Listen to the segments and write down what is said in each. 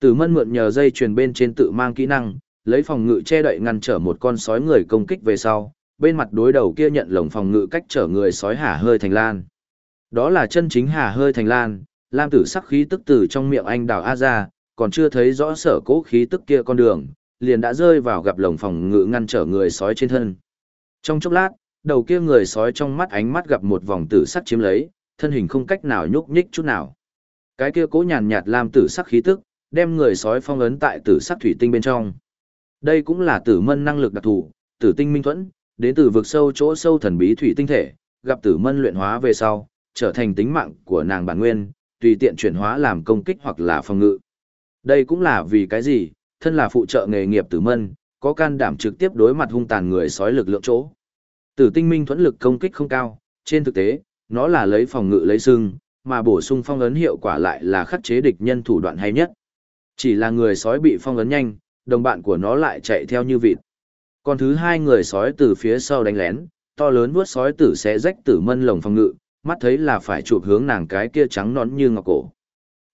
Tử mân mượn nhờ dây chuyền bên trên tự mang kỹ năng, lấy phòng ngự che đậy ngăn trở một con sói người công kích về sau, bên mặt đối đầu kia nhận lồng phòng ngự cách trở người sói hả hơi thành lan. Đó là chân chính hà hơi thành lan, lam tử sắc khí tức từ trong miệng anh đào A ra, còn chưa thấy rõ sở cố khí tức kia con đường, liền đã rơi vào gặp lồng phòng ngự ngăn trở người sói trên thân. Trong chốc lát, đầu kia người sói trong mắt ánh mắt gặp một vòng tử sắc chiếm lấy, thân hình không cách nào nhúc nhích chút nào. Cái kia cố nhàn nhạt lam tử sắc khí tức, đem người sói phong ấn tại tử sắc thủy tinh bên trong. Đây cũng là tử mân năng lực đặc thù, tử tinh minh thuẫn, đến từ vực sâu chỗ sâu thần bí thủy tinh thể, gặp tử mân luyện hóa về sau, trở thành tính mạng của nàng bản nguyên, tùy tiện chuyển hóa làm công kích hoặc là phòng ngự. Đây cũng là vì cái gì, thân là phụ trợ nghề nghiệp tử mân, có can đảm trực tiếp đối mặt hung tàn người sói lực lượng chỗ. Tử tinh minh thuẫn lực công kích không cao, trên thực tế, nó là lấy phòng ngự lấy sưng, mà bổ sung phong ấn hiệu quả lại là khắc chế địch nhân thủ đoạn hay nhất. Chỉ là người sói bị phong ấn nhanh, đồng bạn của nó lại chạy theo như vịt. Còn thứ hai người sói từ phía sau đánh lén, to lớn vuốt sói tử sẽ rách tử mân lồng phòng ngự, mắt thấy là phải chụp hướng nàng cái kia trắng nón như ngọc cổ.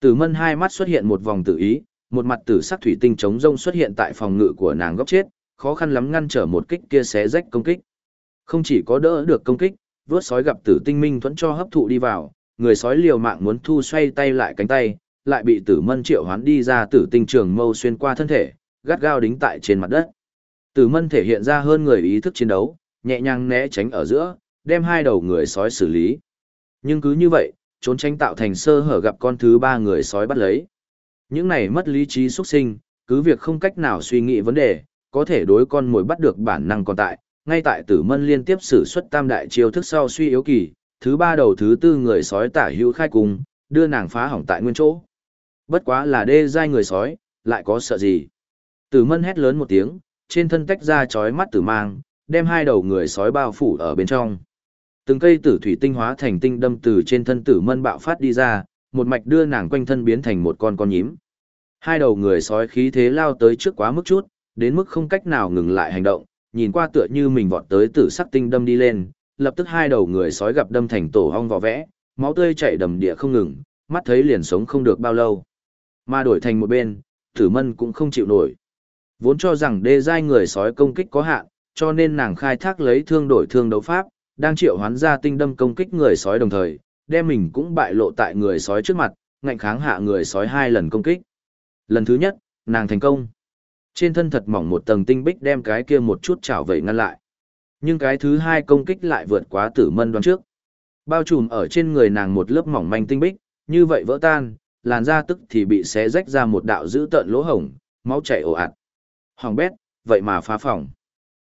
Tử mân hai mắt xuất hiện một vòng tử ý, một mặt tử sắc thủy tinh chống rông xuất hiện tại phòng ngự của nàng góc chết, khó khăn lắm ngăn trở một kích kia xé rách công kích. Không chỉ có đỡ được công kích, vuốt sói gặp tử tinh minh thuẫn cho hấp thụ đi vào, người sói liều mạng muốn thu xoay tay lại cánh tay, lại bị tử mân triệu hoán đi ra tử tinh trường mâu xuyên qua thân thể, gắt gao đính tại trên mặt đất. Tử mân thể hiện ra hơn người ý thức chiến đấu, nhẹ nhàng né tránh ở giữa, đem hai đầu người sói xử lý. Nhưng cứ như vậy, trốn tránh tạo thành sơ hở gặp con thứ ba người sói bắt lấy. Những này mất lý trí xuất sinh, cứ việc không cách nào suy nghĩ vấn đề, có thể đối con mồi bắt được bản năng còn tại, ngay tại tử mân liên tiếp sử xuất tam đại chiêu thức sau suy yếu kỳ, thứ ba đầu thứ tư người sói tả hữu khai cùng, đưa nàng phá hỏng tại nguyên chỗ. Bất quá là đê dai người sói, lại có sợ gì. Tử mân hét lớn một tiếng, trên thân tách ra chói mắt tử mang, đem hai đầu người sói bao phủ ở bên trong. Từng cây tử thủy tinh hóa thành tinh đâm từ trên thân tử mân bạo phát đi ra, một mạch đưa nàng quanh thân biến thành một con con nhím. Hai đầu người sói khí thế lao tới trước quá mức chút, đến mức không cách nào ngừng lại hành động, nhìn qua tựa như mình vọt tới tử sắc tinh đâm đi lên, lập tức hai đầu người sói gặp đâm thành tổ hong vỏ vẽ, máu tươi chảy đầm địa không ngừng, mắt thấy liền sống không được bao lâu. Mà đổi thành một bên, tử mân cũng không chịu nổi. Vốn cho rằng đê giai người sói công kích có hạn, cho nên nàng khai thác lấy thương đổi thương đấu pháp, đang triệu hoán ra tinh đâm công kích người sói đồng thời, đem mình cũng bại lộ tại người sói trước mặt, ngạnh kháng hạ người sói hai lần công kích. Lần thứ nhất, nàng thành công. Trên thân thật mỏng một tầng tinh bích đem cái kia một chút chảo vẩy ngăn lại. Nhưng cái thứ hai công kích lại vượt quá tử mân đoán trước. Bao trùm ở trên người nàng một lớp mỏng manh tinh bích, như vậy vỡ tan, làn da tức thì bị xé rách ra một đạo dữ tợn lỗ hổng, máu chảy ồ ạt. Hoàng bét, vậy mà phá phòng.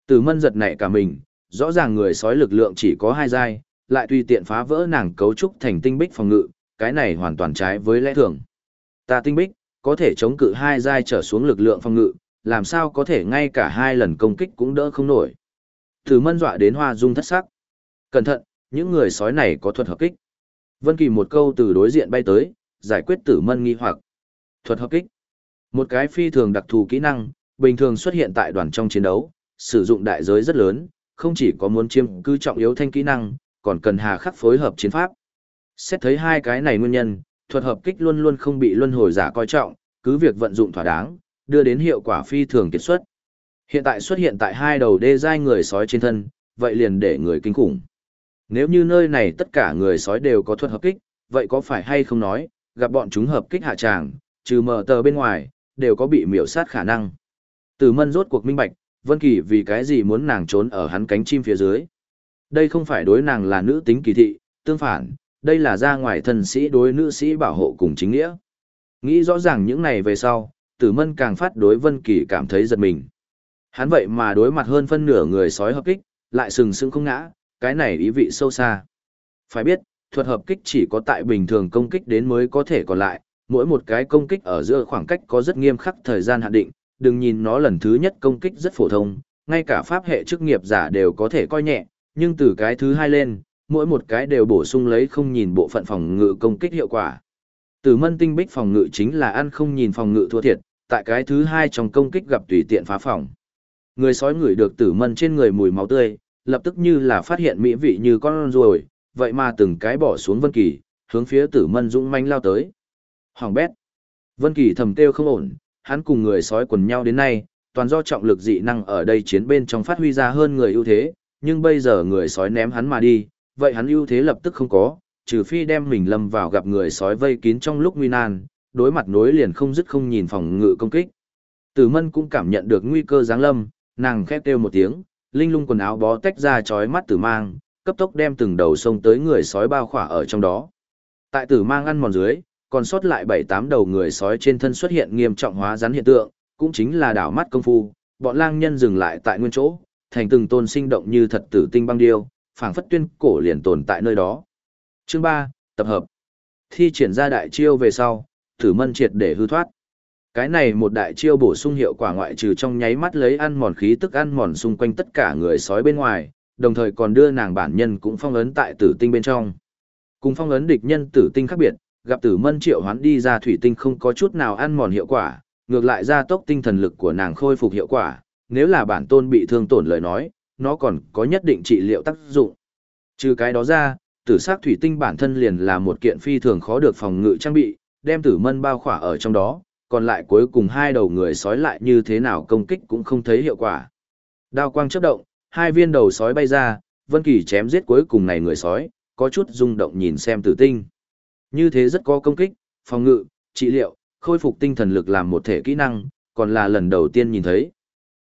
Tử mân giật nảy cả mình, rõ ràng người sói lực lượng chỉ có hai giai, lại tùy tiện phá vỡ nàng cấu trúc thành tinh bích phòng ngự, cái này hoàn toàn trái với lẽ thường. Ta tinh bích, có thể chống cự hai giai trở xuống lực lượng phòng ngự, làm sao có thể ngay cả hai lần công kích cũng đỡ không nổi. Tử mân dọa đến hoa dung thất sắc. Cẩn thận, những người sói này có thuật hợp kích. Vân Kỳ một câu từ đối diện bay tới, giải quyết tử mân nghi hoặc. Thuật hợp kích. Một cái phi thường đặc thù kỹ năng, bình thường xuất hiện tại đoàn trong chiến đấu, sử dụng đại giới rất lớn, không chỉ có muốn chiếm cứ trọng yếu thanh kỹ năng, còn cần hà khắc phối hợp chiến pháp. Xét thấy hai cái này nguyên nhân, thuật hợp kích luôn luôn không bị luân hồi giả coi trọng, cứ việc vận dụng thỏa đáng, đưa đến hiệu quả phi thường kiệt xuất. Hiện tại xuất hiện tại hai đầu đê giai người sói trên thân, vậy liền để người kinh khủng. Nếu như nơi này tất cả người sói đều có thuật hợp kích, vậy có phải hay không nói, gặp bọn chúng hợp kích hạ tràng, trừ mở tờ bên ngoài, đều có bị miểu sát khả năng. Tử mân rốt cuộc minh bạch, Vân Kỳ vì cái gì muốn nàng trốn ở hắn cánh chim phía dưới. Đây không phải đối nàng là nữ tính kỳ thị, tương phản, đây là ra ngoài thần sĩ đối nữ sĩ bảo hộ cùng chính nghĩa. Nghĩ rõ ràng những này về sau, tử mân càng phát đối Vân Kỳ cảm thấy giật mình. Hắn vậy mà đối mặt hơn phân nửa người sói hợp kích, lại sừng sững không ngã, cái này ý vị sâu xa. Phải biết, thuật hợp kích chỉ có tại bình thường công kích đến mới có thể còn lại, mỗi một cái công kích ở giữa khoảng cách có rất nghiêm khắc thời gian hạn định, đừng nhìn nó lần thứ nhất công kích rất phổ thông, ngay cả pháp hệ chức nghiệp giả đều có thể coi nhẹ, nhưng từ cái thứ hai lên, mỗi một cái đều bổ sung lấy không nhìn bộ phận phòng ngự công kích hiệu quả. Từ mân tinh bích phòng ngự chính là ăn không nhìn phòng ngự thua thiệt, tại cái thứ hai trong công kích gặp tùy tiện phá phòng. Người sói ngửi được tử mân trên người mùi máu tươi, lập tức như là phát hiện mỹ vị như con ruồi, vậy mà từng cái bỏ xuống vân kỳ, hướng phía tử mân dũng manh lao tới. Hoàng bét. Vân Kỳ thầm kêu không ổn, hắn cùng người sói quần nhau đến nay, toàn do trọng lực dị năng ở đây chiến bên trong phát huy ra hơn người ưu thế, nhưng bây giờ người sói ném hắn mà đi, vậy hắn ưu thế lập tức không có, trừ phi đem mình lâm vào gặp người sói vây kín trong lúc nguy nan, đối mặt nối liền không dứt không nhìn phòng ngự công kích. Tử Mân cũng cảm nhận được nguy cơ giáng lâm, nàng khép kêu một tiếng, linh lung quần áo bó tách ra chói mắt tử mang, cấp tốc đem từng đầu sông tới người sói bao khỏa ở trong đó. Tại tử mang ăn mòn dưới, còn sót lại bảy tám đầu người sói trên thân xuất hiện nghiêm trọng hóa rắn hiện tượng, cũng chính là đảo mắt công phu, bọn lang nhân dừng lại tại nguyên chỗ, thành từng tôn sinh động như thật tử tinh băng điêu, phảng phất tuyên cổ liền tồn tại nơi đó. Chương 3, tập hợp. Thi triển ra đại chiêu về sau, thử Mân triệt để hư thoát. Cái này một đại chiêu bổ sung hiệu quả ngoại trừ trong nháy mắt lấy ăn mòn khí tức ăn mòn xung quanh tất cả người sói bên ngoài, đồng thời còn đưa nàng bản nhân cũng phong ấn tại tử tinh bên trong. Cùng phong ấn địch nhân tử tinh khác biệt, gặp tử mân triệu hoán đi ra thủy tinh không có chút nào ăn mòn hiệu quả, ngược lại gia tốc tinh thần lực của nàng khôi phục hiệu quả, nếu là bản tôn bị thương tổn lời nói, nó còn có nhất định trị liệu tác dụng. Trừ cái đó ra, tử sắc thủy tinh bản thân liền là một kiện phi thường khó được phòng ngự trang bị, đem tử mân bao khỏa ở trong đó, còn lại cuối cùng hai đầu người sói lại như thế nào công kích cũng không thấy hiệu quả. Đao quang chớp động, hai viên đầu sói bay ra, Vân Kỳ chém giết cuối cùng này người sói, có chút rung động nhìn xem tử tinh. Như thế rất có công kích, phòng ngự, trị liệu, khôi phục tinh thần lực làm một thể kỹ năng, còn là lần đầu tiên nhìn thấy.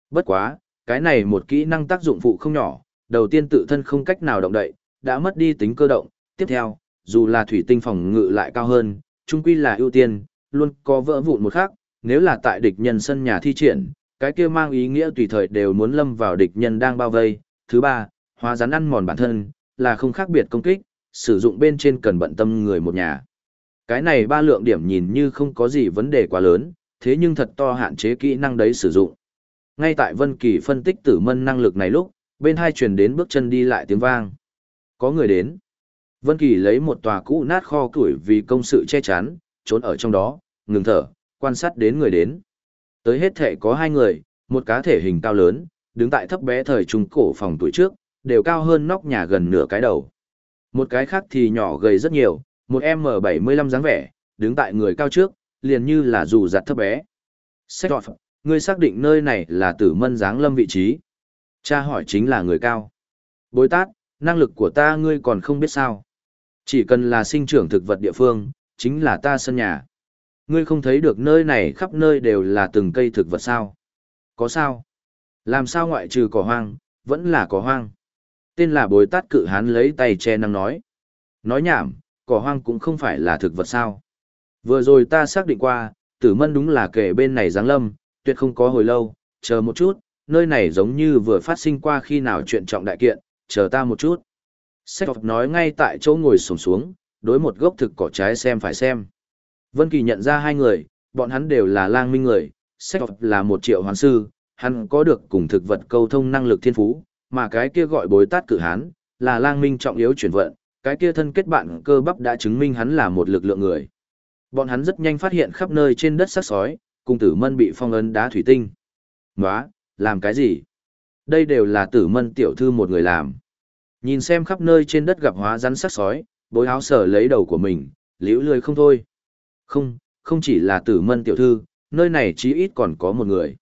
Bất quá, cái này một kỹ năng tác dụng phụ không nhỏ, đầu tiên tự thân không cách nào động đậy, đã mất đi tính cơ động, tiếp theo, dù là thủy tinh phòng ngự lại cao hơn, chung quy là ưu tiên, luôn có vỡ vụn một khác, nếu là tại địch nhân sân nhà thi triển, cái kia mang ý nghĩa tùy thời đều muốn lâm vào địch nhân đang bao vây. Thứ ba, hóa rắn ăn mòn bản thân, là không khác biệt công kích, sử dụng bên trên cần bận tâm người một nhà. Cái này ba lượng điểm nhìn như không có gì vấn đề quá lớn, thế nhưng thật to hạn chế kỹ năng đấy sử dụng. Ngay tại Vân Kỳ phân tích tử mân năng lực này lúc, bên hai truyền đến bước chân đi lại tiếng vang. Có người đến. Vân Kỳ lấy một tòa cũ nát kho củi vì công sự che chắn, trốn ở trong đó, ngừng thở, quan sát đến người đến. Tới hết thể có hai người, một cá thể hình cao lớn, đứng tại thấp bé thời trung cổ phòng tuổi trước, đều cao hơn nóc nhà gần nửa cái đầu. Một cái khác thì nhỏ gầy rất nhiều, một M75 dáng vẻ, đứng tại người cao trước, liền như là dù giặt thấp bé. Sách đọt, ngươi xác định nơi này là tử mân dáng lâm vị trí. Cha hỏi chính là người cao. Bối tát, năng lực của ta ngươi còn không biết sao. Chỉ cần là sinh trưởng thực vật địa phương, chính là ta sân nhà. Ngươi không thấy được nơi này khắp nơi đều là từng cây thực vật sao? Có sao? Làm sao ngoại trừ cỏ hoang, vẫn là cỏ hoang. Tên là bối tát cự hán lấy tay che năng nói. Nói nhảm, cỏ hoang cũng không phải là thực vật sao. Vừa rồi ta xác định qua, tử mân đúng là kể bên này giáng lâm, tuyệt không có hồi lâu, chờ một chút, nơi này giống như vừa phát sinh qua khi nào chuyện trọng đại kiện, chờ ta một chút. Sách nói ngay tại chỗ ngồi sổng xuống, đối một gốc thực cỏ trái xem phải xem. Vân Kỳ nhận ra hai người, bọn hắn đều là lang minh người, Sách là một triệu hoàn sư, hắn có được cùng thực vật câu thông năng lực thiên phú, mà cái kia gọi bối tát cử hắn, là lang minh trọng yếu chuyển vận, cái kia thân kết bạn cơ bắp đã chứng minh hắn là một lực lượng người. Bọn hắn rất nhanh phát hiện khắp nơi trên đất sắc sói, cùng tử mân bị phong ấn đá thủy tinh. Nóa, làm cái gì? Đây đều là tử mân tiểu thư một người làm. Nhìn xem khắp nơi trên đất gặp hóa rắn sắc sói, bối áo sở lấy đầu của mình, liễu lười không thôi. Không, không chỉ là tử mân tiểu thư, nơi này chí ít còn có một người.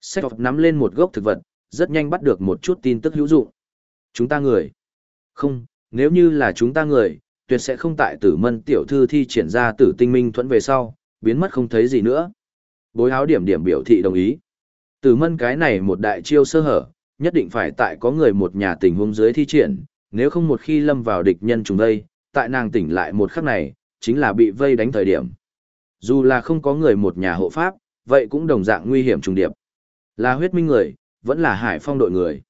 Sách nắm lên một gốc thực vật, rất nhanh bắt được một chút tin tức hữu dụng. Chúng ta người. Không, nếu như là chúng ta người, tuyệt sẽ không tại tử mân tiểu thư thi triển ra tử tinh minh thuẫn về sau, biến mất không thấy gì nữa. Bối Háo điểm điểm biểu thị đồng ý. Tử mân cái này một đại chiêu sơ hở, nhất định phải tại có người một nhà tình huống dưới thi triển, nếu không một khi lâm vào địch nhân trùng đây, tại nàng tỉnh lại một khắc này, chính là bị vây đánh thời điểm. Dù là không có người một nhà hộ pháp, vậy cũng đồng dạng nguy hiểm trùng điệp. Là huyết minh người, vẫn là hải phong đội người.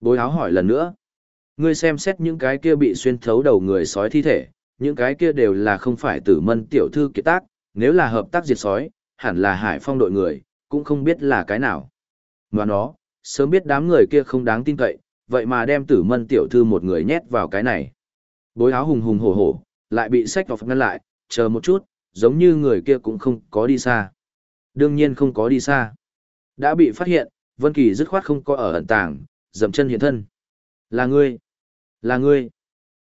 Bối áo hỏi lần nữa. Ngươi xem xét những cái kia bị xuyên thấu đầu người sói thi thể, những cái kia đều là không phải tử mân tiểu thư kiệt tác, nếu là hợp tác diệt sói, hẳn là hải phong đội người, cũng không biết là cái nào. Ngoài nó, sớm biết đám người kia không đáng tin cậy, vậy mà đem tử mân tiểu thư một người nhét vào cái này. Bối áo hùng hùng hổ hổ, lại bị sách vào ngăn lại, chờ một chút, giống như người kia cũng không có đi xa. Đương nhiên không có đi xa. Đã bị phát hiện, Vân Kỳ dứt khoát không có ở ẩn tàng, dậm chân hiện thân. Là ngươi. Là ngươi.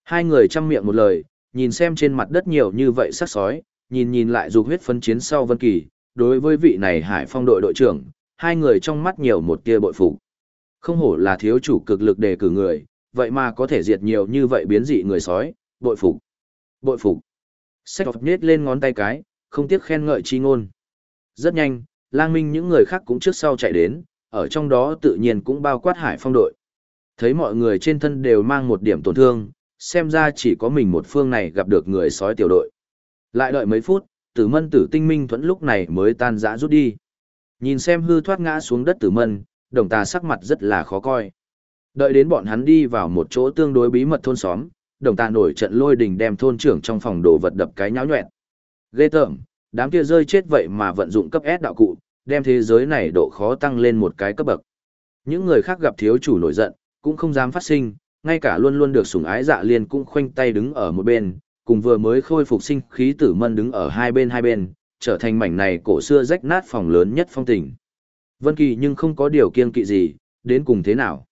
Hai người chăm miệng một lời, nhìn xem trên mặt đất nhiều như vậy sát sói, nhìn nhìn lại dục huyết phấn chiến sau Vân Kỳ, đối với vị này Hải Phong đội đội trưởng, hai người trong mắt nhiều một tia bội phục. Không hổ là thiếu chủ cực lực đề cử người, vậy mà có thể diệt nhiều như vậy biến dị người sói, bội phục. Bội phục. Sách nhét lên ngón tay cái, không tiếc khen ngợi chi ngôn. Rất nhanh, lang minh những người khác cũng trước sau chạy đến, ở trong đó tự nhiên cũng bao quát hải phong đội. Thấy mọi người trên thân đều mang một điểm tổn thương, xem ra chỉ có mình một phương này gặp được người sói tiểu đội. Lại đợi mấy phút, tử mân tử tinh minh thuẫn lúc này mới tan rã rút đi. Nhìn xem hư thoát ngã xuống đất tử mân, đồng tà sắc mặt rất là khó coi. Đợi đến bọn hắn đi vào một chỗ tương đối bí mật thôn xóm, đồng tà nổi trận lôi đình đem thôn trưởng trong phòng đồ vật đập cái nháo nhuẹn. Ghê tởm, đám kia rơi chết vậy mà vận dụng cấp S đạo cụ, đem thế giới này độ khó tăng lên một cái cấp bậc. Những người khác gặp thiếu chủ nổi giận, cũng không dám phát sinh, ngay cả luôn luôn được sủng ái dạ liên cũng khoanh tay đứng ở một bên, cùng vừa mới khôi phục sinh khí tử mân đứng ở hai bên hai bên, trở thành mảnh này cổ xưa rách nát phòng lớn nhất phong tình. Vân Kỳ nhưng không có điều kiên kỵ gì, đến cùng thế nào.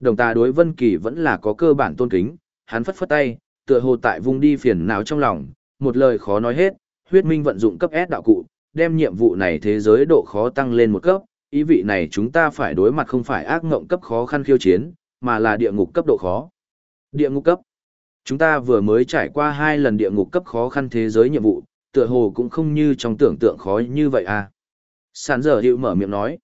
Đồng ta đối Vân Kỳ vẫn là có cơ bản tôn kính, hắn phất phất tay, tựa hồ tại vung đi phiền não trong lòng, một lời khó nói hết, huyết minh vận dụng cấp S đạo cụ, đem nhiệm vụ này thế giới độ khó tăng lên một cấp, ý vị này chúng ta phải đối mặt không phải ác ngộng cấp khó khăn khiêu chiến, mà là địa ngục cấp độ khó. Địa ngục cấp. Chúng ta vừa mới trải qua hai lần địa ngục cấp khó khăn thế giới nhiệm vụ, tựa hồ cũng không như trong tưởng tượng khó như vậy à. Sản dở hiệu mở miệng nói.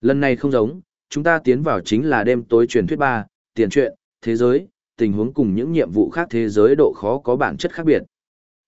Lần này không giống, chúng ta tiến vào chính là đêm tối truyền thuyết ba, tiền truyện, thế giới, tình huống cùng những nhiệm vụ khác thế giới độ khó có bản chất khác biệt.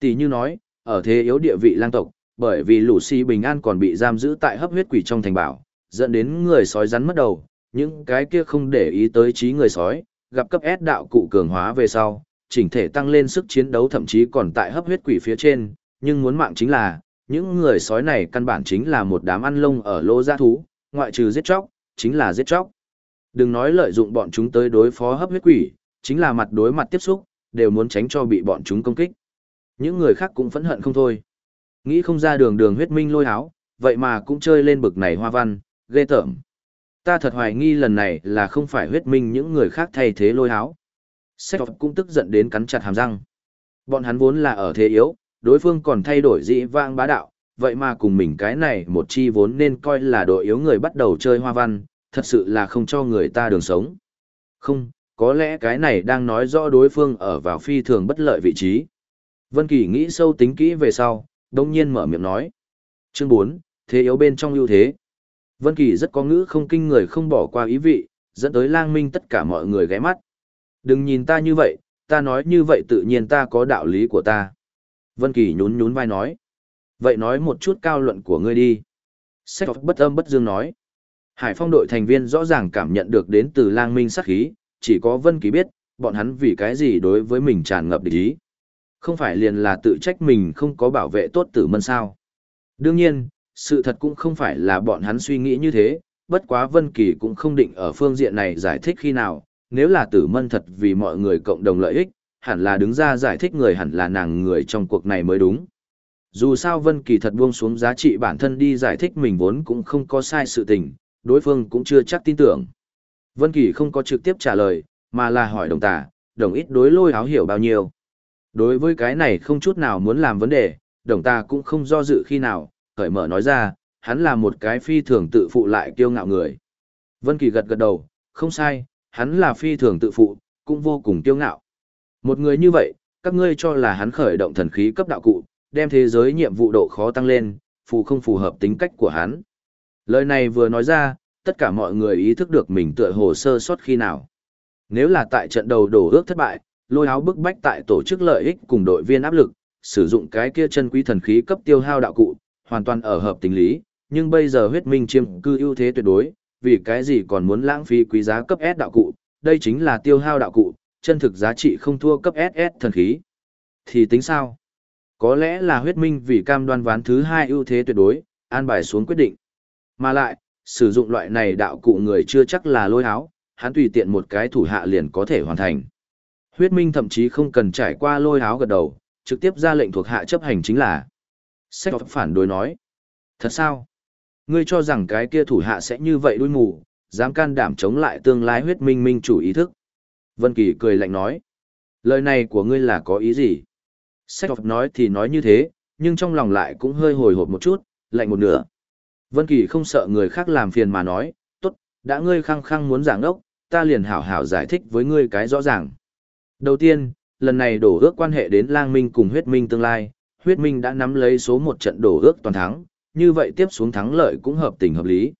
Tỷ như nói, ở thế yếu địa vị lang tộc, bởi vì Lucy bình an còn bị giam giữ tại hấp huyết quỷ trong thành bảo, dẫn đến người sói rắn mất đầu, những cái kia không để ý tới trí người sói, gặp cấp S đạo cụ cường hóa về sau, chỉnh thể tăng lên sức chiến đấu thậm chí còn tại hấp huyết quỷ phía trên, nhưng muốn mạng chính là, những người sói này căn bản chính là một đám ăn lông ở lô gia thú, ngoại trừ giết chóc, chính là giết chóc. Đừng nói lợi dụng bọn chúng tới đối phó hấp huyết quỷ, chính là mặt đối mặt tiếp xúc, đều muốn tránh cho bị bọn chúng công kích. Những người khác cũng phẫn hận không thôi. Nghĩ không ra đường đường huyết minh lôi háo, vậy mà cũng chơi lên bực này hoa văn, ghê tởm. Ta thật hoài nghi lần này là không phải huyết minh những người khác thay thế lôi háo. Sách cũng tức giận đến cắn chặt hàm răng. Bọn hắn vốn là ở thế yếu, đối phương còn thay đổi dĩ vang bá đạo, vậy mà cùng mình cái này một chi vốn nên coi là đội yếu người bắt đầu chơi hoa văn, thật sự là không cho người ta đường sống. Không, có lẽ cái này đang nói rõ đối phương ở vào phi thường bất lợi vị trí. Vân Kỳ nghĩ sâu tính kỹ về sau, đồng nhiên mở miệng nói. Chương 4, thế yếu bên trong ưu thế. Vân Kỳ rất có ngữ không kinh người không bỏ qua ý vị, dẫn tới lang minh tất cả mọi người ghé mắt. Đừng nhìn ta như vậy, ta nói như vậy tự nhiên ta có đạo lý của ta. Vân Kỳ nhún nhún vai nói. Vậy nói một chút cao luận của ngươi đi. Sách bất âm bất dương nói. Hải phong đội thành viên rõ ràng cảm nhận được đến từ lang minh sát khí, chỉ có Vân Kỳ biết, bọn hắn vì cái gì đối với mình tràn ngập địch ý. Không phải liền là tự trách mình không có bảo vệ tốt tử mân sao. Đương nhiên, sự thật cũng không phải là bọn hắn suy nghĩ như thế, bất quá Vân Kỳ cũng không định ở phương diện này giải thích khi nào, nếu là tử mân thật vì mọi người cộng đồng lợi ích, hẳn là đứng ra giải thích người hẳn là nàng người trong cuộc này mới đúng. Dù sao Vân Kỳ thật buông xuống giá trị bản thân đi giải thích mình vốn cũng không có sai sự tình, đối phương cũng chưa chắc tin tưởng. Vân Kỳ không có trực tiếp trả lời, mà là hỏi đồng tà, đồng ít đối lôi áo hiểu bao nhiêu. Đối với cái này không chút nào muốn làm vấn đề, đồng tà cũng không do dự khi nào, cởi mở nói ra, hắn là một cái phi thường tự phụ lại kiêu ngạo người. Vân Kỳ gật gật đầu, không sai, hắn là phi thường tự phụ, cũng vô cùng kiêu ngạo. Một người như vậy, các ngươi cho là hắn khởi động thần khí cấp đạo cụ, đem thế giới nhiệm vụ độ khó tăng lên, phù không phù hợp tính cách của hắn. Lời này vừa nói ra, tất cả mọi người ý thức được mình tựa hồ sơ sót khi nào. Nếu là tại trận đầu đổ ước thất bại, lôi áo bức bách tại tổ chức lợi ích cùng đội viên áp lực, sử dụng cái kia chân quý thần khí cấp tiêu hao đạo cụ, hoàn toàn ở hợp tình lý, nhưng bây giờ huyết minh chiêm cư ưu thế tuyệt đối, vì cái gì còn muốn lãng phí quý giá cấp S đạo cụ, đây chính là tiêu hao đạo cụ, chân thực giá trị không thua cấp SS thần khí. Thì tính sao? Có lẽ là huyết minh vì cam đoan ván thứ hai ưu thế tuyệt đối, an bài xuống quyết định. Mà lại, sử dụng loại này đạo cụ người chưa chắc là lôi áo, hắn tùy tiện một cái thủ hạ liền có thể hoàn thành. Huyết minh thậm chí không cần trải qua lôi áo gật đầu, trực tiếp ra lệnh thuộc hạ chấp hành chính là. Sách phản đối nói. Thật sao? Ngươi cho rằng cái kia thủ hạ sẽ như vậy đuôi mù, dám can đảm chống lại tương lai huyết minh minh chủ ý thức. Vân Kỳ cười lạnh nói. Lời này của ngươi là có ý gì? Sách nói thì nói như thế, nhưng trong lòng lại cũng hơi hồi hộp một chút, lạnh một nửa. Vân Kỳ không sợ người khác làm phiền mà nói, tốt, đã ngươi khăng khăng muốn giảng đốc, ta liền hảo hảo giải thích với ngươi cái rõ ràng. Đầu tiên, lần này đổ ước quan hệ đến lang minh cùng huyết minh tương lai, huyết minh đã nắm lấy số một trận đổ ước toàn thắng, như vậy tiếp xuống thắng lợi cũng hợp tình hợp lý.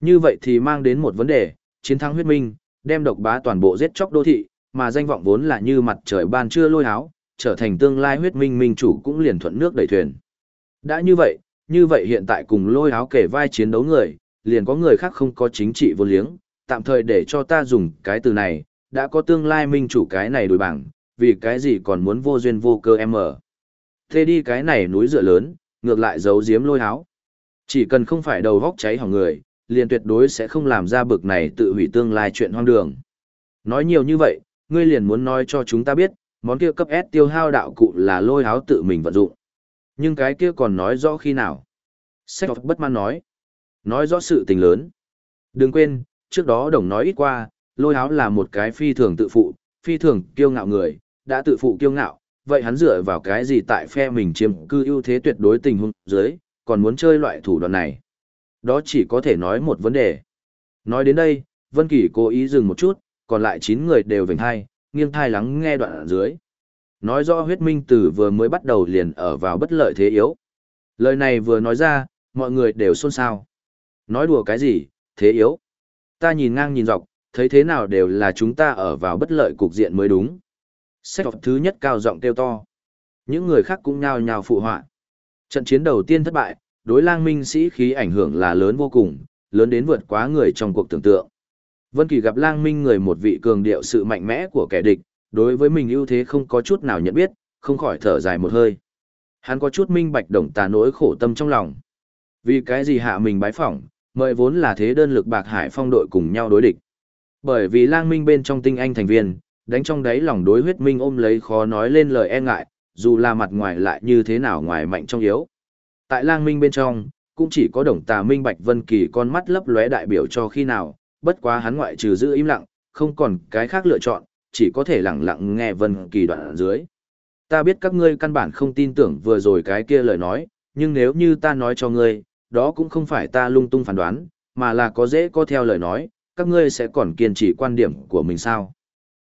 Như vậy thì mang đến một vấn đề, chiến thắng huyết minh, đem độc bá toàn bộ giết chóc đô thị, mà danh vọng vốn là như mặt trời ban trưa lôi háo, trở thành tương lai huyết minh minh chủ cũng liền thuận nước đẩy thuyền. Đã như vậy, như vậy hiện tại cùng lôi háo kể vai chiến đấu người, liền có người khác không có chính trị vô liếng, tạm thời để cho ta dùng cái từ này, đã có tương lai minh chủ cái này đối bảng, vì cái gì còn muốn vô duyên vô cơ em ở. Thế đi cái này núi dựa lớn, ngược lại giấu giếm lôi háo. Chỉ cần không phải đầu vóc cháy hỏng người, liền tuyệt đối sẽ không làm ra bực này tự hủy tương lai chuyện hoang đường. Nói nhiều như vậy, ngươi liền muốn nói cho chúng ta biết, món kia cấp S tiêu hao đạo cụ là lôi háo tự mình vận dụng. Nhưng cái kia còn nói rõ khi nào. Sách bất mãn nói. Nói rõ sự tình lớn. Đừng quên, trước đó đồng nói ít qua, lôi háo là một cái phi thường tự phụ, phi thường kiêu ngạo người, đã tự phụ kiêu ngạo, vậy hắn dựa vào cái gì tại phe mình chiếm cư ưu thế tuyệt đối tình huống dưới, còn muốn chơi loại thủ đoạn này. Đó chỉ có thể nói một vấn đề. Nói đến đây, Vân Kỳ cố ý dừng một chút, còn lại 9 người đều vểnh hai, nghiêng thai lắng nghe đoạn ở dưới. Nói rõ huyết minh tử vừa mới bắt đầu liền ở vào bất lợi thế yếu. Lời này vừa nói ra, mọi người đều xôn xao. Nói đùa cái gì, thế yếu. Ta nhìn ngang nhìn dọc, thấy thế nào đều là chúng ta ở vào bất lợi cục diện mới đúng. Sách thứ nhất cao giọng kêu to. Những người khác cũng nhao nhao phụ họa. Trận chiến đầu tiên thất bại, đối lang minh sĩ khí ảnh hưởng là lớn vô cùng, lớn đến vượt quá người trong cuộc tưởng tượng. Vân Kỳ gặp lang minh người một vị cường điệu sự mạnh mẽ của kẻ địch, đối với mình ưu thế không có chút nào nhận biết, không khỏi thở dài một hơi. Hắn có chút minh bạch đồng tà nỗi khổ tâm trong lòng. Vì cái gì hạ mình bái phỏng, mời vốn là thế đơn lực bạc hải phong đội cùng nhau đối địch. Bởi vì lang minh bên trong tinh anh thành viên, đánh trong đáy lòng đối huyết minh ôm lấy khó nói lên lời e ngại, dù là mặt ngoài lại như thế nào ngoài mạnh trong yếu. Tại lang minh bên trong, cũng chỉ có đồng tà minh bạch vân kỳ con mắt lấp lóe đại biểu cho khi nào, bất quá hắn ngoại trừ giữ im lặng, không còn cái khác lựa chọn, chỉ có thể lặng lặng nghe vân kỳ đoạn ở dưới. Ta biết các ngươi căn bản không tin tưởng vừa rồi cái kia lời nói, nhưng nếu như ta nói cho ngươi, đó cũng không phải ta lung tung phán đoán, mà là có dễ có theo lời nói, các ngươi sẽ còn kiên trì quan điểm của mình sao.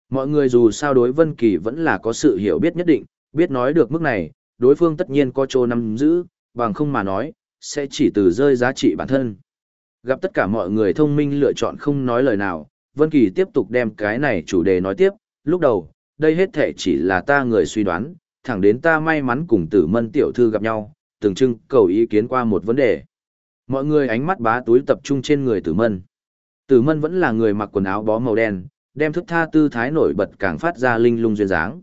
Mọi người dù sao đối Vân Kỳ vẫn là có sự hiểu biết nhất định, biết nói được mức này, đối phương tất nhiên có chỗ nắm giữ, bằng không mà nói, sẽ chỉ từ rơi giá trị bản thân. Gặp tất cả mọi người thông minh lựa chọn không nói lời nào, Vân Kỳ tiếp tục đem cái này chủ đề nói tiếp, lúc đầu, đây hết thể chỉ là ta người suy đoán, thẳng đến ta may mắn cùng tử mân tiểu thư gặp nhau, từng trưng cầu ý kiến qua một vấn đề. Mọi người ánh mắt bá túi tập trung trên người tử mân. Tử mân vẫn là người mặc quần áo bó màu đen, đem thức tha tư thái nổi bật càng phát ra linh lung duyên dáng.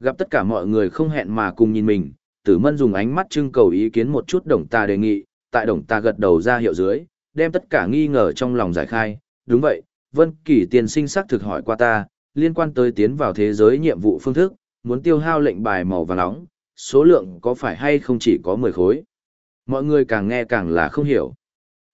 Gặp tất cả mọi người không hẹn mà cùng nhìn mình, tử mân dùng ánh mắt trưng cầu ý kiến một chút đồng ta đề nghị, tại đồng ta gật đầu ra hiệu dưới, đem tất cả nghi ngờ trong lòng giải khai. Đúng vậy, Vân Kỳ tiền sinh sắc thực hỏi qua ta, liên quan tới tiến vào thế giới nhiệm vụ phương thức, muốn tiêu hao lệnh bài màu vàng nóng, số lượng có phải hay không chỉ có 10 khối. Mọi người càng nghe càng là không hiểu.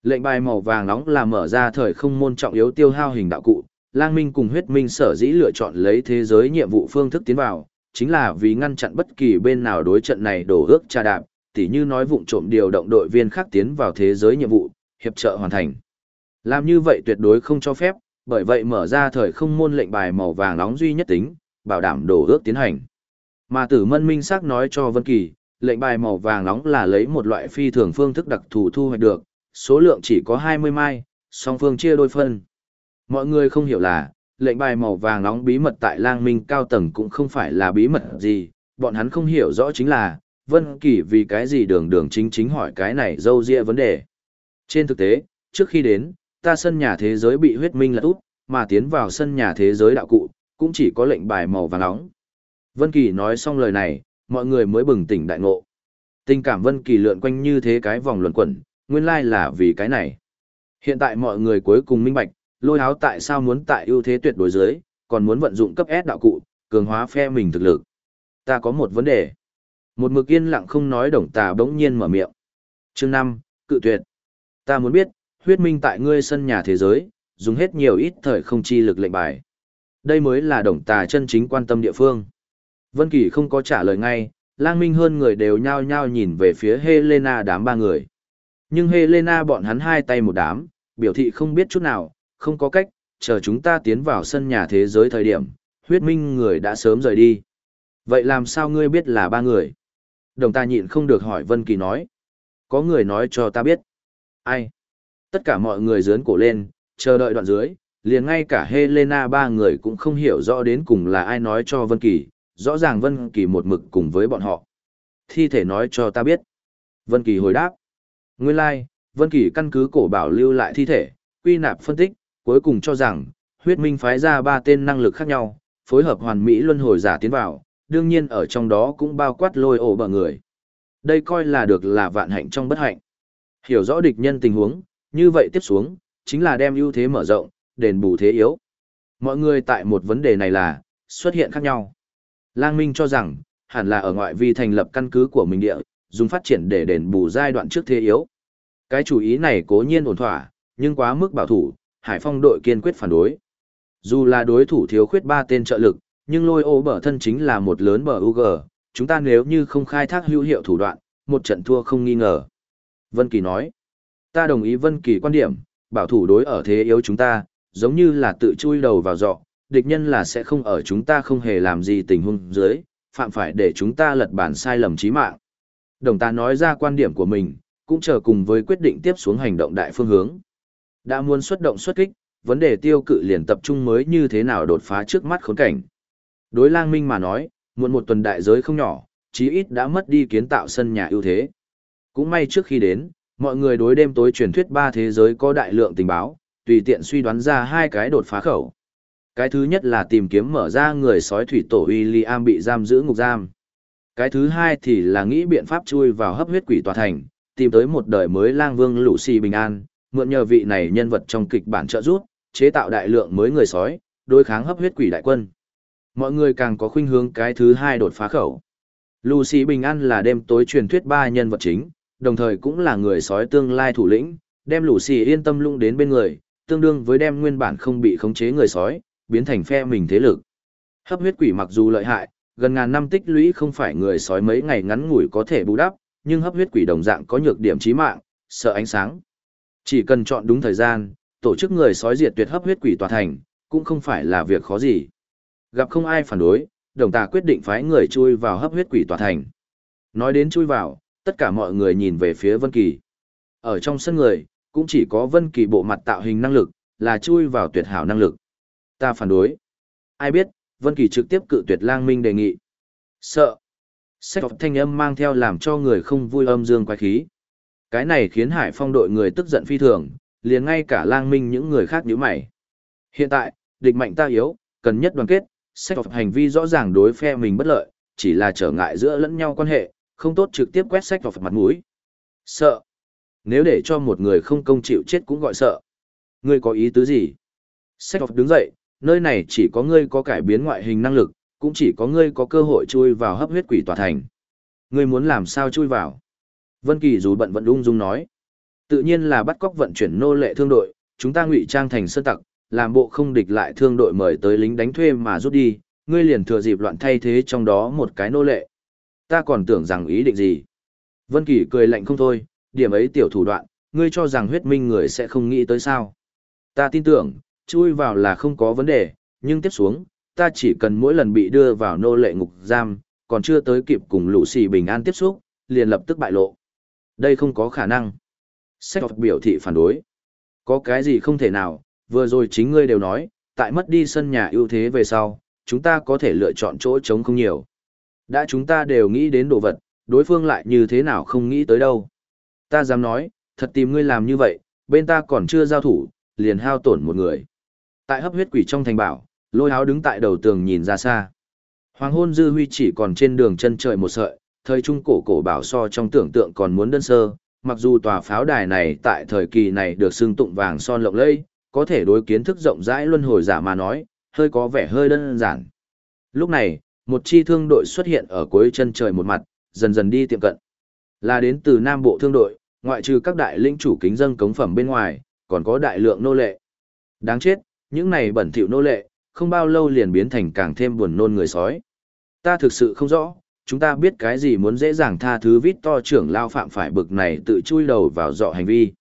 Lệnh bài màu vàng nóng là mở ra thời không môn trọng yếu tiêu hao hình đạo cụ, Lang Minh cùng huyết minh sở dĩ lựa chọn lấy thế giới nhiệm vụ phương thức tiến vào, chính là vì ngăn chặn bất kỳ bên nào đối trận này đổ ước trà đạp, tỉ như nói vụng trộm điều động đội viên khác tiến vào thế giới nhiệm vụ, hiệp trợ hoàn thành. Làm như vậy tuyệt đối không cho phép, bởi vậy mở ra thời không môn lệnh bài màu vàng nóng duy nhất tính, bảo đảm đổ ước tiến hành. Mà tử mân minh xác nói cho Vân Kỳ, lệnh bài màu vàng nóng là lấy một loại phi thường phương thức đặc thù thu hoạch được, số lượng chỉ có 20 mai, song phương chia đôi phân. Mọi người không hiểu là, lệnh bài màu vàng nóng bí mật tại lang minh cao tầng cũng không phải là bí mật gì, bọn hắn không hiểu rõ chính là, Vân Kỳ vì cái gì đường đường chính chính hỏi cái này dâu dịa vấn đề. Trên thực tế, trước khi đến, ta sân nhà thế giới bị huyết minh lật úp, mà tiến vào sân nhà thế giới đạo cụ, cũng chỉ có lệnh bài màu vàng nóng. Vân Kỳ nói xong lời này, mọi người mới bừng tỉnh đại ngộ. Tình cảm Vân Kỳ lượn quanh như thế cái vòng luẩn quẩn, nguyên lai là vì cái này. Hiện tại mọi người cuối cùng minh bạch, lôi áo tại sao muốn tại ưu thế tuyệt đối dưới, còn muốn vận dụng cấp S đạo cụ, cường hóa phe mình thực lực. Ta có một vấn đề. Một mực yên lặng không nói đồng tà bỗng nhiên mở miệng. Chương 5, cự tuyệt. Ta muốn biết, huyết minh tại ngươi sân nhà thế giới, dùng hết nhiều ít thời không chi lực lệnh bài. Đây mới là đồng tà chân chính quan tâm địa phương. Vân Kỳ không có trả lời ngay, lang minh hơn người đều nhao nhao nhìn về phía Helena đám ba người. Nhưng Helena bọn hắn hai tay một đám, biểu thị không biết chút nào, không có cách, chờ chúng ta tiến vào sân nhà thế giới thời điểm, huyết minh người đã sớm rời đi. Vậy làm sao ngươi biết là ba người? Đồng ta nhịn không được hỏi Vân Kỳ nói. Có người nói cho ta biết. Ai? Tất cả mọi người dướn cổ lên, chờ đợi đoạn dưới, liền ngay cả Helena ba người cũng không hiểu rõ đến cùng là ai nói cho Vân Kỳ, rõ ràng Vân Kỳ một mực cùng với bọn họ. Thi thể nói cho ta biết. Vân Kỳ hồi đáp. Nguyên lai, like, Vân Kỳ căn cứ cổ bảo lưu lại thi thể, quy nạp phân tích, cuối cùng cho rằng, huyết minh phái ra ba tên năng lực khác nhau, phối hợp hoàn mỹ luân hồi giả tiến vào, đương nhiên ở trong đó cũng bao quát lôi ổ bờ người. Đây coi là được là vạn hạnh trong bất hạnh. Hiểu rõ địch nhân tình huống, như vậy tiếp xuống, chính là đem ưu thế mở rộng, đền bù thế yếu. Mọi người tại một vấn đề này là, xuất hiện khác nhau. Lang Minh cho rằng, hẳn là ở ngoại vi thành lập căn cứ của mình địa, dùng phát triển để đền bù giai đoạn trước thế yếu. Cái chủ ý này cố nhiên ổn thỏa, nhưng quá mức bảo thủ, Hải Phong đội kiên quyết phản đối. Dù là đối thủ thiếu khuyết ba tên trợ lực, nhưng lôi ô bờ thân chính là một lớn bờ UG, chúng ta nếu như không khai thác hữu hiệu thủ đoạn, một trận thua không nghi ngờ. Vân Kỳ nói, ta đồng ý Vân Kỳ quan điểm, bảo thủ đối ở thế yếu chúng ta, giống như là tự chui đầu vào giọ, địch nhân là sẽ không ở chúng ta không hề làm gì tình huống dưới, phạm phải để chúng ta lật bản sai lầm chí mạng. Đồng ta nói ra quan điểm của mình, cũng chờ cùng với quyết định tiếp xuống hành động đại phương hướng. Đã muốn xuất động xuất kích, vấn đề tiêu cự liền tập trung mới như thế nào đột phá trước mắt khốn cảnh. Đối lang minh mà nói, muộn một tuần đại giới không nhỏ, chí ít đã mất đi kiến tạo sân nhà ưu thế. Cũng may trước khi đến, mọi người đối đêm tối truyền thuyết ba thế giới có đại lượng tình báo, tùy tiện suy đoán ra hai cái đột phá khẩu. Cái thứ nhất là tìm kiếm mở ra người sói thủy tổ William bị giam giữ ngục giam. Cái thứ hai thì là nghĩ biện pháp chui vào hấp huyết quỷ tòa thành, tìm tới một đời mới lang vương lũ xì bình an, mượn nhờ vị này nhân vật trong kịch bản trợ giúp, chế tạo đại lượng mới người sói, đối kháng hấp huyết quỷ đại quân. Mọi người càng có khuynh hướng cái thứ hai đột phá khẩu. Lucy Bình An là đêm tối truyền thuyết ba nhân vật chính, đồng thời cũng là người sói tương lai thủ lĩnh, đem Lucy yên tâm lung đến bên người, tương đương với đem nguyên bản không bị khống chế người sói, biến thành phe mình thế lực. Hấp huyết quỷ mặc dù lợi hại, gần ngàn năm tích lũy không phải người sói mấy ngày ngắn ngủi có thể bù đắp, nhưng hấp huyết quỷ đồng dạng có nhược điểm chí mạng, sợ ánh sáng. Chỉ cần chọn đúng thời gian, tổ chức người sói diệt tuyệt hấp huyết quỷ tòa thành, cũng không phải là việc khó gì. Gặp không ai phản đối, đồng tà quyết định phái người chui vào hấp huyết quỷ tòa thành. Nói đến chui vào, tất cả mọi người nhìn về phía Vân Kỳ. Ở trong sân người, cũng chỉ có Vân Kỳ bộ mặt tạo hình năng lực, là chui vào tuyệt hảo năng lực. Ta phản đối. Ai biết, Vân Kỳ trực tiếp cự tuyệt Lang Minh đề nghị. Sợ. Sách thanh âm mang theo làm cho người không vui âm dương quái khí. Cái này khiến Hải Phong đội người tức giận phi thường, liền ngay cả Lang Minh những người khác nhíu mày. Hiện tại, địch mạnh ta yếu, cần nhất đoàn kết, sách hành vi rõ ràng đối phe mình bất lợi, chỉ là trở ngại giữa lẫn nhau quan hệ, không tốt trực tiếp quét sách vào mặt mũi. Sợ. Nếu để cho một người không công chịu chết cũng gọi sợ. Ngươi có ý tứ gì? Sách đứng dậy, nơi này chỉ có ngươi có cải biến ngoại hình năng lực, cũng chỉ có ngươi có cơ hội chui vào hấp huyết quỷ tòa thành. Ngươi muốn làm sao chui vào? Vân Kỳ dù bận vận ung dung nói. Tự nhiên là bắt cóc vận chuyển nô lệ thương đội, chúng ta ngụy trang thành sơn tặc, làm bộ không địch lại thương đội mời tới lính đánh thuê mà rút đi, ngươi liền thừa dịp loạn thay thế trong đó một cái nô lệ. Ta còn tưởng rằng ý định gì. Vân Kỳ cười lạnh không thôi, điểm ấy tiểu thủ đoạn, ngươi cho rằng huyết minh người sẽ không nghĩ tới sao. Ta tin tưởng, chui vào là không có vấn đề, nhưng tiếp xuống, ta chỉ cần mỗi lần bị đưa vào nô lệ ngục giam, còn chưa tới kịp cùng lũ xì bình an tiếp xúc, liền lập tức bại lộ. Đây không có khả năng. Sách biểu thị phản đối. Có cái gì không thể nào, vừa rồi chính ngươi đều nói, tại mất đi sân nhà ưu thế về sau, chúng ta có thể lựa chọn chỗ trống không nhiều. Đã chúng ta đều nghĩ đến đồ vật, đối phương lại như thế nào không nghĩ tới đâu. Ta dám nói, thật tìm ngươi làm như vậy, bên ta còn chưa giao thủ, liền hao tổn một người. Tại hấp huyết quỷ trong thành bảo, lôi áo đứng tại đầu tường nhìn ra xa. Hoàng hôn dư huy chỉ còn trên đường chân trời một sợi, thời trung cổ cổ bảo so trong tưởng tượng còn muốn đơn sơ, mặc dù tòa pháo đài này tại thời kỳ này được xưng tụng vàng son lộng lẫy, có thể đối kiến thức rộng rãi luân hồi giả mà nói, hơi có vẻ hơi đơn giản. Lúc này, một chi thương đội xuất hiện ở cuối chân trời một mặt, dần dần đi tiệm cận. Là đến từ Nam Bộ thương đội, ngoại trừ các đại lĩnh chủ kính dân cống phẩm bên ngoài, còn có đại lượng nô lệ. Đáng chết, những này bẩn thỉu nô lệ, không bao lâu liền biến thành càng thêm buồn nôn người sói. Ta thực sự không rõ, chúng ta biết cái gì muốn dễ dàng tha thứ vít to trưởng lao phạm phải bực này tự chui đầu vào dọ hành vi.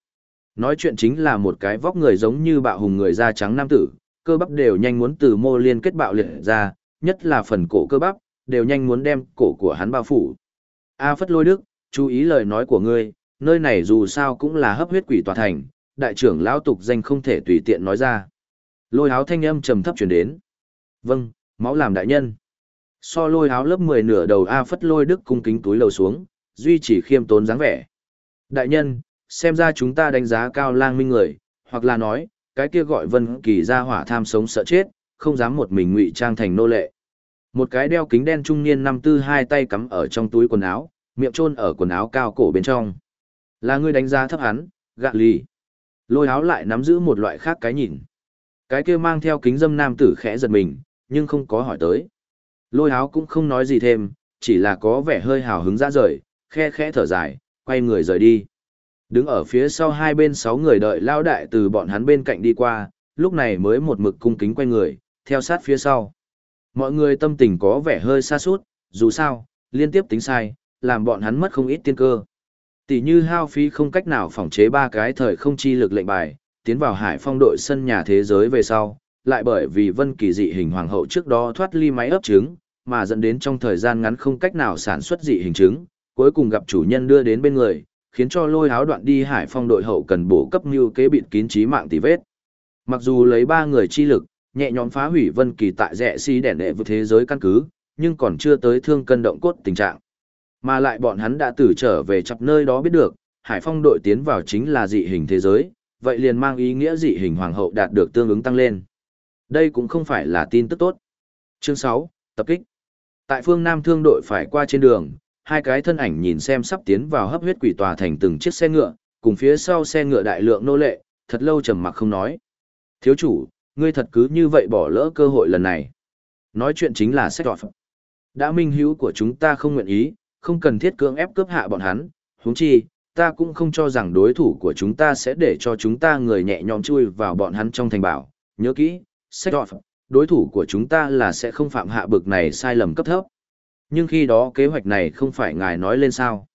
Nói chuyện chính là một cái vóc người giống như bạo hùng người da trắng nam tử, cơ bắp đều nhanh muốn từ mô liên kết bạo liệt ra, nhất là phần cổ cơ bắp, đều nhanh muốn đem cổ của hắn bao phủ. A Phất Lôi Đức, chú ý lời nói của ngươi, nơi này dù sao cũng là hấp huyết quỷ tòa thành, đại trưởng lão tục danh không thể tùy tiện nói ra. Lôi áo thanh âm trầm thấp truyền đến. Vâng, máu làm đại nhân. So lôi áo lớp 10 nửa đầu A Phất Lôi Đức cung kính túi lầu xuống, duy trì khiêm tốn dáng vẻ. Đại nhân, xem ra chúng ta đánh giá cao lang minh người, hoặc là nói, cái kia gọi Vân Kỳ ra hỏa tham sống sợ chết, không dám một mình ngụy trang thành nô lệ. Một cái đeo kính đen trung niên năm tư hai tay cắm ở trong túi quần áo, miệng chôn ở quần áo cao cổ bên trong. Là ngươi đánh giá thấp hắn, gạ lì. Lôi áo lại nắm giữ một loại khác cái nhìn. Cái kia mang theo kính dâm nam tử khẽ giật mình, nhưng không có hỏi tới. Lôi áo cũng không nói gì thêm, chỉ là có vẻ hơi hào hứng ra rời, khe khẽ thở dài, quay người rời đi. Đứng ở phía sau hai bên sáu người đợi lao đại từ bọn hắn bên cạnh đi qua, lúc này mới một mực cung kính quay người, theo sát phía sau. Mọi người tâm tình có vẻ hơi xa suốt, dù sao, liên tiếp tính sai, làm bọn hắn mất không ít tiên cơ. Tỷ như hao phí không cách nào phòng chế ba cái thời không chi lực lệnh bài, tiến vào hải phong đội sân nhà thế giới về sau, lại bởi vì vân kỳ dị hình hoàng hậu trước đó thoát ly máy ấp trứng, mà dẫn đến trong thời gian ngắn không cách nào sản xuất dị hình trứng, cuối cùng gặp chủ nhân đưa đến bên người, khiến cho lôi háo đoạn đi hải phong đội hậu cần bổ cấp mưu kế bịt kín trí mạng tỷ vết. Mặc dù lấy ba người chi lực, nhẹ nhõm phá hủy vân kỳ tại rẽ xi đẻn đệ với thế giới căn cứ, nhưng còn chưa tới thương cân động cốt tình trạng. Mà lại bọn hắn đã từ trở về chập nơi đó biết được, hải phong đội tiến vào chính là dị hình thế giới, vậy liền mang ý nghĩa dị hình hoàng hậu đạt được tương ứng tăng lên. Đây cũng không phải là tin tức tốt. Chương 6, tập kích. Tại phương Nam thương đội phải qua trên đường, hai cái thân ảnh nhìn xem sắp tiến vào hấp huyết quỷ tòa thành từng chiếc xe ngựa, cùng phía sau xe ngựa đại lượng nô lệ, thật lâu trầm mặc không nói. Thiếu chủ, ngươi thật cứ như vậy bỏ lỡ cơ hội lần này. Nói chuyện chính là sách đọt. Đã minh hữu của chúng ta không nguyện ý, không cần thiết cưỡng ép cướp hạ bọn hắn, huống chi, ta cũng không cho rằng đối thủ của chúng ta sẽ để cho chúng ta người nhẹ nhõm chui vào bọn hắn trong thành bảo. Nhớ kỹ, sách đọt, đối thủ của chúng ta là sẽ không phạm hạ bực này sai lầm cấp thấp. Nhưng khi đó kế hoạch này không phải ngài nói lên sao.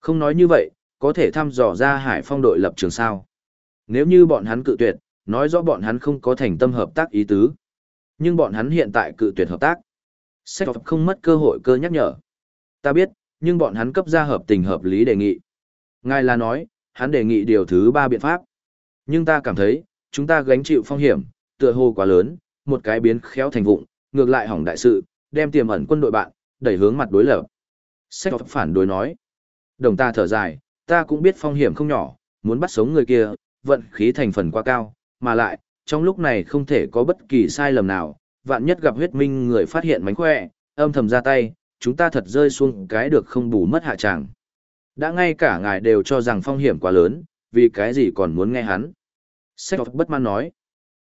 Không nói như vậy, có thể thăm dò ra hải phong đội lập trường sao. Nếu như bọn hắn cự tuyệt, nói rõ bọn hắn không có thành tâm hợp tác ý tứ. Nhưng bọn hắn hiện tại cự tuyệt hợp tác. Sách không mất cơ hội cơ nhắc nhở. Ta biết, nhưng bọn hắn cấp ra hợp tình hợp lý đề nghị. Ngài là nói, hắn đề nghị điều thứ ba biện pháp. Nhưng ta cảm thấy, chúng ta gánh chịu phong hiểm, tựa hồ quá lớn, một cái biến khéo thành vụng, ngược lại hỏng đại sự, đem tiềm ẩn quân đội bạn, đẩy hướng mặt đối lập. Sách phản đối nói. Đồng ta thở dài, ta cũng biết phong hiểm không nhỏ, muốn bắt sống người kia, vận khí thành phần quá cao, mà lại, trong lúc này không thể có bất kỳ sai lầm nào, vạn nhất gặp huyết minh người phát hiện mánh khỏe, âm thầm ra tay, chúng ta thật rơi xuống cái được không bù mất hạ tràng. Đã ngay cả ngài đều cho rằng phong hiểm quá lớn, vì cái gì còn muốn nghe hắn. Sách bất mãn nói.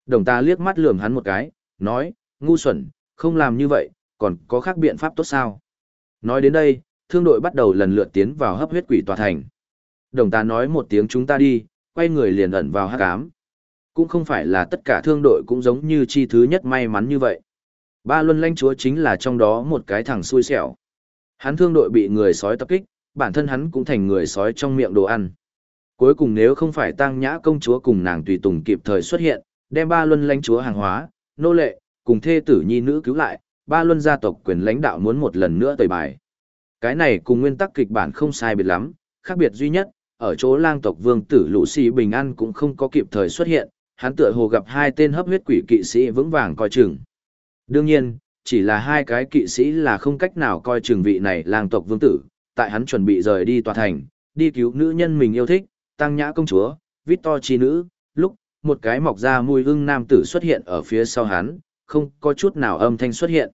Đồng ta liếc mắt lườm hắn một cái, nói, ngu xuẩn, không làm như vậy, còn có khác biện pháp tốt sao? Nói đến đây, thương đội bắt đầu lần lượt tiến vào hấp huyết quỷ tòa thành. Đồng ta nói một tiếng chúng ta đi, quay người liền ẩn vào hắc cám. Cũng không phải là tất cả thương đội cũng giống như chi thứ nhất may mắn như vậy. Ba luân lãnh chúa chính là trong đó một cái thằng xui xẻo. Hắn thương đội bị người sói tập kích, bản thân hắn cũng thành người sói trong miệng đồ ăn. Cuối cùng nếu không phải tăng nhã công chúa cùng nàng tùy tùng kịp thời xuất hiện, đem ba luân lãnh chúa hàng hóa, nô lệ, cùng thê tử nhi nữ cứu lại, ba luân gia tộc quyền lãnh đạo muốn một lần nữa tẩy bài. Cái này cùng nguyên tắc kịch bản không sai biệt lắm, khác biệt duy nhất, ở chỗ lang tộc vương tử lũ xì bình an cũng không có kịp thời xuất hiện, hắn tựa hồ gặp hai tên hấp huyết quỷ kỵ sĩ vững vàng coi chừng. Đương nhiên, chỉ là hai cái kỵ sĩ là không cách nào coi chừng vị này lang tộc vương tử, tại hắn chuẩn bị rời đi tòa thành, đi cứu nữ nhân mình yêu thích, tăng nhã công chúa, vít to chi nữ, lúc, một cái mọc ra mùi hương nam tử xuất hiện ở phía sau hắn, không có chút nào âm thanh xuất hiện.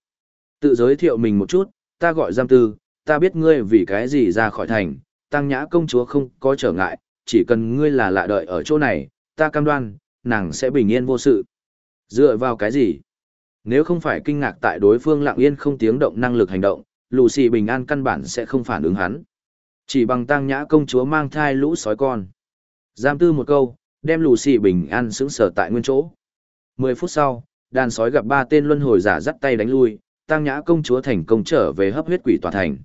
Tự giới thiệu mình một chút, ta gọi giam tư, ta biết ngươi vì cái gì ra khỏi thành, tăng nhã công chúa không có trở ngại, chỉ cần ngươi là lạ đợi ở chỗ này, ta cam đoan, nàng sẽ bình yên vô sự. Dựa vào cái gì? Nếu không phải kinh ngạc tại đối phương lặng yên không tiếng động năng lực hành động, Lucy bình an căn bản sẽ không phản ứng hắn. Chỉ bằng tăng nhã công chúa mang thai lũ sói con. Giam tư một câu, đem Lucy bình an sững sờ tại nguyên chỗ. Mười phút sau, đàn sói gặp ba tên luân hồi giả dắt tay đánh lui, tăng nhã công chúa thành công trở về hấp huyết quỷ tòa thành.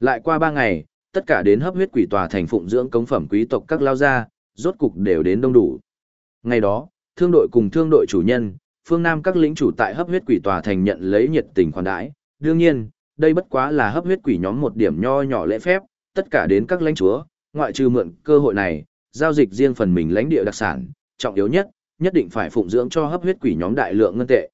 Lại qua ba ngày, tất cả đến hấp huyết quỷ tòa thành phụng dưỡng cống phẩm quý tộc các lao gia, rốt cục đều đến đông đủ. Ngày đó, thương đội cùng thương đội chủ nhân, phương Nam các lĩnh chủ tại hấp huyết quỷ tòa thành nhận lấy nhiệt tình khoản đãi. Đương nhiên, đây bất quá là hấp huyết quỷ nhóm một điểm nho nhỏ lễ phép, tất cả đến các lãnh chúa, ngoại trừ mượn cơ hội này, giao dịch riêng phần mình lãnh địa đặc sản, trọng yếu nhất, nhất định phải phụng dưỡng cho hấp huyết quỷ nhóm đại lượng ngân tệ.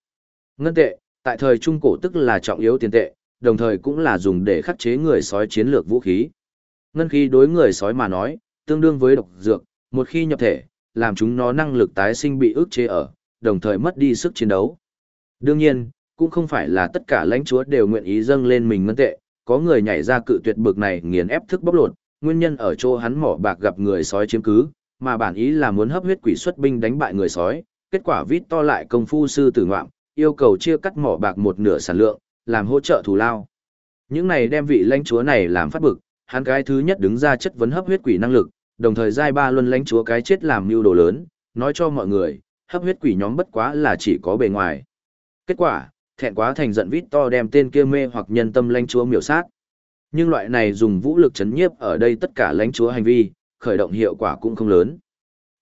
Ngân tệ, tại thời trung cổ tức là trọng yếu tiền tệ, đồng thời cũng là dùng để khắc chế người sói chiến lược vũ khí. Ngân khí đối người sói mà nói, tương đương với độc dược, một khi nhập thể, làm chúng nó năng lực tái sinh bị ức chế ở, đồng thời mất đi sức chiến đấu. Đương nhiên, cũng không phải là tất cả lãnh chúa đều nguyện ý dâng lên mình ngân tệ, có người nhảy ra cự tuyệt bực này nghiền ép thức bóc lột, nguyên nhân ở chỗ hắn mỏ bạc gặp người sói chiếm cứ, mà bản ý là muốn hấp huyết quỷ xuất binh đánh bại người sói, kết quả vít to lại công phu sư tử ngoạm, yêu cầu chia cắt mỏ bạc một nửa sản lượng, làm hỗ trợ thù lao. Những này đem vị lãnh chúa này làm phát bực, hắn cái thứ nhất đứng ra chất vấn hấp huyết quỷ năng lực, đồng thời giai ba luân lãnh chúa cái chết làm mưu đồ lớn, nói cho mọi người, hấp huyết quỷ nhóm bất quá là chỉ có bề ngoài. Kết quả, thẹn quá thành giận vít to đem tên kia mê hoặc nhân tâm lãnh chúa miểu sát. Nhưng loại này dùng vũ lực chấn nhiếp ở đây tất cả lãnh chúa hành vi, khởi động hiệu quả cũng không lớn.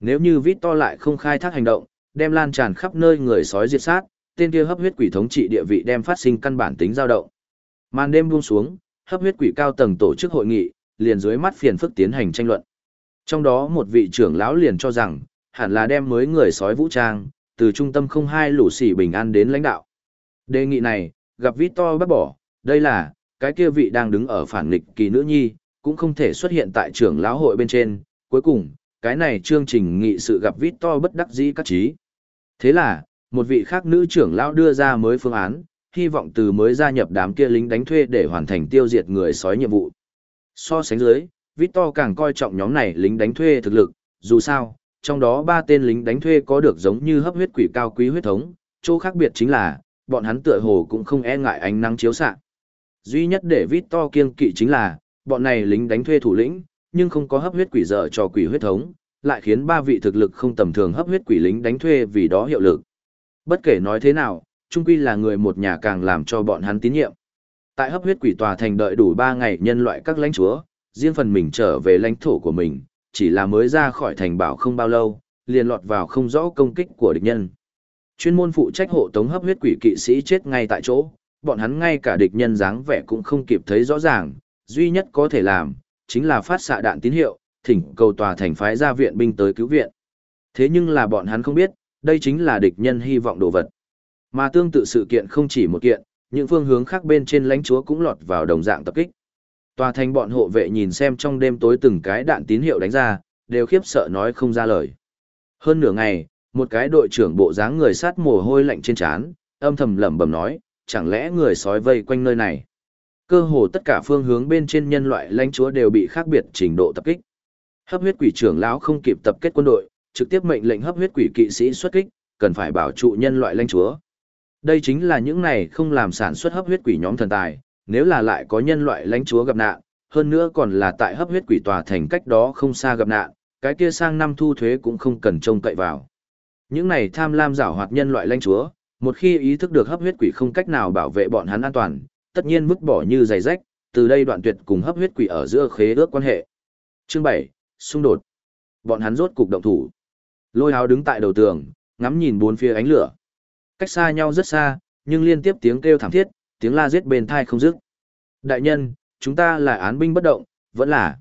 Nếu như vít to lại không khai thác hành động, đem lan tràn khắp nơi người sói diệt sát, tên kia hấp huyết quỷ thống trị địa vị đem phát sinh căn bản tính dao động. Màn đêm buông xuống, hấp huyết quỷ cao tầng tổ chức hội nghị, liền dưới mắt phiền phức tiến hành tranh luận. Trong đó một vị trưởng lão liền cho rằng, hẳn là đem mới người sói vũ trang, từ trung tâm không hai lũ sỉ bình an đến lãnh đạo. Đề nghị này, gặp Victor bác bỏ, đây là, cái kia vị đang đứng ở phản nghịch kỳ nữ nhi, cũng không thể xuất hiện tại trưởng lão hội bên trên. Cuối cùng, cái này chương trình nghị sự gặp Victor bất đắc dĩ các trí. Thế là, một vị khác nữ trưởng lão đưa ra mới phương án, hy vọng từ mới gia nhập đám kia lính đánh thuê để hoàn thành tiêu diệt người sói nhiệm vụ. So sánh dưới, Victor càng coi trọng nhóm này lính đánh thuê thực lực, dù sao, trong đó ba tên lính đánh thuê có được giống như hấp huyết quỷ cao quý huyết thống, chỗ khác biệt chính là, bọn hắn tựa hồ cũng không e ngại ánh nắng chiếu xạ. Duy nhất để Victor kiêng kỵ chính là, bọn này lính đánh thuê thủ lĩnh, nhưng không có hấp huyết quỷ dở cho quỷ huyết thống, lại khiến ba vị thực lực không tầm thường hấp huyết quỷ lính đánh thuê vì đó hiệu lực. Bất kể nói thế nào, trung quy là người một nhà càng làm cho bọn hắn tín nhiệm. Tại hấp huyết quỷ tòa thành đợi đủ 3 ngày nhân loại các lãnh chúa, riêng phần mình trở về lãnh thổ của mình, chỉ là mới ra khỏi thành bảo không bao lâu, liền lọt vào không rõ công kích của địch nhân. Chuyên môn phụ trách hộ tống hấp huyết quỷ kỵ sĩ chết ngay tại chỗ, bọn hắn ngay cả địch nhân dáng vẻ cũng không kịp thấy rõ ràng, duy nhất có thể làm, chính là phát xạ đạn tín hiệu, thỉnh cầu tòa thành phái ra viện binh tới cứu viện. Thế nhưng là bọn hắn không biết, đây chính là địch nhân hy vọng đồ vật. Mà tương tự sự kiện không chỉ một kiện, những phương hướng khác bên trên lãnh chúa cũng lọt vào đồng dạng tập kích. Tòa thành bọn hộ vệ nhìn xem trong đêm tối từng cái đạn tín hiệu đánh ra, đều khiếp sợ nói không ra lời. Hơn nửa ngày, một cái đội trưởng bộ dáng người sát mồ hôi lạnh trên trán, âm thầm lẩm bẩm nói, chẳng lẽ người sói vây quanh nơi này. Cơ hồ tất cả phương hướng bên trên nhân loại lãnh chúa đều bị khác biệt trình độ tập kích. Hấp huyết quỷ trưởng lão không kịp tập kết quân đội, trực tiếp mệnh lệnh hấp huyết quỷ kỵ sĩ xuất kích, cần phải bảo trụ nhân loại lãnh chúa. Đây chính là những này không làm sản xuất hấp huyết quỷ nhóm thần tài, nếu là lại có nhân loại lãnh chúa gặp nạn, hơn nữa còn là tại hấp huyết quỷ tòa thành cách đó không xa gặp nạn, cái kia sang năm thu thuế cũng không cần trông cậy vào. Những này tham lam giảo hoạt nhân loại lãnh chúa, một khi ý thức được hấp huyết quỷ không cách nào bảo vệ bọn hắn an toàn, tất nhiên vứt bỏ như giày rách, từ đây đoạn tuyệt cùng hấp huyết quỷ ở giữa khế ước quan hệ. Chương 7, xung đột. Bọn hắn rốt cục động thủ. Lôi Hào đứng tại đầu tường, ngắm nhìn bốn phía ánh lửa. Cách xa nhau rất xa, nhưng liên tiếp tiếng kêu thảm thiết, tiếng la giết bên thai không dứt. Đại nhân, chúng ta là án binh bất động, vẫn là.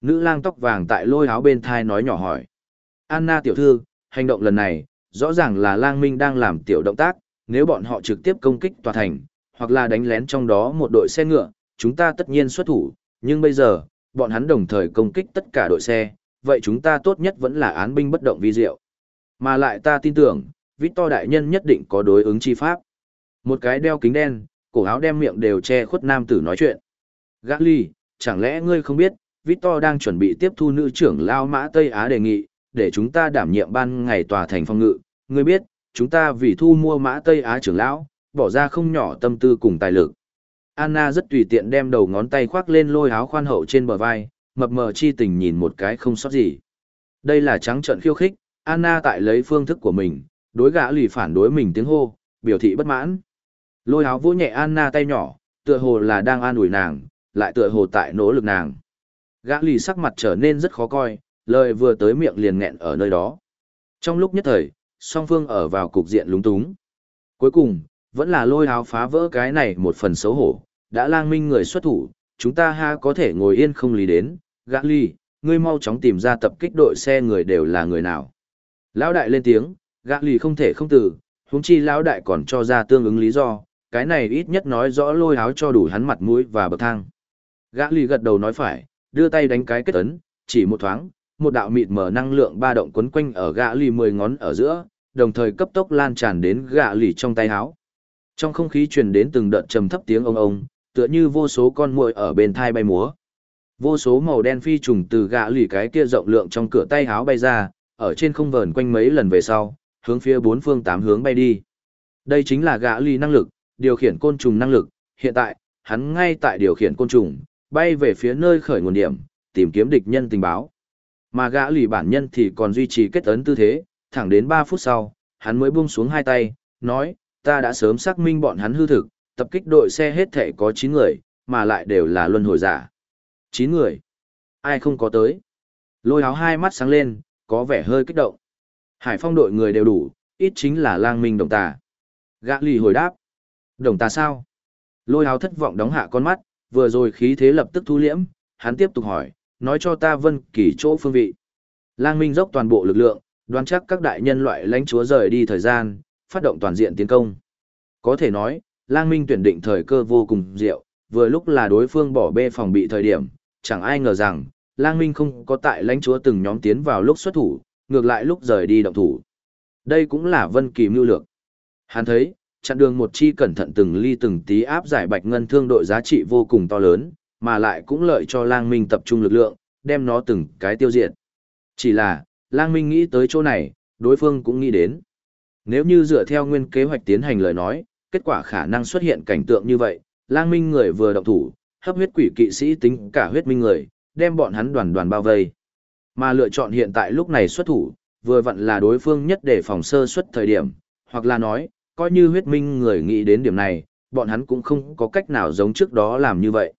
Nữ lang tóc vàng tại lôi áo bên thai nói nhỏ hỏi. Anna tiểu thư, hành động lần này, rõ ràng là lang minh đang làm tiểu động tác, nếu bọn họ trực tiếp công kích tòa thành, hoặc là đánh lén trong đó một đội xe ngựa, chúng ta tất nhiên xuất thủ, nhưng bây giờ, bọn hắn đồng thời công kích tất cả đội xe, vậy chúng ta tốt nhất vẫn là án binh bất động vi diệu. Mà lại ta tin tưởng, Victor đại nhân nhất định có đối ứng chi pháp. Một cái đeo kính đen, cổ áo đem miệng đều che khuất nam tử nói chuyện. Gã ly, chẳng lẽ ngươi không biết, Victor đang chuẩn bị tiếp thu nữ trưởng Lao Mã Tây Á đề nghị, để chúng ta đảm nhiệm ban ngày tòa thành phong ngự. Ngươi biết, chúng ta vì thu mua Mã Tây Á trưởng lão, bỏ ra không nhỏ tâm tư cùng tài lực. Anna rất tùy tiện đem đầu ngón tay khoác lên lôi áo khoan hậu trên bờ vai, mập mờ chi tình nhìn một cái không sót gì. Đây là trắng trận khiêu khích, Anna tại lấy phương thức của mình, đối gã lì phản đối mình tiếng hô, biểu thị bất mãn. Lôi áo vỗ nhẹ Anna tay nhỏ, tựa hồ là đang an ủi nàng, lại tựa hồ tại nỗ lực nàng. Gã lì sắc mặt trở nên rất khó coi, lời vừa tới miệng liền nghẹn ở nơi đó. Trong lúc nhất thời, song phương ở vào cục diện lúng túng. Cuối cùng, vẫn là lôi áo phá vỡ cái này một phần xấu hổ, đã lang minh người xuất thủ, chúng ta ha có thể ngồi yên không lý đến, gã ly, ngươi mau chóng tìm ra tập kích đội xe người đều là người nào. Lão đại lên tiếng, gã ly không thể không từ, huống chi lão đại còn cho ra tương ứng lý do, cái này ít nhất nói rõ lôi áo cho đủ hắn mặt mũi và bậc thang. Gã lì gật đầu nói phải, đưa tay đánh cái kết ấn, chỉ một thoáng, một đạo mịt mờ năng lượng ba động quấn quanh ở gã lì mười ngón ở giữa, đồng thời cấp tốc lan tràn đến gã lì trong tay áo. Trong không khí truyền đến từng đợt trầm thấp tiếng ông ông, tựa như vô số con muỗi ở bên thai bay múa. Vô số màu đen phi trùng từ gã lì cái kia rộng lượng trong cửa tay háo bay ra, ở trên không vờn quanh mấy lần về sau, hướng phía bốn phương tám hướng bay đi. Đây chính là gã lì năng lực, điều khiển côn trùng năng lực, hiện tại, hắn ngay tại điều khiển côn trùng, bay về phía nơi khởi nguồn điểm, tìm kiếm địch nhân tình báo. Mà gã lì bản nhân thì còn duy trì kết ấn tư thế, thẳng đến 3 phút sau, hắn mới buông xuống hai tay, nói, ta đã sớm xác minh bọn hắn hư thực, tập kích đội xe hết thể có 9 người, mà lại đều là luân hồi giả. 9 người. Ai không có tới. Lôi áo hai mắt sáng lên, có vẻ hơi kích động. Hải phong đội người đều đủ, ít chính là lang minh đồng tà. Gã lì hồi đáp. Đồng ta sao? Lôi áo thất vọng đóng hạ con mắt, vừa rồi khí thế lập tức thu liễm, hắn tiếp tục hỏi, nói cho ta vân kỳ chỗ phương vị. Lang minh dốc toàn bộ lực lượng, đoán chắc các đại nhân loại lãnh chúa rời đi thời gian, phát động toàn diện tiến công. Có thể nói, Lang Minh tuyển định thời cơ vô cùng diệu, vừa lúc là đối phương bỏ bê phòng bị thời điểm, chẳng ai ngờ rằng, Lang Minh không có tại lãnh chúa từng nhóm tiến vào lúc xuất thủ, ngược lại lúc rời đi động thủ. Đây cũng là Vân Kỳ mưu lược. Hắn thấy, chặn đường một chi cẩn thận từng ly từng tí áp giải bạch ngân thương đội giá trị vô cùng to lớn, mà lại cũng lợi cho Lang Minh tập trung lực lượng, đem nó từng cái tiêu diệt. Chỉ là, Lang Minh nghĩ tới chỗ này, đối phương cũng nghĩ đến. Nếu như dựa theo nguyên kế hoạch tiến hành lời nói, kết quả khả năng xuất hiện cảnh tượng như vậy, lang minh người vừa động thủ, hấp huyết quỷ kỵ sĩ tính cả huyết minh người, đem bọn hắn đoàn đoàn bao vây. Mà lựa chọn hiện tại lúc này xuất thủ, vừa vặn là đối phương nhất để phòng sơ xuất thời điểm, hoặc là nói, coi như huyết minh người nghĩ đến điểm này, bọn hắn cũng không có cách nào giống trước đó làm như vậy.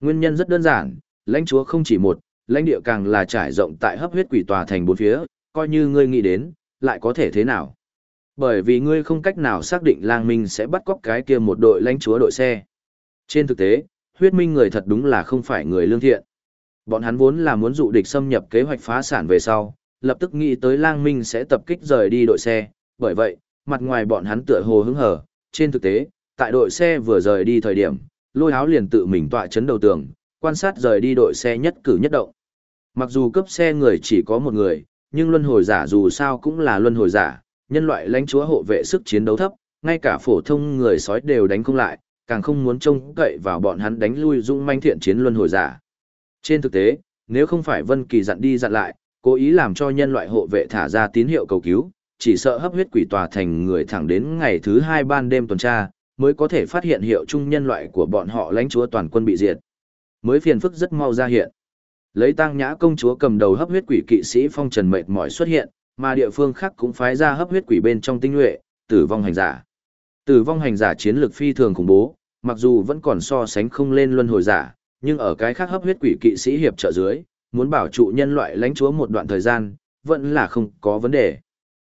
Nguyên nhân rất đơn giản, lãnh chúa không chỉ một, lãnh địa càng là trải rộng tại hấp huyết quỷ tòa thành bốn phía, coi như ngươi nghĩ đến, lại có thể thế nào. Bởi vì ngươi không cách nào xác định lang minh sẽ bắt cóc cái kia một đội lãnh chúa đội xe. Trên thực tế, huyết minh người thật đúng là không phải người lương thiện. Bọn hắn vốn là muốn dụ địch xâm nhập kế hoạch phá sản về sau, lập tức nghĩ tới lang minh sẽ tập kích rời đi đội xe, bởi vậy, mặt ngoài bọn hắn tựa hồ hứng hở, trên thực tế, tại đội xe vừa rời đi thời điểm, lôi áo liền tự mình tọa chấn đầu tường, quan sát rời đi đội xe nhất cử nhất động. Mặc dù cấp xe người chỉ có một người, nhưng luân hồi giả dù sao cũng là luân hồi giả, nhân loại lãnh chúa hộ vệ sức chiến đấu thấp, ngay cả phổ thông người sói đều đánh không lại, càng không muốn trông cậy vào bọn hắn đánh lui dũng manh thiện chiến luân hồi giả. Trên thực tế, nếu không phải Vân Kỳ dặn đi dặn lại, cố ý làm cho nhân loại hộ vệ thả ra tín hiệu cầu cứu, chỉ sợ hấp huyết quỷ tòa thành người thẳng đến ngày thứ hai ban đêm tuần tra, mới có thể phát hiện hiệu chung nhân loại của bọn họ lãnh chúa toàn quân bị diệt. Mới phiền phức rất mau ra hiện. Lấy tăng nhã công chúa cầm đầu hấp huyết quỷ kỵ sĩ phong trần mệt mỏi xuất hiện, mà địa phương khác cũng phái ra hấp huyết quỷ bên trong tinh nhuệ, tử vong hành giả. Tử vong hành giả chiến lược phi thường khủng bố, mặc dù vẫn còn so sánh không lên luân hồi giả, nhưng ở cái khác hấp huyết quỷ kỵ sĩ hiệp trợ dưới, muốn bảo trụ nhân loại lãnh chúa một đoạn thời gian, vẫn là không có vấn đề.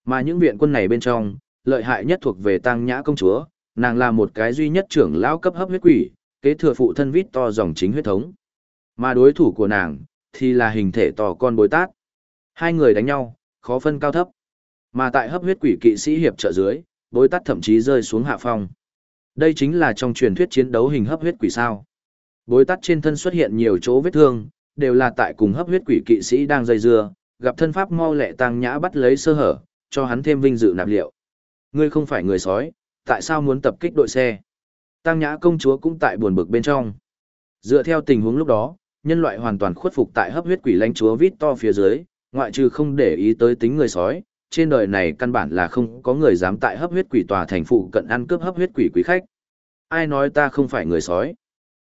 Mà những viện quân này bên trong, lợi hại nhất thuộc về tăng nhã công chúa, nàng là một cái duy nhất trưởng lão cấp hấp huyết quỷ, kế thừa phụ thân vít to dòng chính huyết thống. Mà đối thủ của nàng, thì là hình thể to con bối tát. Hai người đánh nhau, khó phân cao thấp. Mà tại hấp huyết quỷ kỵ sĩ hiệp trợ dưới, bối tắt thậm chí rơi xuống hạ phong. Đây chính là trong truyền thuyết chiến đấu hình hấp huyết quỷ sao. Bối tắt trên thân xuất hiện nhiều chỗ vết thương, đều là tại cùng hấp huyết quỷ kỵ sĩ đang dây dưa, gặp thân pháp mau lẹ tăng nhã bắt lấy sơ hở, cho hắn thêm vinh dự nạp liệu. Ngươi không phải người sói, tại sao muốn tập kích đội xe? Tăng nhã công chúa cũng tại buồn bực bên trong. Dựa theo tình huống lúc đó, nhân loại hoàn toàn khuất phục tại hấp huyết quỷ lãnh chúa vít to phía dưới, ngoại trừ không để ý tới tính người sói, trên đời này căn bản là không có người dám tại hấp huyết quỷ tòa thành phụ cận ăn cướp hấp huyết quỷ quý khách. Ai nói ta không phải người sói?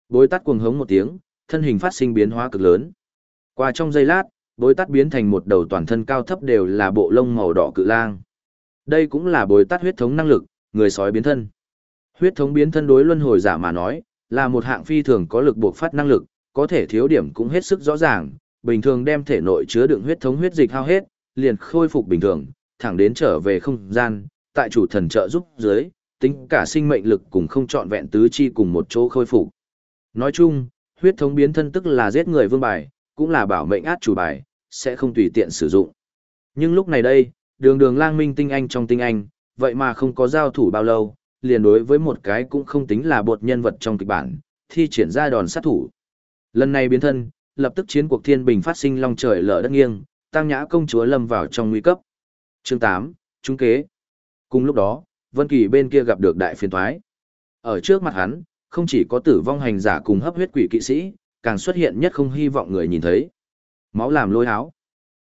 Bối tắt cuồng hống một tiếng, thân hình phát sinh biến hóa cực lớn. Qua trong giây lát, bối tát biến thành một đầu toàn thân cao thấp đều là bộ lông màu đỏ cự lang. Đây cũng là bối tát huyết thống năng lực, người sói biến thân. Huyết thống biến thân đối luân hồi giả mà nói, là một hạng phi thường có lực buộc phát năng lực, có thể thiếu điểm cũng hết sức rõ ràng, bình thường đem thể nội chứa đựng huyết thống huyết dịch hao hết, liền khôi phục bình thường, thẳng đến trở về không gian, tại chủ thần trợ giúp dưới, tính cả sinh mệnh lực cùng không trọn vẹn tứ chi cùng một chỗ khôi phục. Nói chung, huyết thống biến thân tức là giết người vương bài, cũng là bảo mệnh át chủ bài, sẽ không tùy tiện sử dụng. Nhưng lúc này đây, đường đường lang minh tinh anh trong tinh anh, vậy mà không có giao thủ bao lâu, liền đối với một cái cũng không tính là bột nhân vật trong kịch bản, thi triển ra đòn sát thủ. Lần này biến thân, lập tức chiến cuộc thiên bình phát sinh long trời lở đất nghiêng, tăng nhã công chúa lâm vào trong nguy cấp. Chương 8, trung kế. Cùng lúc đó, Vân Kỳ bên kia gặp được đại phiền toái. Ở trước mặt hắn, không chỉ có tử vong hành giả cùng hấp huyết quỷ kỵ sĩ, càng xuất hiện nhất không hy vọng người nhìn thấy. Máu làm lôi háo,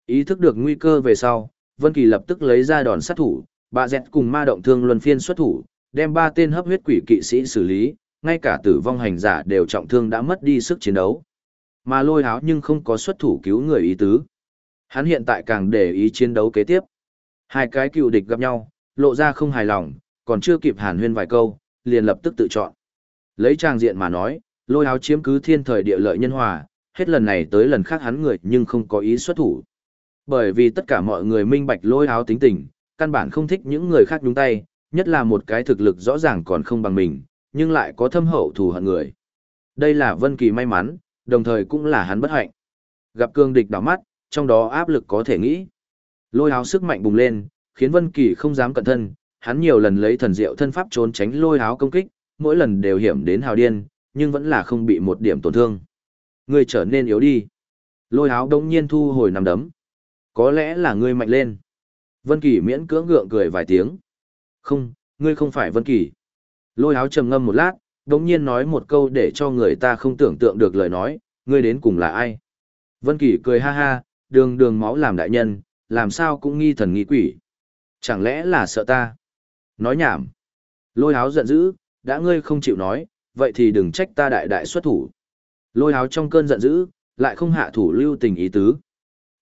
Ý thức được nguy cơ về sau, Vân Kỳ lập tức lấy ra đòn sát thủ, bà dẹt cùng ma động thương luân phiên xuất thủ, đem ba tên hấp huyết quỷ kỵ sĩ xử lý, ngay cả tử vong hành giả đều trọng thương đã mất đi sức chiến đấu. Mà lôi háo nhưng không có xuất thủ cứu người ý tứ. Hắn hiện tại càng để ý chiến đấu kế tiếp. Hai cái cựu địch gặp nhau, lộ ra không hài lòng, còn chưa kịp hàn huyên vài câu, liền lập tức tự chọn. Lấy trang diện mà nói, lôi háo chiếm cứ thiên thời địa lợi nhân hòa, hết lần này tới lần khác hắn người nhưng không có ý xuất thủ. Bởi vì tất cả mọi người minh bạch lôi áo tính tình, căn bản không thích những người khác nhúng tay, nhất là một cái thực lực rõ ràng còn không bằng mình, nhưng lại có thâm hậu thù hận người. Đây là Vân Kỳ may mắn, đồng thời cũng là hắn bất hạnh. Gặp cương địch đảo mắt, trong đó áp lực có thể nghĩ. Lôi áo sức mạnh bùng lên, khiến Vân Kỳ không dám cận thân, hắn nhiều lần lấy thần diệu thân pháp trốn tránh lôi áo công kích, mỗi lần đều hiểm đến hào điên, nhưng vẫn là không bị một điểm tổn thương. Ngươi trở nên yếu đi. Lôi áo đông nhiên thu hồi nằm đấm. Có lẽ là ngươi mạnh lên. Vân Kỳ miễn cưỡng gượng cười vài tiếng. Không, ngươi không phải Vân Kỳ. Lôi áo trầm ngâm một lát, đống nhiên nói một câu để cho người ta không tưởng tượng được lời nói, ngươi đến cùng là ai? Vân Kỳ cười ha ha, đường đường máu làm đại nhân, làm sao cũng nghi thần nghi quỷ. Chẳng lẽ là sợ ta? Nói nhảm. Lôi áo giận dữ, đã ngươi không chịu nói, vậy thì đừng trách ta đại đại xuất thủ. Lôi áo trong cơn giận dữ, lại không hạ thủ lưu tình ý tứ.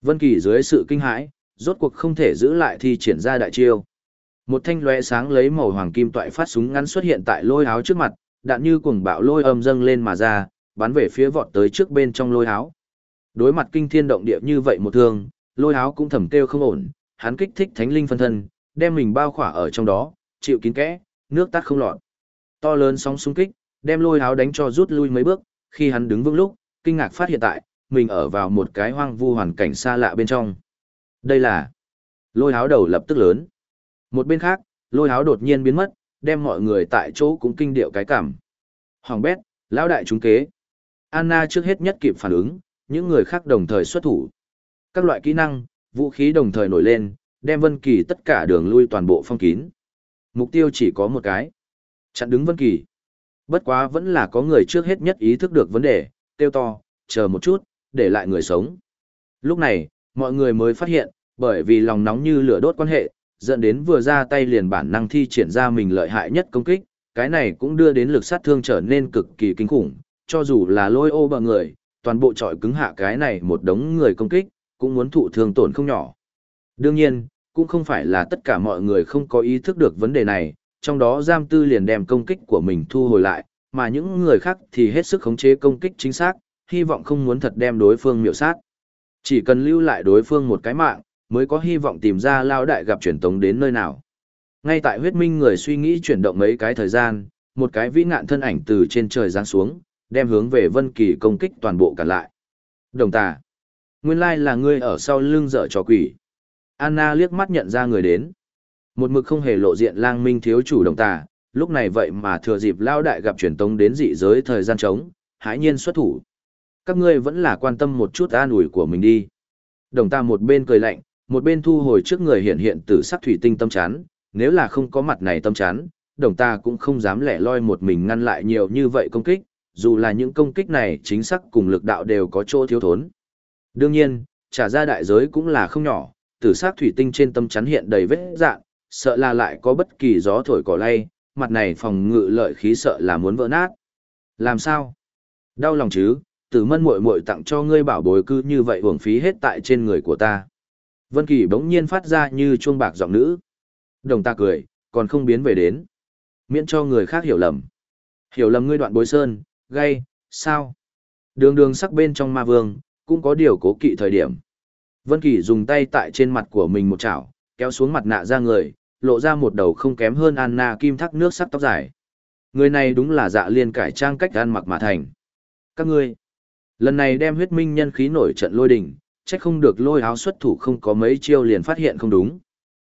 Vân Kỳ dưới sự kinh hãi, rốt cuộc không thể giữ lại thi triển ra đại chiêu. Một thanh lóe sáng lấy màu hoàng kim toại phát súng ngắn xuất hiện tại lôi áo trước mặt, đạn như cuồng bạo lôi âm dâng lên mà ra, bắn về phía vọt tới trước bên trong lôi áo. Đối mặt kinh thiên động địa như vậy một thương, lôi áo cũng thầm kêu không ổn, hắn kích thích thánh linh phân thân, đem mình bao khỏa ở trong đó, chịu kín kẽ, nước tắt không lọt. To lớn sóng xung kích, đem lôi áo đánh cho rút lui mấy bước, khi hắn đứng vững lúc, kinh ngạc phát hiện tại, mình ở vào một cái hoang vu hoàn cảnh xa lạ bên trong. Đây là lôi háo đầu lập tức lớn. Một bên khác, lôi háo đột nhiên biến mất, đem mọi người tại chỗ cũng kinh điệu cái cảm. Hoàng bét, lão đại trúng kế. Anna trước hết nhất kịp phản ứng, những người khác đồng thời xuất thủ. Các loại kỹ năng, vũ khí đồng thời nổi lên, đem Vân Kỳ tất cả đường lui toàn bộ phong kín. Mục tiêu chỉ có một cái. Chặn đứng Vân Kỳ. Bất quá vẫn là có người trước hết nhất ý thức được vấn đề, tiêu to, chờ một chút, để lại người sống. Lúc này, mọi người mới phát hiện, bởi vì lòng nóng như lửa đốt quan hệ, dẫn đến vừa ra tay liền bản năng thi triển ra mình lợi hại nhất công kích, cái này cũng đưa đến lực sát thương trở nên cực kỳ kinh khủng, cho dù là lôi ô bờ người, toàn bộ trọi cứng hạ cái này một đống người công kích, cũng muốn thụ thương tổn không nhỏ. Đương nhiên, cũng không phải là tất cả mọi người không có ý thức được vấn đề này, trong đó giam tư liền đem công kích của mình thu hồi lại, mà những người khác thì hết sức khống chế công kích chính xác, hy vọng không muốn thật đem đối phương miểu sát. Chỉ cần lưu lại đối phương một cái mạng, mới có hy vọng tìm ra lao đại gặp truyền tống đến nơi nào. Ngay tại huyết minh người suy nghĩ chuyển động mấy cái thời gian, một cái vĩ ngạn thân ảnh từ trên trời giáng xuống, đem hướng về Vân Kỳ công kích toàn bộ cả lại. Đồng tà. Nguyên lai là ngươi ở sau lưng dở trò quỷ. Anna liếc mắt nhận ra người đến. Một mực không hề lộ diện lang minh thiếu chủ đồng tà, lúc này vậy mà thừa dịp lao đại gặp truyền tống đến dị giới thời gian trống, hãi nhiên xuất thủ. Các ngươi vẫn là quan tâm một chút an ủi của mình đi. Đồng ta một bên cười lạnh, một bên thu hồi trước người hiện hiện tử sắc thủy tinh tâm chán, nếu là không có mặt này tâm chán, đồng ta cũng không dám lẻ loi một mình ngăn lại nhiều như vậy công kích, dù là những công kích này chính xác cùng lực đạo đều có chỗ thiếu thốn. Đương nhiên, trả ra đại giới cũng là không nhỏ, tử sắc thủy tinh trên tâm chắn hiện đầy vết dạng, sợ là lại có bất kỳ gió thổi cỏ lay, mặt này phòng ngự lợi khí sợ là muốn vỡ nát. Làm sao? Đau lòng chứ, tử mân muội muội tặng cho ngươi bảo bối cứ như vậy uổng phí hết tại trên người của ta. Vân Kỳ bỗng nhiên phát ra như chuông bạc giọng nữ. Đồng ta cười, còn không biến về đến. miễn cho người khác hiểu lầm. Hiểu lầm ngươi đoạn bối sơn, gây, sao? Đường đường sắc bên trong ma vương, cũng có điều cố kỵ thời điểm. Vân Kỳ dùng tay tại trên mặt của mình một chảo, kéo xuống mặt nạ ra người, lộ ra một đầu không kém hơn Anna kim thác nước sắc tóc dài. Người này đúng là dạ liên cải trang cách ăn mặc mà thành. Các ngươi, lần này đem huyết minh nhân khí nổi trận lôi đỉnh, chắc không được lôi áo xuất thủ không có mấy chiêu liền phát hiện không đúng.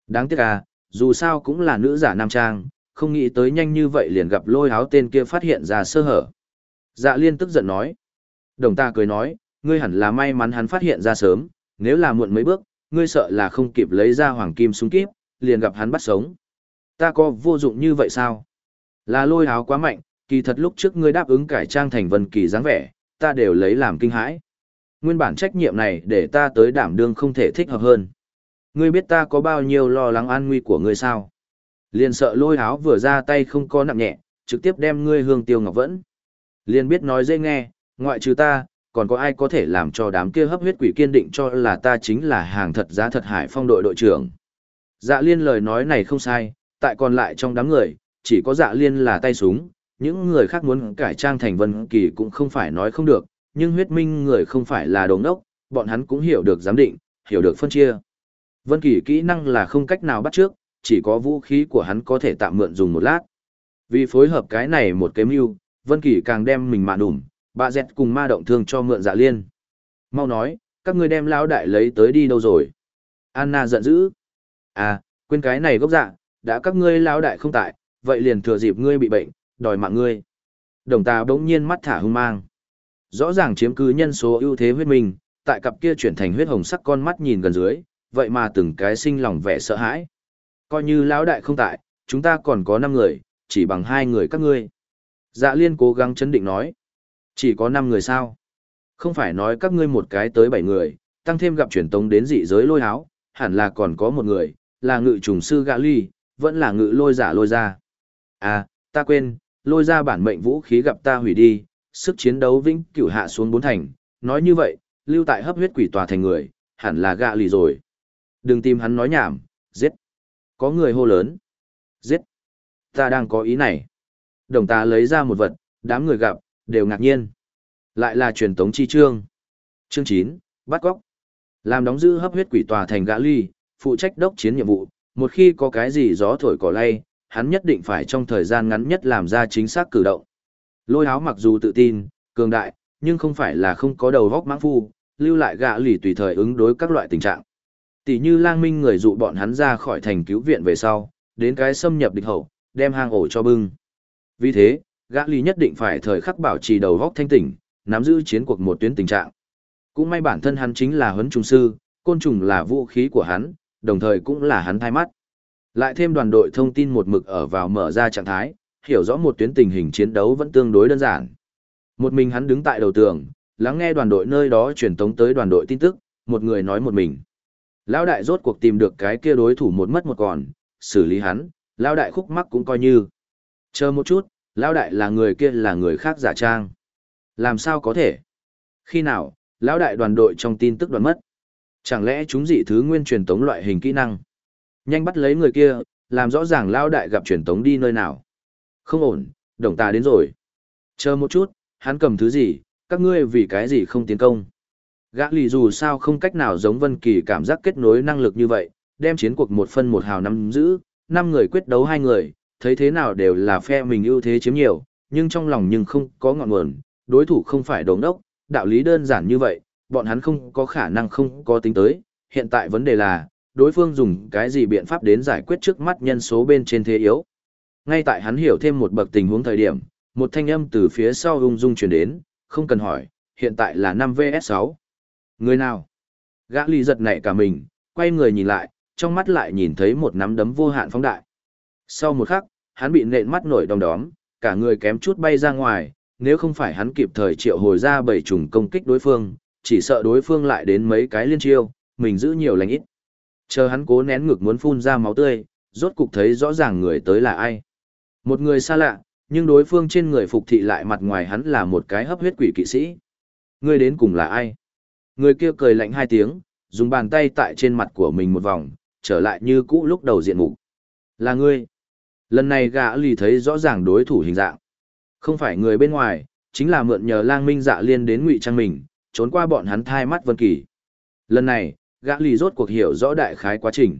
Đáng tiếc à, dù sao cũng là nữ giả nam trang, không nghĩ tới nhanh như vậy liền gặp lôi áo tên kia phát hiện ra sơ hở. Dạ liên tức giận nói. Đồng ta cười nói, ngươi hẳn là may mắn hắn phát hiện ra sớm, nếu là muộn mấy bước, ngươi sợ là không kịp lấy ra hoàng kim súng kíp, liền gặp hắn bắt sống. Ta có vô dụng như vậy sao? Là lôi áo quá mạnh, kỳ thật lúc trước ngươi đáp ứng cải trang thành vân kỳ dáng vẻ, ta đều lấy làm kinh hãi. Nguyên bản trách nhiệm này để ta tới đảm đương không thể thích hợp hơn. Ngươi biết ta có bao nhiêu lo lắng an nguy của ngươi sao? Liền sợ lôi áo vừa ra tay không có nặng nhẹ, trực tiếp đem ngươi hương tiêu ngọc vẫn. Liền biết nói dễ nghe, ngoại trừ ta, còn có ai có thể làm cho đám kia hấp huyết quỷ kiên định cho là ta chính là hàng thật giá thật hải phong đội đội trưởng. Dạ liên lời nói này không sai, tại còn lại trong đám người, chỉ có dạ liên là tay súng, những người khác muốn cải trang thành vân kỳ cũng không phải nói không được, nhưng huyết minh người không phải là đồ ngốc, bọn hắn cũng hiểu được giám định, hiểu được phân chia. Vân kỳ kỹ năng là không cách nào bắt trước, chỉ có vũ khí của hắn có thể tạm mượn dùng một lát. Vì phối hợp cái này một cái mưu, Vân Kỳ càng đem mình mạ đủm, bà dẹt cùng ma động thương cho mượn dạ liên. Mau nói, các ngươi đem lão đại lấy tới đi đâu rồi? Anna giận dữ. À, quên cái này gốc dạ, đã các ngươi lão đại không tại, vậy liền thừa dịp ngươi bị bệnh, đòi mạng ngươi. Đồng ta bỗng nhiên mắt thả hung mang. Rõ ràng chiếm cứ nhân số ưu thế huyết mình, tại cặp kia chuyển thành huyết hồng sắc con mắt nhìn gần dưới, vậy mà từng cái sinh lòng vẻ sợ hãi. Coi như lão đại không tại, chúng ta còn có 5 người, chỉ bằng hai người các ngươi. Dạ liên cố gắng chấn định nói. Chỉ có 5 người sao? Không phải nói các ngươi một cái tới 7 người, tăng thêm gặp truyền tống đến dị giới lôi háo, hẳn là còn có một người, là ngự trùng sư gã ly, vẫn là ngự lôi giả lôi ra. À, ta quên, lôi ra bản mệnh vũ khí gặp ta hủy đi, sức chiến đấu vĩnh cửu hạ xuống bốn thành, nói như vậy, lưu tại hấp huyết quỷ tòa thành người, hẳn là gã lì rồi. Đừng tìm hắn nói nhảm, giết. Có người hô lớn. Giết. Ta đang có ý này. Đồng ta lấy ra một vật, đám người gặp, đều ngạc nhiên. Lại là truyền tống chi trương. Chương 9, bắt góc. Làm đóng giữ hấp huyết quỷ tòa thành gã ly, phụ trách đốc chiến nhiệm vụ, một khi có cái gì gió thổi cỏ lay, hắn nhất định phải trong thời gian ngắn nhất làm ra chính xác cử động. Lôi áo mặc dù tự tin, cường đại, nhưng không phải là không có đầu góc mãng phu, lưu lại gã lì tùy thời ứng đối các loại tình trạng. Tỷ như lang minh người dụ bọn hắn ra khỏi thành cứu viện về sau, đến cái xâm nhập địch hậu, đem hang ổ cho bưng. Vì thế, gã lì nhất định phải thời khắc bảo trì đầu góc thanh tỉnh, nắm giữ chiến cuộc một tuyến tình trạng. Cũng may bản thân hắn chính là huấn trùng sư, côn trùng là vũ khí của hắn, đồng thời cũng là hắn thay mắt. Lại thêm đoàn đội thông tin một mực ở vào mở ra trạng thái, hiểu rõ một tuyến tình hình chiến đấu vẫn tương đối đơn giản. Một mình hắn đứng tại đầu tường, lắng nghe đoàn đội nơi đó truyền tống tới đoàn đội tin tức, một người nói một mình. Lão đại rốt cuộc tìm được cái kia đối thủ một mất một còn, xử lý hắn, lão đại khúc mắc cũng coi như. Chờ một chút, lão đại là người kia là người khác giả trang. Làm sao có thể? Khi nào, lão đại đoàn đội trong tin tức đoạn mất? Chẳng lẽ chúng dị thứ nguyên truyền tống loại hình kỹ năng? Nhanh bắt lấy người kia, làm rõ ràng lao đại gặp truyền tống đi nơi nào. Không ổn, đồng ta đến rồi. Chờ một chút, hắn cầm thứ gì, các ngươi vì cái gì không tiến công? Gã lì dù sao không cách nào giống Vân Kỳ cảm giác kết nối năng lực như vậy, đem chiến cuộc một phân một hào nắm giữ, năm người quyết đấu hai người, thấy thế nào đều là phe mình ưu thế chiếm nhiều, nhưng trong lòng nhưng không có ngọn nguồn, đối thủ không phải đồng đốc, đạo lý đơn giản như vậy, bọn hắn không có khả năng không có tính tới, hiện tại vấn đề là, đối phương dùng cái gì biện pháp đến giải quyết trước mắt nhân số bên trên thế yếu. Ngay tại hắn hiểu thêm một bậc tình huống thời điểm, một thanh âm từ phía sau ung dung truyền đến, không cần hỏi, hiện tại là 5vs6. Người nào? Gã ly giật nảy cả mình, quay người nhìn lại, trong mắt lại nhìn thấy một nắm đấm vô hạn phóng đại. Sau một khắc, hắn bị nện mắt nổi đom đóm, cả người kém chút bay ra ngoài, nếu không phải hắn kịp thời triệu hồi ra bảy trùng công kích đối phương, chỉ sợ đối phương lại đến mấy cái liên chiêu, mình giữ nhiều lành ít. Chờ hắn cố nén ngực muốn phun ra máu tươi, rốt cục thấy rõ ràng người tới là ai. Một người xa lạ, nhưng đối phương trên người phục thị lại mặt ngoài hắn là một cái hấp huyết quỷ kỵ sĩ. Người đến cùng là ai? Người kia cười lạnh hai tiếng, dùng bàn tay tại trên mặt của mình một vòng, trở lại như cũ lúc đầu diện mục. Là ngươi. Lần này gã lì thấy rõ ràng đối thủ hình dạng. Không phải người bên ngoài, chính là mượn nhờ lang minh dạ liên đến ngụy trang mình, trốn qua bọn hắn thai mắt Vân Kỳ. Lần này, gã lì rốt cuộc hiểu rõ đại khái quá trình.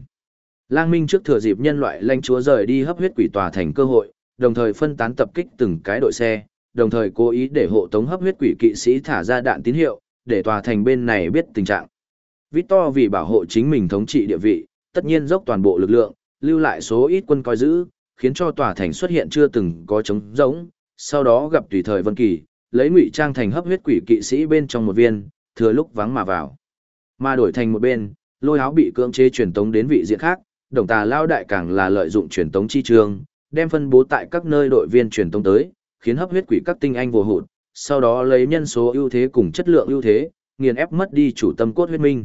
Lang Minh trước thừa dịp nhân loại lãnh chúa rời đi hấp huyết quỷ tòa thành cơ hội, đồng thời phân tán tập kích từng cái đội xe, đồng thời cố ý để hộ tống hấp huyết quỷ kỵ sĩ thả ra đạn tín hiệu, để tòa thành bên này biết tình trạng. Victor vì bảo hộ chính mình thống trị địa vị, tất nhiên dốc toàn bộ lực lượng, lưu lại số ít quân coi giữ, khiến cho tòa thành xuất hiện chưa từng có trống rỗng, sau đó gặp tùy thời Vân Kỳ, lấy ngụy trang thành hấp huyết quỷ kỵ sĩ bên trong một viên, thừa lúc vắng mà vào. Mà đổi thành một bên, lôi áo bị cưỡng chế truyền tống đến vị diện khác, đồng tà lao đại càng là lợi dụng truyền tống chi trường, đem phân bố tại các nơi đội viên truyền tống tới, khiến hấp huyết quỷ các tinh anh vô hụt, sau đó lấy nhân số ưu thế cùng chất lượng ưu thế, nghiền ép mất đi chủ tâm cốt huyết minh.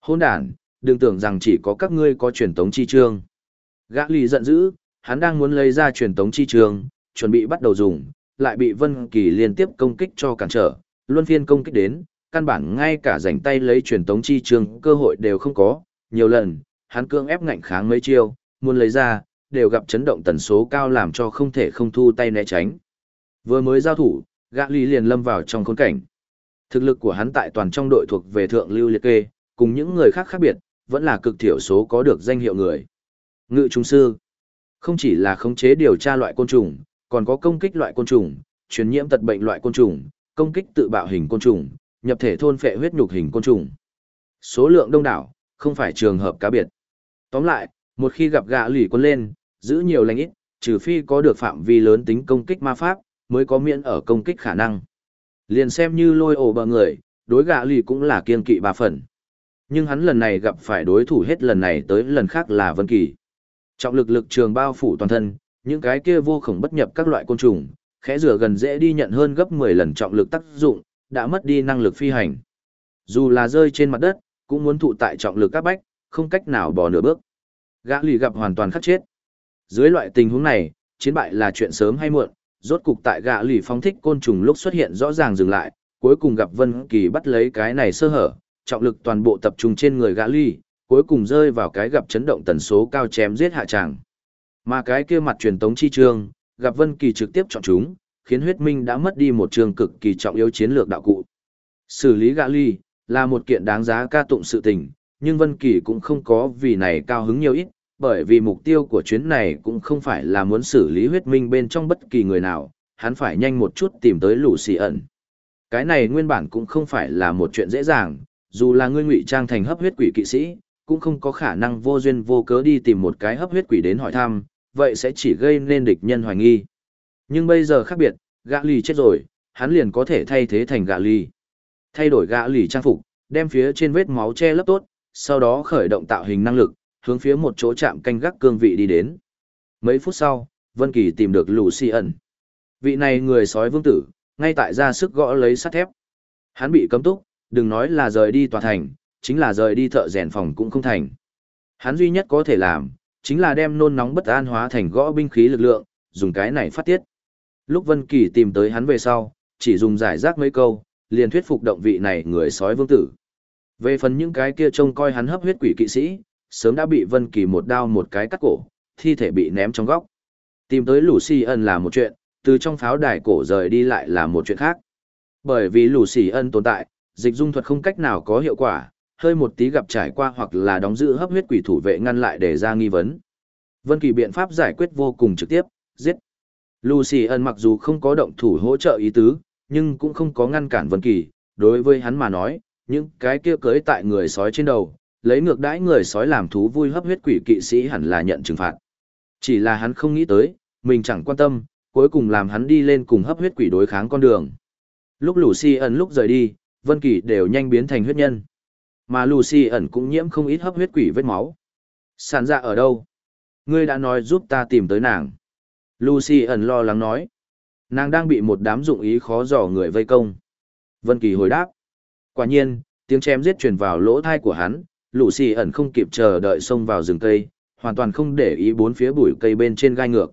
Hôn đàn, đừng tưởng rằng chỉ có các ngươi có truyền tống chi trường. Gã lì giận dữ, hắn đang muốn lấy ra truyền tống chi trường, chuẩn bị bắt đầu dùng, lại bị Vân Kỳ liên tiếp công kích cho cản trở, luân phiên công kích đến, căn bản ngay cả rảnh tay lấy truyền tống chi trường cơ hội đều không có, nhiều lần, hắn cương ép ngạnh kháng mấy chiêu, muốn lấy ra, đều gặp chấn động tần số cao làm cho không thể không thu tay né tránh. Vừa mới giao thủ, gã lý liền lâm vào trong khốn cảnh. Thực lực của hắn tại toàn trong đội thuộc về thượng lưu liệt kê, cùng những người khác khác biệt, vẫn là cực thiểu số có được danh hiệu người. Ngự trung sư, không chỉ là khống chế điều tra loại côn trùng, còn có công kích loại côn trùng, truyền nhiễm tật bệnh loại côn trùng, công kích tự bạo hình côn trùng, nhập thể thôn phệ huyết nhục hình côn trùng. Số lượng đông đảo, không phải trường hợp cá biệt. Tóm lại, một khi gặp gã lì quân lên, giữ nhiều lành ít, trừ phi có được phạm vi lớn tính công kích ma pháp, mới có miễn ở công kích khả năng. Liền xem như lôi ổ bờ người, đối gã lì cũng là kiên kỵ ba phần. Nhưng hắn lần này gặp phải đối thủ hết lần này tới lần khác là Vân Kỳ. Trọng lực lực trường bao phủ toàn thân, những cái kia vô khổng bất nhập các loại côn trùng, khẽ rửa gần dễ đi nhận hơn gấp 10 lần trọng lực tác dụng, đã mất đi năng lực phi hành. Dù là rơi trên mặt đất, cũng muốn thụ tại trọng lực các bách, không cách nào bỏ nửa bước. Gã lì gặp hoàn toàn khắc chết. Dưới loại tình huống này, chiến bại là chuyện sớm hay muộn, rốt cục tại gã lì phóng thích côn trùng lúc xuất hiện rõ ràng dừng lại, cuối cùng gặp Vân Kỳ bắt lấy cái này sơ hở, trọng lực toàn bộ tập trung trên người gã lì, cuối cùng rơi vào cái gặp chấn động tần số cao chém giết hạ tràng. Mà cái kia mặt truyền tống chi trường, gặp Vân Kỳ trực tiếp chọn chúng, khiến huyết minh đã mất đi một trường cực kỳ trọng yếu chiến lược đạo cụ. Xử lý gã ly, là một kiện đáng giá ca tụng sự tình, nhưng Vân Kỳ cũng không có vì này cao hứng nhiều ít, bởi vì mục tiêu của chuyến này cũng không phải là muốn xử lý huyết minh bên trong bất kỳ người nào, hắn phải nhanh một chút tìm tới lũ xì ẩn. Cái này nguyên bản cũng không phải là một chuyện dễ dàng, dù là ngươi ngụy trang thành hấp huyết quỷ kỵ sĩ, cũng không có khả năng vô duyên vô cớ đi tìm một cái hấp huyết quỷ đến hỏi thăm, vậy sẽ chỉ gây nên địch nhân hoài nghi. Nhưng bây giờ khác biệt, gã lì chết rồi, hắn liền có thể thay thế thành gã lì. Thay đổi gã lì trang phục, đem phía trên vết máu che lấp tốt, sau đó khởi động tạo hình năng lực, hướng phía một chỗ chạm canh gác cương vị đi đến. Mấy phút sau, Vân Kỳ tìm được Lucian. Vị này người sói vương tử, ngay tại ra sức gõ lấy sắt thép. Hắn bị cấm túc, đừng nói là rời đi tòa thành, chính là rời đi thợ rèn phòng cũng không thành. Hắn duy nhất có thể làm, chính là đem nôn nóng bất an hóa thành gõ binh khí lực lượng, dùng cái này phát tiết. Lúc Vân Kỳ tìm tới hắn về sau, chỉ dùng giải rác mấy câu, liền thuyết phục động vị này người sói vương tử. Về phần những cái kia trông coi hắn hấp huyết quỷ kỵ sĩ, sớm đã bị Vân Kỳ một đao một cái cắt cổ, thi thể bị ném trong góc. Tìm tới Lucy ân là một chuyện, từ trong pháo đài cổ rời đi lại là một chuyện khác. Bởi vì Lucy ân tồn tại, dịch dung thuật không cách nào có hiệu quả, hơi một tí gặp trải qua hoặc là đóng giữ hấp huyết quỷ thủ vệ ngăn lại để ra nghi vấn. Vân Kỳ biện pháp giải quyết vô cùng trực tiếp, giết. Lucy ân mặc dù không có động thủ hỗ trợ ý tứ, nhưng cũng không có ngăn cản Vân Kỳ, đối với hắn mà nói, những cái kia cưỡi tại người sói trên đầu, lấy ngược đãi người sói làm thú vui hấp huyết quỷ kỵ sĩ hẳn là nhận trừng phạt. Chỉ là hắn không nghĩ tới, mình chẳng quan tâm, cuối cùng làm hắn đi lên cùng hấp huyết quỷ đối kháng con đường. Lúc Lucy ẩn lúc rời đi, Vân Kỳ đều nhanh biến thành huyết nhân. Mà Lucy ẩn cũng nhiễm không ít hấp huyết quỷ vết máu. Sản dạ ở đâu? Ngươi đã nói giúp ta tìm tới nàng. Lucy ẩn lo lắng nói. Nàng đang bị một đám dụng ý khó dò người vây công. Vân Kỳ hồi đáp. Quả nhiên, tiếng chém giết truyền vào lỗ tai của hắn, Lucy ẩn không kịp chờ đợi xông vào rừng cây, hoàn toàn không để ý bốn phía bụi cây bên trên gai ngược.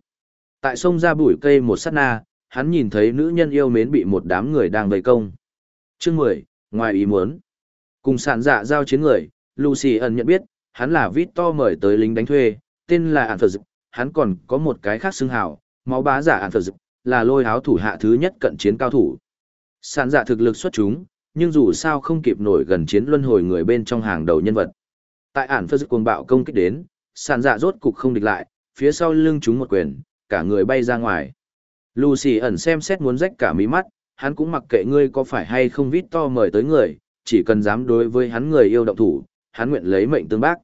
Tại sông ra bụi cây một sát na, hắn nhìn thấy nữ nhân yêu mến bị một đám người đang vây công. Chương 10, ngoài ý muốn. Cùng sản dạ giao chiến người, Lucy ẩn nhận biết, hắn là Victor mời tới lính đánh thuê, tên là Ản Phật Dực, hắn còn có một cái khác xưng hào, máu bá giả ản phật dực, là lôi háo thủ hạ thứ nhất cận chiến cao thủ. Sản giả thực lực xuất chúng, nhưng dù sao không kịp nổi gần chiến luân hồi người bên trong hàng đầu nhân vật. Tại ản phật dực cuồng bạo công kích đến, sản giả rốt cục không địch lại, phía sau lưng chúng một quyền, cả người bay ra ngoài. Lucy ẩn xem xét muốn rách cả mí mắt, hắn cũng mặc kệ ngươi có phải hay không vít to mời tới người, chỉ cần dám đối với hắn người yêu động thủ, hắn nguyện lấy mệnh tương bác.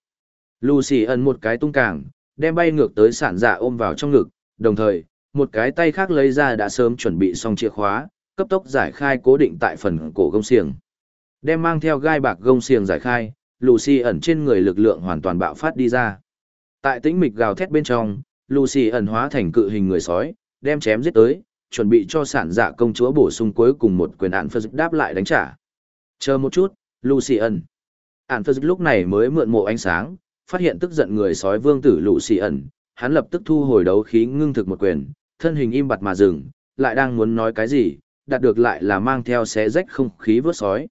Lucy ẩn một cái tung càng, đem bay ngược tới sản dạ ôm vào trong ngực, đồng thời, một cái tay khác lấy ra đã sớm chuẩn bị xong chìa khóa, cấp tốc giải khai cố định tại phần cổ gông xiềng. Đem mang theo gai bạc gông xiềng giải khai, Lucy ẩn trên người lực lượng hoàn toàn bạo phát đi ra. Tại tĩnh mịch gào thét bên trong, Lucy ẩn hóa thành cự hình người sói, đem chém giết tới, chuẩn bị cho sản dạ công chúa bổ sung cuối cùng một quyền án phân đáp lại đánh trả. Chờ một chút, Lucy ẩn. Phật lúc này mới mượn mộ ánh sáng, phát hiện tức giận người sói vương tử Lucian, ẩn, hắn lập tức thu hồi đấu khí ngưng thực một quyền, thân hình im bặt mà dừng, lại đang muốn nói cái gì, đạt được lại là mang theo xé rách không khí vớt sói.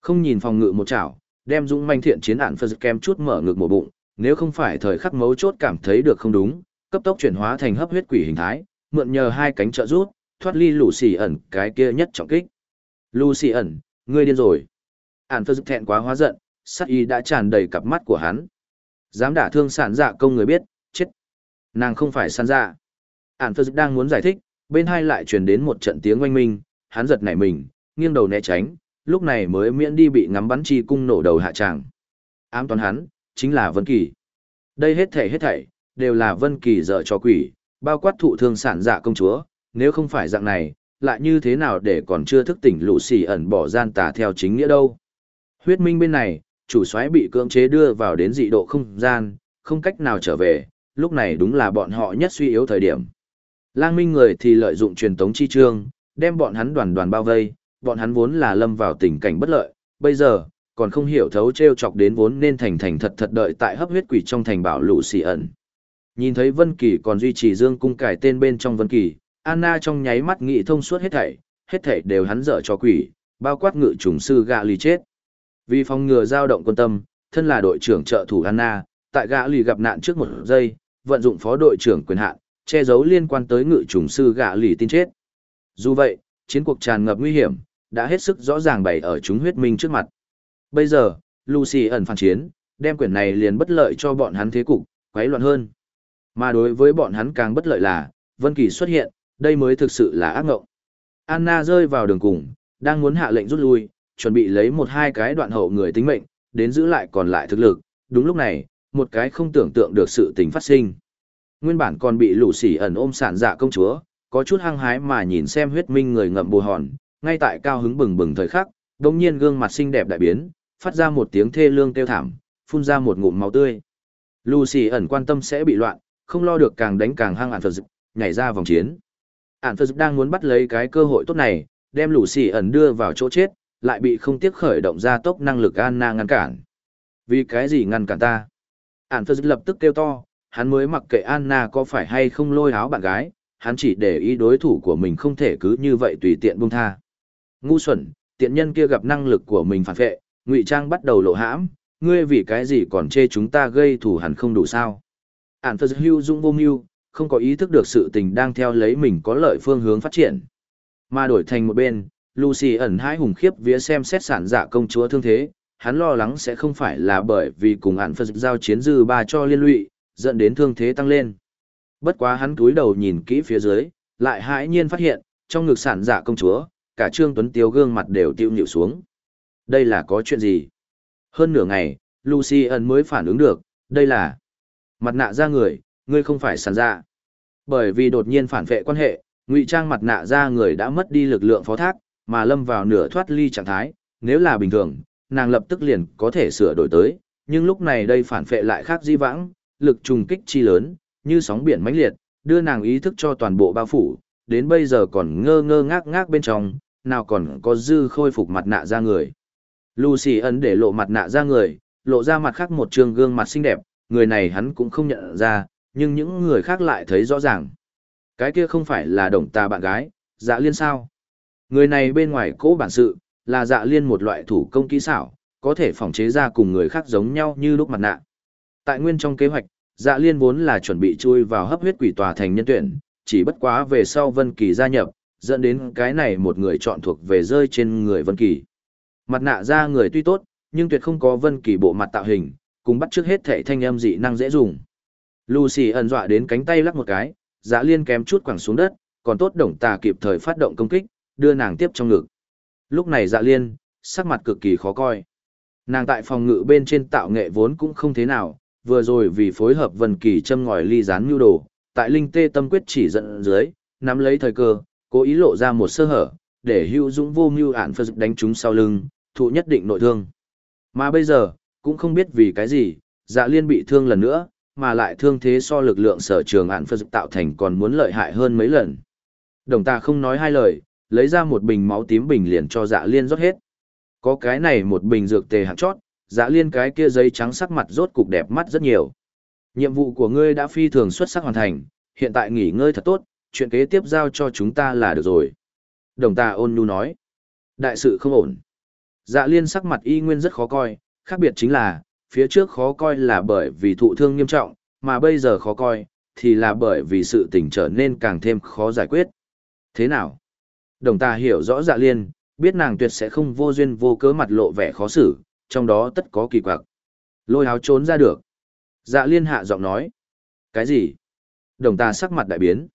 Không nhìn phòng ngự một chảo, đem dũng manh thiện chiến ản phật kem chút mở ngực một bụng, nếu không phải thời khắc mấu chốt cảm thấy được không đúng, cấp tốc chuyển hóa thành hấp huyết quỷ hình thái, mượn nhờ hai cánh trợ rút, thoát ly lũ xì ẩn cái kia nhất trọng kích. Lucian. xì ẩn, ngươi điên rồi. Ản phật thẹn quá hóa giận, sát y đã tràn đầy cặp mắt của hắn. Dám đả thương sản dạ công người biết, chết. Nàng không phải san dạ. Ản phật đang muốn giải thích, bên hai lại truyền đến một trận tiếng oanh minh, hắn giật nảy mình, nghiêng đầu né tránh, lúc này mới miễn đi bị ngắm bắn chi cung nổ đầu hạ tràng. Ám toán hắn, chính là Vân Kỳ. Đây hết thảy hết thảy, đều là Vân Kỳ dở cho quỷ, bao quát thụ thương sản dạ công chúa, nếu không phải dạng này, lại như thế nào để còn chưa thức tỉnh lũ xì ẩn bỏ gian tà theo chính nghĩa đâu. Huyết minh bên này, chủ soái bị cưỡng chế đưa vào đến dị độ không gian, không cách nào trở về, lúc này đúng là bọn họ nhất suy yếu thời điểm. Lang minh người thì lợi dụng truyền tống chi trương, đem bọn hắn đoàn đoàn bao vây, bọn hắn vốn là lâm vào tình cảnh bất lợi, bây giờ, còn không hiểu thấu treo chọc đến vốn nên thành thành thật thật đợi tại hấp huyết quỷ trong thành bảo lũ xì ẩn. Nhìn thấy Vân Kỳ còn duy trì dương cung cải tên bên trong Vân Kỳ, Anna trong nháy mắt nghĩ thông suốt hết thảy, hết thảy đều hắn dở cho quỷ, bao quát ngự trùng sư gạ lì chết. Vì phòng ngừa dao động quân tâm, thân là đội trưởng trợ thủ Anna, tại gạ lì gặp nạn trước một giây, vận dụng phó đội trưởng quyền hạn, che giấu liên quan tới ngự trùng sư gạ lì tin chết. Dù vậy, chiến cuộc tràn ngập nguy hiểm, đã hết sức rõ ràng bày ở chúng huyết minh trước mặt. Bây giờ, Lucy ẩn phản chiến, đem quyền này liền bất lợi cho bọn hắn thế cục, quấy loạn hơn. Mà đối với bọn hắn càng bất lợi là, Vân Kỳ xuất hiện, đây mới thực sự là ác ngộng. Anna rơi vào đường cùng, đang muốn hạ lệnh rút lui, chuẩn bị lấy một hai cái đoạn hậu người tính mệnh, đến giữ lại còn lại thực lực. Đúng lúc này, một cái không tưởng tượng được sự tình phát sinh. Nguyên bản còn bị lũ sỉ ẩn ôm sản dạ công chúa, có chút hăng hái mà nhìn xem huyết minh người ngậm bù hòn, ngay tại cao hứng bừng bừng thời khắc, đồng nhiên gương mặt xinh đẹp đại biến, phát ra một tiếng thê lương kêu thảm, phun ra một ngụm máu tươi. Lucy ẩn quan tâm sẽ bị loạn, không lo được càng đánh càng hăng ản phật nhảy ra vòng chiến. Ản phật đang muốn bắt lấy cái cơ hội tốt này, đem lũ xì ẩn đưa vào chỗ chết, lại bị không tiếc khởi động ra tốc năng lực Anna ngăn cản. Vì cái gì ngăn cản ta? Ản phật lập tức kêu to, hắn mới mặc kệ Anna có phải hay không lôi áo bạn gái, hắn chỉ để ý đối thủ của mình không thể cứ như vậy tùy tiện buông tha. Ngu xuẩn, tiện nhân kia gặp năng lực của mình phản vệ, ngụy trang bắt đầu lộ hãm, ngươi vì cái gì còn chê chúng ta gây thù hẳn không đủ sao? Ản Phật Hưu Dung vô mưu, không có ý thức được sự tình đang theo lấy mình có lợi phương hướng phát triển. Mà đổi thành một bên, Lucy ẩn hãi hùng khiếp vía xem xét sản giả công chúa thương thế, hắn lo lắng sẽ không phải là bởi vì cùng Ản Phật giao chiến dư ba cho liên lụy, dẫn đến thương thế tăng lên. Bất quá hắn cúi đầu nhìn kỹ phía dưới, lại hãi nhiên phát hiện, trong ngực sản giả công chúa, cả Trương Tuấn Tiếu gương mặt đều tiêu nhịu xuống. Đây là có chuyện gì? Hơn nửa ngày, Lucy ẩn mới phản ứng được, đây là mặt nạ ra người, ngươi không phải sàn dạ. Bởi vì đột nhiên phản vệ quan hệ, ngụy trang mặt nạ ra người đã mất đi lực lượng phó thác, mà lâm vào nửa thoát ly trạng thái, nếu là bình thường, nàng lập tức liền có thể sửa đổi tới, nhưng lúc này đây phản vệ lại khác di vãng, lực trùng kích chi lớn, như sóng biển mãnh liệt, đưa nàng ý thức cho toàn bộ bao phủ, đến bây giờ còn ngơ ngơ ngác ngác bên trong, nào còn có dư khôi phục mặt nạ ra người. Lucy ấn để lộ mặt nạ ra người, lộ ra mặt khác một trường gương mặt xinh đẹp, người này hắn cũng không nhận ra, nhưng những người khác lại thấy rõ ràng. Cái kia không phải là đồng tà bạn gái, dạ liên sao. Người này bên ngoài cố bản sự, là dạ liên một loại thủ công kỹ xảo, có thể phòng chế ra cùng người khác giống nhau như lúc mặt nạ. Tại nguyên trong kế hoạch, Dạ liên vốn là chuẩn bị chui vào hấp huyết quỷ tòa thành nhân tuyển, chỉ bất quá về sau Vân Kỳ gia nhập, dẫn đến cái này một người chọn thuộc về rơi trên người Vân Kỳ. Mặt nạ ra người tuy tốt, nhưng tuyệt không có Vân Kỳ bộ mặt tạo hình, cùng bắt trước hết thể thanh âm dị năng dễ dùng. Lucy ẩn dọa đến cánh tay lắc một cái, Dạ Liên kém chút quẳng xuống đất, còn tốt Đồng Tà kịp thời phát động công kích, đưa nàng tiếp trong ngực. Lúc này Dạ Liên, sắc mặt cực kỳ khó coi. Nàng tại phòng ngự bên trên tạo nghệ vốn cũng không thế nào, vừa rồi vì phối hợp vần Kỳ châm ngòi ly gián nhu đồ, tại Linh Tê Tâm quyết chỉ dẫn dưới, nắm lấy thời cơ, cố ý lộ ra một sơ hở, để Hưu Dũng vô mưu ản phật đánh chúng sau lưng, thụ nhất định nội thương. Mà bây giờ, cũng không biết vì cái gì, Dạ Liên bị thương lần nữa, mà lại thương thế so lực lượng sở trường ạn phật tạo thành còn muốn lợi hại hơn mấy lần. Đồng ta không nói hai lời, lấy ra một bình máu tím bình liền cho Dạ Liên rót hết. Có cái này một bình dược tề hạt chót, Dạ Liên cái kia giấy trắng sắc mặt rốt cục đẹp mắt rất nhiều. Nhiệm vụ của ngươi đã phi thường xuất sắc hoàn thành, hiện tại nghỉ ngơi thật tốt, chuyện kế tiếp giao cho chúng ta là được rồi. Đồng ta ôn nhu nói. Đại sự không ổn. Dạ liên sắc mặt y nguyên rất khó coi, khác biệt chính là, phía trước khó coi là bởi vì thụ thương nghiêm trọng, mà bây giờ khó coi, thì là bởi vì sự tình trở nên càng thêm khó giải quyết. Thế nào? Đồng ta hiểu rõ dạ liên, biết nàng tuyệt sẽ không vô duyên vô cớ mặt lộ vẻ khó xử, trong đó tất có kỳ quặc. Lôi áo trốn ra được. Dạ liên hạ giọng nói. Cái gì? Đồng ta sắc mặt đại biến.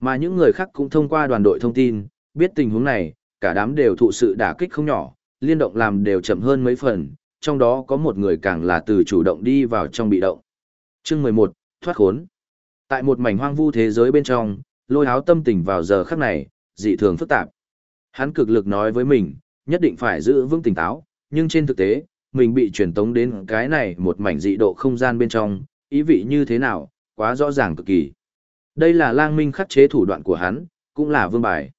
Mà những người khác cũng thông qua đoàn đội thông tin, biết tình huống này, cả đám đều thụ sự đả kích không nhỏ, liên động làm đều chậm hơn mấy phần, trong đó có một người càng là từ chủ động đi vào trong bị động. Chương 11, thoát khốn. Tại một mảnh hoang vu thế giới bên trong, lôi háo tâm tình vào giờ khắc này, dị thường phức tạp. Hắn cực lực nói với mình, nhất định phải giữ vững tỉnh táo, nhưng trên thực tế, mình bị truyền tống đến cái này một mảnh dị độ không gian bên trong, ý vị như thế nào, quá rõ ràng cực kỳ. Đây là lang minh khắc chế thủ đoạn của hắn, cũng là vương bài.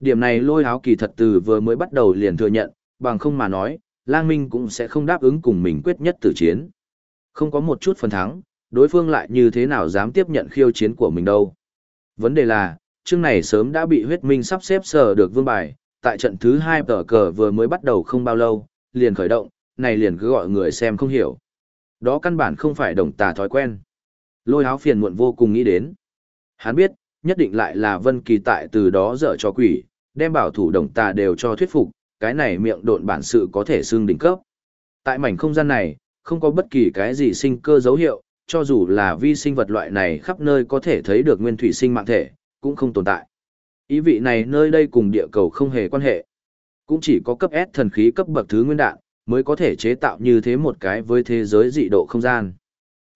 Điểm này lôi áo kỳ thật từ vừa mới bắt đầu liền thừa nhận, bằng không mà nói, lang minh cũng sẽ không đáp ứng cùng mình quyết nhất tử chiến. Không có một chút phần thắng, đối phương lại như thế nào dám tiếp nhận khiêu chiến của mình đâu. Vấn đề là, chương này sớm đã bị huyết minh sắp xếp sở được vương bài, tại trận thứ hai tờ cờ vừa mới bắt đầu không bao lâu, liền khởi động, này liền cứ gọi người xem không hiểu. Đó căn bản không phải đồng tà thói quen. Lôi áo phiền muộn vô cùng nghĩ đến. Hắn biết, nhất định lại là Vân Kỳ tại từ đó dở cho quỷ, đem bảo thủ đồng tà đều cho thuyết phục, cái này miệng độn bản sự có thể xương đỉnh cấp. Tại mảnh không gian này, không có bất kỳ cái gì sinh cơ dấu hiệu, cho dù là vi sinh vật loại này khắp nơi có thể thấy được nguyên thủy sinh mạng thể, cũng không tồn tại. Ý vị này nơi đây cùng địa cầu không hề quan hệ. Cũng chỉ có cấp S thần khí cấp bậc thứ nguyên đạn, mới có thể chế tạo như thế một cái với thế giới dị độ không gian.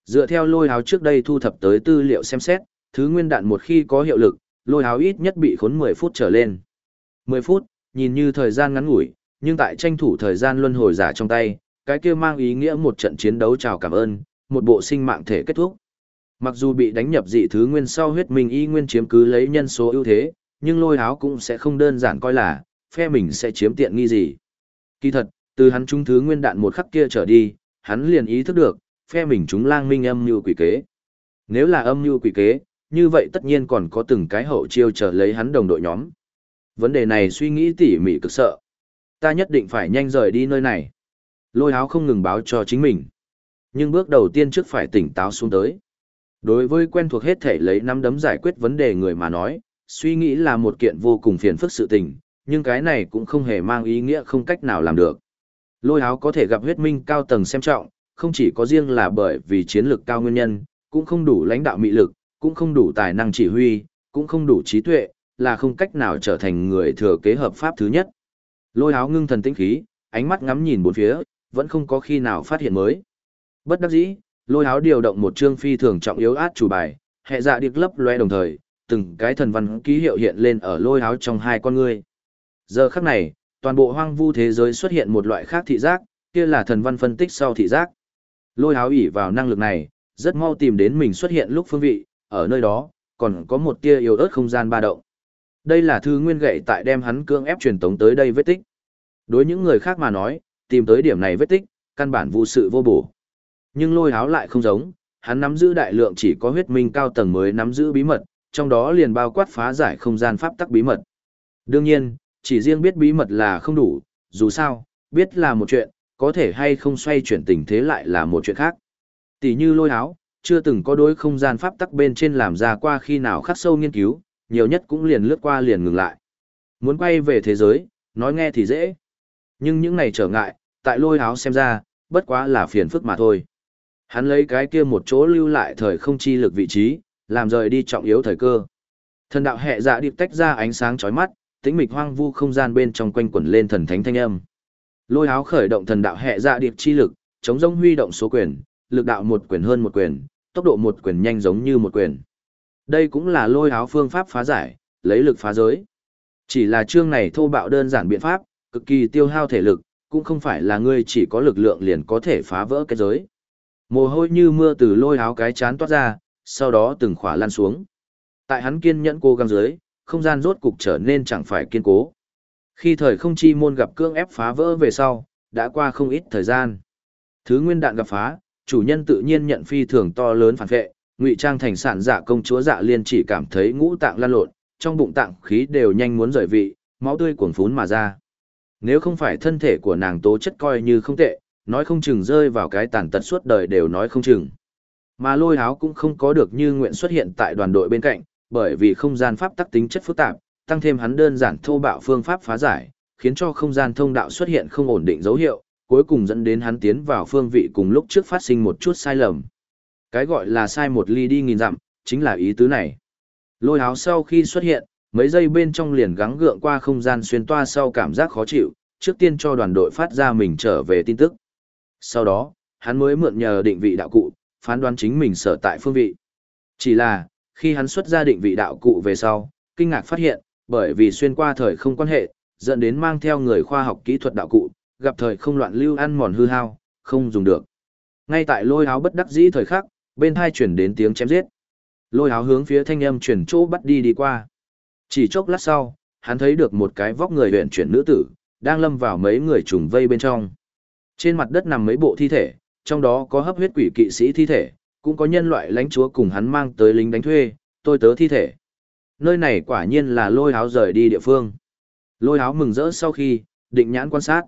Dựa theo lôi áo trước đây thu thập tới tư liệu xem xét, thứ nguyên đạn một khi có hiệu lực, lôi áo ít nhất bị khốn 10 phút trở lên. 10 phút, nhìn như thời gian ngắn ngủi, nhưng tại tranh thủ thời gian luân hồi giả trong tay, cái kia mang ý nghĩa một trận chiến đấu chào cảm ơn, một bộ sinh mạng thể kết thúc. Mặc dù bị đánh nhập dị thứ nguyên sau huyết minh y nguyên chiếm cứ lấy nhân số ưu thế, nhưng lôi áo cũng sẽ không đơn giản coi là, phe mình sẽ chiếm tiện nghi gì. Kỳ thật, từ hắn trúng thứ nguyên đạn một khắc kia trở đi, hắn liền ý thức được, phe mình chúng lang minh âm như quỷ kế. Nếu là âm như quỷ kế, như vậy tất nhiên còn có từng cái hậu chiêu trở lấy hắn đồng đội nhóm. Vấn đề này suy nghĩ tỉ mỉ cực sợ. Ta nhất định phải nhanh rời đi nơi này. Lôi áo không ngừng báo cho chính mình. Nhưng bước đầu tiên trước phải tỉnh táo xuống tới. Đối với quen thuộc hết thể lấy năm đấm giải quyết vấn đề người mà nói, suy nghĩ là một kiện vô cùng phiền phức sự tình, nhưng cái này cũng không hề mang ý nghĩa không cách nào làm được. Lôi áo có thể gặp huyết minh cao tầng xem trọng, không chỉ có riêng là bởi vì chiến lược cao nguyên nhân, cũng không đủ lãnh đạo mị lực, cũng không đủ tài năng chỉ huy, cũng không đủ trí tuệ, là không cách nào trở thành người thừa kế hợp pháp thứ nhất. Lôi áo ngưng thần tĩnh khí, ánh mắt ngắm nhìn bốn phía, vẫn không có khi nào phát hiện mới. Bất đắc dĩ, lôi áo điều động một chương phi thường trọng yếu át chủ bài, hệ dạ điệp lấp loe đồng thời, từng cái thần văn ký hiệu hiện lên ở lôi áo trong hai con ngươi. Giờ khắc này, toàn bộ hoang vu thế giới xuất hiện một loại khác thị giác, kia là thần văn phân tích sau thị giác. Lôi áo ỉ vào năng lực này, rất mau tìm đến mình xuất hiện lúc phương vị, ở nơi đó, còn có một tia yếu ớt không gian ba động. Đây là thư nguyên gậy tại đem hắn cưỡng ép truyền tống tới đây vết tích. Đối những người khác mà nói, tìm tới điểm này vết tích, căn bản vô sự vô bổ. Nhưng lôi háo lại không giống, hắn nắm giữ đại lượng chỉ có huyết minh cao tầng mới nắm giữ bí mật, trong đó liền bao quát phá giải không gian pháp tắc bí mật. Đương nhiên, chỉ riêng biết bí mật là không đủ, dù sao, biết là một chuyện, có thể hay không xoay chuyển tình thế lại là một chuyện khác. Tỷ như lôi háo, chưa từng có đối không gian pháp tắc bên trên làm ra qua khi nào khắc sâu nghiên cứu, nhiều nhất cũng liền lướt qua liền ngừng lại. Muốn quay về thế giới, nói nghe thì dễ. Nhưng những này trở ngại, tại lôi áo xem ra, bất quá là phiền phức mà thôi. Hắn lấy cái kia một chỗ lưu lại thời không chi lực vị trí, làm rời đi trọng yếu thời cơ. Thần đạo hệ dạ điệp tách ra ánh sáng chói mắt, tĩnh mịch hoang vu không gian bên trong quanh quẩn lên thần thánh thanh âm. Lôi áo khởi động thần đạo hệ dạ điệp chi lực, chống rông huy động số quyền, lực đạo một quyền hơn một quyền, tốc độ một quyền nhanh giống như một quyền. Đây cũng là lôi áo phương pháp phá giải, lấy lực phá giới. Chỉ là chương này thô bạo đơn giản biện pháp, cực kỳ tiêu hao thể lực, cũng không phải là ngươi chỉ có lực lượng liền có thể phá vỡ cái giới. Mồ hôi như mưa từ lôi áo cái chán toát ra, sau đó từng khỏa lan xuống. Tại hắn kiên nhẫn cố gắng dưới, không gian rốt cục trở nên chẳng phải kiên cố. Khi thời không chi môn gặp cương ép phá vỡ về sau, đã qua không ít thời gian. Thứ nguyên đạn gặp phá, chủ nhân tự nhiên nhận phi thường to lớn phản vệ, ngụy trang thành sản dạ công chúa dạ liên chỉ cảm thấy ngũ tạng lan lộn, trong bụng tạng khí đều nhanh muốn rời vị, máu tươi cuồn phún mà ra. Nếu không phải thân thể của nàng tố chất coi như không tệ, nói không chừng rơi vào cái tàn tật suốt đời đều nói không chừng. Mà lôi háo cũng không có được như nguyện xuất hiện tại đoàn đội bên cạnh, bởi vì không gian pháp tắc tính chất phức tạp, tăng thêm hắn đơn giản thô bạo phương pháp phá giải, khiến cho không gian thông đạo xuất hiện không ổn định dấu hiệu, cuối cùng dẫn đến hắn tiến vào phương vị cùng lúc trước phát sinh một chút sai lầm. Cái gọi là sai một ly đi nghìn dặm, chính là ý tứ này. Lôi háo sau khi xuất hiện, mấy giây bên trong liền gắng gượng qua không gian xuyên toa sau cảm giác khó chịu, trước tiên cho đoàn đội phát ra mình trở về tin tức. Sau đó, hắn mới mượn nhờ định vị đạo cụ, phán đoán chính mình sở tại phương vị. Chỉ là, khi hắn xuất ra định vị đạo cụ về sau, kinh ngạc phát hiện, bởi vì xuyên qua thời không quan hệ, dẫn đến mang theo người khoa học kỹ thuật đạo cụ, gặp thời không loạn lưu ăn mòn hư hao, không dùng được. Ngay tại lôi áo bất đắc dĩ thời khắc, bên hai chuyển đến tiếng chém giết. Lôi áo hướng phía thanh âm chuyển chỗ bắt đi đi qua. Chỉ chốc lát sau, hắn thấy được một cái vóc người huyện chuyển nữ tử, đang lâm vào mấy người trùng vây bên trong. Trên mặt đất nằm mấy bộ thi thể, trong đó có hấp huyết quỷ kỵ sĩ thi thể, cũng có nhân loại lãnh chúa cùng hắn mang tới lính đánh thuê, tôi tớ thi thể. Nơi này quả nhiên là lôi áo rời đi địa phương. Lôi áo mừng rỡ sau khi, định nhãn quan sát.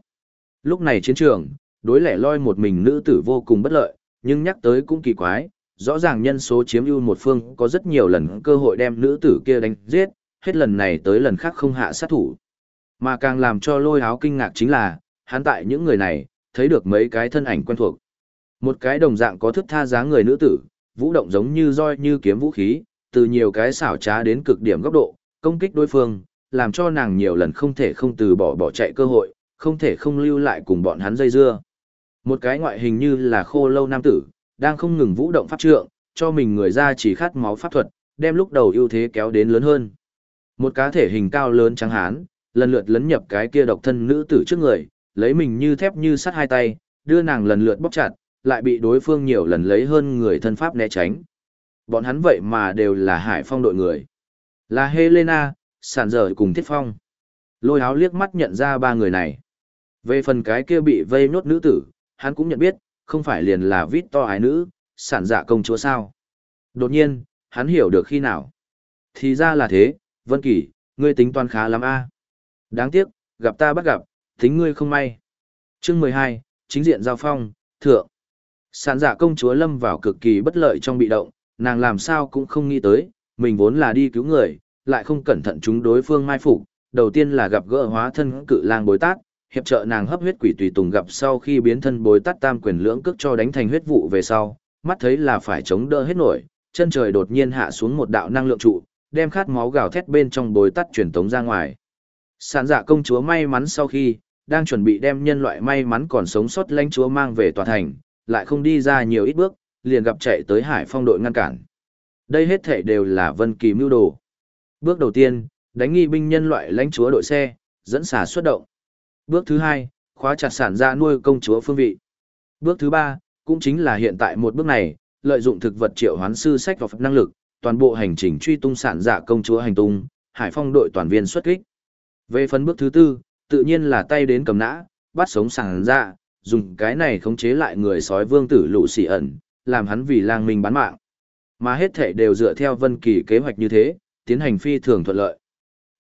Lúc này chiến trường, đối lẻ loi một mình nữ tử vô cùng bất lợi, nhưng nhắc tới cũng kỳ quái, rõ ràng nhân số chiếm ưu một phương có rất nhiều lần cơ hội đem nữ tử kia đánh giết, hết lần này tới lần khác không hạ sát thủ. Mà càng làm cho lôi áo kinh ngạc chính là, hắn tại những người này, thấy được mấy cái thân ảnh quen thuộc. Một cái đồng dạng có thức tha dáng người nữ tử, vũ động giống như roi như kiếm vũ khí, từ nhiều cái xảo trá đến cực điểm góc độ, công kích đối phương, làm cho nàng nhiều lần không thể không từ bỏ bỏ chạy cơ hội, không thể không lưu lại cùng bọn hắn dây dưa. Một cái ngoại hình như là khô lâu nam tử, đang không ngừng vũ động pháp trượng, cho mình người ra chỉ khát máu pháp thuật, đem lúc đầu ưu thế kéo đến lớn hơn. Một cá thể hình cao lớn trắng hán, lần lượt lấn nhập cái kia độc thân nữ tử trước người, lấy mình như thép như sắt hai tay, đưa nàng lần lượt bóc chặt, lại bị đối phương nhiều lần lấy hơn người thân pháp né tránh. Bọn hắn vậy mà đều là hải phong đội người. Là Helena, sản dở cùng Thiết Phong. Lôi áo liếc mắt nhận ra ba người này. Về phần cái kia bị vây nốt nữ tử, hắn cũng nhận biết, không phải liền là vít to ái nữ, sản dạ công chúa sao. Đột nhiên, hắn hiểu được khi nào. Thì ra là thế, Vân Kỳ, ngươi tính toán khá lắm a. Đáng tiếc, gặp ta bắt gặp, tính ngươi không may. Chương mười hai, chính diện giao phong, thượng. Sản dạ công chúa lâm vào cực kỳ bất lợi trong bị động, nàng làm sao cũng không nghĩ tới, mình vốn là đi cứu người, lại không cẩn thận chúng đối phương mai phục. Đầu tiên là gặp gỡ hóa thân cự lang bối tát, hiệp trợ nàng hấp huyết quỷ tùy tùng gặp sau khi biến thân bối tát tam quyền lưỡng cước cho đánh thành huyết vụ về sau, mắt thấy là phải chống đỡ hết nổi, chân trời đột nhiên hạ xuống một đạo năng lượng trụ, đem khát máu gào thét bên trong bối tát truyền tống ra ngoài. Sản dạ công chúa may mắn sau khi, đang chuẩn bị đem nhân loại may mắn còn sống sót lãnh chúa mang về tòa thành, lại không đi ra nhiều ít bước, liền gặp chạy tới hải phong đội ngăn cản. Đây hết thể đều là vân kỳ mưu đồ. Bước đầu tiên, đánh nghi binh nhân loại lãnh chúa đội xe, dẫn xả xuất động. Bước thứ hai, khóa chặt sản ra nuôi công chúa phương vị. Bước thứ ba, cũng chính là hiện tại một bước này, lợi dụng thực vật triệu hoán sư sách và năng lực, toàn bộ hành trình truy tung sản giả công chúa hành tung, hải phong đội toàn viên xuất kích. Về phần bước thứ tư, tự nhiên là tay đến cầm nã, bắt sống sản giả, dùng cái này khống chế lại người sói vương tử lũ xỉ ẩn, làm hắn vì lang minh bán mạng. Mà hết thể đều dựa theo Vân Kỳ kế hoạch như thế, tiến hành phi thường thuận lợi.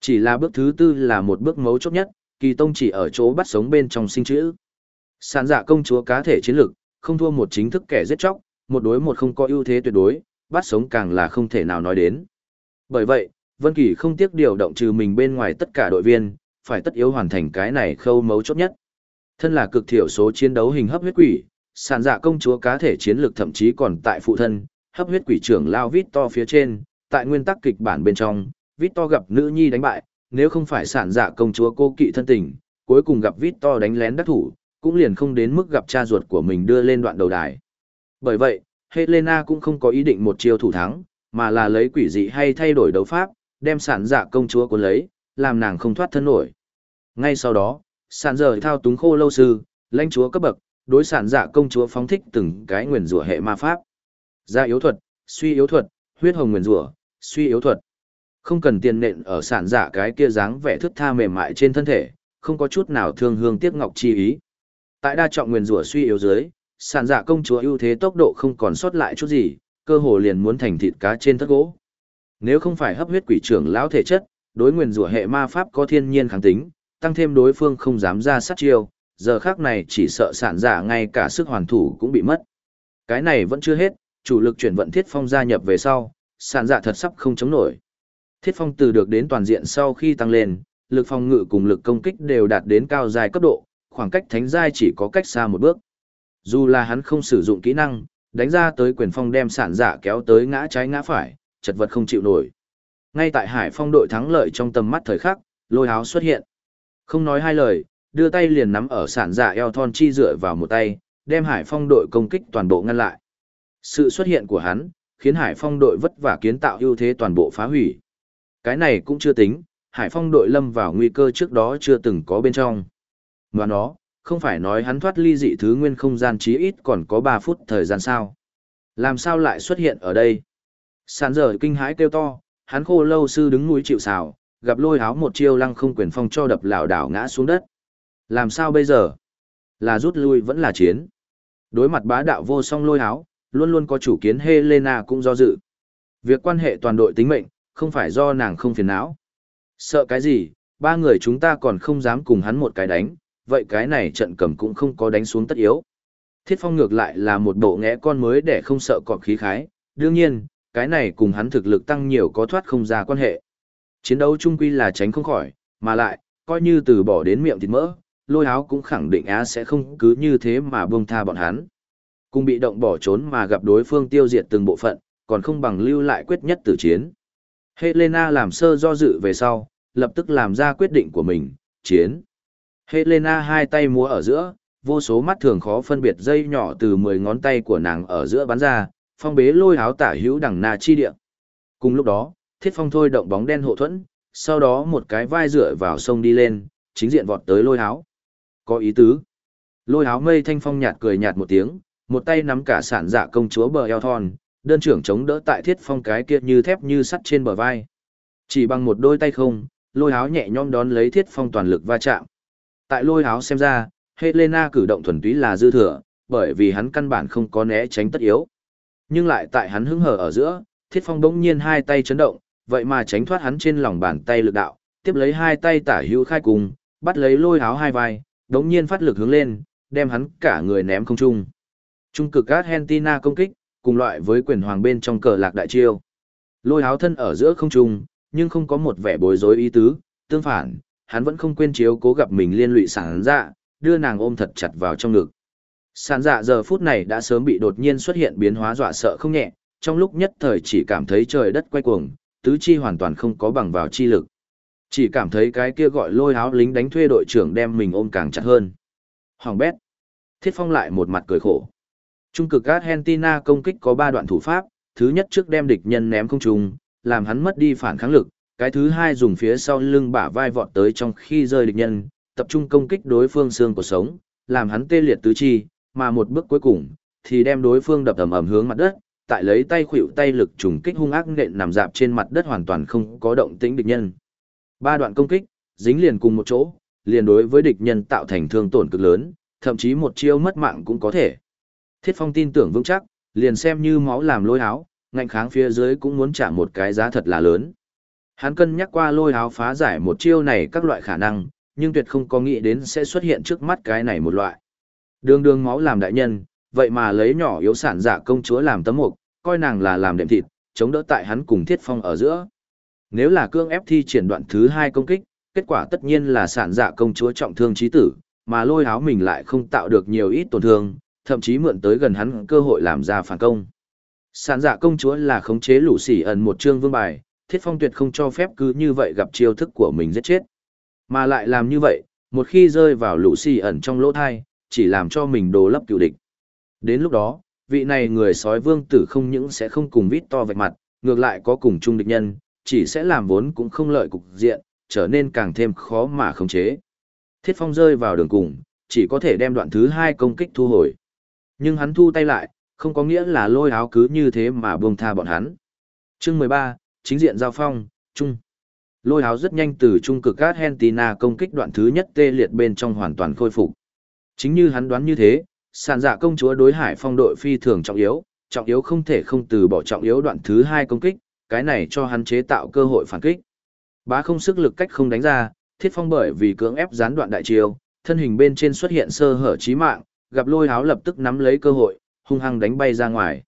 Chỉ là bước thứ tư là một bước mấu chốt nhất, Kỳ Tông chỉ ở chỗ bắt sống bên trong sinh chữ. Sản dạ công chúa cá thể chiến lực, không thua một chính thức kẻ giết chóc, một đối một không có ưu thế tuyệt đối, bắt sống càng là không thể nào nói đến. Bởi vậy, Vân Kỳ không tiếc điều động trừ mình bên ngoài tất cả đội viên, phải tất yếu hoàn thành cái này khâu mấu chốt nhất. Thân là cực thiểu số chiến đấu hình hấp huyết quỷ, sàn dạ công chúa cá thể chiến lược thậm chí còn tại phụ thân, hấp huyết quỷ trưởng lao vít to phía trên, tại nguyên tắc kịch bản bên trong, vít to gặp nữ nhi đánh bại, nếu không phải sản dạ công chúa cô kỵ thân tình, cuối cùng gặp vít to đánh lén đắc thủ, cũng liền không đến mức gặp cha ruột của mình đưa lên đoạn đầu đài. Bởi vậy, Helena cũng không có ý định một chiêu thủ thắng, mà là lấy quỷ dị hay thay đổi đấu pháp, đem sản dạ công chúa cuốn lấy, làm nàng không thoát thân nổi. Ngay sau đó, sản giờ thao túng khô lâu sư, lãnh chúa cấp bậc, đối sản dạ công chúa phóng thích từng cái nguyền rủa hệ ma pháp. Gia yếu thuật, suy yếu thuật, huyết hồng nguyền rủa, suy yếu thuật. Không cần tiền nện ở sản giả cái kia dáng vẻ thức tha mềm mại trên thân thể, không có chút nào thương hương tiếc ngọc chi ý. Tại đa trọng nguyên rủa suy yếu dưới, sản giả công chúa ưu thế tốc độ không còn sót lại chút gì, cơ hồ liền muốn thành thịt cá trên thất gỗ. Nếu không phải hấp huyết quỷ trưởng lão thể chất, đối nguyên rủa hệ ma pháp có thiên nhiên kháng tính, tăng thêm đối phương không dám ra sát chiêu, giờ khác này chỉ sợ sản giả ngay cả sức hoàn thủ cũng bị mất. Cái này vẫn chưa hết, chủ lực chuyển vận thiết phong gia nhập về sau, sản giả thật sắp không chống nổi. Thiết phong từ được đến toàn diện sau khi tăng lên, lực phòng ngự cùng lực công kích đều đạt đến cao dài cấp độ, khoảng cách thánh giai chỉ có cách xa một bước. Dù là hắn không sử dụng kỹ năng, đánh ra tới quyền phong đem sản giả kéo tới ngã trái ngã phải, chật vật không chịu nổi. Ngay tại Hải Phong đội thắng lợi trong tầm mắt thời khắc, lôi háo xuất hiện. Không nói hai lời, đưa tay liền nắm ở sản giả eo thon chi dựa vào một tay, đem Hải Phong đội công kích toàn bộ ngăn lại. Sự xuất hiện của hắn, khiến Hải Phong đội vất vả kiến tạo ưu thế toàn bộ phá hủy. Cái này cũng chưa tính, Hải Phong đội lâm vào nguy cơ trước đó chưa từng có bên trong. Mà nó, không phải nói hắn thoát ly dị thứ nguyên không gian chí ít còn có 3 phút thời gian sao. Làm sao lại xuất hiện ở đây? Sàn giờ kinh hãi kêu to, hắn khô lâu sư đứng núi chịu xào, gặp lôi háo một chiêu lăng không quyền phong cho đập lảo đảo ngã xuống đất. Làm sao bây giờ? Là rút lui vẫn là chiến. Đối mặt bá đạo vô song lôi háo, luôn luôn có chủ kiến Helena cũng do dự. Việc quan hệ toàn đội tính mệnh, không phải do nàng không phiền não. Sợ cái gì, ba người chúng ta còn không dám cùng hắn một cái đánh, vậy cái này trận cầm cũng không có đánh xuống tất yếu. Thiết phong ngược lại là một bộ ngẽ con mới để không sợ cọp khí khái, đương nhiên, cái này cùng hắn thực lực tăng nhiều có thoát không ra quan hệ. Chiến đấu chung quy là tránh không khỏi, mà lại, coi như từ bỏ đến miệng thịt mỡ, lôi áo cũng khẳng định á sẽ không cứ như thế mà buông tha bọn hắn. Cùng bị động bỏ trốn mà gặp đối phương tiêu diệt từng bộ phận, còn không bằng lưu lại quyết nhất tử chiến. Helena làm sơ do dự về sau, lập tức làm ra quyết định của mình, chiến. Helena hai tay múa ở giữa, vô số mắt thường khó phân biệt dây nhỏ từ 10 ngón tay của nàng ở giữa bắn ra, phong bế lôi áo tả hữu đằng na chi địa. Cùng lúc đó, thiết phong thôi động bóng đen hộ thuẫn, sau đó một cái vai dựa vào sông đi lên, chính diện vọt tới lôi áo. Có ý tứ. Lôi áo mây thanh phong nhạt cười nhạt một tiếng, một tay nắm cả sản dạ công chúa bờ eo thon, đơn trưởng chống đỡ tại thiết phong cái kia như thép như sắt trên bờ vai. Chỉ bằng một đôi tay không, lôi áo nhẹ nhõm đón lấy thiết phong toàn lực va chạm. Tại lôi áo xem ra, Helena cử động thuần túy là dư thừa, bởi vì hắn căn bản không có né tránh tất yếu. Nhưng lại tại hắn hứng hở ở giữa, thiết phong bỗng nhiên hai tay chấn động, vậy mà tránh thoát hắn trên lòng bàn tay lực đạo, tiếp lấy hai tay tả hữu khai cùng, bắt lấy lôi áo hai vai, đống nhiên phát lực hướng lên, đem hắn cả người ném không trung. Trung cực Argentina công kích, cùng loại với quyền hoàng bên trong cờ lạc đại chiêu. Lôi áo thân ở giữa không trung, nhưng không có một vẻ bối rối ý tứ, tương phản, hắn vẫn không quên chiếu cố gặp mình liên lụy sản dạ, đưa nàng ôm thật chặt vào trong ngực. Sản dạ giờ phút này đã sớm bị đột nhiên xuất hiện biến hóa dọa sợ không nhẹ, trong lúc nhất thời chỉ cảm thấy trời đất quay cuồng, tứ chi hoàn toàn không có bằng vào chi lực. Chỉ cảm thấy cái kia gọi lôi áo lính đánh thuê đội trưởng đem mình ôm càng chặt hơn. Hoàng bét. Thiết phong lại một mặt cười khổ. Trung cực Argentina công kích có ba đoạn thủ pháp, thứ nhất trước đem địch nhân ném không trùng, làm hắn mất đi phản kháng lực, cái thứ hai dùng phía sau lưng bả vai vọt tới trong khi rơi địch nhân, tập trung công kích đối phương xương của sống, làm hắn tê liệt tứ chi, mà một bước cuối cùng thì đem đối phương đập ầm ầm hướng mặt đất, tại lấy tay khuỵu tay lực trùng kích hung ác nện nằm dạp trên mặt đất hoàn toàn không có động tĩnh địch nhân. Ba đoạn công kích, dính liền cùng một chỗ, liền đối với địch nhân tạo thành thương tổn cực lớn, thậm chí một chiêu mất mạng cũng có thể. Thiết Phong tin tưởng vững chắc, liền xem như máu làm lôi áo, ngạnh kháng phía dưới cũng muốn trả một cái giá thật là lớn. Hắn cân nhắc qua lôi áo phá giải một chiêu này các loại khả năng, nhưng tuyệt không có nghĩ đến sẽ xuất hiện trước mắt cái này một loại. Đường đường máu làm đại nhân, vậy mà lấy nhỏ yếu sản giả công chúa làm tấm mục, coi nàng là làm đệm thịt, chống đỡ tại hắn cùng thiết phong ở giữa. Nếu là cương ép thi triển đoạn thứ hai công kích, kết quả tất nhiên là sản giả công chúa trọng thương trí tử, mà lôi áo mình lại không tạo được nhiều ít tổn thương, thậm chí mượn tới gần hắn cơ hội làm ra phản công. Sản dạ công chúa là khống chế lũ sỉ ẩn một chương vương bài, thiết phong tuyệt không cho phép cứ như vậy gặp chiêu thức của mình giết chết. Mà lại làm như vậy, một khi rơi vào lũ sỉ ẩn trong lỗ thai, chỉ làm cho mình đồ lấp cựu địch. Đến lúc đó, vị này người sói vương tử không những sẽ không cùng vít to vạch mặt, ngược lại có cùng chung địch nhân, chỉ sẽ làm vốn cũng không lợi cục diện, trở nên càng thêm khó mà khống chế. Thiết phong rơi vào đường cùng, chỉ có thể đem đoạn thứ hai công kích thu hồi. Nhưng hắn thu tay lại, không có nghĩa là lôi áo cứ như thế mà buông tha bọn hắn. Chương 13, chính diện giao phong, trung. Lôi áo rất nhanh từ trung cực Argentina công kích đoạn thứ nhất tê liệt bên trong hoàn toàn khôi phục. Chính như hắn đoán như thế, sàn dạ công chúa đối hải phong đội phi thường trọng yếu, trọng yếu không thể không từ bỏ trọng yếu đoạn thứ hai công kích, cái này cho hắn chế tạo cơ hội phản kích. Bá không sức lực cách không đánh ra, thiết phong bởi vì cưỡng ép gián đoạn đại chiêu, thân hình bên trên xuất hiện sơ hở chí mạng, gặp lôi háo lập tức nắm lấy cơ hội, hung hăng đánh bay ra ngoài.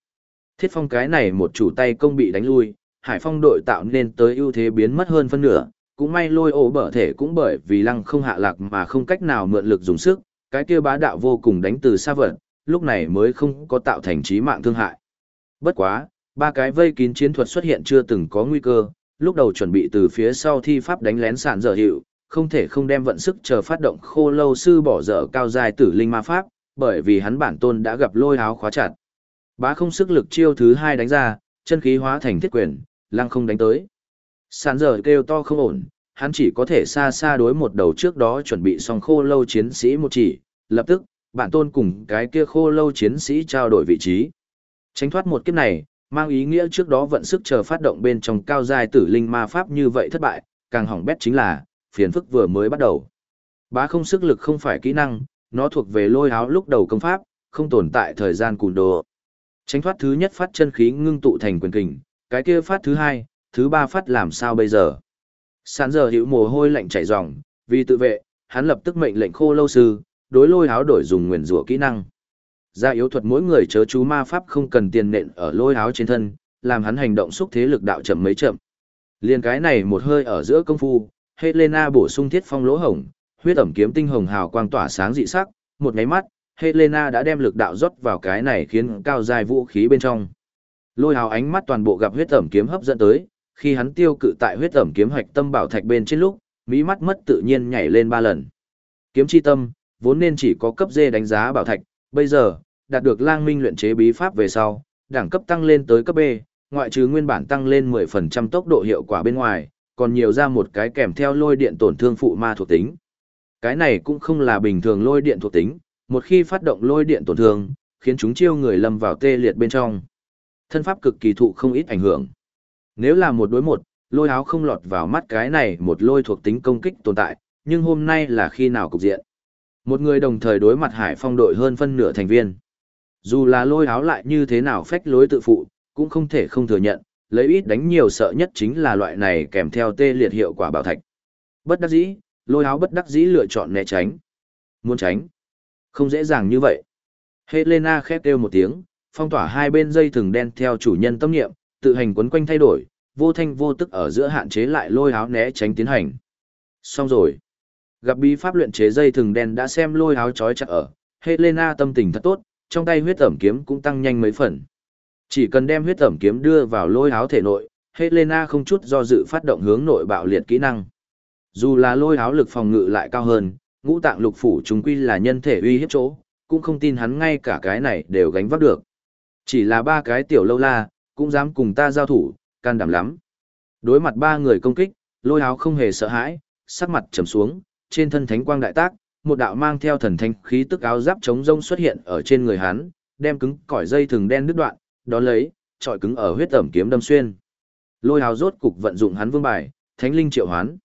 Thiết phong cái này một chủ tay công bị đánh lui, hải phong đội tạo nên tới ưu thế biến mất hơn phân nửa, cũng may lôi ổ bở thể cũng bởi vì lăng không hạ lạc mà không cách nào mượn lực dùng sức, cái kia bá đạo vô cùng đánh từ xa vận, lúc này mới không có tạo thành chí mạng thương hại. Bất quá, ba cái vây kín chiến thuật xuất hiện chưa từng có nguy cơ, lúc đầu chuẩn bị từ phía sau thi pháp đánh lén sản dở hiệu, không thể không đem vận sức chờ phát động khô lâu sư bỏ dở cao dài tử linh ma pháp, bởi vì hắn bản tôn đã gặp lôi áo khóa chặt. Bá không sức lực chiêu thứ hai đánh ra, chân khí hóa thành thiết quyền, lăng không đánh tới. sàn giờ kêu to không ổn, hắn chỉ có thể xa xa đối một đầu trước đó chuẩn bị xong khô lâu chiến sĩ một chỉ, lập tức, bản tôn cùng cái kia khô lâu chiến sĩ trao đổi vị trí. Tránh thoát một kiếp này, mang ý nghĩa trước đó vận sức chờ phát động bên trong cao giai tử linh ma pháp như vậy thất bại, càng hỏng bét chính là, phiền phức vừa mới bắt đầu. Bá không sức lực không phải kỹ năng, nó thuộc về lôi áo lúc đầu công pháp, không tồn tại thời gian cùn đồ. Tránh thoát thứ nhất phát chân khí ngưng tụ thành quyền kình, cái kia phát thứ hai, thứ ba phát làm sao bây giờ? Sán giờ hữu mồ hôi lạnh chảy ròng, vì tự vệ, hắn lập tức mệnh lệnh khô lâu sư, đối lôi áo đổi dùng nguyền rủa kỹ năng. Gia yếu thuật mỗi người chớ chú ma pháp không cần tiền nện ở lôi áo trên thân, làm hắn hành động xúc thế lực đạo chậm mấy chậm. Liên cái này một hơi ở giữa công phu, Helena bổ sung thiết phong lỗ hổng, huyết ẩm kiếm tinh hồng hào quang tỏa sáng dị sắc, một nháy mắt, Helena đã đem lực đạo rót vào cái này khiến cao dài vũ khí bên trong. Lôi hào ánh mắt toàn bộ gặp huyết ẩm kiếm hấp dẫn tới, khi hắn tiêu cự tại huyết ẩm kiếm hoạch tâm bảo thạch bên trên lúc, mỹ mắt mất tự nhiên nhảy lên ba lần. Kiếm chi tâm, vốn nên chỉ có cấp D đánh giá bảo thạch, bây giờ, đạt được lang minh luyện chế bí pháp về sau, đẳng cấp tăng lên tới cấp B, ngoại trừ nguyên bản tăng lên 10% tốc độ hiệu quả bên ngoài, còn nhiều ra một cái kèm theo lôi điện tổn thương phụ ma thuộc tính. Cái này cũng không là bình thường lôi điện thuộc tính, một khi phát động lôi điện tổn thương, khiến chúng chiêu người lâm vào tê liệt bên trong. Thân pháp cực kỳ thụ không ít ảnh hưởng. Nếu là một đối một, lôi áo không lọt vào mắt cái này một lôi thuộc tính công kích tồn tại, nhưng hôm nay là khi nào cục diện. Một người đồng thời đối mặt hải phong đội hơn phân nửa thành viên. Dù là lôi áo lại như thế nào phách lối tự phụ, cũng không thể không thừa nhận, lấy ít đánh nhiều sợ nhất chính là loại này kèm theo tê liệt hiệu quả bảo thạch. Bất đắc dĩ, lôi áo bất đắc dĩ lựa chọn né tránh. Muốn tránh, không dễ dàng như vậy. Helena khét kêu một tiếng, phong tỏa hai bên dây thừng đen theo chủ nhân tâm niệm, tự hành quấn quanh thay đổi, vô thanh vô tức ở giữa hạn chế lại lôi áo né tránh tiến hành. Xong rồi. Gặp bí pháp luyện chế dây thừng đen đã xem lôi áo chói chặt ở, Helena tâm tình thật tốt, trong tay huyết ẩm kiếm cũng tăng nhanh mấy phần. Chỉ cần đem huyết ẩm kiếm đưa vào lôi áo thể nội, Helena không chút do dự phát động hướng nội bạo liệt kỹ năng. Dù là lôi áo lực phòng ngự lại cao hơn, ngũ tạng lục phủ chúng quy là nhân thể uy hiếp chỗ, cũng không tin hắn ngay cả cái này đều gánh vác được. Chỉ là ba cái tiểu lâu la, cũng dám cùng ta giao thủ, can đảm lắm. Đối mặt ba người công kích, lôi áo không hề sợ hãi, sắc mặt trầm xuống, trên thân thánh quang đại tác, một đạo mang theo thần thanh khí tức áo giáp chống rông xuất hiện ở trên người hắn, đem cứng cỏi dây thừng đen đứt đoạn, đó lấy, trọi cứng ở huyết tẩm kiếm đâm xuyên. Lôi áo rốt cục vận dụng hắn vương bài, thánh linh triệu hoán.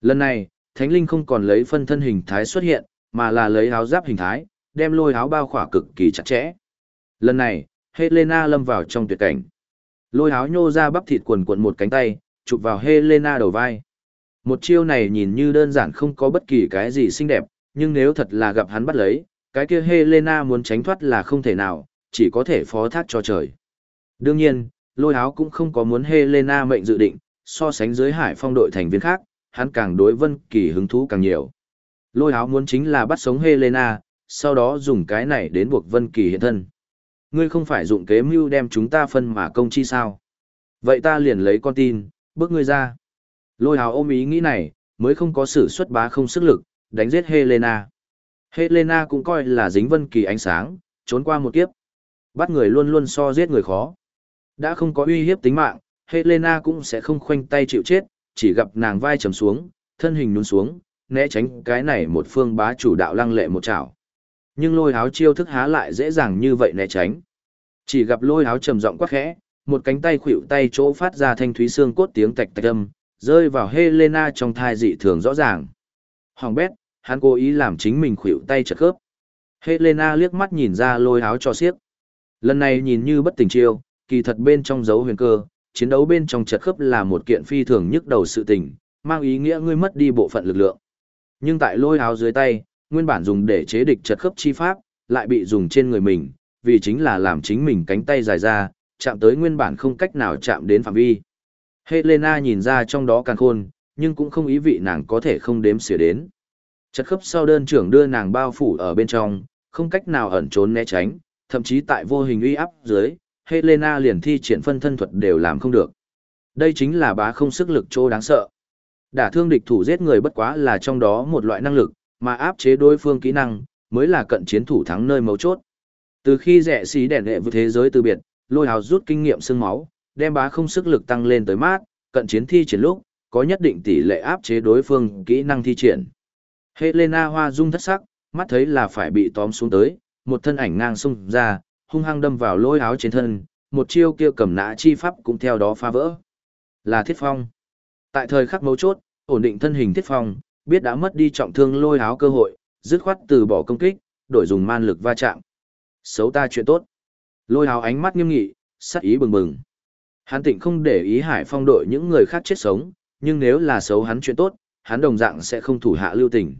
Lần này, thánh linh không còn lấy phân thân hình thái xuất hiện, mà là lấy áo giáp hình thái, đem lôi áo bao khỏa cực kỳ chặt chẽ. Lần này, Helena lâm vào trong tuyệt cảnh. Lôi áo nhô ra bắp thịt quần quần một cánh tay, chụp vào Helena đầu vai. Một chiêu này nhìn như đơn giản không có bất kỳ cái gì xinh đẹp, nhưng nếu thật là gặp hắn bắt lấy, cái kia Helena muốn tránh thoát là không thể nào, chỉ có thể phó thác cho trời. Đương nhiên, lôi áo cũng không có muốn Helena mệnh dự định, so sánh dưới hải phong đội thành viên khác, hắn càng đối Vân Kỳ hứng thú càng nhiều. Lôi áo muốn chính là bắt sống Helena, sau đó dùng cái này đến buộc Vân Kỳ hiện thân. Ngươi không phải dụng kế mưu đem chúng ta phân mà công chi sao? Vậy ta liền lấy con tin, bước ngươi ra. Lôi áo ôm ý nghĩ này, mới không có sự xuất bá không sức lực, đánh giết Helena. Helena cũng coi là dính Vân Kỳ ánh sáng, trốn qua một kiếp. Bắt người luôn luôn so giết người khó. Đã không có uy hiếp tính mạng, Helena cũng sẽ không khoanh tay chịu chết, chỉ gặp nàng vai trầm xuống, thân hình nhún xuống, né tránh cái này một phương bá chủ đạo lăng lệ một chảo. Nhưng lôi áo chiêu thức há lại dễ dàng như vậy né tránh. Chỉ gặp lôi áo trầm giọng quát khẽ, một cánh tay khuỵu tay chỗ phát ra thanh thúy xương cốt tiếng tạch tạch âm, rơi vào Helena trong thai dị thường rõ ràng. Hoàng bét, hắn cố ý làm chính mình khuỵu tay chật khớp. Helena liếc mắt nhìn ra lôi áo cho xiếc. Lần này nhìn như bất tình chiêu, kỳ thật bên trong dấu huyền cơ, chiến đấu bên trong chật khớp là một kiện phi thường nhức đầu sự tình, mang ý nghĩa ngươi mất đi bộ phận lực lượng. Nhưng tại lôi áo dưới tay, nguyên bản dùng để chế địch chật khớp chi pháp, lại bị dùng trên người mình, vì chính là làm chính mình cánh tay dài ra, chạm tới nguyên bản không cách nào chạm đến phạm vi. Helena nhìn ra trong đó càng khôn, nhưng cũng không ý vị nàng có thể không đếm xỉa đến. Chật khớp sau đơn trưởng đưa nàng bao phủ ở bên trong, không cách nào ẩn trốn né tránh, thậm chí tại vô hình uy áp dưới, Helena liền thi triển phân thân thuật đều làm không được. Đây chính là bá không sức lực chỗ đáng sợ. Đả thương địch thủ giết người bất quá là trong đó một loại năng lực, mà áp chế đối phương kỹ năng, mới là cận chiến thủ thắng nơi mấu chốt. Từ khi rẻ xí đèn đệ với thế giới từ biệt, lôi hào rút kinh nghiệm xương máu, đem bá không sức lực tăng lên tới mát, cận chiến thi triển lúc, có nhất định tỷ lệ áp chế đối phương kỹ năng thi triển. Helena hoa dung thất sắc, mắt thấy là phải bị tóm xuống tới, một thân ảnh ngang xung ra, hung hăng đâm vào lôi áo trên thân, một chiêu kia cầm nã chi pháp cũng theo đó phá vỡ. Là thiết phong. Tại thời khắc mấu chốt, ổn định thân hình thiết phong, biết đã mất đi trọng thương lôi áo cơ hội, dứt khoát từ bỏ công kích, đổi dùng man lực va chạm. Xấu ta chuyện tốt. Lôi áo ánh mắt nghiêm nghị, sắc ý bừng bừng. Hắn tịnh không để ý hải phong đội những người khác chết sống, nhưng nếu là xấu hắn chuyện tốt, hắn đồng dạng sẽ không thủ hạ lưu tình.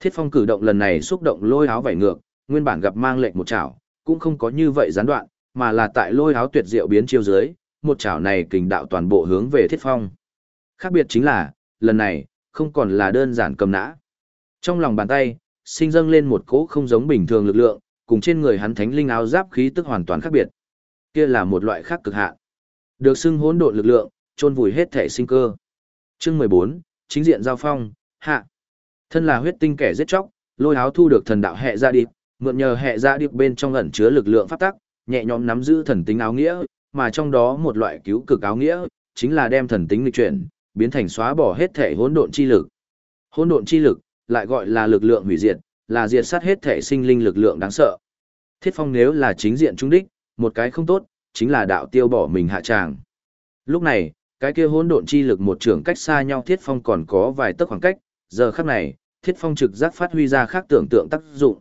Thiết phong cử động lần này xúc động lôi áo vảy ngược, nguyên bản gặp mang lệnh một chảo, cũng không có như vậy gián đoạn, mà là tại lôi áo tuyệt diệu biến chiêu dưới, một chảo này kình đạo toàn bộ hướng về thiết phong. Khác biệt chính là, lần này, không còn là đơn giản cầm nã. Trong lòng bàn tay, sinh dâng lên một cỗ không giống bình thường lực lượng, cùng trên người hắn thánh linh áo giáp khí tức hoàn toàn khác biệt. Kia là một loại khác cực hạn. Được xưng hỗn độn lực lượng, chôn vùi hết thể sinh cơ. Chương 14, chính diện giao phong, hạ. Thân là huyết tinh kẻ giết chóc, lôi áo thu được thần đạo hệ ra điệp, mượn nhờ hệ ra điệp bên trong ẩn chứa lực lượng pháp tắc, nhẹ nhõm nắm giữ thần tính áo nghĩa, mà trong đó một loại cứu cực áo nghĩa, chính là đem thần tính lịch chuyển, biến thành xóa bỏ hết thể hỗn độn chi lực. Hỗn độn chi lực, lại gọi là lực lượng hủy diệt, là diệt sát hết thể sinh linh lực lượng đáng sợ. Thiết Phong nếu là chính diện trung đích, một cái không tốt, chính là đạo tiêu bỏ mình hạ tràng. Lúc này, cái kia hỗn độn chi lực một trường cách xa nhau Thiết Phong còn có vài tấc khoảng cách, giờ khắc này, Thiết Phong trực giác phát huy ra khác tưởng tượng tác dụng.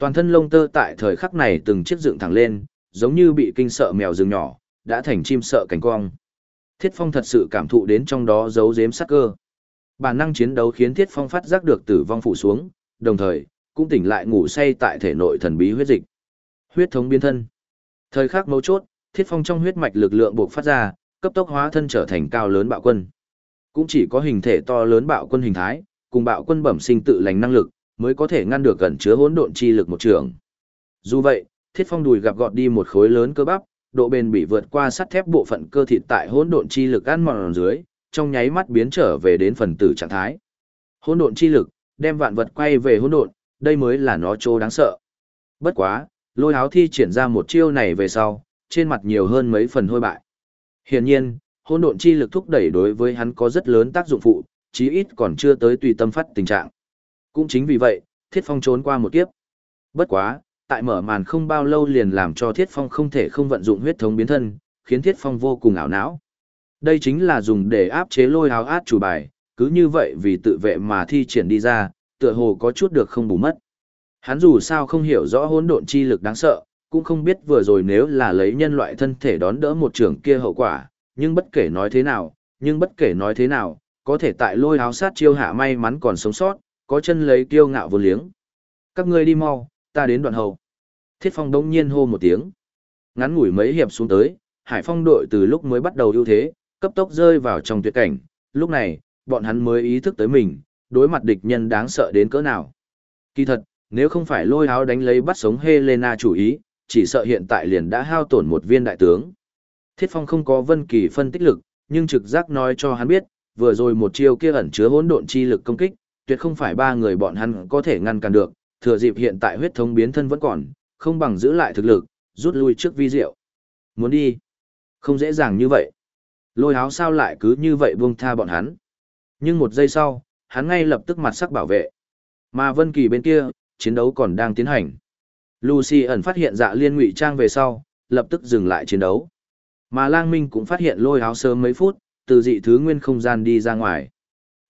Toàn thân lông tơ tại thời khắc này từng chiếc dựng thẳng lên, giống như bị kinh sợ mèo rừng nhỏ, đã thành chim sợ cánh cong. Thiết Phong thật sự cảm thụ đến trong đó giấu giếm sắc cơ. Bản năng chiến đấu khiến Thiết Phong phát giác được tử vong phủ xuống, đồng thời, cũng tỉnh lại ngủ say tại thể nội thần bí huyết dịch. Huyết thống biến thân. Thời khắc mấu chốt, Thiết Phong trong huyết mạch lực lượng buộc phát ra, cấp tốc hóa thân trở thành cao lớn bạo quân. Cũng chỉ có hình thể to lớn bạo quân hình thái, cùng bạo quân bẩm sinh tự lành năng lực, mới có thể ngăn được gần chứa hỗn độn chi lực một trường. Dù vậy, Thiết Phong đùi gặp gọt đi một khối lớn cơ bắp, độ bền bị vượt qua sắt thép bộ phận cơ thịt tại hỗn độn chi lực ăn mòn dưới, trong nháy mắt biến trở về đến phần tử trạng thái. Hỗn độn chi lực đem vạn vật quay về hỗn độn, đây mới là nó trô đáng sợ. Bất quá, lôi Háo thi triển ra một chiêu này về sau, trên mặt nhiều hơn mấy phần hôi bại. Hiển nhiên, hỗn độn chi lực thúc đẩy đối với hắn có rất lớn tác dụng phụ, chí ít còn chưa tới tùy tâm phát tình trạng. Cũng chính vì vậy, Thiết Phong trốn qua một kiếp. Bất quá, tại mở màn không bao lâu liền làm cho Thiết Phong không thể không vận dụng huyết thống biến thân, khiến Thiết Phong vô cùng ảo não. Đây chính là dùng để áp chế lôi áo át chủ bài, cứ như vậy vì tự vệ mà thi triển đi ra, tựa hồ có chút được không bù mất. Hắn dù sao không hiểu rõ hỗn độn chi lực đáng sợ, cũng không biết vừa rồi nếu là lấy nhân loại thân thể đón đỡ một trường kia hậu quả, nhưng bất kể nói thế nào, nhưng bất kể nói thế nào, có thể tại lôi áo sát chiêu hạ may mắn còn sống sót, có chân lấy kiêu ngạo vô liếng. Các ngươi đi mau, ta đến đoạn hậu. Thiết Phong đông nhiên hô một tiếng. Ngắn ngủi mấy hiệp xuống tới, Hải Phong đội từ lúc mới bắt đầu ưu thế, cấp tốc rơi vào trong tuyệt cảnh, lúc này, bọn hắn mới ý thức tới mình, đối mặt địch nhân đáng sợ đến cỡ nào. Kỳ thật, nếu không phải lôi áo đánh lấy bắt sống Helena chủ ý, chỉ sợ hiện tại liền đã hao tổn một viên đại tướng. Thiết Phong không có Vân Kỳ phân tích lực, nhưng trực giác nói cho hắn biết, vừa rồi một chiêu kia ẩn chứa hỗn độn chi lực công kích, tuyệt không phải ba người bọn hắn có thể ngăn cản được, thừa dịp hiện tại huyết thống biến thân vẫn còn, không bằng giữ lại thực lực, rút lui trước vi diệu. Muốn đi? Không dễ dàng như vậy. Lôi áo sao lại cứ như vậy buông tha bọn hắn. Nhưng một giây sau, hắn ngay lập tức mặt sắc bảo vệ. Mà Vân Kỳ bên kia, chiến đấu còn đang tiến hành. Lucy ẩn phát hiện dạ liên ngụy trang về sau, lập tức dừng lại chiến đấu. Mà Lang Minh cũng phát hiện lôi áo sớm mấy phút, từ dị thứ nguyên không gian đi ra ngoài.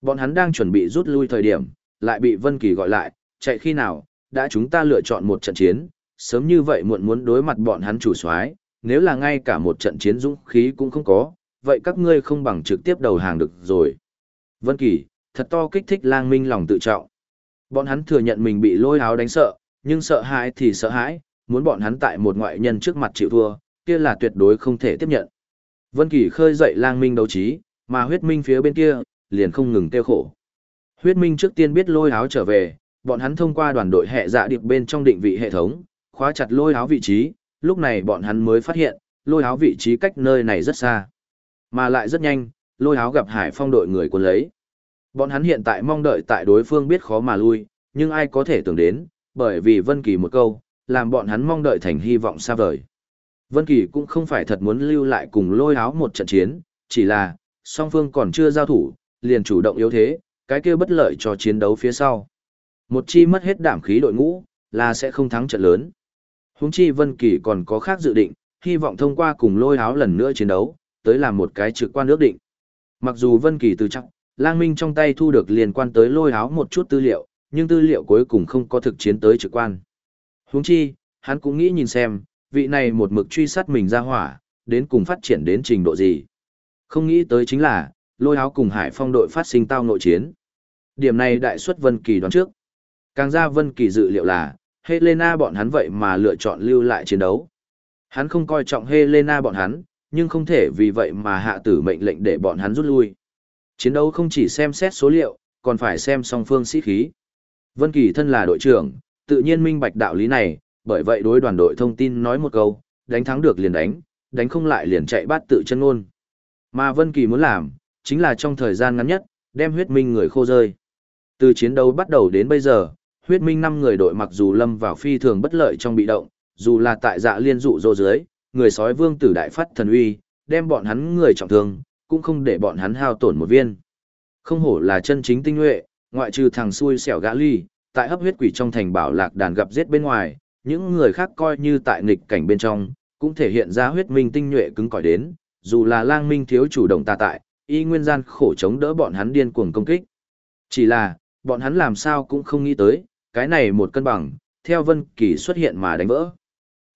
Bọn hắn đang chuẩn bị rút lui thời điểm, lại bị Vân Kỳ gọi lại, chạy khi nào, đã chúng ta lựa chọn một trận chiến, sớm như vậy muộn muốn đối mặt bọn hắn chủ soái, nếu là ngay cả một trận chiến dũng khí cũng không có, vậy các ngươi không bằng trực tiếp đầu hàng được rồi. Vân Kỳ, thật to kích thích lang minh lòng tự trọng. Bọn hắn thừa nhận mình bị lôi áo đánh sợ, nhưng sợ hãi thì sợ hãi, muốn bọn hắn tại một ngoại nhân trước mặt chịu thua, kia là tuyệt đối không thể tiếp nhận. Vân Kỳ khơi dậy lang minh đấu trí, mà huyết minh phía bên kia, liền không ngừng tiêu khổ. Huyết minh trước tiên biết lôi áo trở về, bọn hắn thông qua đoàn đội hệ dạ điệp bên trong định vị hệ thống, khóa chặt lôi áo vị trí, lúc này bọn hắn mới phát hiện, lôi áo vị trí cách nơi này rất xa. Mà lại rất nhanh, lôi áo gặp hải phong đội người quân lấy. Bọn hắn hiện tại mong đợi tại đối phương biết khó mà lui, nhưng ai có thể tưởng đến, bởi vì Vân Kỳ một câu, làm bọn hắn mong đợi thành hy vọng xa vời. Vân Kỳ cũng không phải thật muốn lưu lại cùng lôi áo một trận chiến, chỉ là, song phương còn chưa giao thủ, liền chủ động yếu thế, cái kia bất lợi cho chiến đấu phía sau. Một chi mất hết đảm khí đội ngũ, là sẽ không thắng trận lớn. Húng chi Vân Kỳ còn có khác dự định, hy vọng thông qua cùng lôi áo lần nữa chiến đấu, tới làm một cái trực quan ước định. Mặc dù Vân Kỳ từ chắc, Lang Minh trong tay thu được liên quan tới lôi áo một chút tư liệu, nhưng tư liệu cuối cùng không có thực chiến tới trực quan. Húng chi, hắn cũng nghĩ nhìn xem, vị này một mực truy sát mình ra hỏa, đến cùng phát triển đến trình độ gì. Không nghĩ tới chính là, lôi áo cùng hải phong đội phát sinh tao nội chiến. Điểm này đại suất Vân Kỳ đoán trước. Càng ra Vân Kỳ dự liệu là, Helena bọn hắn vậy mà lựa chọn lưu lại chiến đấu. Hắn không coi trọng Helena bọn hắn, nhưng không thể vì vậy mà hạ tử mệnh lệnh để bọn hắn rút lui. Chiến đấu không chỉ xem xét số liệu, còn phải xem song phương sĩ khí. Vân Kỳ thân là đội trưởng, tự nhiên minh bạch đạo lý này, bởi vậy đối đoàn đội thông tin nói một câu, đánh thắng được liền đánh, đánh không lại liền chạy bát tự chân ngôn. Mà Vân Kỳ muốn làm, chính là trong thời gian ngắn nhất, đem huyết minh người khô rơi. Từ chiến đấu bắt đầu đến bây giờ, huyết minh năm người đội mặc dù lâm vào phi thường bất lợi trong bị động, dù là tại dạ liên dụ dô dưới, người sói vương tử đại phát thần uy, đem bọn hắn người trọng thương, cũng không để bọn hắn hao tổn một viên. Không hổ là chân chính tinh nhuệ, ngoại trừ thằng xui xẻo gã ly, tại hấp huyết quỷ trong thành bảo lạc đàn gặp giết bên ngoài, những người khác coi như tại nghịch cảnh bên trong, cũng thể hiện ra huyết minh tinh nhuệ cứng cỏi đến, dù là lang minh thiếu chủ động ta tại, y nguyên gian khổ chống đỡ bọn hắn điên cuồng công kích. Chỉ là, bọn hắn làm sao cũng không nghĩ tới, cái này một cân bằng, theo Vân Kỳ xuất hiện mà đánh vỡ.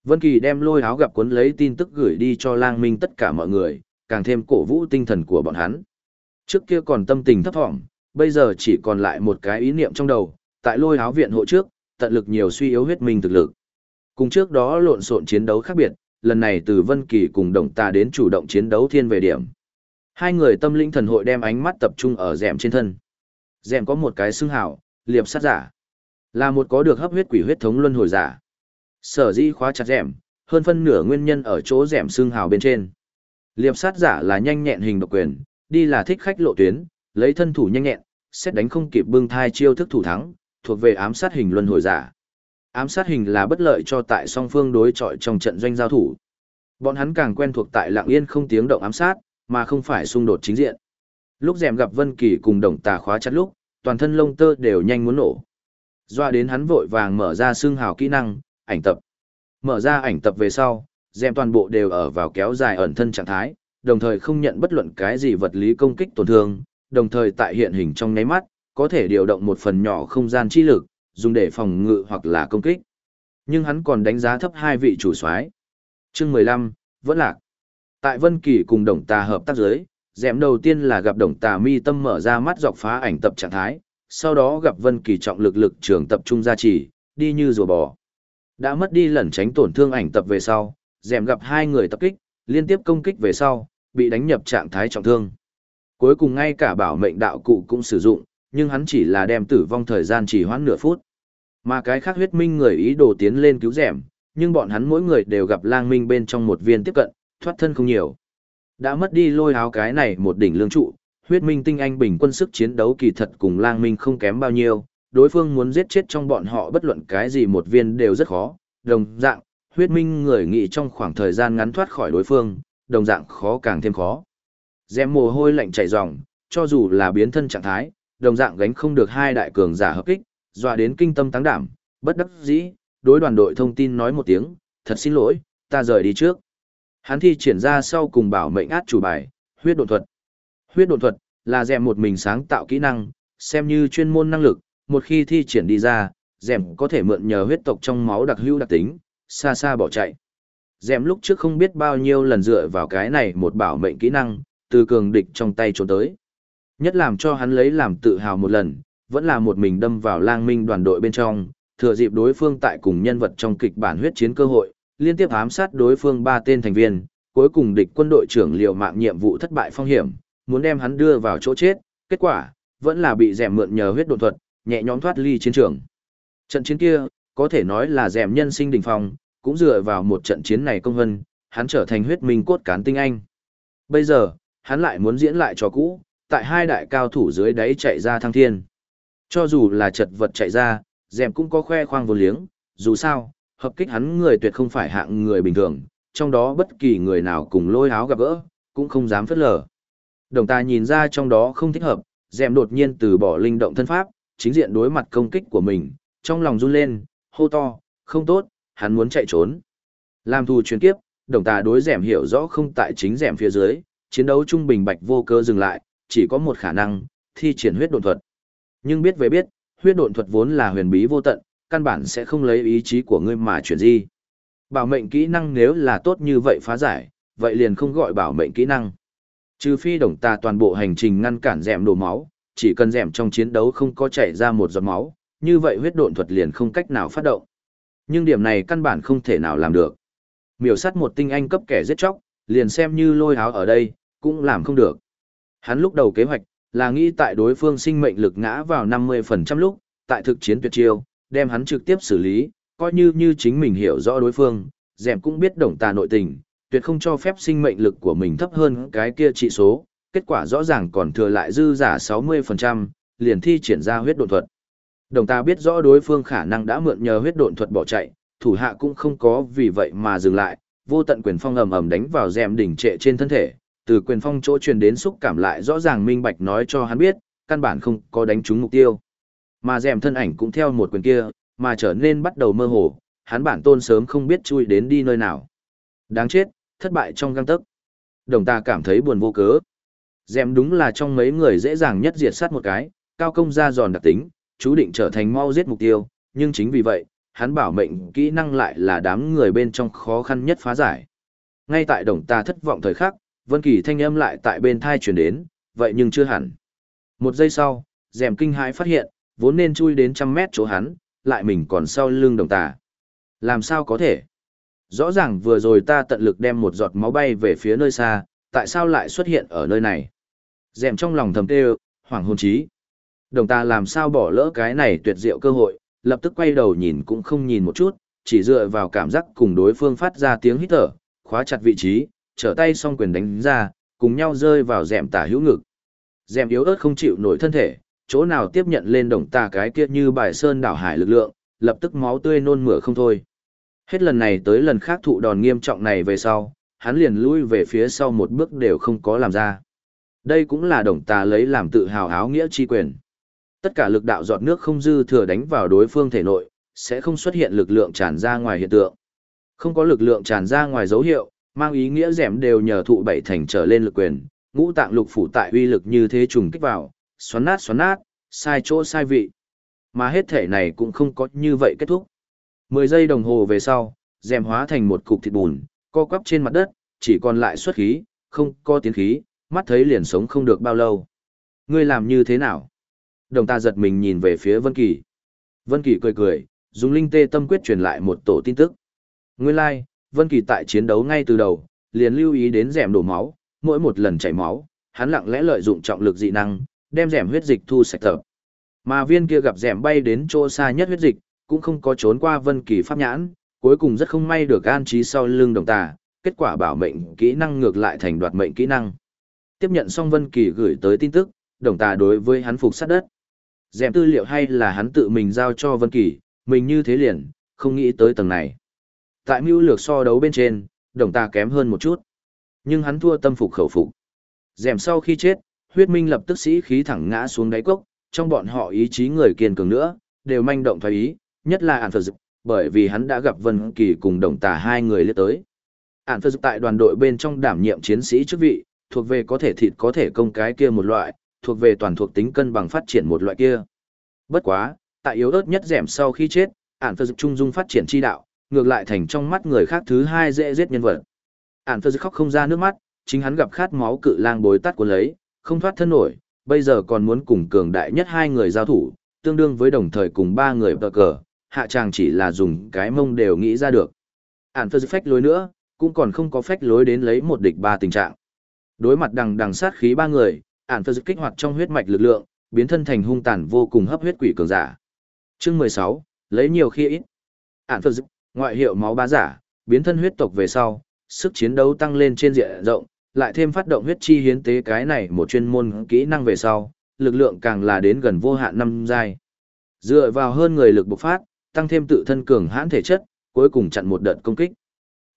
Vân Kỳ đem lôi áo gặp cuốn lấy tin tức gửi đi cho lang minh tất cả mọi người, càng thêm cổ vũ tinh thần của bọn hắn. Trước kia còn tâm tình thấp thỏm, bây giờ chỉ còn lại một cái ý niệm trong đầu, tại lôi áo viện hộ trước, tận lực nhiều suy yếu huyết minh thực lực. Cùng trước đó lộn xộn chiến đấu khác biệt, lần này từ Vân Kỳ cùng Đồng Tà đến chủ động chiến đấu thiên về điểm. Hai người tâm linh thần hội đem ánh mắt tập trung ở rèm trên thân. Rèm có một cái xưng hào, liệp sát giả. Là một có được hấp huyết quỷ huyết thống luân hồi giả. Sở dĩ khóa chặt rèm, hơn phân nửa nguyên nhân ở chỗ rèm xưng hào bên trên. Liệp sát giả là nhanh nhẹn hình độc quyền, đi là thích khách lộ tuyến, lấy thân thủ nhanh nhẹn, xét đánh không kịp bưng thai chiêu thức thủ thắng, thuộc về ám sát hình luân hồi giả. Ám sát hình là bất lợi cho tại song phương đối chọi trong trận doanh giao thủ. Bọn hắn càng quen thuộc tại lặng yên không tiếng động ám sát, mà không phải xung đột chính diện. Lúc Dèm gặp Vân Kỳ cùng đồng tà khóa chặt lúc, toàn thân lông tơ đều nhanh muốn nổ. Doa đến hắn vội vàng mở ra xương hào kỹ năng, ảnh tập. Mở ra ảnh tập về sau, dèm toàn bộ đều ở vào kéo dài ẩn thân trạng thái, đồng thời không nhận bất luận cái gì vật lý công kích tổn thương, đồng thời tại hiện hình trong nháy mắt, có thể điều động một phần nhỏ không gian chi lực, dùng để phòng ngự hoặc là công kích. Nhưng hắn còn đánh giá thấp hai vị chủ soái. Chương 15, vẫn lạc. Tại Vân Kỳ cùng Đồng Tà hợp tác dưới, dẻm đầu tiên là gặp Đồng Tà mi tâm mở ra mắt dọc phá ảnh tập trạng thái, sau đó gặp Vân Kỳ trọng lực lực trường tập trung gia trì, đi như rùa bò. Đã mất đi lẩn tránh tổn thương ảnh tập về sau, dèm gặp hai người tập kích, liên tiếp công kích về sau, bị đánh nhập trạng thái trọng thương. Cuối cùng ngay cả bảo mệnh đạo cụ cũng sử dụng, nhưng hắn chỉ là đem tử vong thời gian chỉ hoãn nửa phút. Mà cái khác huyết minh người ý đồ tiến lên cứu rẻm, nhưng bọn hắn mỗi người đều gặp lang minh bên trong một viên tiếp cận, thoát thân không nhiều. Đã mất đi lôi áo cái này một đỉnh lương trụ, huyết minh tinh anh bình quân sức chiến đấu kỳ thật cùng lang minh không kém bao nhiêu, đối phương muốn giết chết trong bọn họ bất luận cái gì một viên đều rất khó, đồng dạng, huyết minh người nghĩ trong khoảng thời gian ngắn thoát khỏi đối phương, đồng dạng khó càng thêm khó. Dèm mồ hôi lạnh chảy ròng, cho dù là biến thân trạng thái, đồng dạng gánh không được hai đại cường giả hợp kích, dọa đến kinh tâm tăng đảm, bất đắc dĩ, đối đoàn đội thông tin nói một tiếng, thật xin lỗi, ta rời đi trước. Hắn thi triển ra sau cùng bảo mệnh át chủ bài, huyết độn thuật. Huyết độn thuật là rèm một mình sáng tạo kỹ năng, xem như chuyên môn năng lực, một khi thi triển đi ra, rèm có thể mượn nhờ huyết tộc trong máu đặc hữu đặc tính, xa xa bỏ chạy. Rèm lúc trước không biết bao nhiêu lần dựa vào cái này một bảo mệnh kỹ năng, từ cường địch trong tay trốn tới. Nhất làm cho hắn lấy làm tự hào một lần, vẫn là một mình đâm vào lang minh đoàn đội bên trong, thừa dịp đối phương tại cùng nhân vật trong kịch bản huyết chiến cơ hội, liên tiếp ám sát đối phương ba tên thành viên, cuối cùng địch quân đội trưởng liều mạng nhiệm vụ thất bại phong hiểm, muốn đem hắn đưa vào chỗ chết, kết quả, vẫn là bị dẻm mượn nhờ huyết độn thuật, nhẹ nhõm thoát ly chiến trường. Trận chiến kia, có thể nói là dẻm nhân sinh đỉnh phong, cũng dựa vào một trận chiến này công vân, hắn trở thành huyết minh cốt cán tinh anh. Bây giờ, hắn lại muốn diễn lại cho cũ, tại hai đại cao thủ dưới đáy chạy ra thăng thiên. Cho dù là chật vật chạy ra, rèm cũng có khoe khoang vô liếng, dù sao, hợp kích hắn người tuyệt không phải hạng người bình thường, trong đó bất kỳ người nào cùng lôi áo gặp gỡ, cũng không dám phất lờ. Đồng ta nhìn ra trong đó không thích hợp, dèm đột nhiên từ bỏ linh động thân pháp, chính diện đối mặt công kích của mình, trong lòng run lên, hô to, không tốt, hắn muốn chạy trốn. Làm thù chuyển kiếp, đồng ta đối dẻm hiểu rõ không tại chính dẻm phía dưới, chiến đấu trung bình bạch vô cơ dừng lại, chỉ có một khả năng, thi triển huyết độn thuật. Nhưng biết về biết, huyết độn thuật vốn là huyền bí vô tận, căn bản sẽ không lấy ý chí của ngươi mà chuyển di. Bảo mệnh kỹ năng nếu là tốt như vậy phá giải, vậy liền không gọi bảo mệnh kỹ năng. Trừ phi đồng ta toàn bộ hành trình ngăn cản dẻm đổ máu, chỉ cần dẻm trong chiến đấu không có chảy ra một giọt máu, như vậy huyết độn thuật liền không cách nào phát động. Nhưng điểm này căn bản không thể nào làm được. Miểu sát một tinh anh cấp kẻ giết chóc, liền xem như lôi áo ở đây, cũng làm không được. Hắn lúc đầu kế hoạch, là nghĩ tại đối phương sinh mệnh lực ngã vào 50% lúc, tại thực chiến tuyệt chiêu, đem hắn trực tiếp xử lý, coi như như chính mình hiểu rõ đối phương, dẻm cũng biết đồng tà nội tình, tuyệt không cho phép sinh mệnh lực của mình thấp hơn cái kia trị số, kết quả rõ ràng còn thừa lại dư giả 60%, liền thi triển ra huyết độn thuật. Đồng ta biết rõ đối phương khả năng đã mượn nhờ huyết độn thuật bỏ chạy, thủ hạ cũng không có vì vậy mà dừng lại, vô tận quyền phong ầm ầm đánh vào rèm đỉnh trệ trên thân thể, từ quyền phong chỗ truyền đến xúc cảm lại rõ ràng minh bạch nói cho hắn biết, căn bản không có đánh trúng mục tiêu. Mà rèm thân ảnh cũng theo một quyền kia, mà trở nên bắt đầu mơ hồ, hắn bản tôn sớm không biết chui đến đi nơi nào. Đáng chết, thất bại trong găng tấc. Đồng ta cảm thấy buồn vô cớ. Dèm đúng là trong mấy người dễ dàng nhất diệt sát một cái, cao công ra giòn đặc tính, chú định trở thành mau giết mục tiêu, nhưng chính vì vậy, hắn bảo mệnh kỹ năng lại là đám người bên trong khó khăn nhất phá giải. Ngay tại đồng ta thất vọng thời khắc, Vân Kỳ thanh âm lại tại bên thai truyền đến, vậy nhưng chưa hẳn. Một giây sau, dèm kinh hãi phát hiện, vốn nên chui đến trăm mét chỗ hắn, lại mình còn sau lưng đồng tà. Làm sao có thể? Rõ ràng vừa rồi ta tận lực đem một giọt máu bay về phía nơi xa, tại sao lại xuất hiện ở nơi này? Dèm trong lòng thầm tê hoảng hồn trí. Đồng ta làm sao bỏ lỡ cái này tuyệt diệu cơ hội, lập tức quay đầu nhìn cũng không nhìn một chút, chỉ dựa vào cảm giác cùng đối phương phát ra tiếng hít thở, khóa chặt vị trí, trở tay song quyền đánh ra, cùng nhau rơi vào dèm tả hữu ngực. Dèm yếu ớt không chịu nổi thân thể, chỗ nào tiếp nhận lên đồng tà cái kia như bài sơn đảo hải lực lượng, lập tức máu tươi nôn mửa không thôi. Hết lần này tới lần khác thụ đòn nghiêm trọng này về sau, hắn liền lui về phía sau một bước đều không có làm ra. Đây cũng là đồng tà lấy làm tự hào áo nghĩa chi quyền. Tất cả lực đạo giọt nước không dư thừa đánh vào đối phương thể nội, sẽ không xuất hiện lực lượng tràn ra ngoài hiện tượng. Không có lực lượng tràn ra ngoài dấu hiệu, mang ý nghĩa rèm đều nhờ thụ bảy thành trở lên lực quyền, ngũ tạng lục phủ tại uy lực như thế trùng kích vào, xoắn nát xoắn nát, sai chỗ sai vị. Mà hết thể này cũng không có như vậy kết thúc. Mười giây đồng hồ về sau, rèm hóa thành một cục thịt bùn, co quắp trên mặt đất, chỉ còn lại xuất khí, không có tiến khí, mắt thấy liền sống không được bao lâu. Ngươi làm như thế nào? Đồng ta giật mình nhìn về phía Vân Kỳ. Vân Kỳ cười cười, dùng linh tê tâm quyết truyền lại một tổ tin tức. Nguyên lai, like, Vân Kỳ tại chiến đấu ngay từ đầu, liền lưu ý đến rèm đổ máu, mỗi một lần chảy máu, hắn lặng lẽ lợi dụng trọng lực dị năng, đem rèm huyết dịch thu sạch tập. Mà viên kia gặp rèm bay đến chỗ xa nhất huyết dịch, cũng không có trốn qua Vân Kỳ pháp nhãn, cuối cùng rất không may được an trí sau lưng đồng tà, kết quả bảo mệnh kỹ năng ngược lại thành đoạt mệnh kỹ năng. Tiếp nhận xong Vân Kỳ gửi tới tin tức, đồng tà đối với hắn phục sát đất. Rèm tư liệu hay là hắn tự mình giao cho Vân Kỳ, mình như thế liền, không nghĩ tới tầng này. Tại mưu lược so đấu bên trên, đồng tà kém hơn một chút. Nhưng hắn thua tâm phục khẩu phục. Rèm sau khi chết, huyết minh lập tức sĩ khí thẳng ngã xuống đáy cốc, trong bọn họ ý chí người kiên cường nữa, đều manh động thoái ý, nhất là Ản Phật Dực, bởi vì hắn đã gặp Vân Kỳ cùng đồng tà hai người liếc tới. Ản Phật Dực tại đoàn đội bên trong đảm nhiệm chiến sĩ chức vị, thuộc về có thể thịt có thể công cái kia một loại, thuộc về toàn thuộc tính cân bằng phát triển một loại kia. Bất quá, tại yếu ớt nhất dẻm sau khi chết, Ản Phật Dực trung dung phát triển chi đạo, ngược lại thành trong mắt người khác thứ hai dễ giết nhân vật. Ản Phật Dực khóc không ra nước mắt, chính hắn gặp khát máu cự lang bối tát của lấy, không thoát thân nổi, bây giờ còn muốn cùng cường đại nhất hai người giao thủ, tương đương với đồng thời cùng ba người bờ cờ, hạ tràng chỉ là dùng cái mông đều nghĩ ra được. Ản phơ phách lối nữa, cũng còn không có phách lối đến lấy một địch ba tình trạng. Đối mặt đằng đằng sát khí ba người, ản phơ kích hoạt trong huyết mạch lực lượng, biến thân thành hung tàn vô cùng hấp huyết quỷ cường giả. Chương 16, lấy nhiều khi ít. Ản phơ ngoại hiệu máu bá giả, biến thân huyết tộc về sau, sức chiến đấu tăng lên trên diện rộng, lại thêm phát động huyết chi hiến tế cái này một chuyên môn kỹ năng về sau, lực lượng càng là đến gần vô hạn năm giai. Dựa vào hơn người lực bộc phát, tăng thêm tự thân cường hãn thể chất, cuối cùng chặn một đợt công kích.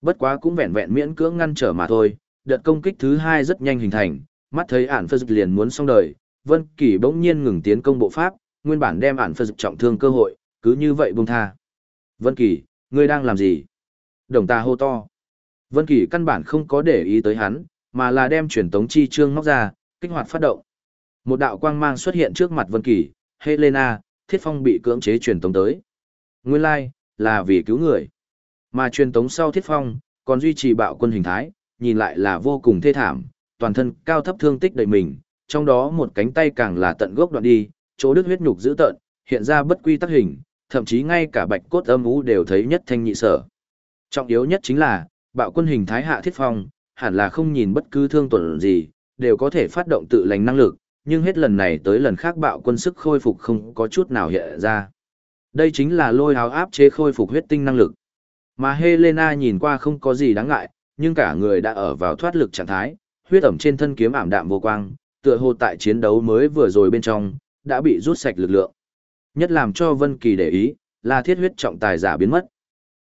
Bất quá cũng vẹn vẹn miễn cưỡng ngăn trở mà thôi, đợt công kích thứ hai rất nhanh hình thành, mắt thấy ản phơ liền muốn xong đời, Vân Kỳ bỗng nhiên ngừng tiến công bộ pháp, nguyên bản đem ản phơ trọng thương cơ hội, cứ như vậy buông tha. Vân Kỳ, ngươi đang làm gì? Đồng ta hô to. Vân Kỳ căn bản không có để ý tới hắn, mà là đem truyền tống chi trương móc ra, kích hoạt phát động. Một đạo quang mang xuất hiện trước mặt Vân Kỳ, Helena, Thiết Phong bị cưỡng chế truyền tống tới. Nguyên lai, like, là vì cứu người. Mà truyền tống sau Thiết Phong, còn duy trì bạo quân hình thái, nhìn lại là vô cùng thê thảm, toàn thân cao thấp thương tích đầy mình, trong đó một cánh tay càng là tận gốc đoạn đi, chỗ đứt huyết nhục dữ tợn, hiện ra bất quy tắc hình, thậm chí ngay cả bạch cốt âm u đều thấy nhất thanh nhị sở. Trọng yếu nhất chính là, bạo quân hình thái hạ thiết phong, hẳn là không nhìn bất cứ thương tổn gì, đều có thể phát động tự lành năng lực, nhưng hết lần này tới lần khác bạo quân sức khôi phục không có chút nào hiện ra. Đây chính là lôi háo áp chế khôi phục huyết tinh năng lực. Mà Helena nhìn qua không có gì đáng ngại, nhưng cả người đã ở vào thoát lực trạng thái, huyết ẩm trên thân kiếm ảm đạm vô quang, tựa hồ tại chiến đấu mới vừa rồi bên trong, đã bị rút sạch lực lượng. Nhất làm cho Vân Kỳ để ý, là thiết huyết trọng tài giả biến mất.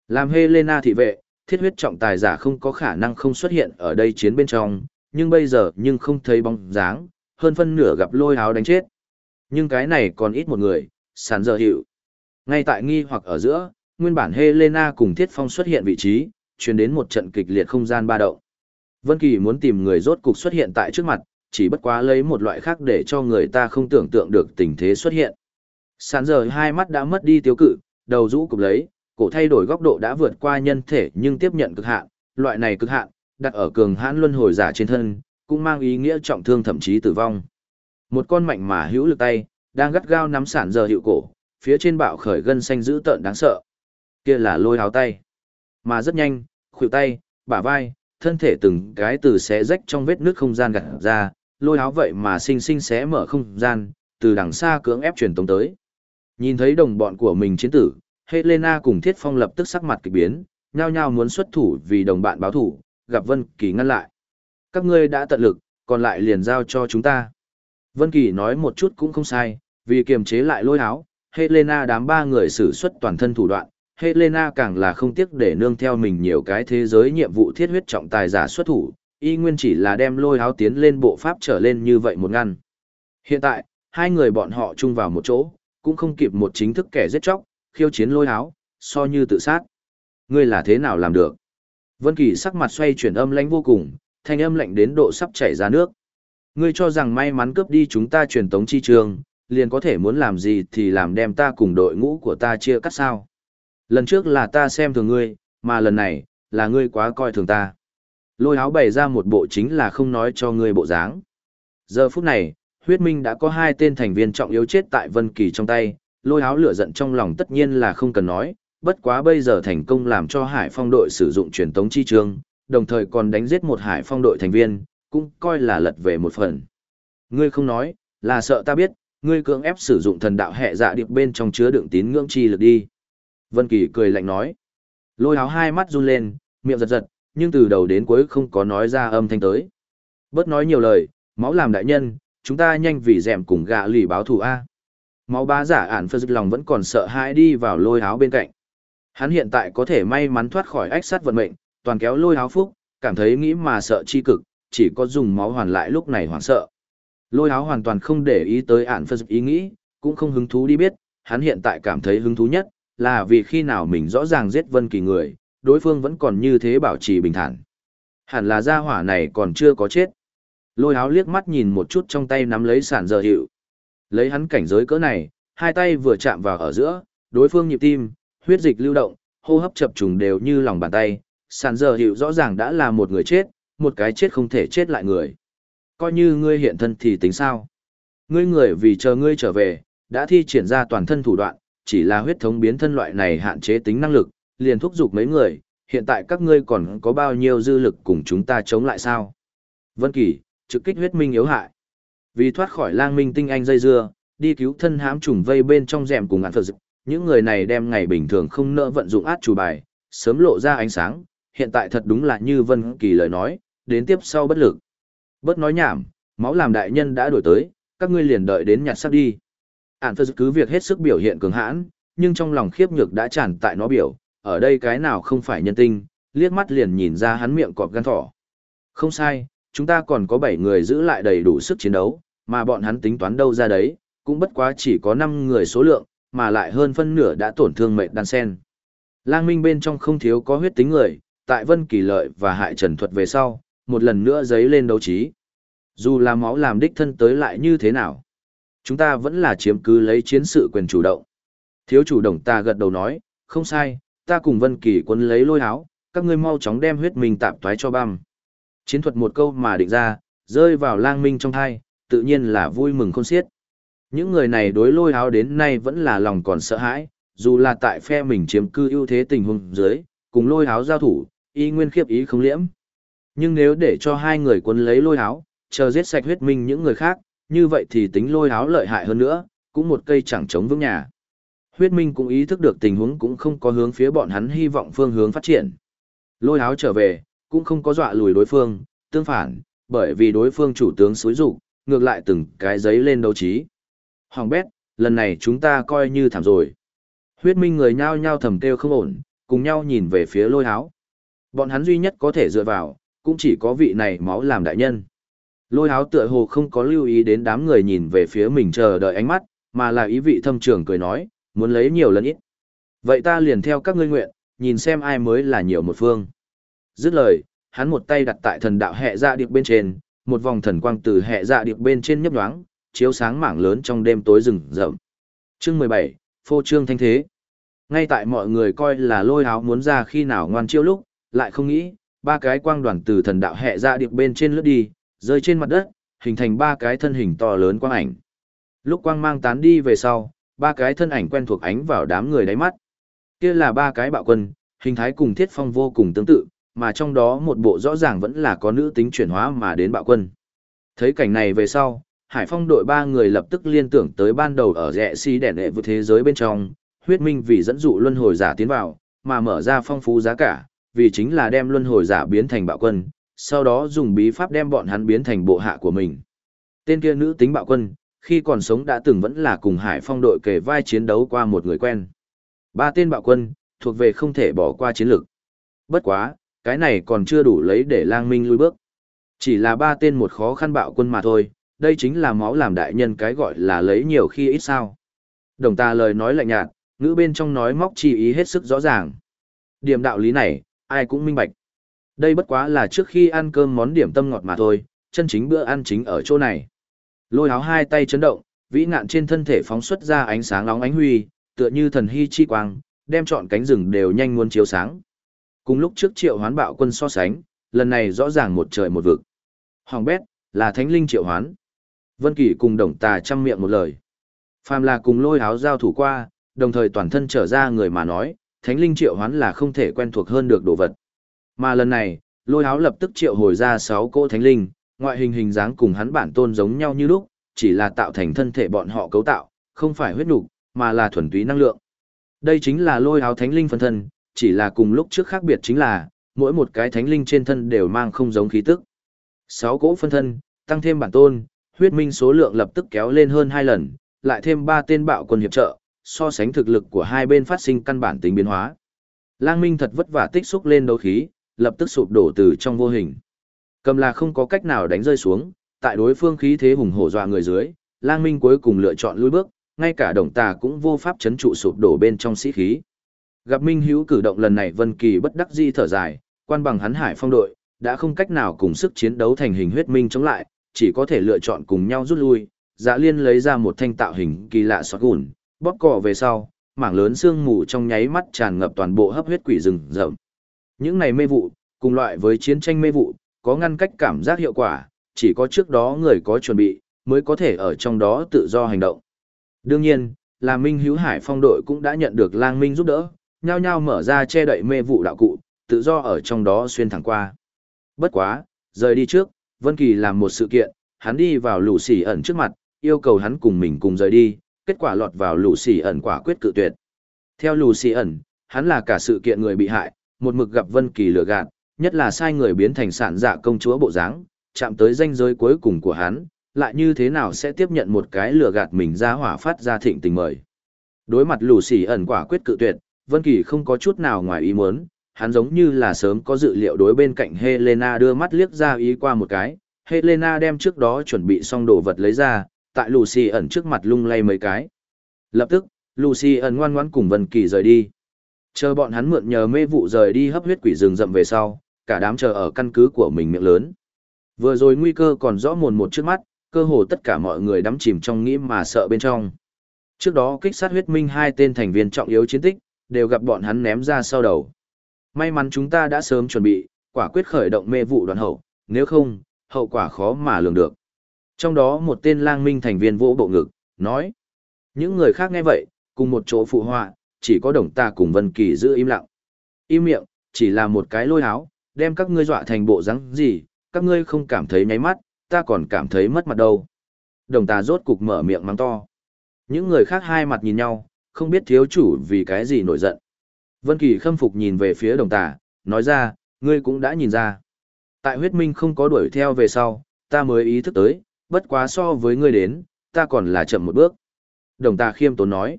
Làm Helena thị vệ, thiết huyết trọng tài giả không có khả năng không xuất hiện ở đây chiến bên trong, nhưng bây giờ nhưng không thấy bóng dáng, hơn phân nửa gặp lôi áo đánh chết. Nhưng cái này còn ít một người, sàn giờ hiệu. Ngay tại nghi hoặc ở giữa, nguyên bản Helena cùng Thiết Phong xuất hiện vị trí, truyền đến một trận kịch liệt không gian ba động. Vân Kỳ muốn tìm người rốt cục xuất hiện tại trước mặt, chỉ bất quá lấy một loại khác để cho người ta không tưởng tượng được tình thế xuất hiện. Sàn giờ hai mắt đã mất đi tiêu cự, đầu rũ cục lấy, cổ thay đổi góc độ đã vượt qua nhân thể nhưng tiếp nhận cực hạn, loại này cực hạn, đặt ở cường hãn luân hồi giả trên thân, cũng mang ý nghĩa trọng thương thậm chí tử vong. Một con mạnh mà hữu lực tay, đang gắt gao nắm sản giờ hiệu cổ, phía trên bạo khởi gân xanh dữ tợn đáng sợ. Kia là lôi áo tay. Mà rất nhanh, khuỷu tay, bả vai, thân thể từng cái từ xé rách trong vết nước không gian gạt ra, lôi áo vậy mà sinh sinh xé mở không gian, từ đằng xa cưỡng ép truyền tống tới. Nhìn thấy đồng bọn của mình chiến tử, Helena cùng Thiết Phong lập tức sắc mặt kỳ biến, nhao nhao muốn xuất thủ vì đồng bạn báo thủ, gặp Vân Kỳ ngăn lại. Các ngươi đã tận lực, còn lại liền giao cho chúng ta. Vân Kỳ nói một chút cũng không sai, vì kiềm chế lại lôi áo, Helena đám ba người sử xuất toàn thân thủ đoạn, Helena càng là không tiếc để nương theo mình nhiều cái thế giới nhiệm vụ thiết huyết trọng tài giả xuất thủ, y nguyên chỉ là đem lôi áo tiến lên bộ pháp trở lên như vậy một ngăn. Hiện tại, hai người bọn họ chung vào một chỗ, cũng không kịp một chính thức kẻ giết chóc, khiêu chiến lôi háo, so như tự sát. Ngươi là thế nào làm được? Vân Kỳ sắc mặt xoay chuyển âm lãnh vô cùng, thanh âm lạnh đến độ sắp chảy ra nước. Ngươi cho rằng may mắn cướp đi chúng ta truyền tống chi trường, liền có thể muốn làm gì thì làm đem ta cùng đội ngũ của ta chia cắt sao? Lần trước là ta xem thường ngươi, mà lần này, là ngươi quá coi thường ta. Lôi áo bày ra một bộ chính là không nói cho ngươi bộ dáng. Giờ phút này, huyết minh đã có hai tên thành viên trọng yếu chết tại Vân Kỳ trong tay, lôi áo lửa giận trong lòng tất nhiên là không cần nói, bất quá bây giờ thành công làm cho hải phong đội sử dụng truyền tống chi trường, đồng thời còn đánh giết một hải phong đội thành viên, cũng coi là lật về một phần. Ngươi không nói, là sợ ta biết, ngươi cưỡng ép sử dụng thần đạo hệ dạ điệp bên trong chứa đựng tín ngưỡng chi lực đi. Vân Kỳ cười lạnh nói. Lôi áo hai mắt run lên, miệng giật giật, nhưng từ đầu đến cuối không có nói ra âm thanh tới. Bớt nói nhiều lời, máu làm đại nhân, chúng ta nhanh vì dẹm cùng gạ lì báo thù A. Máu bá giả ản phơ dịch lòng vẫn còn sợ hãi đi vào lôi áo bên cạnh. Hắn hiện tại có thể may mắn thoát khỏi ách sát vận mệnh, toàn kéo lôi áo phúc, cảm thấy nghĩ mà sợ chi cực, chỉ có dùng máu hoàn lại lúc này hoảng sợ. Lôi áo hoàn toàn không để ý tới ản phơ dịch ý nghĩ, cũng không hứng thú đi biết, hắn hiện tại cảm thấy hứng thú nhất, là vì khi nào mình rõ ràng giết vân kỳ người, đối phương vẫn còn như thế bảo trì bình thản. Hẳn là gia hỏa này còn chưa có chết. Lôi áo liếc mắt nhìn một chút trong tay nắm lấy sản dơ hiệu. Lấy hắn cảnh giới cỡ này, hai tay vừa chạm vào ở giữa, đối phương nhịp tim, huyết dịch lưu động, hô hấp chập trùng đều như lòng bàn tay. sàn giờ hiệu rõ ràng đã là một người chết, một cái chết không thể chết lại người. Coi như ngươi hiện thân thì tính sao? Ngươi người vì chờ ngươi trở về, đã thi triển ra toàn thân thủ đoạn, chỉ là huyết thống biến thân loại này hạn chế tính năng lực, liền thúc giục mấy người, hiện tại các ngươi còn có bao nhiêu dư lực cùng chúng ta chống lại sao? Vân Kỳ, trực kích huyết minh yếu hại. Vì thoát khỏi lang minh tinh anh dây dưa, đi cứu thân hãm trùng vây bên trong rèm cùng ngạn phật dực, những người này đem ngày bình thường không nỡ vận dụng át chủ bài, sớm lộ ra ánh sáng, hiện tại thật đúng là như Vân Kỳ lời nói, đến tiếp sau bất lực. Bất nói nhảm, máu làm đại nhân đã đổi tới, các ngươi liền đợi đến nhặt xác đi. Ản phật cứ việc hết sức biểu hiện cường hãn, nhưng trong lòng khiếp nhược đã tràn tại nó biểu, ở đây cái nào không phải nhân tinh, liếc mắt liền nhìn ra hắn miệng cọp gan thỏ. Không sai, chúng ta còn có 7 người giữ lại đầy đủ sức chiến đấu, mà bọn hắn tính toán đâu ra đấy, cũng bất quá chỉ có 5 người số lượng, mà lại hơn phân nửa đã tổn thương mệt đan sen. Lang Minh bên trong không thiếu có huyết tính người, tại Vân Kỳ Lợi và Hại Trần Thuật về sau, một lần nữa giấy lên đấu trí. Dù là máu làm đích thân tới lại như thế nào, chúng ta vẫn là chiếm cứ lấy chiến sự quyền chủ động. Thiếu chủ động ta gật đầu nói, không sai, ta cùng Vân Kỳ quân lấy lôi áo, các ngươi mau chóng đem huyết mình tạm toái cho băm. Chiến thuật một câu mà định ra, rơi vào lang minh trong thai, tự nhiên là vui mừng khôn xiết. Những người này đối lôi áo đến nay vẫn là lòng còn sợ hãi, dù là tại phe mình chiếm cư ưu thế tình huống dưới, cùng lôi áo giao thủ, y nguyên khiếp ý không liễm. Nhưng nếu để cho hai người quân lấy lôi áo, chờ giết sạch huyết minh những người khác, như vậy thì tính lôi áo lợi hại hơn nữa, cũng một cây chẳng chống vững nhà. Huyết minh cũng ý thức được tình huống cũng không có hướng phía bọn hắn hy vọng phương hướng phát triển. Lôi áo trở về, cũng không có dọa lùi đối phương, tương phản, bởi vì đối phương chủ tướng xúi rụng, ngược lại từng cái giấy lên đấu trí. Hoàng bét, lần này chúng ta coi như thảm rồi. Huyết minh người nhao nhao thầm kêu không ổn, cùng nhau nhìn về phía lôi háo. Bọn hắn duy nhất có thể dựa vào, cũng chỉ có vị này máu làm đại nhân. Lôi háo tựa hồ không có lưu ý đến đám người nhìn về phía mình chờ đợi ánh mắt, mà là ý vị thâm trường cười nói, muốn lấy nhiều lần ít. Vậy ta liền theo các ngươi nguyện, nhìn xem ai mới là nhiều một phương. Dứt lời, hắn một tay đặt tại thần đạo hệ dạ điệp bên trên, một vòng thần quang từ hệ dạ điệp bên trên nhấp nhoáng, chiếu sáng mảng lớn trong đêm tối rừng rậm. Chương mười bảy phô trương thanh thế. Ngay tại mọi người coi là lôi áo muốn ra khi nào ngoan chiêu lúc, lại không nghĩ, ba cái quang đoàn từ thần đạo hệ dạ điệp bên trên lướt đi, rơi trên mặt đất, hình thành ba cái thân hình to lớn quang ảnh. Lúc quang mang tán đi về sau, ba cái thân ảnh quen thuộc ánh vào đám người đáy mắt. Kia là ba cái bạo quân, hình thái cùng thiết phong vô cùng tương tự, mà trong đó một bộ rõ ràng vẫn là có nữ tính chuyển hóa mà đến bạo quân. Thấy cảnh này về sau, Hải Phong đội ba người lập tức liên tưởng tới ban đầu ở rẽ si đèn đệ vượt thế giới bên trong, huyết minh vì dẫn dụ luân hồi giả tiến vào, mà mở ra phong phú giá cả, vì chính là đem luân hồi giả biến thành bạo quân, sau đó dùng bí pháp đem bọn hắn biến thành bộ hạ của mình. Tên kia nữ tính bạo quân, khi còn sống đã từng vẫn là cùng Hải Phong đội kề vai chiến đấu qua một người quen. Ba tên bạo quân, thuộc về không thể bỏ qua chiến lược. Bất quá, cái này còn chưa đủ lấy để lang minh lui bước. Chỉ là ba tên một khó khăn bạo quân mà thôi, đây chính là máu làm đại nhân cái gọi là lấy nhiều khi ít sao. Đồng ta lời nói lạnh nhạt, ngữ bên trong nói móc chi ý hết sức rõ ràng. Điểm đạo lý này, ai cũng minh bạch. Đây bất quá là trước khi ăn cơm món điểm tâm ngọt mà thôi, chân chính bữa ăn chính ở chỗ này. Lôi áo hai tay chấn động, vĩ ngạn trên thân thể phóng xuất ra ánh sáng nóng ánh huy, tựa như thần hy chi quang, đem trọn cánh rừng đều nhanh muốn chiếu sáng. Cùng lúc trước triệu hoán bạo quân so sánh, lần này rõ ràng một trời một vực. Hoàng bét, là thánh linh triệu hoán. Vân Kỳ cùng đồng tà chăm miệng một lời. Phàm là cùng lôi áo giao thủ qua, đồng thời toàn thân trở ra người mà nói, thánh linh triệu hoán là không thể quen thuộc hơn được đồ vật. Mà lần này, lôi áo lập tức triệu hồi ra 6 cỗ thánh linh, ngoại hình hình dáng cùng hắn bản tôn giống nhau như lúc, chỉ là tạo thành thân thể bọn họ cấu tạo, không phải huyết nục, mà là thuần túy năng lượng. Đây chính là lôi áo thánh linh phân thân, chỉ là cùng lúc trước khác biệt chính là, mỗi một cái thánh linh trên thân đều mang không giống khí tức. sáu cỗ phân thân, tăng thêm bản tôn, huyết minh số lượng lập tức kéo lên hơn hai lần, lại thêm ba tên bạo quân hiệp trợ, so sánh thực lực của hai bên phát sinh căn bản tính biến hóa. Lang Minh thật vất vả tích xúc lên đấu khí, lập tức sụp đổ từ trong vô hình. Cầm là không có cách nào đánh rơi xuống, tại đối phương khí thế hùng hổ dọa người dưới, Lang Minh cuối cùng lựa chọn lùi bước, ngay cả đồng tà cũng vô pháp chấn trụ sụp đổ bên trong sĩ khí. Gặp Minh Hữu cử động lần này Vân Kỳ bất đắc dĩ thở dài, quan bằng hắn Hải Phong đội, đã không cách nào cùng sức chiến đấu thành hình huyết minh chống lại, chỉ có thể lựa chọn cùng nhau rút lui. Dạ Liên lấy ra một thanh tạo hình kỳ lạ xoát gùn, bóp cò về sau, mảng lớn xương mù trong nháy mắt tràn ngập toàn bộ hấp huyết quỷ rừng rậm. Những này mê vụ, cùng loại với chiến tranh mê vụ, có ngăn cách cảm giác hiệu quả, chỉ có trước đó người có chuẩn bị, mới có thể ở trong đó tự do hành động. Đương nhiên, là Minh Hữu Hải phong đội cũng đã nhận được lang minh giúp đỡ, nhao nhao mở ra che đậy mê vụ đạo cụ, tự do ở trong đó xuyên thẳng qua. Bất quá, rời đi trước, Vân Kỳ làm một sự kiện, hắn đi vào lũ xỉ ẩn trước mặt, yêu cầu hắn cùng mình cùng rời đi, kết quả lọt vào lũ xỉ ẩn quả quyết cự tuyệt. Theo lũ xỉ ẩn, hắn là cả sự kiện người bị hại, một mực gặp Vân Kỳ lừa gạt, nhất là sai người biến thành sản dạ công chúa bộ dáng, chạm tới danh giới cuối cùng của hắn, lại như thế nào sẽ tiếp nhận một cái lừa gạt mình ra hỏa phát ra thịnh tình mời. Đối mặt lũ xỉ ẩn quả quyết cự tuyệt, Vân Kỳ không có chút nào ngoài ý muốn, hắn giống như là sớm có dự liệu đối bên cạnh Helena đưa mắt liếc ra ý qua một cái, Helena đem trước đó chuẩn bị xong đồ vật lấy ra, tại Lucy ẩn trước mặt lung lay mấy cái. Lập tức, Lucy ẩn ngoan ngoãn cùng Vân Kỳ rời đi. Chờ bọn hắn mượn nhờ mê vụ rời đi hấp huyết quỷ rừng rậm về sau, cả đám chờ ở căn cứ của mình miệng lớn. Vừa rồi nguy cơ còn rõ mồn một trước mắt, cơ hồ tất cả mọi người đắm chìm trong nghĩ mà sợ bên trong. Trước đó kích sát huyết minh hai tên thành viên trọng yếu chiến tích, đều gặp bọn hắn ném ra sau đầu. May mắn chúng ta đã sớm chuẩn bị, quả quyết khởi động mê vụ đoàn hậu, nếu không, hậu quả khó mà lường được. Trong đó một tên lang minh thành viên vỗ bộ ngực, nói. Những người khác nghe vậy, cùng một chỗ phụ họa, chỉ có đồng ta cùng Vân Kỳ giữ im lặng. Im miệng, chỉ là một cái lôi áo, đem các ngươi dọa thành bộ rắn gì, các ngươi không cảm thấy nháy mắt, ta còn cảm thấy mất mặt đâu. Đồng ta rốt cục mở miệng mắng to. Những người khác hai mặt nhìn nhau, không biết thiếu chủ vì cái gì nổi giận. Vân Kỳ khâm phục nhìn về phía đồng tà, nói ra, ngươi cũng đã nhìn ra. Tại huyết minh không có đuổi theo về sau, ta mới ý thức tới, bất quá so với ngươi đến, ta còn là chậm một bước. Đồng tà khiêm tốn nói,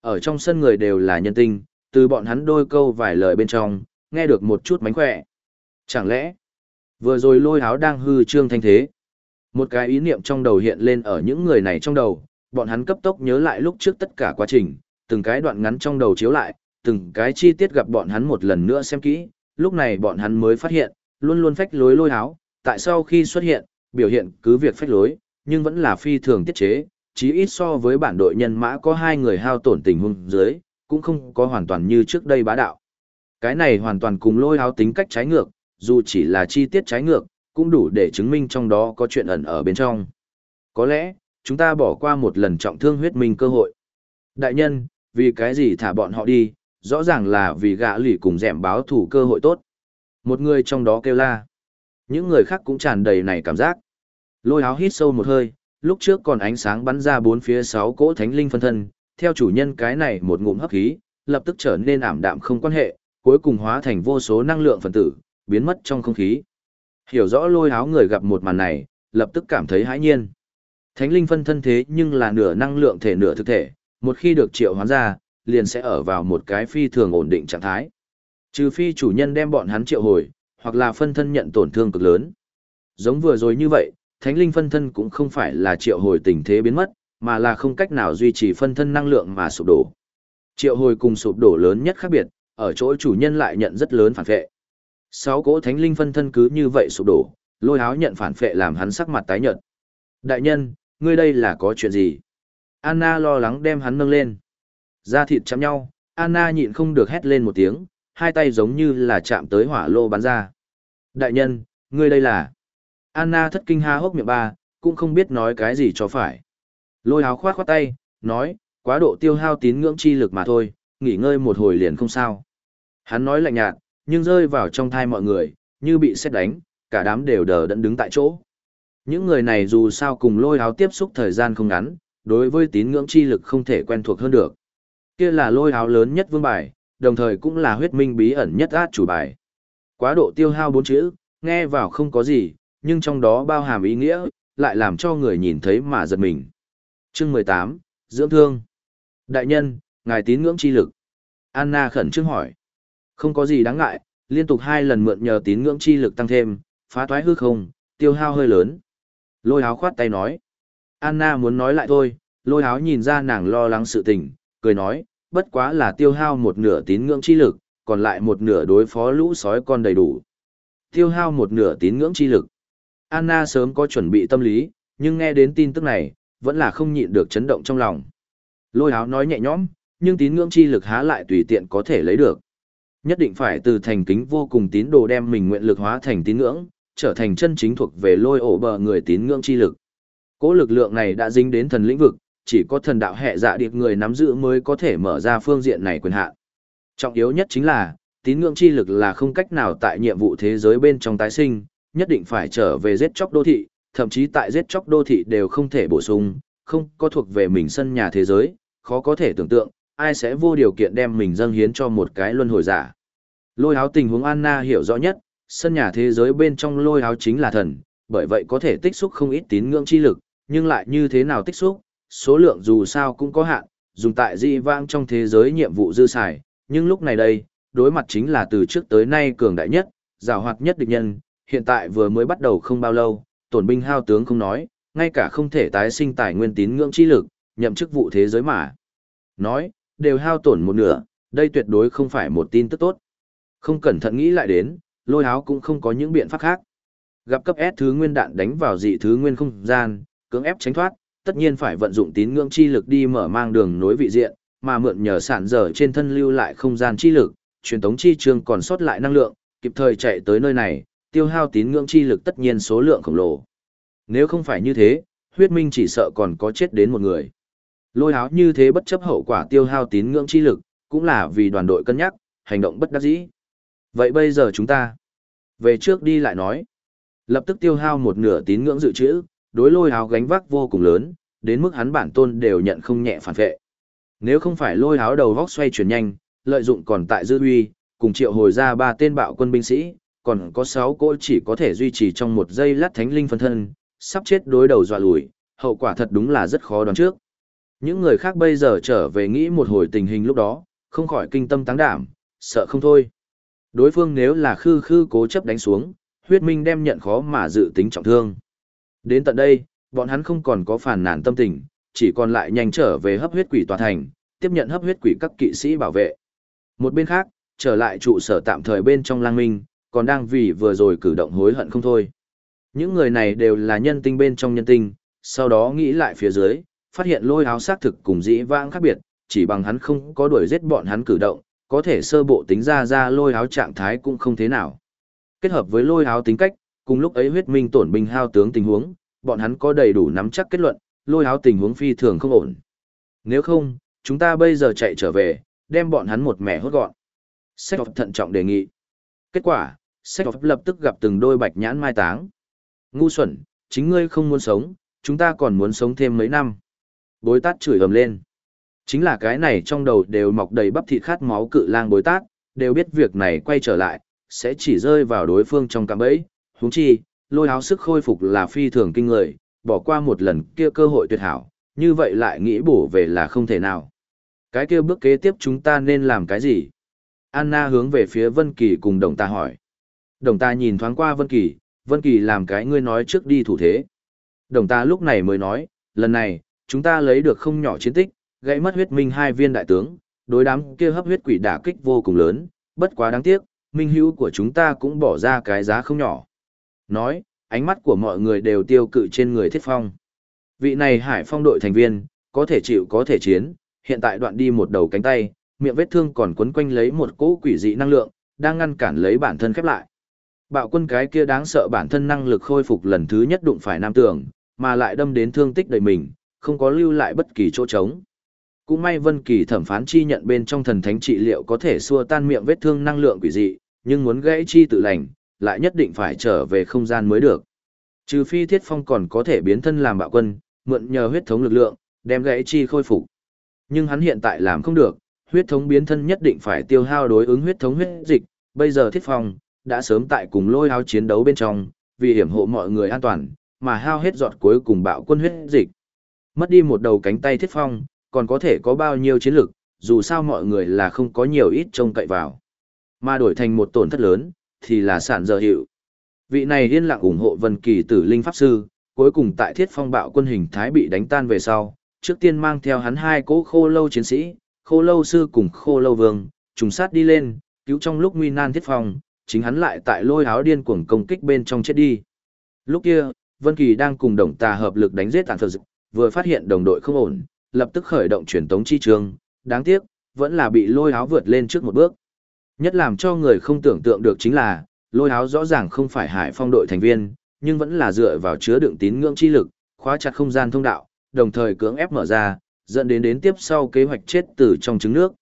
ở trong sân người đều là nhân tinh, từ bọn hắn đôi câu vài lời bên trong, nghe được một chút mánh khỏe. Chẳng lẽ, vừa rồi lôi háo đang hư trương thanh thế. Một cái ý niệm trong đầu hiện lên ở những người này trong đầu, bọn hắn cấp tốc nhớ lại lúc trước tất cả quá trình, từng cái đoạn ngắn trong đầu chiếu lại, từng cái chi tiết gặp bọn hắn một lần nữa xem kỹ, lúc này bọn hắn mới phát hiện, luôn luôn phách lối lôi háo, tại sao khi xuất hiện, biểu hiện cứ việc phách lối, nhưng vẫn là phi thường tiết chế, chí ít so với bản đội nhân mã có hai người hao tổn tình huống dưới, cũng không có hoàn toàn như trước đây bá đạo. Cái này hoàn toàn cùng lôi háo tính cách trái ngược, dù chỉ là chi tiết trái ngược, cũng đủ để chứng minh trong đó có chuyện ẩn ở bên trong. Có lẽ, chúng ta bỏ qua một lần trọng thương huyết minh cơ hội. Đại nhân, vì cái gì thả bọn họ đi, rõ ràng là vì gã lì cùng dẻm báo thủ cơ hội tốt. Một người trong đó kêu la. Những người khác cũng tràn đầy này cảm giác. Lôi áo hít sâu một hơi, lúc trước còn ánh sáng bắn ra bốn phía sáu cỗ thánh linh phân thân, theo chủ nhân cái này một ngụm hấp khí, lập tức trở nên ảm đạm không quan hệ, cuối cùng hóa thành vô số năng lượng phân tử, biến mất trong không khí. Hiểu rõ lôi áo người gặp một màn này, lập tức cảm thấy hãi nhiên. Thánh linh phân thân thế nhưng là nửa năng lượng thể nửa thực thể, một khi được triệu hoán ra, liền sẽ ở vào một cái phi thường ổn định trạng thái. Trừ phi chủ nhân đem bọn hắn triệu hồi, hoặc là phân thân nhận tổn thương cực lớn. Giống vừa rồi như vậy, thánh linh phân thân cũng không phải là triệu hồi tình thế biến mất, mà là không cách nào duy trì phân thân năng lượng mà sụp đổ. Triệu hồi cùng sụp đổ lớn nhất khác biệt, ở chỗ chủ nhân lại nhận rất lớn phản vệ. Sáu cỗ thánh linh phân thân cứ như vậy sụp đổ, lôi háo nhận phản vệ làm hắn sắc mặt tái nhợt. Đại nhân, ngươi đây là có chuyện gì? Anna lo lắng đem hắn nâng lên. Da thịt chạm nhau, Anna nhịn không được hét lên một tiếng, hai tay giống như là chạm tới hỏa lô bắn ra. Đại nhân, ngươi đây là... Anna thất kinh ha hốc miệng ba, cũng không biết nói cái gì cho phải. Lôi áo khoát khoát tay, nói, quá độ tiêu hao tín ngưỡng chi lực mà thôi, nghỉ ngơi một hồi liền không sao. Hắn nói lạnh nhạt, nhưng rơi vào trong thai mọi người, như bị xét đánh, cả đám đều đờ đẫn đứng tại chỗ. Những người này dù sao cùng lôi áo tiếp xúc thời gian không ngắn, đối với tín ngưỡng chi lực không thể quen thuộc hơn được. Kia là lôi áo lớn nhất vương bài, đồng thời cũng là huyết minh bí ẩn nhất át chủ bài. Quá độ tiêu hao bốn chữ, nghe vào không có gì, nhưng trong đó bao hàm ý nghĩa, lại làm cho người nhìn thấy mà giật mình. Chương 18, Dưỡng thương. Đại nhân, ngài tín ngưỡng chi lực. Anna khẩn trương hỏi. Không có gì đáng ngại, liên tục hai lần mượn nhờ tín ngưỡng chi lực tăng thêm, phá toái hư không, tiêu hao hơi lớn. Lôi áo khoát tay nói. Anna muốn nói lại thôi, lôi áo nhìn ra nàng lo lắng sự tình, cười nói, bất quá là tiêu hao một nửa tín ngưỡng chi lực, còn lại một nửa đối phó lũ sói con đầy đủ. Tiêu hao một nửa tín ngưỡng chi lực. Anna sớm có chuẩn bị tâm lý, nhưng nghe đến tin tức này, vẫn là không nhịn được chấn động trong lòng. Lôi áo nói nhẹ nhõm, nhưng tín ngưỡng chi lực há lại tùy tiện có thể lấy được. Nhất định phải từ thành kính vô cùng tín đồ đem mình nguyện lực hóa thành tín ngưỡng, trở thành chân chính thuộc về lôi ổ bờ người tín ngưỡng chi lực. Cố lực lượng này đã dính đến thần lĩnh vực, chỉ có thần đạo hệ dạ điệp người nắm giữ mới có thể mở ra phương diện này quyền hạn. Trọng yếu nhất chính là, tín ngưỡng chi lực là không cách nào tại nhiệm vụ thế giới bên trong tái sinh, nhất định phải trở về giết chóc đô thị, thậm chí tại giết chóc đô thị đều không thể bổ sung, không có thuộc về mình sân nhà thế giới, khó có thể tưởng tượng, ai sẽ vô điều kiện đem mình dâng hiến cho một cái luân hồi giả. Lôi áo tình huống Anna hiểu rõ nhất, sân nhà thế giới bên trong lôi áo chính là thần, bởi vậy có thể tích xúc không ít tín ngưỡng chi lực, nhưng lại như thế nào tích xúc, số lượng dù sao cũng có hạn, dùng tại dị vang trong thế giới nhiệm vụ dư xài, nhưng lúc này đây, đối mặt chính là từ trước tới nay cường đại nhất, rào hoạt nhất địch nhân, hiện tại vừa mới bắt đầu không bao lâu, tổn binh hao tướng không nói, ngay cả không thể tái sinh tài nguyên tín ngưỡng chi lực, nhậm chức vụ thế giới mà. Nói, đều hao tổn một nửa, đây tuyệt đối không phải một tin tức tốt. Không cẩn thận nghĩ lại đến, lôi áo cũng không có những biện pháp khác. Gặp cấp S thứ nguyên đạn đánh vào dị thứ nguyên không gian, cưỡng ép tránh thoát, tất nhiên phải vận dụng tín ngưỡng chi lực đi mở mang đường nối vị diện, mà mượn nhờ sản dở trên thân lưu lại không gian chi lực, truyền tống chi trường còn sót lại năng lượng, kịp thời chạy tới nơi này, tiêu hao tín ngưỡng chi lực tất nhiên số lượng khổng lồ. Nếu không phải như thế, huyết minh chỉ sợ còn có chết đến một người. Lôi áo như thế bất chấp hậu quả tiêu hao tín ngưỡng chi lực, cũng là vì đoàn đội cân nhắc, hành động bất đắc dĩ. Vậy bây giờ chúng ta, về trước đi lại nói, lập tức tiêu hao một nửa tín ngưỡng dự trữ, đối lôi áo gánh vác vô cùng lớn, đến mức hắn bản tôn đều nhận không nhẹ phản vệ. Nếu không phải lôi áo đầu vóc xoay chuyển nhanh, lợi dụng còn tại dư uy, cùng triệu hồi ra ba tên bạo quân binh sĩ, còn có sáu cỗ chỉ có thể duy trì trong một giây lát thánh linh phân thân, sắp chết đối đầu dọa lùi, hậu quả thật đúng là rất khó đoán trước. Những người khác bây giờ trở về nghĩ một hồi tình hình lúc đó, không khỏi kinh tâm táng đảm, sợ không thôi. Đối phương nếu là khư khư cố chấp đánh xuống, huyết minh đem nhận khó mà dự tính trọng thương. Đến tận đây, bọn hắn không còn có phản nản tâm tình, chỉ còn lại nhanh trở về hấp huyết quỷ tòa thành, tiếp nhận hấp huyết quỷ các kỵ sĩ bảo vệ. Một bên khác, trở lại trụ sở tạm thời bên trong lang minh, còn đang vì vừa rồi cử động hối hận không thôi. Những người này đều là nhân tinh bên trong nhân tinh, sau đó nghĩ lại phía dưới, phát hiện lôi áo xác thực cùng dĩ vãng khác biệt, chỉ bằng hắn không có đuổi giết bọn hắn cử động, có thể sơ bộ tính ra ra lôi áo trạng thái cũng không thế nào. Kết hợp với lôi áo tính cách, cùng lúc ấy huyết minh tổn binh hao tướng tình huống, bọn hắn có đầy đủ nắm chắc kết luận, lôi áo tình huống phi thường không ổn. Nếu không, chúng ta bây giờ chạy trở về, đem bọn hắn một mẻ hốt gọn. Sách thận trọng đề nghị. Kết quả, sách lập tức gặp từng đôi bạch nhãn mai táng. Ngu xuẩn, chính ngươi không muốn sống, chúng ta còn muốn sống thêm mấy năm. Bối tát chửi ầm lên. Chính là cái này trong đầu đều mọc đầy bắp thịt khát máu cự lang bối tát, đều biết việc này quay trở lại, sẽ chỉ rơi vào đối phương trong cạm bẫy. Huống chi, lôi áo sức khôi phục là phi thường kinh người, bỏ qua một lần kia cơ hội tuyệt hảo, như vậy lại nghĩ bổ về là không thể nào. Cái kia bước kế tiếp chúng ta nên làm cái gì? Anna hướng về phía Vân Kỳ cùng đồng ta hỏi. Đồng ta nhìn thoáng qua Vân Kỳ, Vân Kỳ làm cái ngươi nói trước đi thủ thế. Đồng ta lúc này mới nói, lần này, chúng ta lấy được không nhỏ chiến tích, gãy mất huyết minh hai viên đại tướng, đối đám kia hấp huyết quỷ đả kích vô cùng lớn, bất quá đáng tiếc, minh hữu của chúng ta cũng bỏ ra cái giá không nhỏ. Nói, ánh mắt của mọi người đều tiêu cự trên người thiết phong. Vị này hải phong đội thành viên, có thể chịu có thể chiến, hiện tại đoạn đi một đầu cánh tay, miệng vết thương còn quấn quanh lấy một cỗ quỷ dị năng lượng, đang ngăn cản lấy bản thân khép lại. Bạo quân cái kia đáng sợ bản thân năng lực khôi phục lần thứ nhất đụng phải nam tường, mà lại đâm đến thương tích đầy mình, không có lưu lại bất kỳ chỗ trống. Cũng may Vân Kỳ thẩm phán chi nhận bên trong thần thánh trị liệu có thể xua tan miệng vết thương năng lượng quỷ dị, nhưng muốn gãy chi tự lành, lại nhất định phải trở về không gian mới được. Trừ phi Thiết Phong còn có thể biến thân làm bạo quân, mượn nhờ huyết thống lực lượng, đem gãy chi khôi phục. Nhưng hắn hiện tại làm không được, huyết thống biến thân nhất định phải tiêu hao đối ứng huyết thống huyết dịch, bây giờ Thiết Phong đã sớm tại cùng lôi áo chiến đấu bên trong, vì hiểm hộ mọi người an toàn, mà hao hết giọt cuối cùng bạo quân huyết dịch. Mất đi một đầu cánh tay Thiết Phong, còn có thể có bao nhiêu chiến lực, dù sao mọi người là không có nhiều ít trông cậy vào. Mà đổi thành một tổn thất lớn, thì là sản dở hiệu. Vị này yên lặng ủng hộ Vân Kỳ Tử Linh Pháp Sư, cuối cùng tại Thiết Phong bạo quân hình thái bị đánh tan về sau, trước tiên mang theo hắn hai cỗ khô lâu chiến sĩ, khô lâu sư cùng khô lâu vương, trùng sát đi lên, cứu trong lúc nguy nan Thiết Phong, chính hắn lại tại lôi áo điên cuồng công kích bên trong chết đi. Lúc kia, Vân Kỳ đang cùng đồng tà hợp lực đánh giết tàn phật vừa phát hiện đồng đội không ổn, lập tức khởi động truyền tống chi trường, đáng tiếc, vẫn là bị lôi áo vượt lên trước một bước. Nhất làm cho người không tưởng tượng được chính là, lôi áo rõ ràng không phải hải phong đội thành viên, nhưng vẫn là dựa vào chứa đựng tín ngưỡng chi lực, khóa chặt không gian thông đạo, đồng thời cưỡng ép mở ra, dẫn đến đến tiếp sau kế hoạch chết từ trong trứng nước.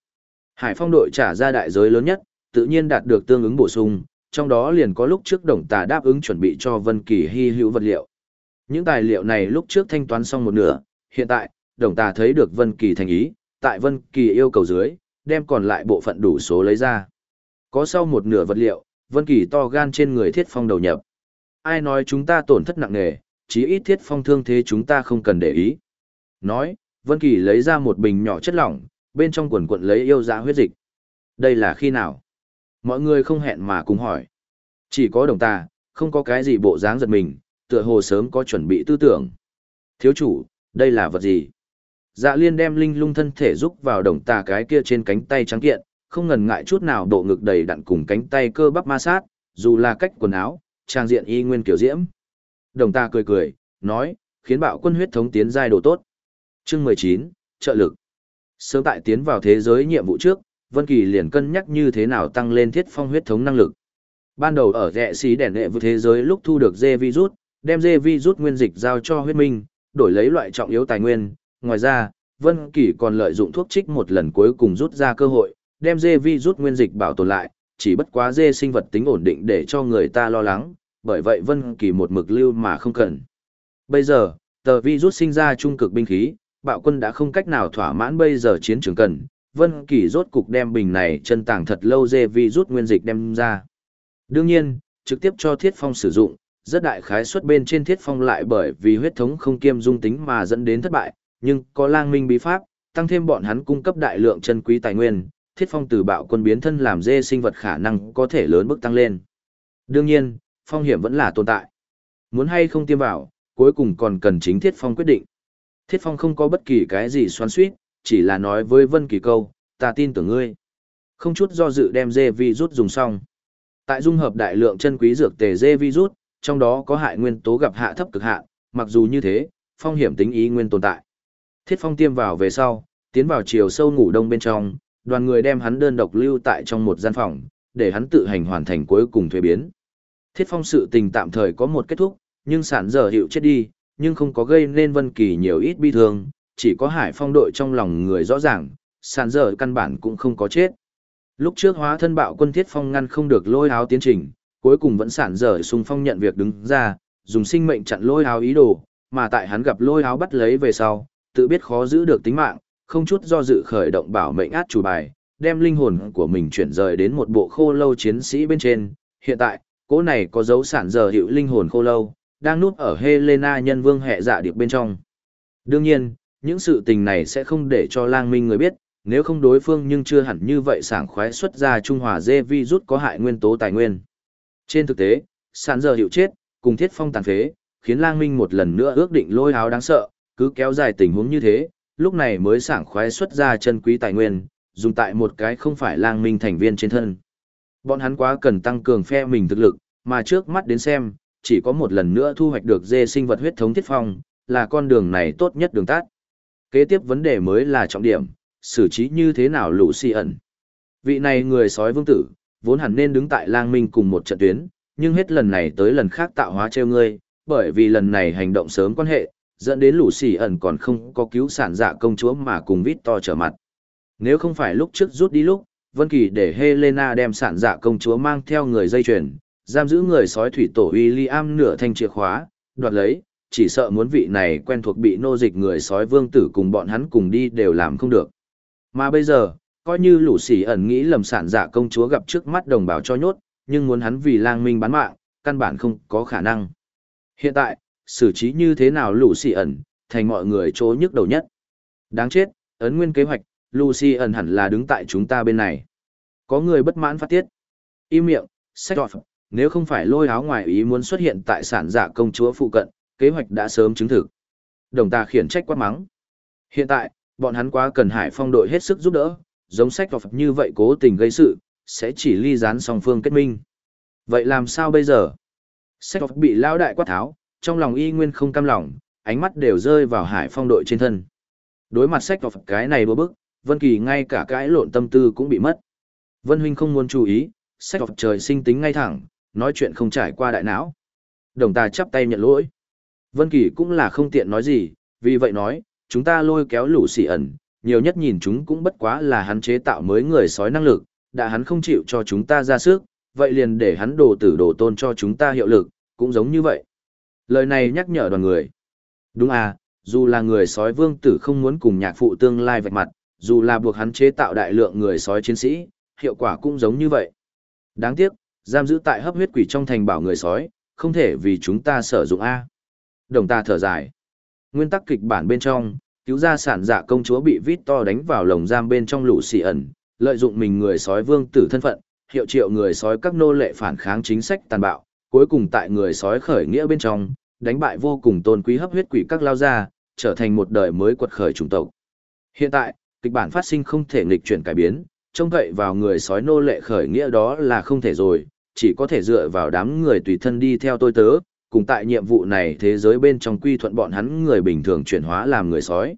Hải phong đội trả ra đại giới lớn nhất, tự nhiên đạt được tương ứng bổ sung, trong đó liền có lúc trước đồng tà đáp ứng chuẩn bị cho Vân Kỳ hy hữu vật liệu. Những tài liệu này lúc trước thanh toán xong một nửa, hiện tại, đồng tà thấy được Vân Kỳ thành ý, tại Vân Kỳ yêu cầu dưới, đem còn lại bộ phận đủ số lấy ra. Có sau một nửa vật liệu, Vân Kỳ to gan trên người Thiết Phong đầu nhập. Ai nói chúng ta tổn thất nặng nề, chí ít Thiết Phong thương thế chúng ta không cần để ý. Nói, Vân Kỳ lấy ra một bình nhỏ chất lỏng, bên trong quần quần lấy yêu dã huyết dịch. Đây là khi nào? Mọi người không hẹn mà cùng hỏi. Chỉ có đồng ta, không có cái gì bộ dáng giật mình, tựa hồ sớm có chuẩn bị tư tưởng. Thiếu chủ, đây là vật gì? Dạ liên đem linh lung thân thể giúp vào đồng tà cái kia trên cánh tay trắng kiện, không ngần ngại chút nào độ ngực đầy đặn cùng cánh tay cơ bắp ma sát, dù là cách quần áo, trang diện y nguyên kiểu diễm. Đồng ta cười cười, nói, khiến bạo quân huyết thống tiến giai độ tốt. Chương 19, trợ lực. Sớm tại tiến vào thế giới nhiệm vụ trước, Vân Kỳ liền cân nhắc như thế nào tăng lên thiết phong huyết thống năng lực. Ban đầu ở rẽ xí đèn lệ vũ thế giới lúc thu được dê virus, đem dê virus nguyên dịch giao cho huyết minh, đổi lấy loại trọng yếu tài nguyên. Ngoài ra, Vân Kỳ còn lợi dụng thuốc trích một lần cuối cùng rút ra cơ hội, đem dê virus nguyên dịch bảo tồn lại, chỉ bất quá dê sinh vật tính ổn định để cho người ta lo lắng, bởi vậy Vân Kỳ một mực lưu mà không cần. Bây giờ, tờ virus sinh ra trung cực binh khí, bạo quân đã không cách nào thỏa mãn bây giờ chiến trường cần, Vân Kỳ rốt cục đem bình này chân tàng thật lâu dê virus nguyên dịch đem ra. Đương nhiên, trực tiếp cho Thiết Phong sử dụng, rất đại khái suất bên trên Thiết Phong lại bởi vì huyết thống không kiêm dung tính mà dẫn đến thất bại, nhưng có lang minh bí pháp, tăng thêm bọn hắn cung cấp đại lượng chân quý tài nguyên, Thiết Phong từ bạo quân biến thân làm dê sinh vật khả năng có thể lớn bước tăng lên. Đương nhiên, phong hiểm vẫn là tồn tại. Muốn hay không tiêm vào, cuối cùng còn cần chính Thiết Phong quyết định. Thiết Phong không có bất kỳ cái gì xoắn suýt, chỉ là nói với Vân Kỳ câu, ta tin tưởng ngươi. Không chút do dự đem dê virus dùng xong. Tại dung hợp đại lượng chân quý dược tề dê virus, trong đó có hại nguyên tố gặp hạ thấp cực hạn, mặc dù như thế, phong hiểm tính ý nguyên tồn tại. Thiết Phong tiêm vào về sau, tiến vào chiều sâu ngủ đông bên trong, đoàn người đem hắn đơn độc lưu tại trong một gian phòng, để hắn tự hành hoàn thành cuối cùng thuế biến. Thiết Phong sự tình tạm thời có một kết thúc, nhưng sản giờ hiệu chết đi, nhưng không có gây nên Vân Kỳ nhiều ít bi thương, chỉ có Hải Phong đội trong lòng người rõ ràng, sản giờ căn bản cũng không có chết. Lúc trước hóa thân bạo quân Thiết Phong ngăn không được lôi áo tiến trình, cuối cùng vẫn sản giờ xung phong nhận việc đứng ra, dùng sinh mệnh chặn lôi áo ý đồ, mà tại hắn gặp lôi áo bắt lấy về sau, tự biết khó giữ được tính mạng, không chút do dự khởi động bảo mệnh át chủ bài, đem linh hồn của mình chuyển rời đến một bộ khô lâu chiến sĩ bên trên. Hiện tại, cỗ này có dấu sản giờ hiệu linh hồn khô lâu, đang núp ở Helena nhân vương hệ dạ điệp bên trong. Đương nhiên, những sự tình này sẽ không để cho lang minh người biết, nếu không đối phương nhưng chưa hẳn như vậy sảng khoái xuất ra Trung Hòa dê vi rút có hại nguyên tố tài nguyên. Trên thực tế, sản giờ hiệu chết, cùng thiết phong tàn phế, khiến lang minh một lần nữa ước định lôi áo đáng sợ, cứ kéo dài tình huống như thế, lúc này mới sảng khoái xuất ra chân quý tài nguyên, dùng tại một cái không phải lang minh thành viên trên thân. Bọn hắn quá cần tăng cường phe mình thực lực, mà trước mắt đến xem, chỉ có một lần nữa thu hoạch được dê sinh vật huyết thống thiết phong, là con đường này tốt nhất đường tắt. Kế tiếp vấn đề mới là trọng điểm, xử trí như thế nào lũ si ẩn. Vị này người sói vương tử, vốn hẳn nên đứng tại lang minh cùng một trận tuyến, nhưng hết lần này tới lần khác tạo hóa treo ngươi, bởi vì lần này hành động sớm quan hệ, dẫn đến lũ xì ẩn còn không có cứu sản dạ công chúa mà cùng vít to trở mặt. Nếu không phải lúc trước rút đi lúc, Vân Kỳ để Helena đem sản dạ công chúa mang theo người dây chuyền, giam giữ người sói thủy tổ William nửa thanh chìa khóa, đoạt lấy, chỉ sợ muốn vị này quen thuộc bị nô dịch người sói vương tử cùng bọn hắn cùng đi đều làm không được. Mà bây giờ, coi như lũ xì ẩn nghĩ lầm sản dạ công chúa gặp trước mắt đồng bào cho nhốt, nhưng muốn hắn vì lang minh bán mạng, căn bản không có khả năng. Hiện tại, xử trí như thế nào lũ xì ẩn, thành mọi người chỗ nhức đầu nhất. Đáng chết, ấn nguyên kế hoạch, Lucy ẩn hẳn là đứng tại chúng ta bên này. Có người bất mãn phát tiết. Im miệng, sách đọt, nếu không phải lôi áo ngoài ý muốn xuất hiện tại sản giả công chúa phụ cận, kế hoạch đã sớm chứng thực. Đồng ta khiển trách quát mắng. Hiện tại, bọn hắn quá cần hải phong đội hết sức giúp đỡ, giống sách đọt như vậy cố tình gây sự, sẽ chỉ ly gián song phương kết minh. Vậy làm sao bây giờ? Sách đọt bị lao đại quát tháo, trong lòng y nguyên không cam lòng, ánh mắt đều rơi vào hải phong đội trên thân. Đối mặt sách đọt cái này bữa bức, Vân Kỳ ngay cả cái lộn tâm tư cũng bị mất. Vân Huynh không muốn chú ý, sách học trời sinh tính ngay thẳng, nói chuyện không trải qua đại não. Đồng ta chắp tay nhận lỗi. Vân Kỳ cũng là không tiện nói gì, vì vậy nói, chúng ta lôi kéo lũ xỉ ẩn, nhiều nhất nhìn chúng cũng bất quá là hắn chế tạo mới người sói năng lực, đã hắn không chịu cho chúng ta ra sức, vậy liền để hắn đồ tử đồ tôn cho chúng ta hiệu lực, cũng giống như vậy. Lời này nhắc nhở đoàn người. Đúng à, dù là người sói vương tử không muốn cùng nhạc phụ tương lai vạch mặt, dù là buộc hắn chế tạo đại lượng người sói chiến sĩ, hiệu quả cũng giống như vậy. Đáng tiếc, giam giữ tại hấp huyết quỷ trong thành bảo người sói, không thể vì chúng ta sử dụng A. Đồng ta thở dài. Nguyên tắc kịch bản bên trong, cứu ra sản giả công chúa bị vít to đánh vào lồng giam bên trong lũ xì ẩn, lợi dụng mình người sói vương tử thân phận, hiệu triệu người sói các nô lệ phản kháng chính sách tàn bạo, cuối cùng tại người sói khởi nghĩa bên trong, đánh bại vô cùng tôn quý hấp huyết quỷ các lao gia, trở thành một đời mới quật khởi chủng tộc. Hiện tại, kịch bản phát sinh không thể nghịch chuyển cải biến, trông cậy vào người sói nô lệ khởi nghĩa đó là không thể rồi, chỉ có thể dựa vào đám người tùy thân đi theo tôi tớ, cùng tại nhiệm vụ này thế giới bên trong quy thuận bọn hắn người bình thường chuyển hóa làm người sói.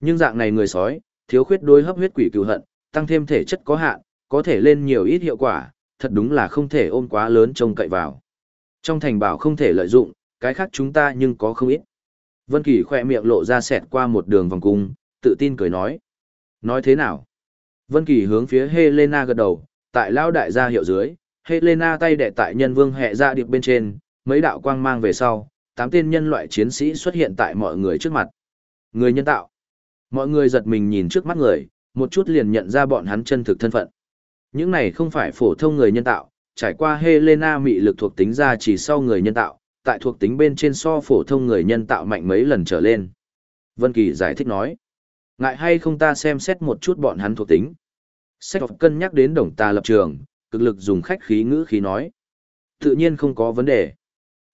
Nhưng dạng này người sói, thiếu khuyết đôi hấp huyết quỷ cựu hận, tăng thêm thể chất có hạn, có thể lên nhiều ít hiệu quả, thật đúng là không thể ôm quá lớn trông cậy vào. Trong thành bảo không thể lợi dụng, cái khác chúng ta nhưng có không ít. Vân Kỳ khỏe miệng lộ ra sẹt qua một đường vòng cung, tự tin cười nói. Nói thế nào? Vân Kỳ hướng phía Helena gật đầu, tại lão đại gia hiệu dưới, Helena tay đè tại nhân vương hệ ra điệp bên trên, mấy đạo quang mang về sau, tám tên nhân loại chiến sĩ xuất hiện tại mọi người trước mặt. Người nhân tạo. Mọi người giật mình nhìn trước mắt người, một chút liền nhận ra bọn hắn chân thực thân phận. Những này không phải phổ thông người nhân tạo, trải qua Helena mị lực thuộc tính ra chỉ sau người nhân tạo, tại thuộc tính bên trên so phổ thông người nhân tạo mạnh mấy lần trở lên. Vân Kỳ giải thích nói. Ngại hay không ta xem xét một chút bọn hắn thuộc tính. Sách học cân nhắc đến đồng ta lập trường, cực lực dùng khách khí ngữ khí nói. Tự nhiên không có vấn đề.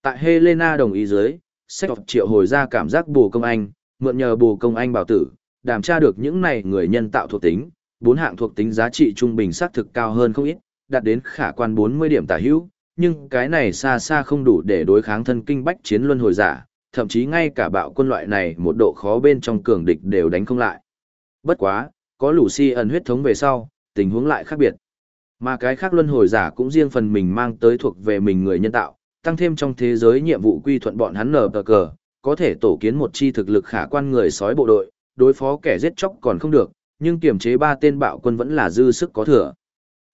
Tại Helena đồng ý dưới, sách học triệu hồi ra cảm giác bù công anh, mượn nhờ bù công anh bảo tử, đảm tra được những này người nhân tạo thuộc tính, bốn hạng thuộc tính giá trị trung bình xác thực cao hơn không ít, đạt đến khả quan 40 điểm tả hữu, nhưng cái này xa xa không đủ để đối kháng thân kinh bách chiến luân hồi giả, thậm chí ngay cả bạo quân loại này một độ khó bên trong cường địch đều đánh không lại. Bất quá, có Lucy ẩn huyết thống về sau, tình huống lại khác biệt. Mà cái khác luân hồi giả cũng riêng phần mình mang tới thuộc về mình người nhân tạo, tăng thêm trong thế giới nhiệm vụ quy thuận bọn hắn nở cờ cờ, có thể tổ kiến một chi thực lực khả quan người sói bộ đội, đối phó kẻ giết chóc còn không được, nhưng kiểm chế ba tên bạo quân vẫn là dư sức có thừa.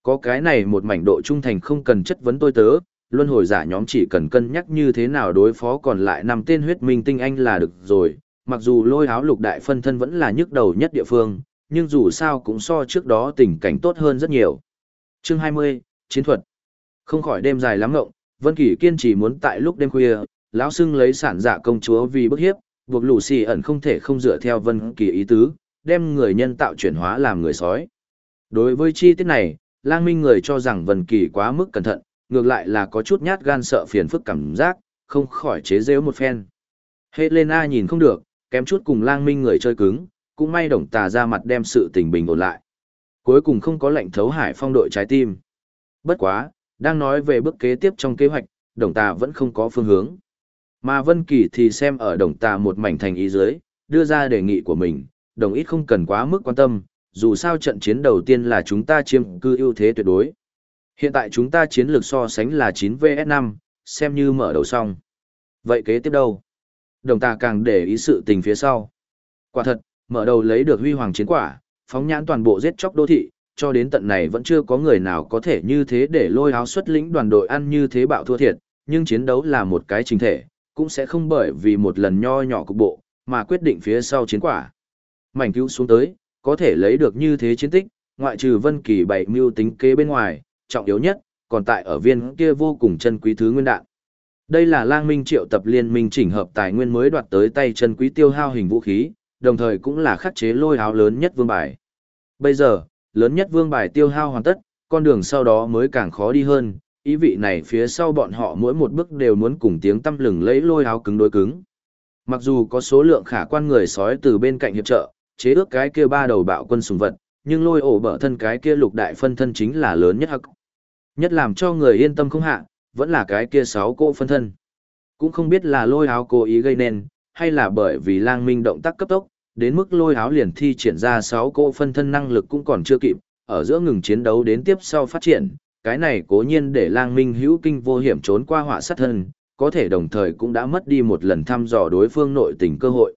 Có cái này một mảnh độ trung thành không cần chất vấn tôi tớ, luân hồi giả nhóm chỉ cần cân nhắc như thế nào đối phó còn lại năm tên huyết minh tinh anh là được rồi, mặc dù lôi áo lục đại phân thân vẫn là nhức đầu nhất địa phương, nhưng dù sao cũng so trước đó tình cảnh tốt hơn rất nhiều. Chương 20, Chiến thuật Không khỏi đêm dài lắm ngộng, Vân Kỳ kiên trì muốn tại lúc đêm khuya, lão xưng lấy sản giả công chúa vì bức hiếp, buộc lũ xì ẩn không thể không dựa theo Vân Kỳ ý tứ, đem người nhân tạo chuyển hóa làm người sói. Đối với chi tiết này, lang minh người cho rằng Vân Kỳ quá mức cẩn thận, ngược lại là có chút nhát gan sợ phiền phức cảm giác, không khỏi chế giễu một phen. Helena nhìn không được, kém chút cùng lang minh người chơi cứng, cũng may đồng tà ra mặt đem sự tình bình ổn lại. Cuối cùng không có lệnh thấu hải phong đội trái tim. Bất quá, đang nói về bước kế tiếp trong kế hoạch, đồng tà vẫn không có phương hướng. Mà Vân Kỳ thì xem ở đồng tà một mảnh thành ý dưới, đưa ra đề nghị của mình, đồng ít không cần quá mức quan tâm, dù sao trận chiến đầu tiên là chúng ta chiếm cư ưu thế tuyệt đối. Hiện tại chúng ta chiến lược so sánh là 9 vs 5, xem như mở đầu xong. Vậy kế tiếp đâu? đồng ta càng để ý sự tình phía sau. Quả thật, mở đầu lấy được huy hoàng chiến quả, phóng nhãn toàn bộ giết chóc đô thị, cho đến tận này vẫn chưa có người nào có thể như thế để lôi áo xuất lĩnh đoàn đội ăn như thế bạo thua thiệt, nhưng chiến đấu là một cái trình thể, cũng sẽ không bởi vì một lần nho nhỏ cục bộ, mà quyết định phía sau chiến quả. Mảnh cứu xuống tới, có thể lấy được như thế chiến tích, ngoại trừ Vân Kỳ bảy mưu tính kế bên ngoài, trọng yếu nhất, còn tại ở viên kia vô cùng chân quý thứ nguyên đạn. Đây là Lang Minh triệu tập liên minh chỉnh hợp tài nguyên mới đoạt tới tay chân quý tiêu hao hình vũ khí, đồng thời cũng là khắc chế lôi áo lớn nhất vương bài. Bây giờ, lớn nhất vương bài tiêu hao hoàn tất, con đường sau đó mới càng khó đi hơn, ý vị này phía sau bọn họ mỗi một bước đều muốn cùng tiếng tâm lừng lấy lôi áo cứng đối cứng. Mặc dù có số lượng khả quan người sói từ bên cạnh hiệp trợ, chế ước cái kia ba đầu bạo quân sùng vật, nhưng lôi ổ bở thân cái kia lục đại phân thân chính là lớn nhất hắc. Nhất làm cho người yên tâm không hạ, vẫn là cái kia sáu cỗ phân thân. Cũng không biết là lôi áo cố ý gây nên, hay là bởi vì lang minh động tác cấp tốc, đến mức lôi áo liền thi triển ra sáu cỗ phân thân năng lực cũng còn chưa kịp, ở giữa ngừng chiến đấu đến tiếp sau phát triển, cái này cố nhiên để lang minh hữu kinh vô hiểm trốn qua họa sát thân, có thể đồng thời cũng đã mất đi một lần thăm dò đối phương nội tình cơ hội.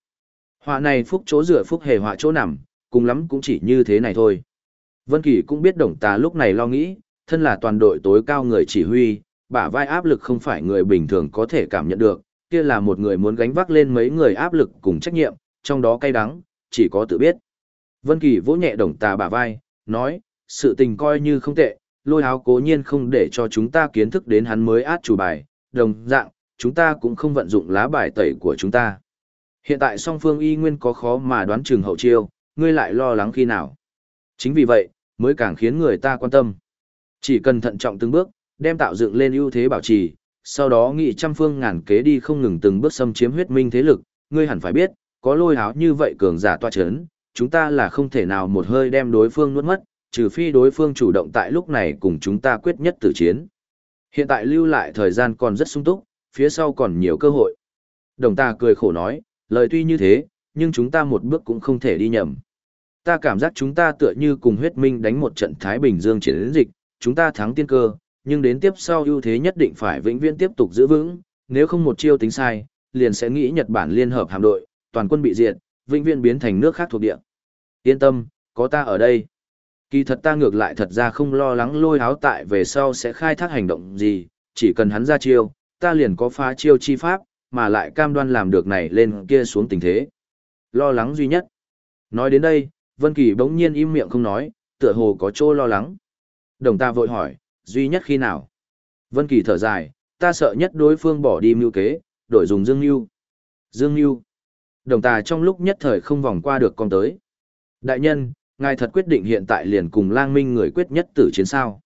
Họa này phúc chỗ rửa phúc hề họa chỗ nằm, cùng lắm cũng chỉ như thế này thôi. Vân Kỳ cũng biết đồng tà lúc này lo nghĩ, thân là toàn đội tối cao người chỉ huy, bả vai áp lực không phải người bình thường có thể cảm nhận được, kia là một người muốn gánh vác lên mấy người áp lực cùng trách nhiệm, trong đó cay đắng, chỉ có tự biết. Vân Kỳ vỗ nhẹ đồng tà bả vai, nói, sự tình coi như không tệ, lôi áo cố nhiên không để cho chúng ta kiến thức đến hắn mới át chủ bài, đồng dạng, chúng ta cũng không vận dụng lá bài tẩy của chúng ta. Hiện tại song phương y nguyên có khó mà đoán chừng hậu chiêu, ngươi lại lo lắng khi nào. Chính vì vậy, mới càng khiến người ta quan tâm. Chỉ cần thận trọng từng bước, đem tạo dựng lên ưu thế bảo trì, sau đó nghị trăm phương ngàn kế đi không ngừng từng bước xâm chiếm huyết minh thế lực, ngươi hẳn phải biết, có lôi háo như vậy cường giả toa chấn, chúng ta là không thể nào một hơi đem đối phương nuốt mất, trừ phi đối phương chủ động tại lúc này cùng chúng ta quyết nhất tử chiến. Hiện tại lưu lại thời gian còn rất sung túc, phía sau còn nhiều cơ hội. Đồng ta cười khổ nói, lời tuy như thế, nhưng chúng ta một bước cũng không thể đi nhầm. Ta cảm giác chúng ta tựa như cùng huyết minh đánh một trận Thái Bình Dương chiến dịch, chúng ta thắng tiên cơ, nhưng đến tiếp sau ưu thế nhất định phải vĩnh viễn tiếp tục giữ vững, nếu không một chiêu tính sai, liền sẽ nghĩ Nhật Bản liên hợp hạm đội, toàn quân bị diệt, vĩnh viễn biến thành nước khác thuộc địa. Yên tâm, có ta ở đây. Kỳ thật ta ngược lại thật ra không lo lắng lôi áo tại về sau sẽ khai thác hành động gì, chỉ cần hắn ra chiêu, ta liền có phá chiêu chi pháp, mà lại cam đoan làm được này lên kia xuống tình thế. Lo lắng duy nhất. Nói đến đây, Vân Kỳ bỗng nhiên im miệng không nói, tựa hồ có chỗ lo lắng. Đồng ta vội hỏi, duy nhất khi nào? Vân Kỳ thở dài, ta sợ nhất đối phương bỏ đi mưu kế, đổi dùng Dương Nưu. Dương Nưu. Đồng ta trong lúc nhất thời không vòng qua được con tới. Đại nhân, ngài thật quyết định hiện tại liền cùng lang minh người quyết nhất tử chiến sao.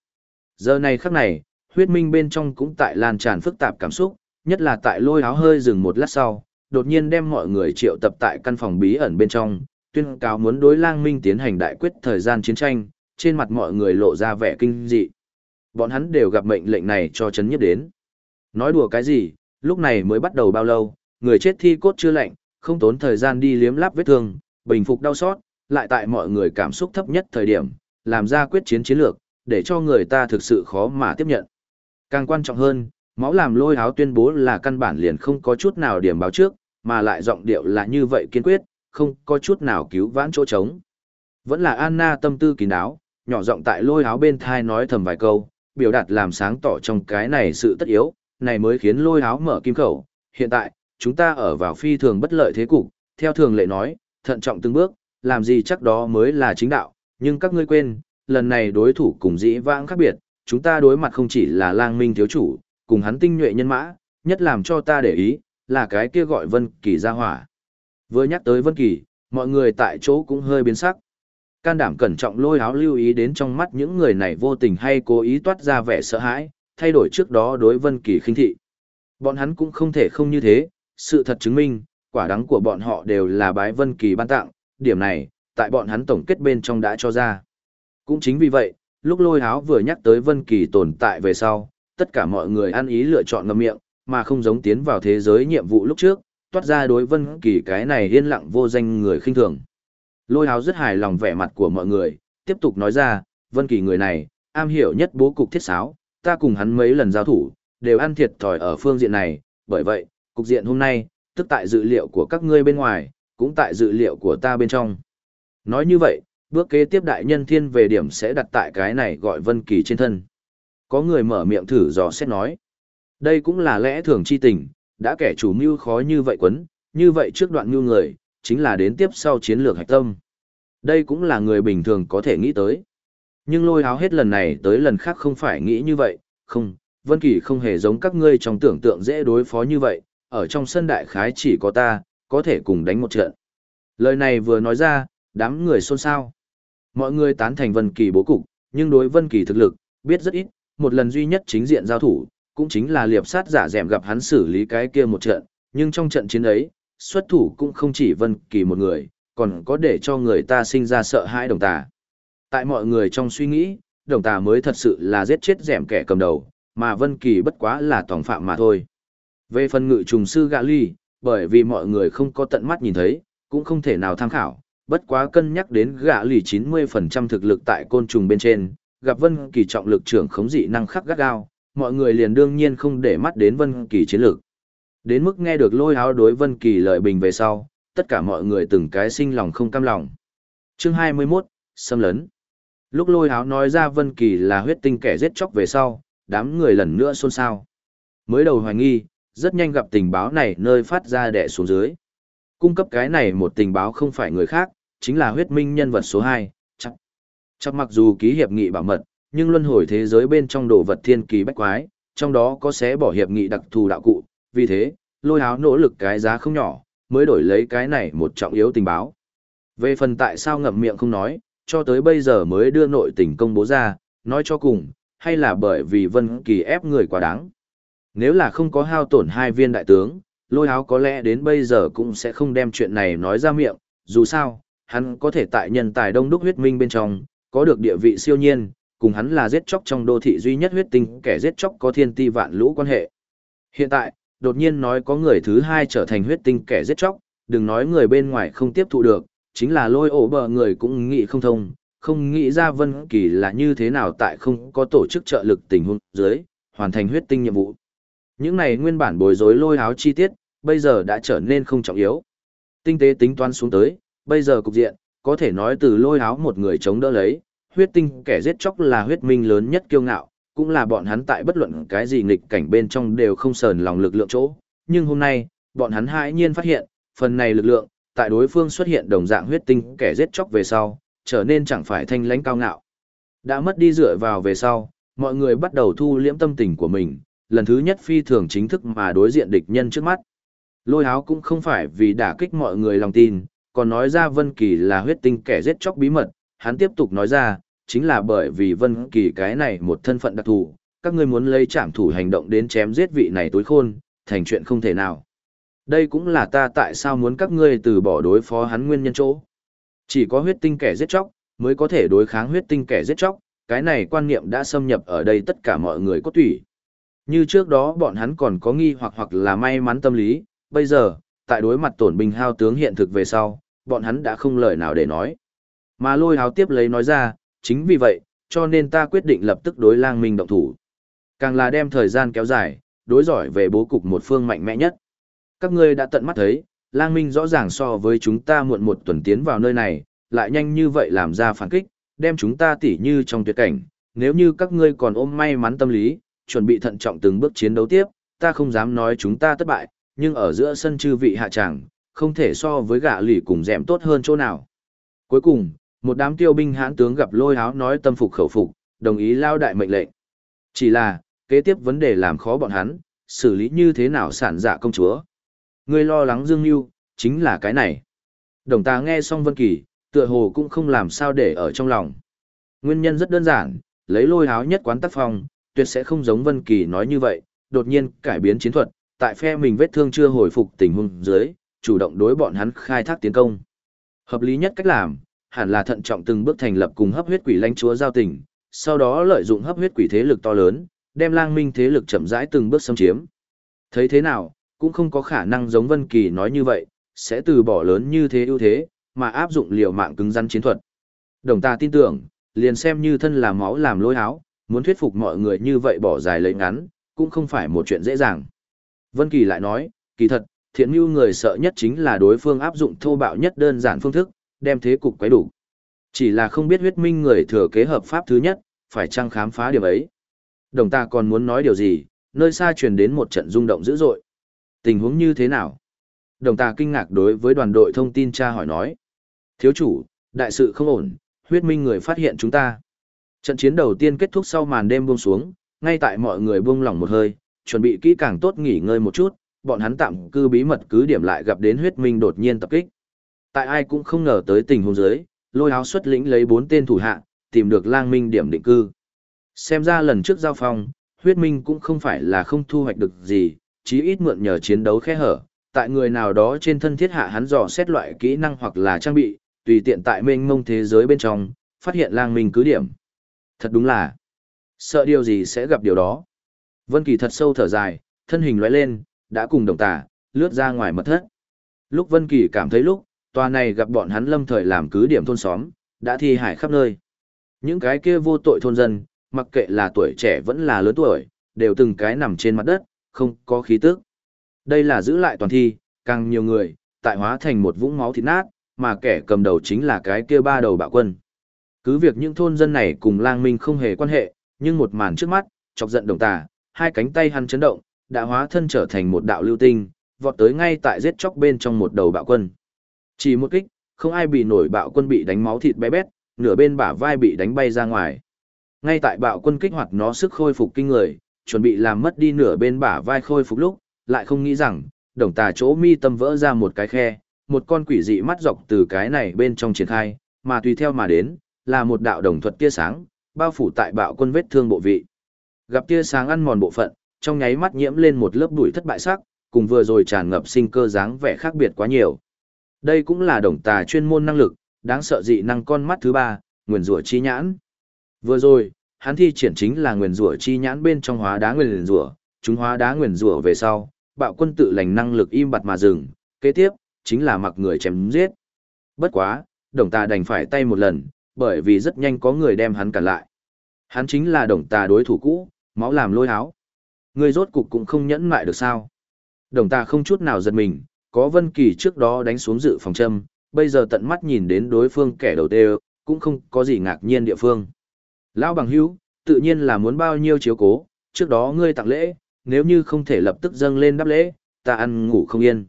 Giờ này khắc này, huyết minh bên trong cũng tại lan tràn phức tạp cảm xúc, nhất là tại lôi áo hơi dừng một lát sau, đột nhiên đem mọi người triệu tập tại căn phòng bí ẩn bên trong, tuyên cáo muốn đối lang minh tiến hành đại quyết thời gian chiến tranh, trên mặt mọi người lộ ra vẻ kinh dị. Bọn hắn đều gặp mệnh lệnh này cho chấn nhất đến. Nói đùa cái gì, lúc này mới bắt đầu bao lâu, người chết thi cốt chưa lạnh, không tốn thời gian đi liếm láp vết thương, bình phục đau xót, lại tại mọi người cảm xúc thấp nhất thời điểm, làm ra quyết chiến chiến lược, để cho người ta thực sự khó mà tiếp nhận. Càng quan trọng hơn, máu làm lôi áo tuyên bố là căn bản liền không có chút nào điểm báo trước, mà lại giọng điệu là như vậy kiên quyết, không có chút nào cứu vãn chỗ trống. Vẫn là Anna tâm tư kín đáo, nhỏ giọng tại lôi áo bên thai nói thầm vài câu, biểu đạt làm sáng tỏ trong cái này sự tất yếu, này mới khiến lôi áo mở kim khẩu. Hiện tại, chúng ta ở vào phi thường bất lợi thế cục, theo thường lệ nói, thận trọng từng bước, làm gì chắc đó mới là chính đạo, nhưng các ngươi quên, lần này đối thủ cùng dĩ vãng khác biệt, chúng ta đối mặt không chỉ là lang minh thiếu chủ, cùng hắn tinh nhuệ nhân mã, nhất làm cho ta để ý, là cái kia gọi Vân Kỳ ra hỏa. Vừa nhắc tới Vân Kỳ, mọi người tại chỗ cũng hơi biến sắc. Can đảm cẩn trọng lôi áo lưu ý đến trong mắt những người này vô tình hay cố ý toát ra vẻ sợ hãi, thay đổi trước đó đối Vân Kỳ khinh thị. Bọn hắn cũng không thể không như thế, sự thật chứng minh, quả đắng của bọn họ đều là bái Vân Kỳ ban tặng, điểm này, tại bọn hắn tổng kết bên trong đã cho ra. Cũng chính vì vậy, lúc lôi áo vừa nhắc tới Vân Kỳ tồn tại về sau, tất cả mọi người ăn ý lựa chọn ngậm miệng, mà không giống tiến vào thế giới nhiệm vụ lúc trước, toát ra đối Vân Kỳ cái này yên lặng vô danh người khinh thường. Lôi áo rất hài lòng vẻ mặt của mọi người, tiếp tục nói ra, Vân Kỳ người này, am hiểu nhất bố cục thiết sáo, ta cùng hắn mấy lần giao thủ, đều ăn thiệt thòi ở phương diện này, bởi vậy, cục diện hôm nay, tức tại dự liệu của các ngươi bên ngoài, cũng tại dự liệu của ta bên trong. Nói như vậy, bước kế tiếp đại nhân thiên về điểm sẽ đặt tại cái này gọi Vân Kỳ trên thân. Có người mở miệng thử dò xét nói. Đây cũng là lẽ thường chi tình, đã kẻ chủ mưu khó như vậy quấn, như vậy trước đoạn mưu người, chính là đến tiếp sau chiến lược hạch tâm. Đây cũng là người bình thường có thể nghĩ tới. Nhưng lôi háo hết lần này tới lần khác không phải nghĩ như vậy, không, Vân Kỳ không hề giống các ngươi trong tưởng tượng dễ đối phó như vậy, ở trong sân đại khái chỉ có ta, có thể cùng đánh một trận. Lời này vừa nói ra, đám người xôn xao. Mọi người tán thành Vân Kỳ bố cục, nhưng đối Vân Kỳ thực lực, biết rất ít, một lần duy nhất chính diện giao thủ, cũng chính là liệp sát giả dẻm gặp hắn xử lý cái kia một trận, nhưng trong trận chiến ấy, xuất thủ cũng không chỉ Vân Kỳ một người, còn có để cho người ta sinh ra sợ hãi đồng tà. Tại mọi người trong suy nghĩ, đồng tà mới thật sự là giết chết dẻm kẻ cầm đầu, mà Vân Kỳ bất quá là tòng phạm mà thôi. Về phần ngự trùng sư gạ ly, bởi vì mọi người không có tận mắt nhìn thấy, cũng không thể nào tham khảo, bất quá cân nhắc đến gạ lì 90% thực lực tại côn trùng bên trên, gặp Vân Kỳ trọng lực trưởng khống dị năng khắc gắt gao, mọi người liền đương nhiên không để mắt đến Vân Kỳ chiến lược. Đến mức nghe được lôi áo đối Vân Kỳ lợi bình về sau, tất cả mọi người từng cái sinh lòng không cam lòng. Chương 21, xâm lấn. Lúc lôi áo nói ra Vân Kỳ là huyết tinh kẻ giết chóc về sau, đám người lần nữa xôn xao. Mới đầu hoài nghi, rất nhanh gặp tình báo này nơi phát ra đẻ xuống dưới. Cung cấp cái này một tình báo không phải người khác, chính là huyết minh nhân vật số 2, chắc. Mặc dù ký hiệp nghị bảo mật, nhưng luân hồi thế giới bên trong đồ vật thiên kỳ bách quái, trong đó có xé bỏ hiệp nghị đặc thù đạo cụ, vì thế, lôi háo nỗ lực cái giá không nhỏ, mới đổi lấy cái này một trọng yếu tình báo. Về phần tại sao ngậm miệng không nói, cho tới bây giờ mới đưa nội tình công bố ra, nói cho cùng, hay là bởi vì Vân Kỳ ép người quá đáng. Nếu là không có hao tổn hai viên đại tướng, lôi háo có lẽ đến bây giờ cũng sẽ không đem chuyện này nói ra miệng, dù sao, hắn có thể tại nhân tài đông đúc huyết minh bên trong, có được địa vị siêu nhiên, cùng hắn là giết chóc trong đô thị duy nhất huyết tinh kẻ giết chóc có thiên ti vạn lũ quan hệ. Hiện tại, đột nhiên nói có người thứ hai trở thành huyết tinh kẻ giết chóc, đừng nói người bên ngoài không tiếp thụ được, chính là lôi ổ bờ người cũng nghĩ không thông, không nghĩ ra Vân Kỳ là như thế nào tại không có tổ chức trợ lực tình huống dưới, hoàn thành huyết tinh nhiệm vụ. Những này nguyên bản bối rối lôi áo chi tiết, bây giờ đã trở nên không trọng yếu. Tinh tế tính toán xuống tới, bây giờ cục diện, có thể nói từ lôi áo một người chống đỡ lấy, huyết tinh kẻ giết chóc là huyết minh lớn nhất kiêu ngạo, cũng là bọn hắn tại bất luận cái gì nghịch cảnh bên trong đều không sờn lòng lực lượng chỗ. Nhưng hôm nay, bọn hắn hãi nhiên phát hiện, phần này lực lượng, tại đối phương xuất hiện đồng dạng huyết tinh kẻ giết chóc về sau, trở nên chẳng phải thanh lãnh cao ngạo. Đã mất đi dựa vào về sau, mọi người bắt đầu thu liễm tâm tình của mình, lần thứ nhất phi thường chính thức mà đối diện địch nhân trước mắt. Lôi áo cũng không phải vì đả kích mọi người lòng tin, còn nói ra Vân Kỳ là huyết tinh kẻ giết chóc bí mật, hắn tiếp tục nói ra, chính là bởi vì Vân Kỳ cái này một thân phận đặc thù, các ngươi muốn lấy trảm thủ hành động đến chém giết vị này tối khôn, thành chuyện không thể nào. Đây cũng là ta tại sao muốn các ngươi từ bỏ đối phó hắn nguyên nhân chỗ. Chỉ có huyết tinh kẻ giết chóc, mới có thể đối kháng huyết tinh kẻ giết chóc, cái này quan niệm đã xâm nhập ở đây tất cả mọi người có tùy. Như trước đó bọn hắn còn có nghi hoặc hoặc là may mắn tâm lý, bây giờ, tại đối mặt tổn binh hao tướng hiện thực về sau, bọn hắn đã không lời nào để nói. Mà lôi háo tiếp lấy nói ra, chính vì vậy, cho nên ta quyết định lập tức đối lang minh động thủ. Càng là đem thời gian kéo dài, đối giỏi về bố cục một phương mạnh mẽ nhất. Các ngươi đã tận mắt thấy, lang minh rõ ràng so với chúng ta muộn một tuần tiến vào nơi này, lại nhanh như vậy làm ra phản kích, đem chúng ta tỉ như trong tuyệt cảnh. Nếu như các ngươi còn ôm may mắn tâm lý, chuẩn bị thận trọng từng bước chiến đấu tiếp, ta không dám nói chúng ta thất bại, nhưng ở giữa sân chư vị hạ tràng, không thể so với gã lì cùng dẻm tốt hơn chỗ nào. Cuối cùng, một đám tiêu binh hãn tướng gặp lôi háo nói tâm phục khẩu phục, đồng ý lao đại mệnh lệnh. Chỉ là, kế tiếp vấn đề làm khó bọn hắn, xử lý như thế nào sản giả công chúa. Người lo lắng dương mưu chính là cái này. Đồng ta nghe xong Vân Kỳ, tựa hồ cũng không làm sao để ở trong lòng. Nguyên nhân rất đơn giản, lấy lôi háo nhất quán tác phong, tuyệt sẽ không giống Vân Kỳ nói như vậy, đột nhiên cải biến chiến thuật, tại phe mình vết thương chưa hồi phục tình huống dưới, chủ động đối bọn hắn khai thác tiến công. Hợp lý nhất cách làm, hẳn là thận trọng từng bước thành lập cùng hấp huyết quỷ lãnh chúa giao tình, sau đó lợi dụng hấp huyết quỷ thế lực to lớn, đem lang minh thế lực chậm rãi từng bước xâm chiếm. Thấy thế nào, cũng không có khả năng giống Vân Kỳ nói như vậy, sẽ từ bỏ lớn như thế ưu thế, mà áp dụng liều mạng cứng rắn chiến thuật. Đồng ta tin tưởng, liền xem như thân là máu làm lôi áo, muốn thuyết phục mọi người như vậy bỏ dài lấy ngắn, cũng không phải một chuyện dễ dàng. Vân Kỳ lại nói, kỳ thật, thiện mưu người sợ nhất chính là đối phương áp dụng thô bạo nhất đơn giản phương thức, đem thế cục quấy đủ. Chỉ là không biết huyết minh người thừa kế hợp pháp thứ nhất, phải chăng khám phá điểm ấy. Đồng ta còn muốn nói điều gì, nơi xa truyền đến một trận rung động dữ dội. Tình huống như thế nào? Đồng ta kinh ngạc đối với đoàn đội thông tin tra hỏi nói. Thiếu chủ, đại sự không ổn, huyết minh người phát hiện chúng ta. Trận chiến đầu tiên kết thúc sau màn đêm buông xuống, ngay tại mọi người buông lỏng một hơi, chuẩn bị kỹ càng tốt nghỉ ngơi một chút, bọn hắn tạm cư bí mật cứ điểm lại gặp đến huyết minh đột nhiên tập kích. Tại ai cũng không ngờ tới tình huống dưới, lôi áo xuất lĩnh lấy bốn tên thủ hạ, tìm được lang minh điểm định cư. Xem ra lần trước giao phong, huyết minh cũng không phải là không thu hoạch được gì, chí ít mượn nhờ chiến đấu khe hở, tại người nào đó trên thân thiết hạ hắn dò xét loại kỹ năng hoặc là trang bị, tùy tiện tại mênh mông thế giới bên trong, phát hiện lang minh cứ điểm. Thật đúng là, sợ điều gì sẽ gặp điều đó. Vân Kỳ thật sâu thở dài, thân hình lóe lên, đã cùng đồng tà, lướt ra ngoài mật thất. Lúc Vân Kỳ cảm thấy lúc, tòa này gặp bọn hắn lâm thời làm cứ điểm thôn xóm, đã thi hải khắp nơi. Những cái kia vô tội thôn dân, mặc kệ là tuổi trẻ vẫn là lớn tuổi, đều từng cái nằm trên mặt đất, không có khí tức. Đây là giữ lại toàn thi, càng nhiều người, tại hóa thành một vũng máu thịt nát, mà kẻ cầm đầu chính là cái kia ba đầu bạo quân. Cứ việc những thôn dân này cùng lang minh không hề quan hệ, nhưng một màn trước mắt, chọc giận đồng tà, hai cánh tay hắn chấn động, đã hóa thân trở thành một đạo lưu tinh, vọt tới ngay tại giết chóc bên trong một đầu bạo quân. Chỉ một kích, không ai bị nổi bạo quân bị đánh máu thịt bé bét, nửa bên bả vai bị đánh bay ra ngoài. Ngay tại bạo quân kích hoạt nó sức khôi phục kinh người, chuẩn bị làm mất đi nửa bên bả vai khôi phục lúc, lại không nghĩ rằng, đồng tà chỗ mi tâm vỡ ra một cái khe, một con quỷ dị mắt dọc từ cái này bên trong triển khai, mà tùy theo mà đến, là một đạo đồng thuật tia sáng, bao phủ tại bạo quân vết thương bộ vị. Gặp tia sáng ăn mòn bộ phận, trong nháy mắt nhiễm lên một lớp bụi thất bại sắc, cùng vừa rồi tràn ngập sinh cơ dáng vẻ khác biệt quá nhiều. Đây cũng là đồng tà chuyên môn năng lực, đáng sợ dị năng con mắt thứ ba, nguyền rủa chi nhãn. Vừa rồi, hắn thi triển chính là nguyền rủa chi nhãn bên trong hóa đá nguyền rủa, chúng hóa đá nguyền rủa về sau, bạo quân tự lành năng lực im bặt mà dừng, kế tiếp chính là mặc người chém giết. Bất quá, đồng tà đành phải tay một lần, bởi vì rất nhanh có người đem hắn cản lại. Hắn chính là đồng tà đối thủ cũ, máu làm lôi háo. Người rốt cục cũng không nhẫn mại được sao. Đồng tà không chút nào giật mình, có Vân Kỳ trước đó đánh xuống dự phòng châm, bây giờ tận mắt nhìn đến đối phương kẻ đầu tê, cũng không có gì ngạc nhiên địa phương. Lão bằng hữu, tự nhiên là muốn bao nhiêu chiếu cố, trước đó ngươi tặng lễ, nếu như không thể lập tức dâng lên đáp lễ, ta ăn ngủ không yên.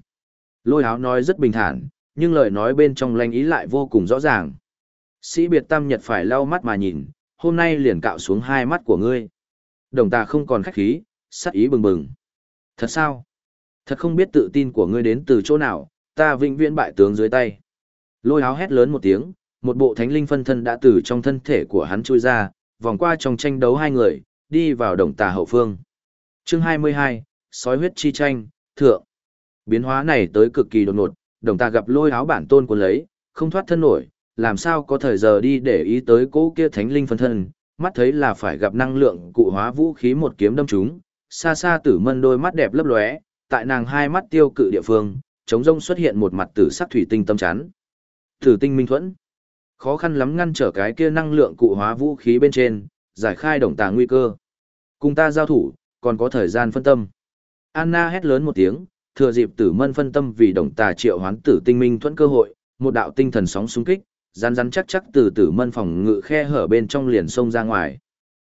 Lôi áo nói rất bình thản, nhưng lời nói bên trong lanh ý lại vô cùng rõ ràng. Sĩ biệt tam nhật phải lau mắt mà nhìn, hôm nay liền cạo xuống hai mắt của ngươi. Đồng ta không còn khách khí, sắc ý bừng bừng. Thật sao? Thật không biết tự tin của ngươi đến từ chỗ nào, ta vĩnh viễn bại tướng dưới tay. Lôi háo hét lớn một tiếng, một bộ thánh linh phân thân đã từ trong thân thể của hắn chui ra, vòng qua trong tranh đấu hai người, đi vào đồng tà hậu phương. Chương 22, sói huyết chi tranh, thượng. Biến hóa này tới cực kỳ đột ngột, đồng tà gặp lôi háo bản tôn của lấy, không thoát thân nổi, làm sao có thời giờ đi để ý tới cỗ kia thánh linh phân thân, mắt thấy là phải gặp năng lượng cụ hóa vũ khí một kiếm đâm chúng, xa xa tử mân đôi mắt đẹp lấp lóe, tại nàng hai mắt tiêu cự địa phương, chống rông xuất hiện một mặt tử sắc thủy tinh tâm chắn. Tử tinh minh thuẫn. Khó khăn lắm ngăn trở cái kia năng lượng cụ hóa vũ khí bên trên, giải khai đồng tàng nguy cơ. Cùng ta giao thủ, còn có thời gian phân tâm. Anna hét lớn một tiếng, thừa dịp tử mân phân tâm vì đồng tà triệu hoán tử tinh minh thuẫn cơ hội, một đạo tinh thần sóng xung kích, rắn rắn chắc chắc từ tử mân phòng ngự khe hở bên trong liền sông ra ngoài.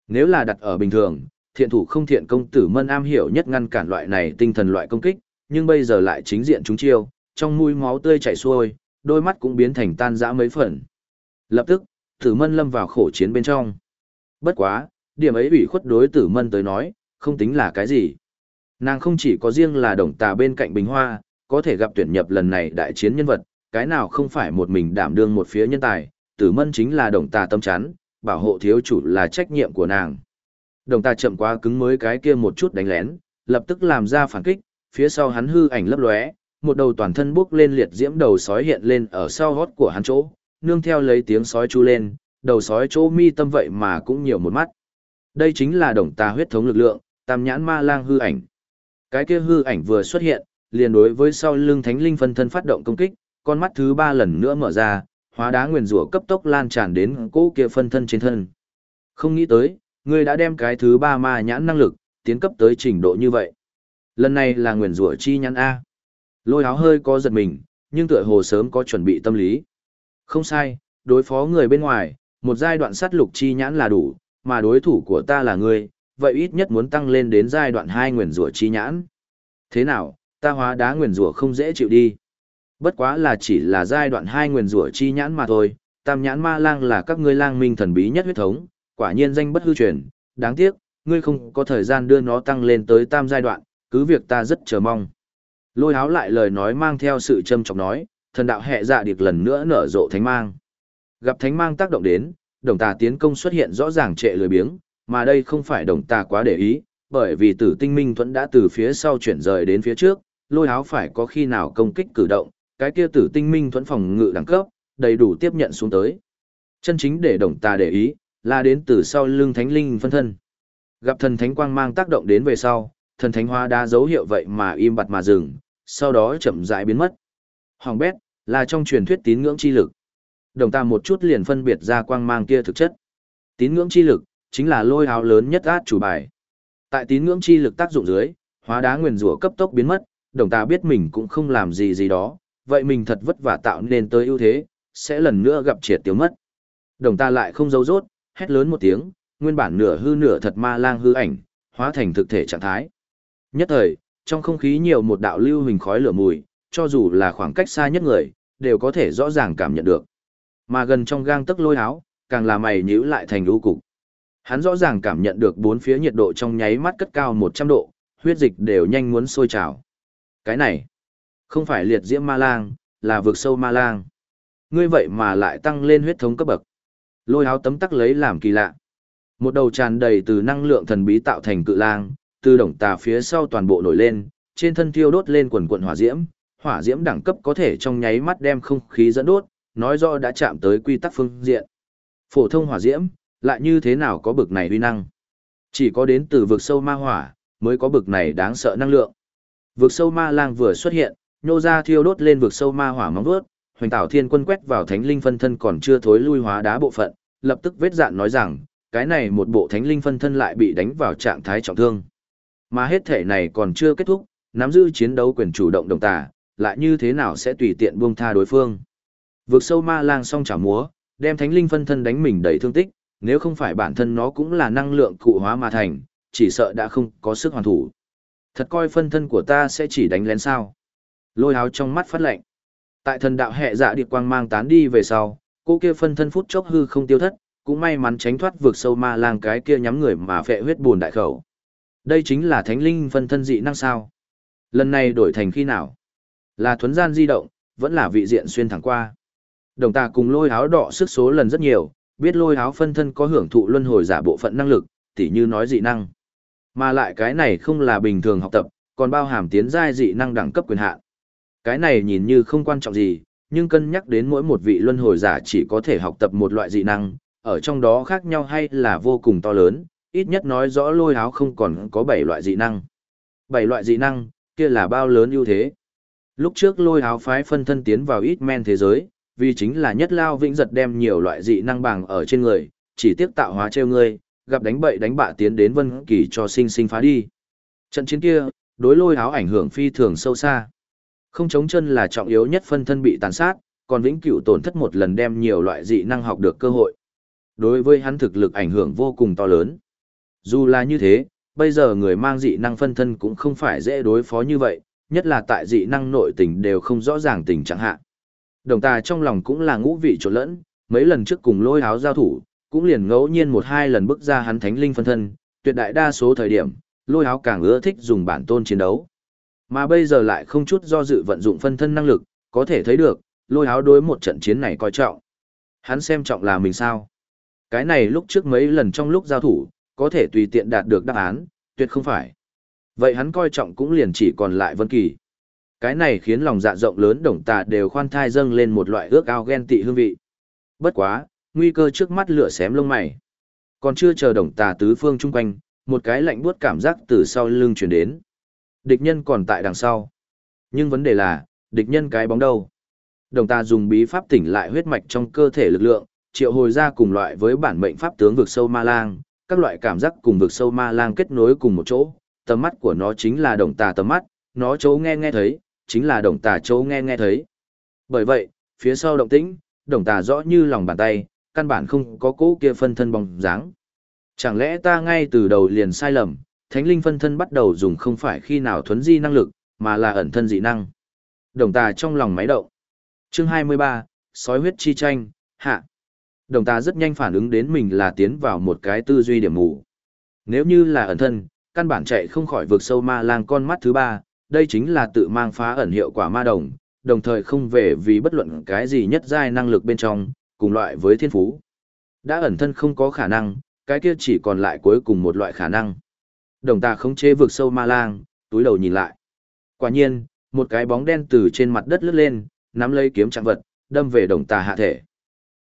Nếu là đặt ở bình thường, thiện thủ không thiện công tử mân am hiểu nhất ngăn cản loại này tinh thần loại công kích, nhưng bây giờ lại chính diện chúng chiêu, trong mũi máu tươi chảy xuôi, đôi mắt cũng biến thành tan rã mấy phần. Lập tức, tử mân lâm vào khổ chiến bên trong. Bất quá, điểm ấy ủy khuất đối tử mân tới nói, không tính là cái gì. Nàng không chỉ có riêng là đồng tà bên cạnh bình hoa, có thể gặp tuyển nhập lần này đại chiến nhân vật, cái nào không phải một mình đảm đương một phía nhân tài, tử mân chính là đồng tà tâm chắn, bảo hộ thiếu chủ là trách nhiệm của nàng. Đồng ta chậm quá cứng mới cái kia một chút đánh lén, lập tức làm ra phản kích, phía sau hắn hư ảnh lấp lóe, một đầu toàn thân bốc lên liệt diễm đầu sói hiện lên ở sau hót của hắn chỗ, nương theo lấy tiếng sói chu lên, đầu sói chỗ mi tâm vậy mà cũng nhiều một mắt. Đây chính là đồng ta huyết thống lực lượng, tam nhãn ma lang hư ảnh. Cái kia hư ảnh vừa xuất hiện, liền đối với sau lưng thánh linh phân thân phát động công kích, con mắt thứ ba lần nữa mở ra, hóa đá nguyền rủa cấp tốc lan tràn đến cỗ kia phân thân trên thân. Không nghĩ tới, ngươi đã đem cái thứ ba ma nhãn năng lực, tiến cấp tới trình độ như vậy. Lần này là nguyền rủa chi nhãn A. Lôi áo hơi có giật mình, nhưng tựa hồ sớm có chuẩn bị tâm lý. Không sai, đối phó người bên ngoài, một giai đoạn sát lục chi nhãn là đủ, mà đối thủ của ta là ngươi, vậy ít nhất muốn tăng lên đến giai đoạn hai nguyền rủa chi nhãn. Thế nào, ta hóa đá nguyền rủa không dễ chịu đi. Bất quá là chỉ là giai đoạn hai nguyền rủa chi nhãn mà thôi, tam nhãn ma lang là các ngươi lang minh thần bí nhất huyết thống, quả nhiên danh bất hư truyền, đáng tiếc, ngươi không có thời gian đưa nó tăng lên tới tam giai đoạn, cứ việc ta rất chờ mong. Lôi háo lại lời nói mang theo sự châm trọng nói, thần đạo hệ dạ điệp lần nữa nở rộ thánh mang. Gặp thánh mang tác động đến, đồng tà tiến công xuất hiện rõ ràng trệ lười biếng, mà đây không phải đồng tà quá để ý, bởi vì tử tinh minh thuẫn đã từ phía sau chuyển rời đến phía trước, lôi háo phải có khi nào công kích cử động, cái kia tử tinh minh thuẫn phòng ngự đẳng cấp, đầy đủ tiếp nhận xuống tới. Chân chính để đồng tà để ý, là đến từ sau lưng thánh linh phân thân. Gặp thần thánh quang mang tác động đến về sau, thần thánh hóa đá dấu hiệu vậy mà im bặt mà dừng, sau đó chậm rãi biến mất. Hoàng bét, là trong truyền thuyết tín ngưỡng chi lực. Đồng ta một chút liền phân biệt ra quang mang kia thực chất. Tín ngưỡng chi lực, chính là lôi áo lớn nhất át chủ bài. Tại tín ngưỡng chi lực tác dụng dưới, hóa đá nguyền rủa cấp tốc biến mất, đồng ta biết mình cũng không làm gì gì đó, vậy mình thật vất vả tạo nên tới ưu thế, sẽ lần nữa gặp triệt tiêu mất. Đồng ta lại không giấu rốt, hét lớn một tiếng, nguyên bản nửa hư nửa thật ma lang hư ảnh, hóa thành thực thể trạng thái. Nhất thời, trong không khí nhiều một đạo lưu hình khói lửa mùi, cho dù là khoảng cách xa nhất người, đều có thể rõ ràng cảm nhận được. Mà gần trong gang tấc lôi áo, càng là mày nhíu lại thành lũ cục. Hắn rõ ràng cảm nhận được bốn phía nhiệt độ trong nháy mắt cất cao 100 độ, huyết dịch đều nhanh muốn sôi trào. Cái này, không phải liệt diễm ma lang, là vực sâu ma lang. Ngươi vậy mà lại tăng lên huyết thống cấp bậc. Lôi áo tấm tắc lấy làm kỳ lạ. Một đầu tràn đầy từ năng lượng thần bí tạo thành cự lang, từ đồng tà phía sau toàn bộ nổi lên, trên thân thiêu đốt lên quần quần hỏa diễm, hỏa diễm đẳng cấp có thể trong nháy mắt đem không khí dẫn đốt, nói rõ đã chạm tới quy tắc phương diện. Phổ thông hỏa diễm, lại như thế nào có bực này uy năng? Chỉ có đến từ vực sâu ma hỏa, mới có bực này đáng sợ năng lượng. Vực sâu ma lang vừa xuất hiện, nhô ra thiêu đốt lên vực sâu ma hỏa móng vuốt, hoành tảo thiên quân quét vào thánh linh phân thân còn chưa thối lui hóa đá bộ phận, lập tức vết dạn nói rằng, cái này một bộ thánh linh phân thân lại bị đánh vào trạng thái trọng thương. Mà hết thể này còn chưa kết thúc, nắm giữ chiến đấu quyền chủ động đồng tà, lại như thế nào sẽ tùy tiện buông tha đối phương. Vượt sâu ma lang song trả múa, đem thánh linh phân thân đánh mình đầy thương tích, nếu không phải bản thân nó cũng là năng lượng cụ hóa mà thành, chỉ sợ đã không có sức hoàn thủ. Thật coi phân thân của ta sẽ chỉ đánh lén sao. Lôi áo trong mắt phát lạnh. Tại thần đạo hệ dạ điệp quang mang tán đi về sau, cô kia phân thân phút chốc hư không tiêu thất, cũng may mắn tránh thoát vượt sâu ma lang cái kia nhắm người mà phệ huyết buồn đại khẩu. Đây chính là thánh linh phân thân dị năng sao. Lần này đổi thành khi nào? Là thuấn gian di động, vẫn là vị diện xuyên thẳng qua. Đồng tà cùng lôi áo đỏ sức số lần rất nhiều, biết lôi áo phân thân có hưởng thụ luân hồi giả bộ phận năng lực, tỉ như nói dị năng. Mà lại cái này không là bình thường học tập, còn bao hàm tiến giai dị năng đẳng cấp quyền hạn. Cái này nhìn như không quan trọng gì, nhưng cân nhắc đến mỗi một vị luân hồi giả chỉ có thể học tập một loại dị năng, ở trong đó khác nhau hay là vô cùng to lớn, ít nhất nói rõ lôi áo không còn có 7 loại dị năng. 7 loại dị năng, kia là bao lớn ưu thế. Lúc trước lôi áo phái phân thân tiến vào ít men thế giới, vì chính là nhất lao vĩnh giật đem nhiều loại dị năng bằng ở trên người, chỉ tiếc tạo hóa treo ngươi, gặp đánh bậy đánh bạ tiến đến vân kỳ cho sinh sinh phá đi. Trận chiến kia, đối lôi áo ảnh hưởng phi thường sâu xa. Không chống chân là trọng yếu nhất phân thân bị tàn sát, còn vĩnh cửu tổn thất một lần đem nhiều loại dị năng học được cơ hội. Đối với hắn thực lực ảnh hưởng vô cùng to lớn. Dù là như thế, bây giờ người mang dị năng phân thân cũng không phải dễ đối phó như vậy, nhất là tại dị năng nội tình đều không rõ ràng tình trạng hạ. Đồng tà trong lòng cũng là ngũ vị trộn lẫn, mấy lần trước cùng lôi áo giao thủ, cũng liền ngẫu nhiên một hai lần bước ra hắn thánh linh phân thân, tuyệt đại đa số thời điểm, lôi áo càng ưa thích dùng bản tôn chiến đấu. Mà bây giờ lại không chút do dự vận dụng phân thân năng lực, có thể thấy được, lôi háo đối một trận chiến này coi trọng. Hắn xem trọng là mình sao. Cái này lúc trước mấy lần trong lúc giao thủ, có thể tùy tiện đạt được đáp án, tuyệt không phải. Vậy hắn coi trọng cũng liền chỉ còn lại Vân Kỳ. Cái này khiến lòng dạ rộng lớn đồng tà đều khoan thai dâng lên một loại ước ao ghen tị hương vị. Bất quá, nguy cơ trước mắt lửa xém lông mày. Còn chưa chờ đồng tà tứ phương chung quanh, một cái lạnh buốt cảm giác từ sau lưng truyền đến. Địch nhân còn tại đằng sau. Nhưng vấn đề là, địch nhân cái bóng đâu? Đồng ta dùng bí pháp tỉnh lại huyết mạch trong cơ thể lực lượng, triệu hồi ra cùng loại với bản mệnh pháp tướng vực sâu ma lang, các loại cảm giác cùng vực sâu ma lang kết nối cùng một chỗ, tầm mắt của nó chính là đồng tà tầm mắt, nó chỗ nghe nghe thấy, chính là đồng tà chỗ nghe nghe thấy. Bởi vậy, phía sau động tĩnh, đồng tà rõ như lòng bàn tay, căn bản không có cố kia phân thân bóng dáng. Chẳng lẽ ta ngay từ đầu liền sai lầm, thánh linh phân thân bắt đầu dùng không phải khi nào thuấn di năng lực, mà là ẩn thân dị năng. Đồng tà trong lòng máy động. Chương 23, sói huyết chi tranh, hạ. Đồng tà rất nhanh phản ứng đến mình là tiến vào một cái tư duy điểm mù. Nếu như là ẩn thân, căn bản chạy không khỏi vực sâu ma lang con mắt thứ ba, đây chính là tự mang phá ẩn hiệu quả ma đồng, đồng thời không về vì bất luận cái gì nhất giai năng lực bên trong, cùng loại với thiên phú. Đã ẩn thân không có khả năng, cái kia chỉ còn lại cuối cùng một loại khả năng. Đồng tà không chế vực sâu ma lang, túi đầu nhìn lại. Quả nhiên, một cái bóng đen từ trên mặt đất lướt lên, nắm lấy kiếm trạng vật, đâm về đồng tà hạ thể.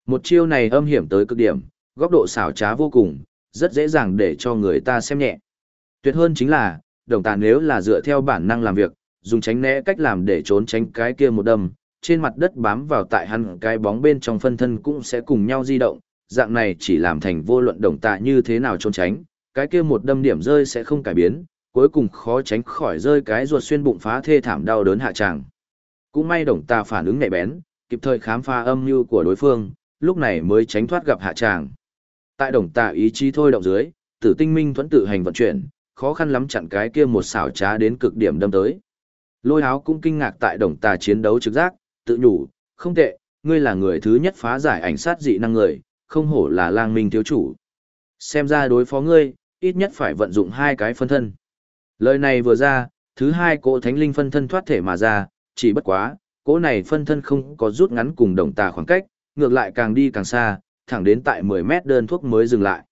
Một chiêu này âm hiểm tới cực điểm, góc độ xảo trá vô cùng, rất dễ dàng để cho người ta xem nhẹ. Tuyệt hơn chính là, đồng tà nếu là dựa theo bản năng làm việc, dùng tránh né cách làm để trốn tránh cái kia một đâm, trên mặt đất bám vào tại hắn cái bóng bên trong phân thân cũng sẽ cùng nhau di động, dạng này chỉ làm thành vô luận đồng tạ như thế nào trốn tránh, cái kia một đâm điểm rơi sẽ không cải biến, cuối cùng khó tránh khỏi rơi cái ruột xuyên bụng phá thê thảm đau đớn hạ tràng. Cũng may đồng tà phản ứng nhạy bén, kịp thời khám phá âm mưu của đối phương, lúc này mới tránh thoát gặp hạ tràng. Tại đồng tà ý chí thôi động dưới, tử tinh minh thuẫn tự hành vận chuyển, khó khăn lắm chặn cái kia một xảo trá đến cực điểm đâm tới. Lôi áo cũng kinh ngạc tại đồng tà chiến đấu trực giác, tự nhủ, không tệ, ngươi là người thứ nhất phá giải ảnh sát dị năng người, không hổ là lang minh thiếu chủ. Xem ra đối phó ngươi, ít nhất phải vận dụng hai cái phân thân. Lời này vừa ra, thứ hai cỗ thánh linh phân thân thoát thể mà ra, chỉ bất quá, cỗ này phân thân không có rút ngắn cùng đồng tà khoảng cách, ngược lại càng đi càng xa, thẳng đến tại 10 mét đơn thuốc mới dừng lại.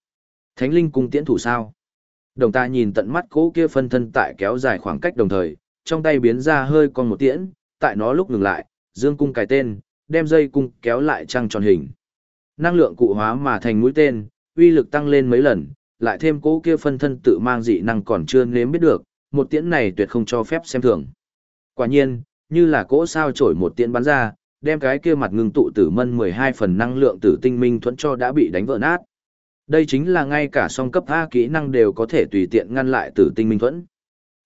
Thánh linh cung tiễn thủ sao? Đồng tà nhìn tận mắt cỗ kia phân thân tại kéo dài khoảng cách đồng thời, trong tay biến ra hơi con một tiễn, tại nó lúc ngừng lại, dương cung cài tên, đem dây cung kéo lại trăng tròn hình. Năng lượng cụ hóa mà thành mũi tên, uy lực tăng lên mấy lần, lại thêm cỗ kia phân thân tự mang dị năng còn chưa nếm biết được, một tiễn này tuyệt không cho phép xem thường. Quả nhiên, như là cỗ sao trổi một tiễn bắn ra, đem cái kia mặt ngưng tụ tử mân 12 phần năng lượng tử tinh minh thuẫn cho đã bị đánh vỡ nát. Đây chính là ngay cả song cấp A kỹ năng đều có thể tùy tiện ngăn lại tử tinh minh thuẫn.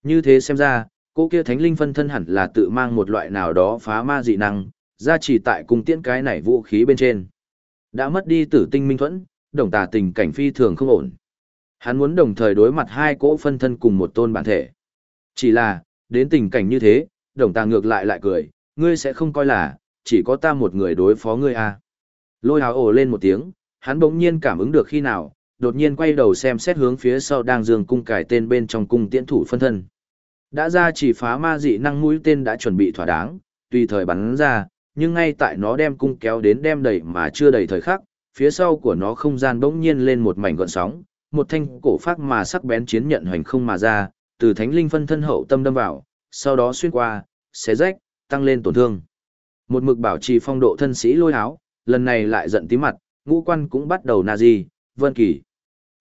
Như thế xem ra, cô kia thánh linh phân thân hẳn là tự mang một loại nào đó phá ma dị năng, ra chỉ tại cung tiễn cái này vũ khí bên trên. Đã mất đi tử tinh minh thuẫn, đồng tà tình cảnh phi thường không ổn. Hắn muốn đồng thời đối mặt hai cỗ phân thân cùng một tôn bản thể. Chỉ là, đến tình cảnh như thế, đồng ta ngược lại lại cười, ngươi sẽ không coi là, chỉ có ta một người đối phó ngươi à. Lôi hào ồ lên một tiếng, hắn bỗng nhiên cảm ứng được khi nào, đột nhiên quay đầu xem xét hướng phía sau đang dường cung cải tên bên trong cung tiễn thủ phân thân. Đã ra chỉ phá ma dị năng mũi tên đã chuẩn bị thỏa đáng, tùy thời bắn ra, nhưng ngay tại nó đem cung kéo đến đem đầy mà chưa đầy thời khắc, phía sau của nó không gian bỗng nhiên lên một mảnh gọn sóng, một thanh cổ phát mà sắc bén chiến nhận hoành không mà ra, từ thánh linh phân thân hậu tâm đâm vào, sau đó xuyên qua, xé rách, tăng lên tổn thương. Một mực bảo trì phong độ thân sĩ lôi áo, lần này lại giận tí mặt, ngũ quan cũng bắt đầu na gì Vân Kỳ.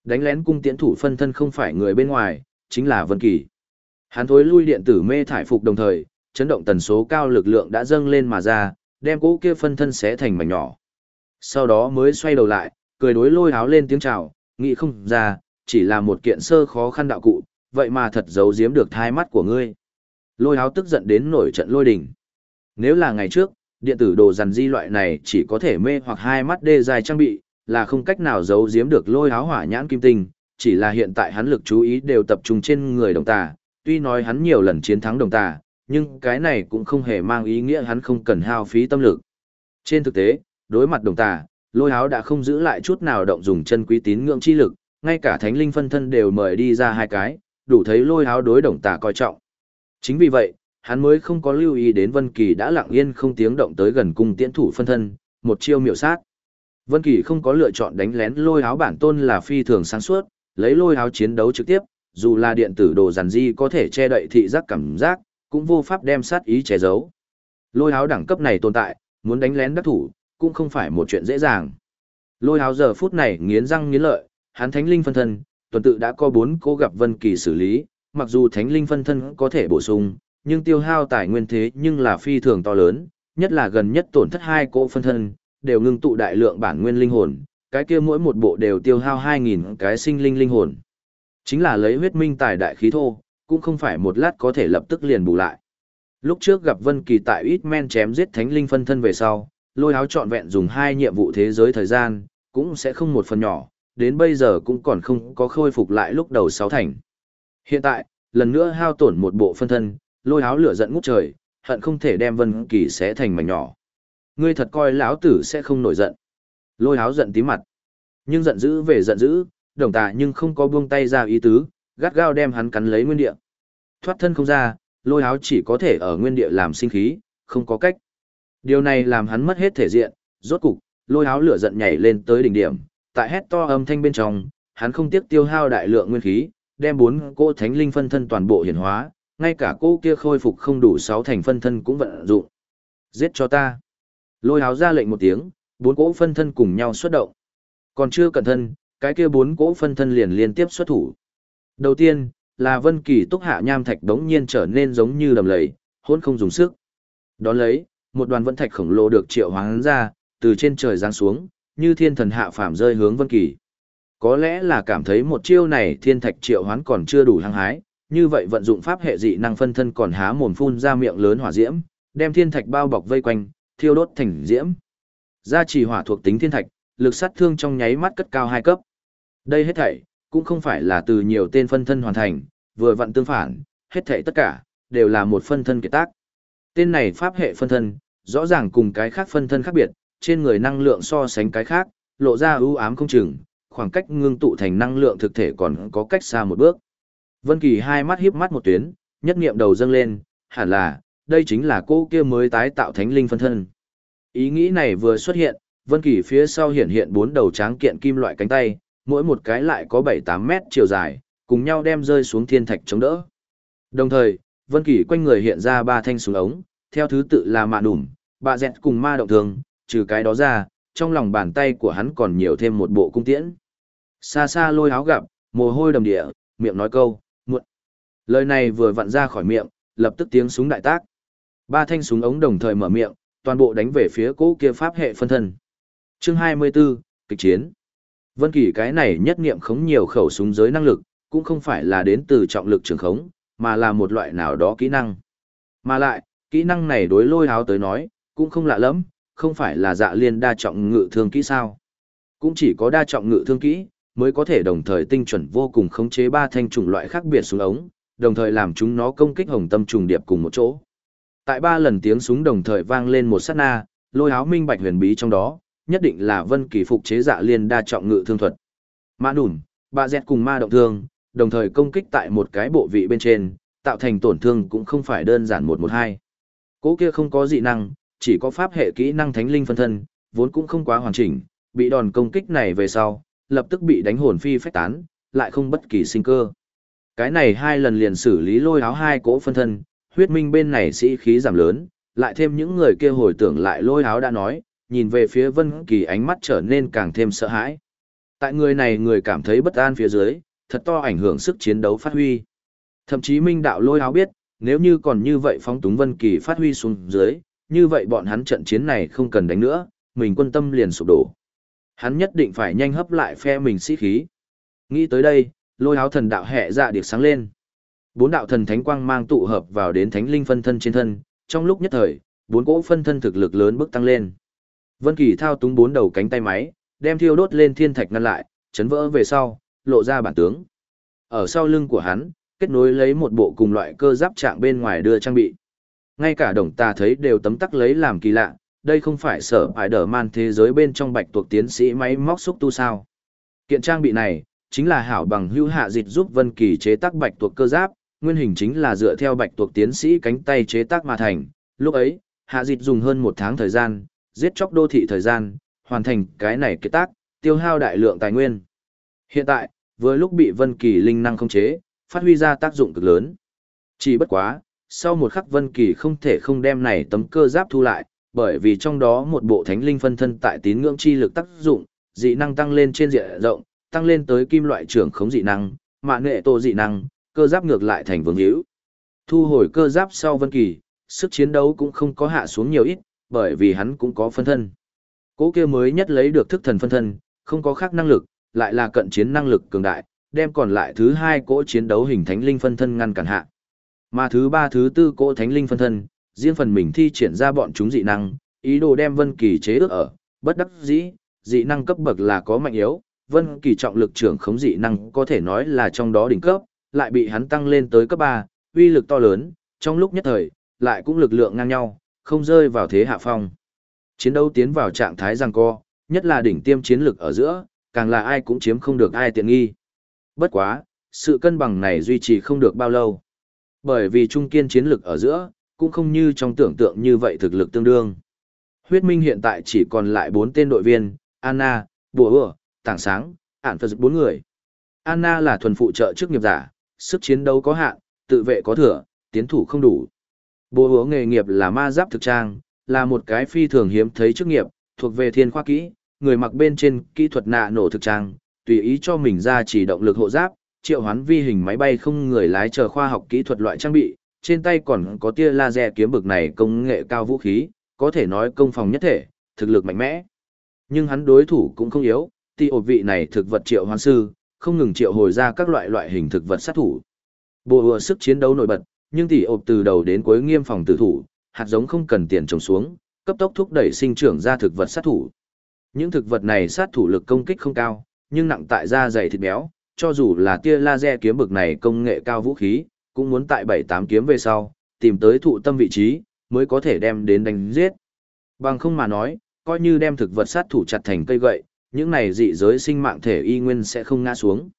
Đánh lén cung tiễn thủ phân thân không phải người bên ngoài, chính là Vân Kỳ. Hắn thối lui điện tử mê thải phục đồng thời, chấn động tần số cao lực lượng đã dâng lên mà ra, đem cỗ kia phân thân xé thành mảnh nhỏ. Sau đó mới xoay đầu lại, cười đối lôi áo lên tiếng chào, nghĩ không ra, chỉ là một kiện sơ khó khăn đạo cụ, vậy mà thật giấu giếm được thai mắt của ngươi. Lôi áo tức giận đến nổi trận lôi đình. Nếu là ngày trước, điện tử đồ dằn di loại này chỉ có thể mê hoặc hai mắt đê dài trang bị, là không cách nào giấu giếm được lôi áo hỏa nhãn kim tinh, chỉ là hiện tại hắn lực chú ý đều tập trung trên người đồng tà, tuy nói hắn nhiều lần chiến thắng đồng tà, nhưng cái này cũng không hề mang ý nghĩa hắn không cần hao phí tâm lực. Trên thực tế, đối mặt đồng tà, lôi Háo đã không giữ lại chút nào động dùng chân quý tín ngưỡng chi lực, ngay cả thánh linh phân thân đều mời đi ra hai cái, đủ thấy lôi Háo đối đồng tà coi trọng. Chính vì vậy, hắn mới không có lưu ý đến Vân Kỳ đã lặng yên không tiếng động tới gần cung tiễn thủ phân thân, một chiêu miểu sát. Vân Kỳ không có lựa chọn đánh lén lôi Háo bản tôn là phi thường sáng suốt, lấy lôi Háo chiến đấu trực tiếp, dù là điện tử đồ giản di có thể che đậy thị giác cảm giác, cũng vô pháp đem sát ý che giấu. Lôi Háo đẳng cấp này tồn tại, muốn đánh lén đắc thủ, cũng không phải một chuyện dễ dàng. Lôi háo giờ phút này nghiến răng nghiến lợi, hắn thánh linh phân thân, tuần tự đã có bốn cố gặp Vân Kỳ xử lý, mặc dù thánh linh phân thân có thể bổ sung, nhưng tiêu hao tài nguyên thế nhưng là phi thường to lớn, nhất là gần nhất tổn thất hai cỗ phân thân, đều ngưng tụ đại lượng bản nguyên linh hồn, cái kia mỗi một bộ đều tiêu hao 2000 cái sinh linh linh hồn. Chính là lấy huyết minh tài đại khí thô, cũng không phải một lát có thể lập tức liền bù lại. Lúc trước gặp Vân Kỳ tại ít men chém giết thánh linh phân thân về sau, lôi áo trọn vẹn dùng hai nhiệm vụ thế giới thời gian, cũng sẽ không một phần nhỏ, đến bây giờ cũng còn không có khôi phục lại lúc đầu sáu thành. Hiện tại, lần nữa hao tổn một bộ phân thân, lôi áo lửa giận ngút trời, hận không thể đem Vân Kỳ xé thành mảnh nhỏ. Ngươi thật coi lão tử sẽ không nổi giận. Lôi áo giận tím mặt. Nhưng giận dữ về giận dữ, đồng tà nhưng không có buông tay ra ý tứ, gắt gao đem hắn cắn lấy nguyên địa. Thoát thân không ra, lôi áo chỉ có thể ở nguyên địa làm sinh khí, không có cách. Điều này làm hắn mất hết thể diện, rốt cục, lôi áo lửa giận nhảy lên tới đỉnh điểm, tại hét to âm thanh bên trong, hắn không tiếc tiêu hao đại lượng nguyên khí, đem bốn cô thánh linh phân thân toàn bộ hiển hóa, ngay cả cô kia khôi phục không đủ sáu thành phân thân cũng vận dụng. Giết cho ta. Lôi áo ra lệnh một tiếng, bốn cỗ phân thân cùng nhau xuất động. Còn chưa cẩn thân, cái kia bốn cỗ phân thân liền liên tiếp xuất thủ. Đầu tiên, là Vân Kỳ túc hạ nham thạch đống nhiên trở nên giống như đầm lầy, hỗn không dùng sức. Đón lấy, một đoàn vẫn thạch khổng lồ được triệu hoán ra, từ trên trời giáng xuống, như thiên thần hạ phàm rơi hướng Vân Kỳ. Có lẽ là cảm thấy một chiêu này thiên thạch triệu hoán còn chưa đủ hăng hái, như vậy vận dụng pháp hệ dị năng phân thân còn há mồm phun ra miệng lớn hỏa diễm, đem thiên thạch bao bọc vây quanh, thiêu đốt thành diễm. Gia trì hỏa thuộc tính thiên thạch, lực sát thương trong nháy mắt cất cao hai cấp. Đây hết thảy cũng không phải là từ nhiều tên phân thân hoàn thành, vừa vặn tương phản, hết thảy tất cả đều là một phân thân kiệt tác. Tên này pháp hệ phân thân, rõ ràng cùng cái khác phân thân khác biệt, trên người năng lượng so sánh cái khác, lộ ra ưu ám không chừng, khoảng cách ngưng tụ thành năng lượng thực thể còn có cách xa một bước. Vân Kỳ hai mắt híp mắt một tuyến, nhất niệm đầu dâng lên, hẳn là, đây chính là cô kia mới tái tạo thánh linh phân thân. Ý nghĩ này vừa xuất hiện, Vân Kỳ phía sau hiện hiện bốn đầu tráng kiện kim loại cánh tay, mỗi một cái lại có 7-8 mét chiều dài, cùng nhau đem rơi xuống thiên thạch chống đỡ. Đồng thời, Vân Kỳ quanh người hiện ra ba thanh súng ống, theo thứ tự là mạ đủm, bạ dẹt cùng ma động thường, trừ cái đó ra, trong lòng bàn tay của hắn còn nhiều thêm một bộ cung tiễn. Xa xa lôi áo gặp, mồ hôi đầm địa, miệng nói câu, muộn. Lời này vừa vặn ra khỏi miệng, lập tức tiếng súng đại tác. Ba thanh súng ống đồng thời mở miệng, toàn bộ đánh về phía cỗ kia pháp hệ phân thân. Chương 24, kịch chiến. Vân Kỳ cái này nhất niệm khống nhiều khẩu súng giới năng lực, cũng không phải là đến từ trọng lực trường khống, mà là một loại nào đó kỹ năng. Mà lại, kỹ năng này đối lôi háo tới nói, cũng không lạ lắm, không phải là dạ liên đa trọng ngự thương kỹ sao. Cũng chỉ có đa trọng ngự thương kỹ, mới có thể đồng thời tinh chuẩn vô cùng khống chế ba thanh trùng loại khác biệt xuống ống, đồng thời làm chúng nó công kích hồng tâm trùng điệp cùng một chỗ. Tại ba lần tiếng súng đồng thời vang lên một sát na, lôi háo minh bạch huyền bí trong đó, nhất định là vân kỳ phục chế dạ liên đa trọng ngự thương thuật. Mã đùn, ba dẹt cùng ma động thương, đồng thời công kích tại một cái bộ vị bên trên, tạo thành tổn thương cũng không phải đơn giản một một hai. Cố kia không có dị năng, chỉ có pháp hệ kỹ năng thánh linh phân thân, vốn cũng không quá hoàn chỉnh, bị đòn công kích này về sau, lập tức bị đánh hồn phi phách tán, lại không bất kỳ sinh cơ. Cái này hai lần liền xử lý lôi áo hai cỗ phân thân, huyết minh bên này sĩ khí giảm lớn, lại thêm những người kia hồi tưởng lại lôi áo đã nói, nhìn về phía Vân Kỳ ánh mắt trở nên càng thêm sợ hãi. Tại người này người cảm thấy bất an phía dưới, thật to ảnh hưởng sức chiến đấu phát huy. Thậm chí Minh đạo lôi áo biết, nếu như còn như vậy phóng túng Vân Kỳ phát huy xuống dưới, như vậy bọn hắn trận chiến này không cần đánh nữa, mình quân tâm liền sụp đổ. Hắn nhất định phải nhanh hấp lại phe mình sĩ khí. Nghĩ tới đây, lôi áo thần đạo hệ dạ điệp sáng lên. Bốn đạo thần thánh quang mang tụ hợp vào đến thánh linh phân thân trên thân, trong lúc nhất thời, bốn cỗ phân thân thực lực lớn bước tăng lên. Vân Kỳ thao túng bốn đầu cánh tay máy, đem thiêu đốt lên thiên thạch ngăn lại, chấn vỡ về sau, lộ ra bản tướng. Ở sau lưng của hắn, kết nối lấy một bộ cùng loại cơ giáp trạng bên ngoài đưa trang bị. Ngay cả đồng ta thấy đều tấm tắc lấy làm kỳ lạ, đây không phải sở phải đỡ man thế giới bên trong bạch tuộc tiến sĩ máy móc xúc tu sao. Kiện trang bị này, chính là hảo bằng hữu hạ dịch giúp Vân Kỳ chế tác bạch tuộc cơ giáp, nguyên hình chính là dựa theo bạch tuộc tiến sĩ cánh tay chế tác mà thành. Lúc ấy, hạ dịch dùng hơn một tháng thời gian, giết chóc đô thị thời gian, hoàn thành cái này kết tác, tiêu hao đại lượng tài nguyên. Hiện tại, vừa lúc bị Vân Kỳ linh năng khống chế, phát huy ra tác dụng cực lớn. Chỉ bất quá, sau một khắc Vân Kỳ không thể không đem này tấm cơ giáp thu lại, bởi vì trong đó một bộ thánh linh phân thân tại tín ngưỡng chi lực tác dụng, dị năng tăng lên trên diện rộng, tăng lên tới kim loại trưởng khống dị năng, mạ nghệ tổ dị năng, cơ giáp ngược lại thành vương hữu. Thu hồi cơ giáp sau Vân Kỳ, sức chiến đấu cũng không có hạ xuống nhiều ít, bởi vì hắn cũng có phân thân. Cố kia mới nhất lấy được thức thần phân thân, không có khác năng lực, lại là cận chiến năng lực cường đại, đem còn lại thứ hai cỗ chiến đấu hình thánh linh phân thân ngăn cản hạ. Mà thứ ba thứ tư cỗ thánh linh phân thân, riêng phần mình thi triển ra bọn chúng dị năng, ý đồ đem Vân Kỳ chế ước ở, bất đắc dĩ, dị năng cấp bậc là có mạnh yếu, Vân Kỳ trọng lực trưởng khống dị năng có thể nói là trong đó đỉnh cấp, lại bị hắn tăng lên tới cấp 3, uy lực to lớn, trong lúc nhất thời, lại cũng lực lượng ngang nhau, không rơi vào thế hạ phong. Chiến đấu tiến vào trạng thái giằng co, nhất là đỉnh tiêm chiến lực ở giữa, càng là ai cũng chiếm không được ai tiện nghi. Bất quá, sự cân bằng này duy trì không được bao lâu. Bởi vì trung kiên chiến lực ở giữa, cũng không như trong tưởng tượng như vậy thực lực tương đương. Huyết Minh hiện tại chỉ còn lại 4 tên đội viên, Anna, Bùa Ưa, Tảng Sáng, Ản Phật 4 người. Anna là thuần phụ trợ chức nghiệp giả, sức chiến đấu có hạn, tự vệ có thừa, tiến thủ không đủ. Bùa Ưa nghề nghiệp là ma giáp thực trang, là một cái phi thường hiếm thấy chức nghiệp, thuộc về thiên khoa kỹ, người mặc bên trên kỹ thuật nạ nổ thực trang, tùy ý cho mình ra chỉ động lực hộ giáp, triệu hoán vi hình máy bay không người lái chờ khoa học kỹ thuật loại trang bị, trên tay còn có tia laser kiếm bực này công nghệ cao vũ khí, có thể nói công phòng nhất thể, thực lực mạnh mẽ. Nhưng hắn đối thủ cũng không yếu, tỷ ổ vị này thực vật triệu hoán sư, không ngừng triệu hồi ra các loại loại hình thực vật sát thủ. Bộ ùa sức chiến đấu nổi bật, nhưng tỷ ộp từ đầu đến cuối nghiêm phòng tử thủ, hạt giống không cần tiền trồng xuống, cấp tốc thúc đẩy sinh trưởng ra thực vật sát thủ. Những thực vật này sát thủ lực công kích không cao, nhưng nặng tại da dày thịt béo, cho dù là tia laser kiếm bực này công nghệ cao vũ khí, cũng muốn tại 7-8 kiếm về sau, tìm tới thụ tâm vị trí, mới có thể đem đến đánh giết. Bằng không mà nói, coi như đem thực vật sát thủ chặt thành cây gậy, những này dị giới sinh mạng thể y nguyên sẽ không ngã xuống.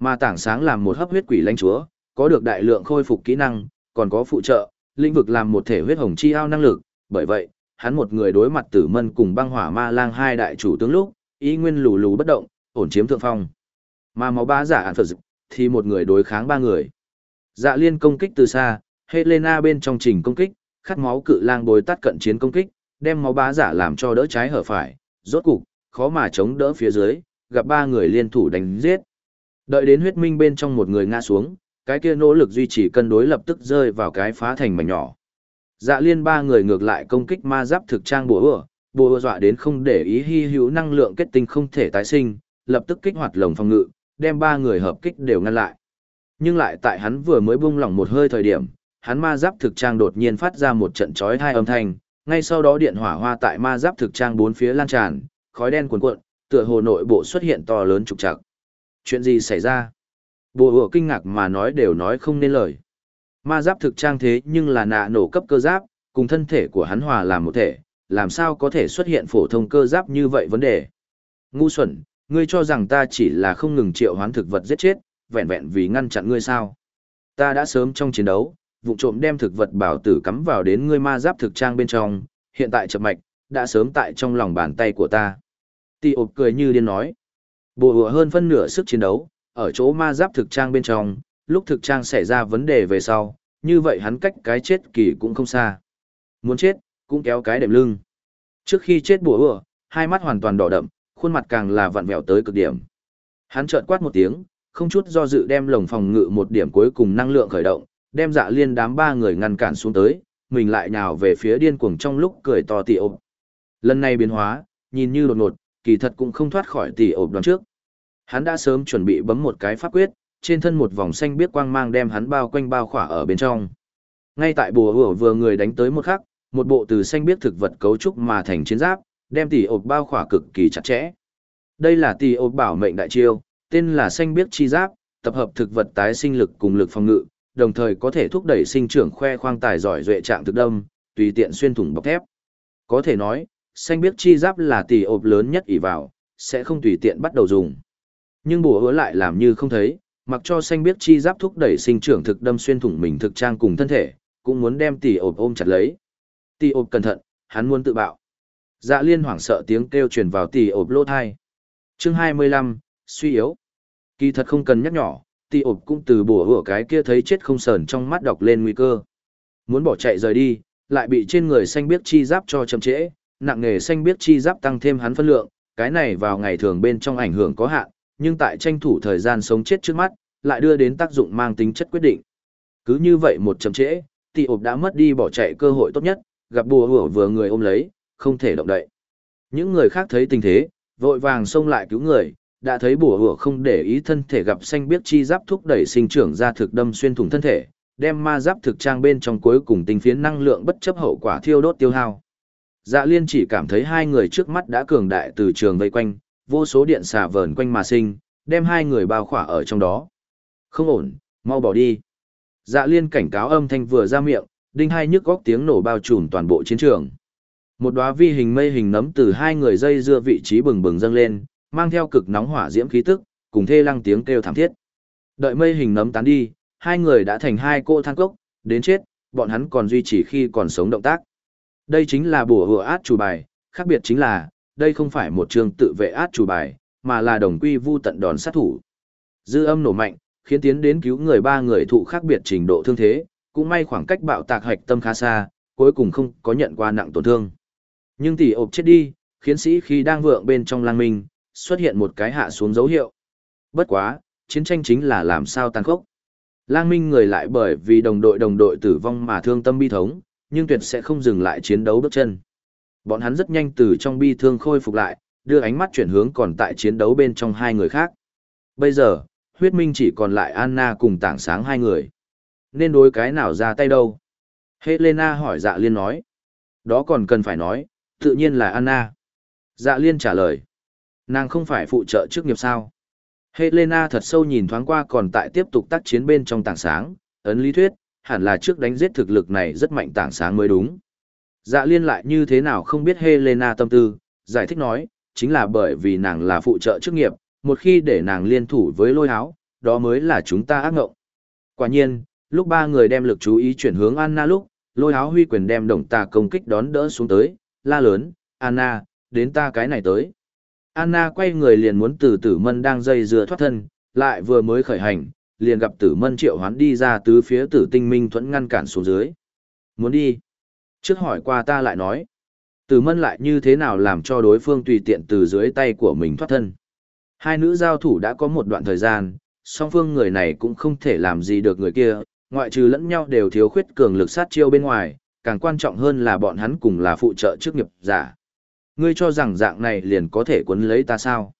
Mà tảng sáng làm một hấp huyết quỷ lãnh chúa, có được đại lượng khôi phục kỹ năng, còn có phụ trợ, lĩnh vực làm một thể huyết hồng chi ao năng lực, bởi vậy, hắn một người đối mặt tử mân cùng băng hỏa ma lang hai đại chủ tướng lúc, y nguyên lù lù bất động, ổn chiếm thượng phong. Mà máu bá giả ản phật thì một người đối kháng ba người. Dạ liên công kích từ xa, Helena bên trong trình công kích, khát máu cự lang bồi tắt cận chiến công kích, đem máu bá giả làm cho đỡ trái hở phải, rốt cục, khó mà chống đỡ phía dưới, gặp ba người liên thủ đánh giết. Đợi đến huyết minh bên trong một người ngã xuống, cái kia nỗ lực duy trì cân đối lập tức rơi vào cái phá thành mảnh nhỏ. Dạ liên ba người ngược lại công kích ma giáp thực trang bùa ửa, bùa dọa đến không để ý hy hữu năng lượng kết tinh không thể tái sinh, lập tức kích hoạt lồng phòng ngự, đem ba người hợp kích đều ngăn lại. Nhưng lại tại hắn vừa mới buông lỏng một hơi thời điểm, hắn ma giáp thực trang đột nhiên phát ra một trận chói tai âm thanh, ngay sau đó điện hỏa hoa tại ma giáp thực trang bốn phía lan tràn, khói đen cuồn cuộn, tựa hồ nội bộ xuất hiện to lớn trục trặc. Chuyện gì xảy ra? Bùa hùa kinh ngạc mà nói đều nói không nên lời. Ma giáp thực trang thế nhưng là nạ nổ cấp cơ giáp, cùng thân thể của hắn hòa làm một thể, làm sao có thể xuất hiện phổ thông cơ giáp như vậy vấn đề. Ngu xuẩn, ngươi cho rằng ta chỉ là không ngừng triệu hoán thực vật giết chết, vẹn vẹn vì ngăn chặn ngươi sao. Ta đã sớm trong chiến đấu, vụ trộm đem thực vật bảo tử cắm vào đến ngươi ma giáp thực trang bên trong, hiện tại chập mạch, đã sớm tại trong lòng bàn tay của ta. Tì ộp cười như điên nói. Bộ hùa hơn phân nửa sức chiến đấu, ở chỗ ma giáp thực trang bên trong, lúc thực trang xảy ra vấn đề về sau, như vậy hắn cách cái chết kỳ cũng không xa. Muốn chết, cũng kéo cái đệm lưng. Trước khi chết bùa ửa, hai mắt hoàn toàn đỏ đậm, khuôn mặt càng là vặn vẹo tới cực điểm. Hắn chợt quát một tiếng, không chút do dự đem lồng phòng ngự một điểm cuối cùng năng lượng khởi động, đem dạ liên đám ba người ngăn cản xuống tới, mình lại nhào về phía điên cuồng trong lúc cười to tỉ ộp. Lần này biến hóa, nhìn như đột ngột, kỳ thật cũng không thoát khỏi tỉ ộp đoán trước. Hắn đã sớm chuẩn bị bấm một cái pháp quyết, trên thân một vòng xanh biết quang mang đem hắn bao quanh bao khỏa ở bên trong. Ngay tại bùa hủa vừa người đánh tới một khắc, một bộ từ xanh biết thực vật cấu trúc mà thành chiến giáp, đem tỷ ộp bao khỏa cực kỳ chặt chẽ. Đây là tỷ ộp bảo mệnh đại chiêu, tên là xanh biết chi giáp, tập hợp thực vật tái sinh lực cùng lực phòng ngự, đồng thời có thể thúc đẩy sinh trưởng khoe khoang tài giỏi duệ trạng thực đâm, tùy tiện xuyên thủng bọc thép. Có thể nói, xanh biết chi giáp là tỷ ộp lớn nhất ỷ vào, sẽ không tùy tiện bắt đầu dùng. Nhưng bùa hứa lại làm như không thấy, mặc cho xanh biết chi giáp thúc đẩy sinh trưởng thực đâm xuyên thủng mình thực trang cùng thân thể, cũng muốn đem tỷ ộp ôm chặt lấy. Tỷ ộp cẩn thận, hắn muốn tự bạo. Dạ liên hoảng sợ tiếng kêu truyền vào tỷ ộp lỗ thai. Chương 25, suy yếu. Kỳ thật không cần nhắc nhỏ, tỷ ộp cũng từ bùa hửa cái kia thấy chết không sờn trong mắt đọc lên nguy cơ. Muốn bỏ chạy rời đi, lại bị trên người xanh biết chi giáp cho chậm trễ, nặng nghề xanh biết chi giáp tăng thêm hắn phân lượng, cái này vào ngày thường bên trong ảnh hưởng có hạn, nhưng tại tranh thủ thời gian sống chết trước mắt, lại đưa đến tác dụng mang tính chất quyết định. Cứ như vậy một chậm trễ, tỷ ộp đã mất đi bỏ chạy cơ hội tốt nhất, gặp bùa hửa vừa người ôm lấy, không thể động đậy. Những người khác thấy tình thế, vội vàng xông lại cứu người, đã thấy bùa hủa không để ý thân thể gặp xanh biết chi giáp thúc đẩy sinh trưởng ra thực đâm xuyên thủng thân thể, đem ma giáp thực trang bên trong cuối cùng tinh phiến năng lượng bất chấp hậu quả thiêu đốt tiêu hao. Dạ liên chỉ cảm thấy hai người trước mắt đã cường đại từ trường vây quanh, vô số điện xà vờn quanh mà sinh, đem hai người bao khỏa ở trong đó. Không ổn, mau bỏ đi. Dạ liên cảnh cáo âm thanh vừa ra miệng, đinh hai nhức góc tiếng nổ bao trùm toàn bộ chiến trường. Một đóa vi hình mây hình nấm từ hai người dây dưa vị trí bừng bừng dâng lên, mang theo cực nóng hỏa diễm khí tức, cùng thê lăng tiếng kêu thảm thiết. Đợi mây hình nấm tán đi, hai người đã thành hai cô than cốc, đến chết, bọn hắn còn duy trì khi còn sống động tác. Đây chính là bùa hựa át chủ bài, khác biệt chính là, đây không phải một trường tự vệ át chủ bài, mà là đồng quy vu tận đòn sát thủ. Dư âm nổ mạnh, khiến tiến đến cứu người ba người thụ khác biệt trình độ thương thế, cũng may khoảng cách bạo tạc hạch tâm khá xa, cuối cùng không có nhận qua nặng tổn thương. Nhưng tỷ ộp chết đi, khiến sĩ khi đang vượng bên trong lang minh, xuất hiện một cái hạ xuống dấu hiệu. Bất quá, chiến tranh chính là làm sao tàn khốc. Lang Minh người lại bởi vì đồng đội đồng đội tử vong mà thương tâm bi thống, nhưng tuyệt sẽ không dừng lại chiến đấu bước chân. Bọn hắn rất nhanh từ trong bi thương khôi phục lại, đưa ánh mắt chuyển hướng còn tại chiến đấu bên trong hai người khác. Bây giờ, huyết minh chỉ còn lại Anna cùng tảng sáng hai người. Nên đối cái nào ra tay đâu? Helena hỏi dạ liên nói. Đó còn cần phải nói, tự nhiên là Anna. Dạ liên trả lời. Nàng không phải phụ trợ chức nghiệp sao? Helena thật sâu nhìn thoáng qua còn tại tiếp tục tác chiến bên trong tảng sáng, ấn lý thuyết, hẳn là trước đánh giết thực lực này rất mạnh tảng sáng mới đúng. Dạ liên lại như thế nào không biết Helena tâm tư, giải thích nói, chính là bởi vì nàng là phụ trợ chức nghiệp, một khi để nàng liên thủ với lôi háo, đó mới là chúng ta ác ngộng. Quả nhiên, lúc ba người đem lực chú ý chuyển hướng Anna lúc, lôi háo huy quyền đem đồng tà công kích đón đỡ xuống tới, la lớn, Anna, đến ta cái này tới. Anna quay người liền muốn từ tử mân đang dây dưa thoát thân, lại vừa mới khởi hành, liền gặp tử mân triệu hoán đi ra từ phía tử tinh minh thuẫn ngăn cản xuống dưới. Muốn đi? Trước hỏi qua ta lại nói. Tử mân lại như thế nào làm cho đối phương tùy tiện từ dưới tay của mình thoát thân. Hai nữ giao thủ đã có một đoạn thời gian, song phương người này cũng không thể làm gì được người kia, ngoại trừ lẫn nhau đều thiếu khuyết cường lực sát chiêu bên ngoài, càng quan trọng hơn là bọn hắn cùng là phụ trợ chức nghiệp giả. Ngươi cho rằng dạng này liền có thể cuốn lấy ta sao?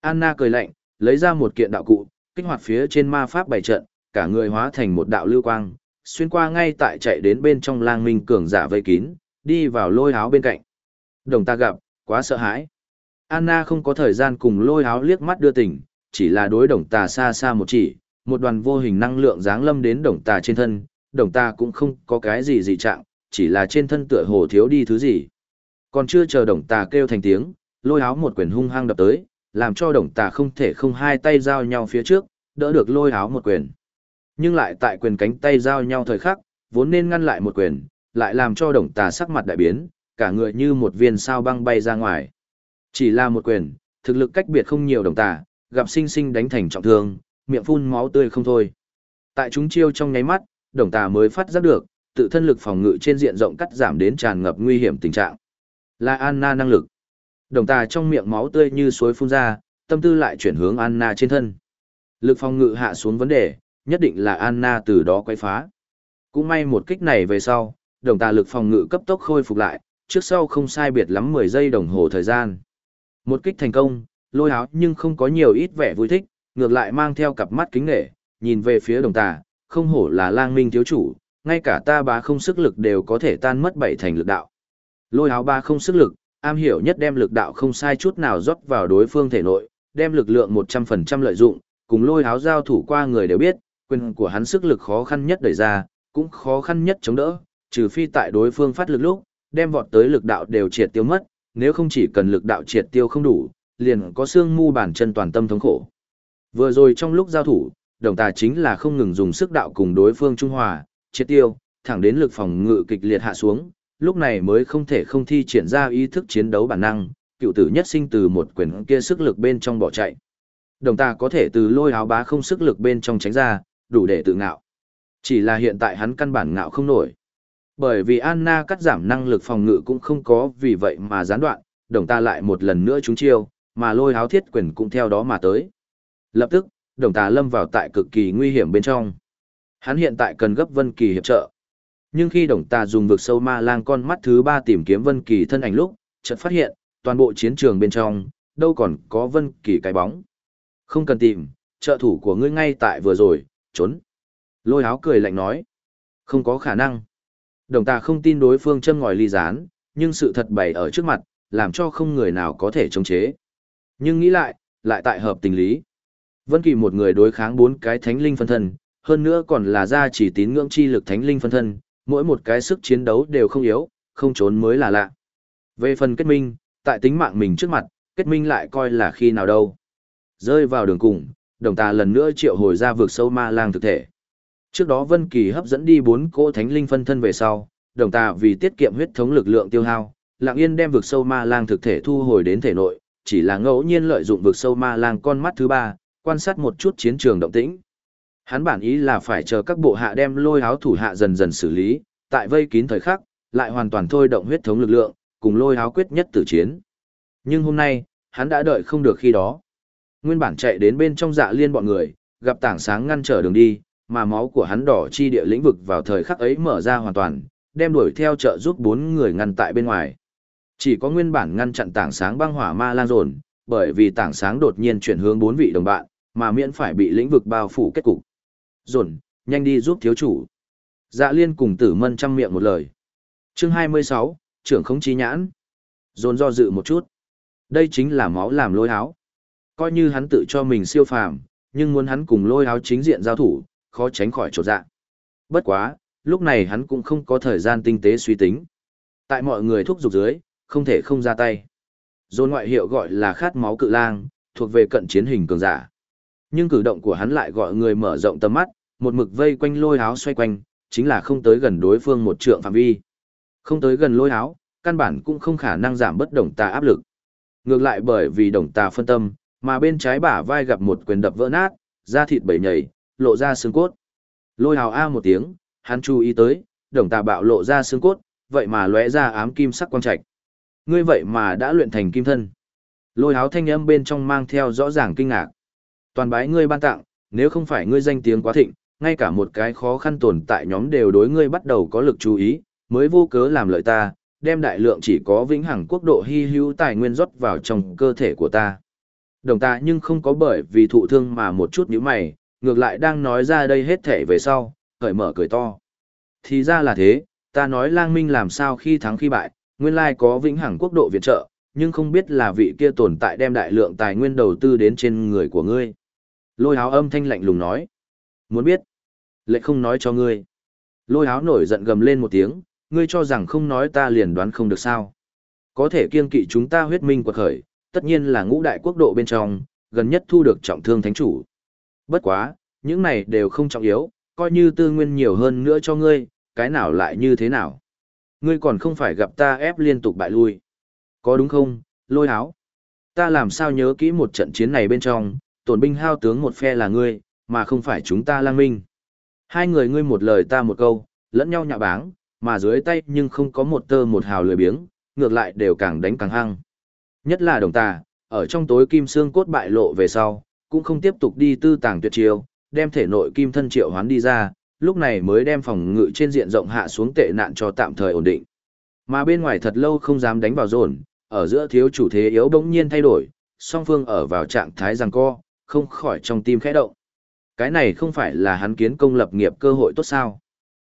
Anna cười lạnh, lấy ra một kiện đạo cụ, kích hoạt phía trên ma pháp bảy trận, cả người hóa thành một đạo lưu quang, xuyên qua ngay tại chạy đến bên trong lang minh cường giả vây kín, đi vào lôi áo bên cạnh. Đồng ta gặp, quá sợ hãi. Anna không có thời gian cùng lôi áo liếc mắt đưa tình, chỉ là đối đồng tà xa xa một chỉ, một đoàn vô hình năng lượng giáng lâm đến đồng tà trên thân, đồng tà cũng không có cái gì dị trạng, chỉ là trên thân tựa hồ thiếu đi thứ gì. Còn chưa chờ đồng tà kêu thành tiếng, lôi áo một quyền hung hăng đập tới, làm cho đồng tà không thể không hai tay giao nhau phía trước, đỡ được lôi áo một quyền. Nhưng lại tại quyền cánh tay giao nhau thời khắc, vốn nên ngăn lại một quyền, lại làm cho đồng tà sắc mặt đại biến, cả người như một viên sao băng bay ra ngoài. Chỉ là một quyền, thực lực cách biệt không nhiều đồng tà, gặp sinh sinh đánh thành trọng thương, miệng phun máu tươi không thôi. Tại chúng chiêu trong nháy mắt, đồng tà mới phát giác được, tự thân lực phòng ngự trên diện rộng cắt giảm đến tràn ngập nguy hiểm tình trạng. Là Anna năng lực. Đồng tà trong miệng máu tươi như suối phun ra, tâm tư lại chuyển hướng Anna trên thân. Lực phòng ngự hạ xuống vấn đề, nhất định là Anna từ đó quay phá. Cũng may một kích này về sau, đồng tà lực phòng ngự cấp tốc khôi phục lại, trước sau không sai biệt lắm 10 giây đồng hồ thời gian. Một kích thành công, lôi áo nhưng không có nhiều ít vẻ vui thích, ngược lại mang theo cặp mắt kính nghệ, nhìn về phía đồng tà, không hổ là lang minh thiếu chủ, ngay cả ta bá không sức lực đều có thể tan mất bảy thành lực đạo. Lôi áo ba không sức lực, am hiểu nhất đem lực đạo không sai chút nào rót vào đối phương thể nội, đem lực lượng 100% lợi dụng, cùng lôi áo giao thủ qua người đều biết, quyền của hắn sức lực khó khăn nhất đẩy ra, cũng khó khăn nhất chống đỡ, trừ phi tại đối phương phát lực lúc, đem vọt tới lực đạo đều triệt tiêu mất, nếu không chỉ cần lực đạo triệt tiêu không đủ, liền có xương mu bản chân toàn tâm thống khổ. Vừa rồi trong lúc giao thủ, đồng tà chính là không ngừng dùng sức đạo cùng đối phương trung hòa, triệt tiêu, thẳng đến lực phòng ngự kịch liệt hạ xuống, lúc này mới không thể không thi triển ra ý thức chiến đấu bản năng, cựu tử nhất sinh từ một quyền kia sức lực bên trong bỏ chạy. Đồng ta có thể từ lôi áo bá không sức lực bên trong tránh ra, đủ để tự ngạo. Chỉ là hiện tại hắn căn bản ngạo không nổi. Bởi vì Anna cắt giảm năng lực phòng ngự cũng không có vì vậy mà gián đoạn, đồng ta lại một lần nữa trúng chiêu, mà lôi áo thiết quyền cũng theo đó mà tới. Lập tức, đồng ta lâm vào tại cực kỳ nguy hiểm bên trong. Hắn hiện tại cần gấp Vân Kỳ hiệp trợ, nhưng khi đồng tà dùng vực sâu ma lang con mắt thứ ba tìm kiếm Vân Kỳ thân ảnh lúc, chợt phát hiện, toàn bộ chiến trường bên trong, đâu còn có Vân Kỳ cái bóng. Không cần tìm, trợ thủ của ngươi ngay tại vừa rồi, trốn. Lôi áo cười lạnh nói. Không có khả năng. Đồng ta không tin đối phương châm ngòi ly gián, nhưng sự thật bày ở trước mặt, làm cho không người nào có thể chống chế. Nhưng nghĩ lại, lại tại hợp tình lý. Vân Kỳ một người đối kháng bốn cái thánh linh phân thân, hơn nữa còn là ra chỉ tín ngưỡng chi lực thánh linh phân thân, mỗi một cái sức chiến đấu đều không yếu, không trốn mới là lạ. Về phần kết minh, tại tính mạng mình trước mặt, kết minh lại coi là khi nào đâu. Rơi vào đường cùng, đồng tà lần nữa triệu hồi ra vượt sâu ma lang thực thể. Trước đó Vân Kỳ hấp dẫn đi bốn cỗ thánh linh phân thân về sau, đồng tà vì tiết kiệm huyết thống lực lượng tiêu hao, lặng yên đem vực sâu ma lang thực thể thu hồi đến thể nội, chỉ là ngẫu nhiên lợi dụng vực sâu ma lang con mắt thứ ba, quan sát một chút chiến trường động tĩnh. Hắn bản ý là phải chờ các bộ hạ đem lôi háo thủ hạ dần dần xử lý, tại vây kín thời khắc, lại hoàn toàn thôi động huyết thống lực lượng, cùng lôi háo quyết nhất tử chiến. Nhưng hôm nay, hắn đã đợi không được khi đó. Nguyên bản chạy đến bên trong dạ liên bọn người, gặp tảng sáng ngăn trở đường đi, mà máu của hắn đỏ chi địa lĩnh vực vào thời khắc ấy mở ra hoàn toàn, đem đuổi theo trợ giúp bốn người ngăn tại bên ngoài. Chỉ có nguyên bản ngăn chặn tảng sáng băng hỏa ma lan rồn, bởi vì tảng sáng đột nhiên chuyển hướng bốn vị đồng bạn, mà miễn phải bị lĩnh vực bao phủ kết cục. Dồn, nhanh đi giúp thiếu chủ. Dạ liên cùng tử mân chăm miệng một lời. Chương 26, trưởng không chí nhãn. Dồn do dự một chút. Đây chính là máu làm lôi áo. Coi như hắn tự cho mình siêu phàm, nhưng muốn hắn cùng lôi áo chính diện giao thủ, khó tránh khỏi trột dạ. Bất quá, lúc này hắn cũng không có thời gian tinh tế suy tính. Tại mọi người thúc giục dưới, không thể không ra tay. Dồn ngoại hiệu gọi là khát máu cự lang, thuộc về cận chiến hình cường giả. Nhưng cử động của hắn lại gọi người mở rộng tầm mắt, một mực vây quanh lôi áo xoay quanh, chính là không tới gần đối phương một trượng phạm vi. Không tới gần lôi áo, căn bản cũng không khả năng giảm bất đồng tà áp lực. Ngược lại bởi vì đồng tà phân tâm, mà bên trái bả vai gặp một quyền đập vỡ nát, da thịt bẩy nhảy, lộ ra xương cốt. Lôi hào a một tiếng, hắn chú ý tới, đồng tà bạo lộ ra xương cốt, vậy mà lóe ra ám kim sắc quang trạch. Ngươi vậy mà đã luyện thành kim thân. Lôi háo thanh âm bên trong mang theo rõ ràng kinh ngạc. Toàn bái ngươi ban tặng, nếu không phải ngươi danh tiếng quá thịnh, ngay cả một cái khó khăn tồn tại nhóm đều đối ngươi bắt đầu có lực chú ý, mới vô cớ làm lợi ta, đem đại lượng chỉ có vĩnh hằng quốc độ hy hữu tài nguyên rót vào trong cơ thể của ta. Đồng ta nhưng không có bởi vì thụ thương mà một chút nhíu mày, ngược lại đang nói ra đây hết thể về sau, cởi mở cười to. Thì ra là thế, ta nói lang minh làm sao khi thắng khi bại, nguyên lai có vĩnh hằng quốc độ viện trợ, nhưng không biết là vị kia tồn tại đem đại lượng tài nguyên đầu tư đến trên người của ngươi. Lôi háo âm thanh lạnh lùng nói. Muốn biết? Lệ không nói cho ngươi. Lôi háo nổi giận gầm lên một tiếng, ngươi cho rằng không nói ta liền đoán không được sao. Có thể kiên kỵ chúng ta huyết minh quật khởi, tất nhiên là ngũ đại quốc độ bên trong, gần nhất thu được trọng thương thánh chủ. Bất quá, những này đều không trọng yếu, coi như tư nguyên nhiều hơn nữa cho ngươi, cái nào lại như thế nào. Ngươi còn không phải gặp ta ép liên tục bại lui. Có đúng không, lôi háo? Ta làm sao nhớ kỹ một trận chiến này bên trong, tổn binh hao tướng một phe là ngươi, mà không phải chúng ta lang minh. Hai người ngươi một lời ta một câu, lẫn nhau nhạ báng, mà dưới tay nhưng không có một tơ một hào lười biếng, ngược lại đều càng đánh càng hăng. Nhất là đồng tà, ở trong tối kim xương cốt bại lộ về sau, cũng không tiếp tục đi tư tàng tuyệt chiêu, đem thể nội kim thân triệu hoán đi ra, lúc này mới đem phòng ngự trên diện rộng hạ xuống tệ nạn cho tạm thời ổn định. Mà bên ngoài thật lâu không dám đánh vào dồn, ở giữa thiếu chủ thế yếu bỗng nhiên thay đổi, song phương ở vào trạng thái giằng co, không khỏi trong tim khẽ động. Cái này không phải là hắn kiến công lập nghiệp cơ hội tốt sao?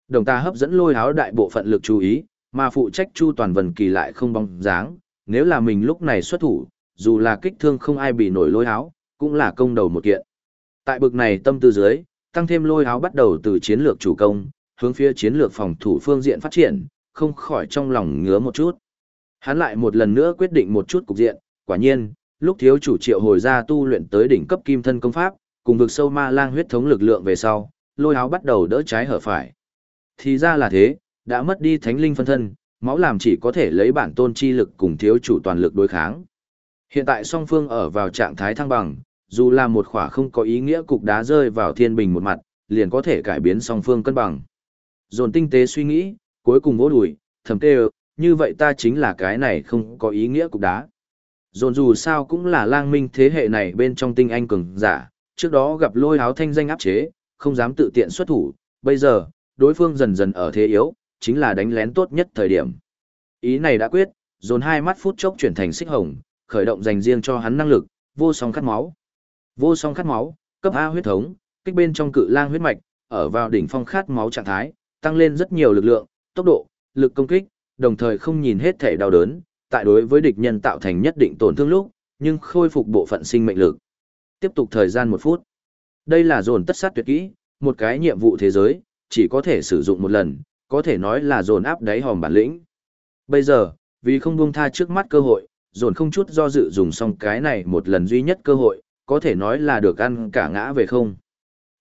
Đồng ta hấp dẫn lôi háo đại bộ phận lực chú ý, mà phụ trách Chu Toàn Vân Kỳ lại không bóng dáng, nếu là mình lúc này xuất thủ, dù là kích thương không ai bị nổi lôi háo, cũng là công đầu một kiện. Tại bực này tâm tư dưới, tăng thêm lôi háo bắt đầu từ chiến lược chủ công, hướng phía chiến lược phòng thủ phương diện phát triển, không khỏi trong lòng ngứa một chút. Hắn lại một lần nữa quyết định một chút cục diện, quả nhiên, lúc thiếu chủ triệu hồi ra tu luyện tới đỉnh cấp kim thân công pháp, cùng vực sâu ma lang huyết thống lực lượng về sau, lôi háo bắt đầu đỡ trái hở phải. Thì ra là thế, đã mất đi thánh linh phân thân, máu làm chỉ có thể lấy bản tôn chi lực cùng thiếu chủ toàn lực đối kháng. Hiện tại song phương ở vào trạng thái thăng bằng, dù là một khỏa không có ý nghĩa cục đá rơi vào thiên bình một mặt, liền có thể cải biến song phương cân bằng. Dồn tinh tế suy nghĩ, cuối cùng vỗ đùi, thầm tê như vậy ta chính là cái này không có ý nghĩa cục đá. Dồn dù sao cũng là lang minh thế hệ này bên trong tinh anh cường giả, trước đó gặp lôi áo thanh danh áp chế, không dám tự tiện xuất thủ, bây giờ, đối phương dần dần ở thế yếu, chính là đánh lén tốt nhất thời điểm. Ý này đã quyết, dồn hai mắt phút chốc chuyển thành xích hồng, khởi động dành riêng cho hắn năng lực, vô song khát máu. Vô song khát máu, cấp A huyết thống, kích bên trong cự lang huyết mạch, ở vào đỉnh phong khát máu trạng thái, tăng lên rất nhiều lực lượng, tốc độ, lực công kích, đồng thời không nhìn hết thể đau đớn, tại đối với địch nhân tạo thành nhất định tổn thương lúc, nhưng khôi phục bộ phận sinh mệnh lực. Tiếp tục thời gian một phút. Đây là dồn tất sát tuyệt kỹ, một cái nhiệm vụ thế giới, chỉ có thể sử dụng một lần, có thể nói là dồn áp đáy hòm bản lĩnh. Bây giờ, vì không buông tha trước mắt cơ hội, dồn không chút do dự dùng xong cái này một lần duy nhất cơ hội, có thể nói là được ăn cả ngã về không.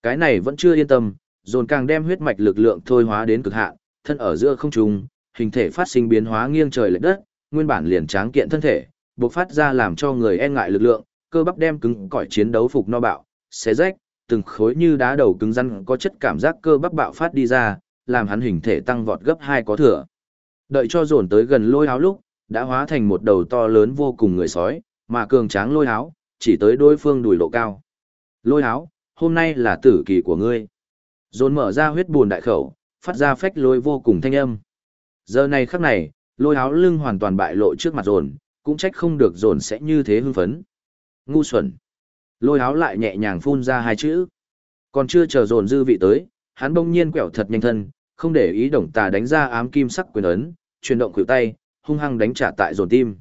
Cái này vẫn chưa yên tâm, dồn càng đem huyết mạch lực lượng thôi hóa đến cực hạn, thân ở giữa không trung, hình thể phát sinh biến hóa nghiêng trời lệch đất, nguyên bản liền tráng kiện thân thể, bộc phát ra làm cho người e ngại lực lượng, cơ bắp đem cứng cỏi chiến đấu phục no bạo, xé rách, từng khối như đá đầu cứng rắn có chất cảm giác cơ bắp bạo phát đi ra, làm hắn hình thể tăng vọt gấp hai có thừa. Đợi cho dồn tới gần lôi áo lúc, đã hóa thành một đầu to lớn vô cùng người sói, mà cường tráng lôi áo, chỉ tới đối phương đùi lộ cao. Lôi áo, hôm nay là tử kỳ của ngươi. Dồn mở ra huyết buồn đại khẩu, phát ra phách lôi vô cùng thanh âm. Giờ này khắc này, lôi áo lưng hoàn toàn bại lộ trước mặt dồn, cũng trách không được dồn sẽ như thế hưng phấn. Ngu xuẩn. Lôi áo lại nhẹ nhàng phun ra hai chữ. Còn chưa chờ dồn dư vị tới, hắn bỗng nhiên quẹo thật nhanh thân, không để ý đồng tà đánh ra ám kim sắc quyền ấn, chuyển động khuỷu tay, hung hăng đánh trả tại dồn tim.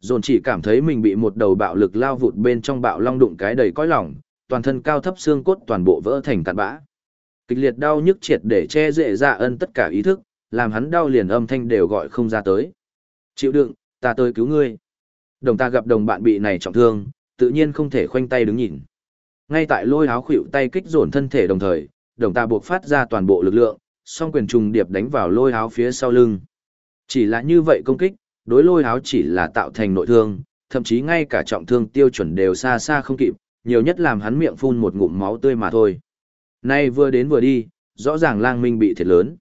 Dồn chỉ cảm thấy mình bị một đầu bạo lực lao vụt bên trong bạo long đụng cái đầy cõi lòng, toàn thân cao thấp xương cốt toàn bộ vỡ thành cặn bã. Kịch liệt đau nhức triệt để che dễ ra ân tất cả ý thức, làm hắn đau liền âm thanh đều gọi không ra tới. Chịu đựng, ta tới cứu ngươi. Đồng ta gặp đồng bạn bị này trọng thương, tự nhiên không thể khoanh tay đứng nhìn. Ngay tại lôi áo khuỵu tay kích dồn thân thể đồng thời, đồng ta buộc phát ra toàn bộ lực lượng, song quyền trùng điệp đánh vào lôi áo phía sau lưng. Chỉ là như vậy công kích, đối lôi áo chỉ là tạo thành nội thương, thậm chí ngay cả trọng thương tiêu chuẩn đều xa xa không kịp, nhiều nhất làm hắn miệng phun một ngụm máu tươi mà thôi. Nay vừa đến vừa đi, rõ ràng lang minh bị thiệt lớn.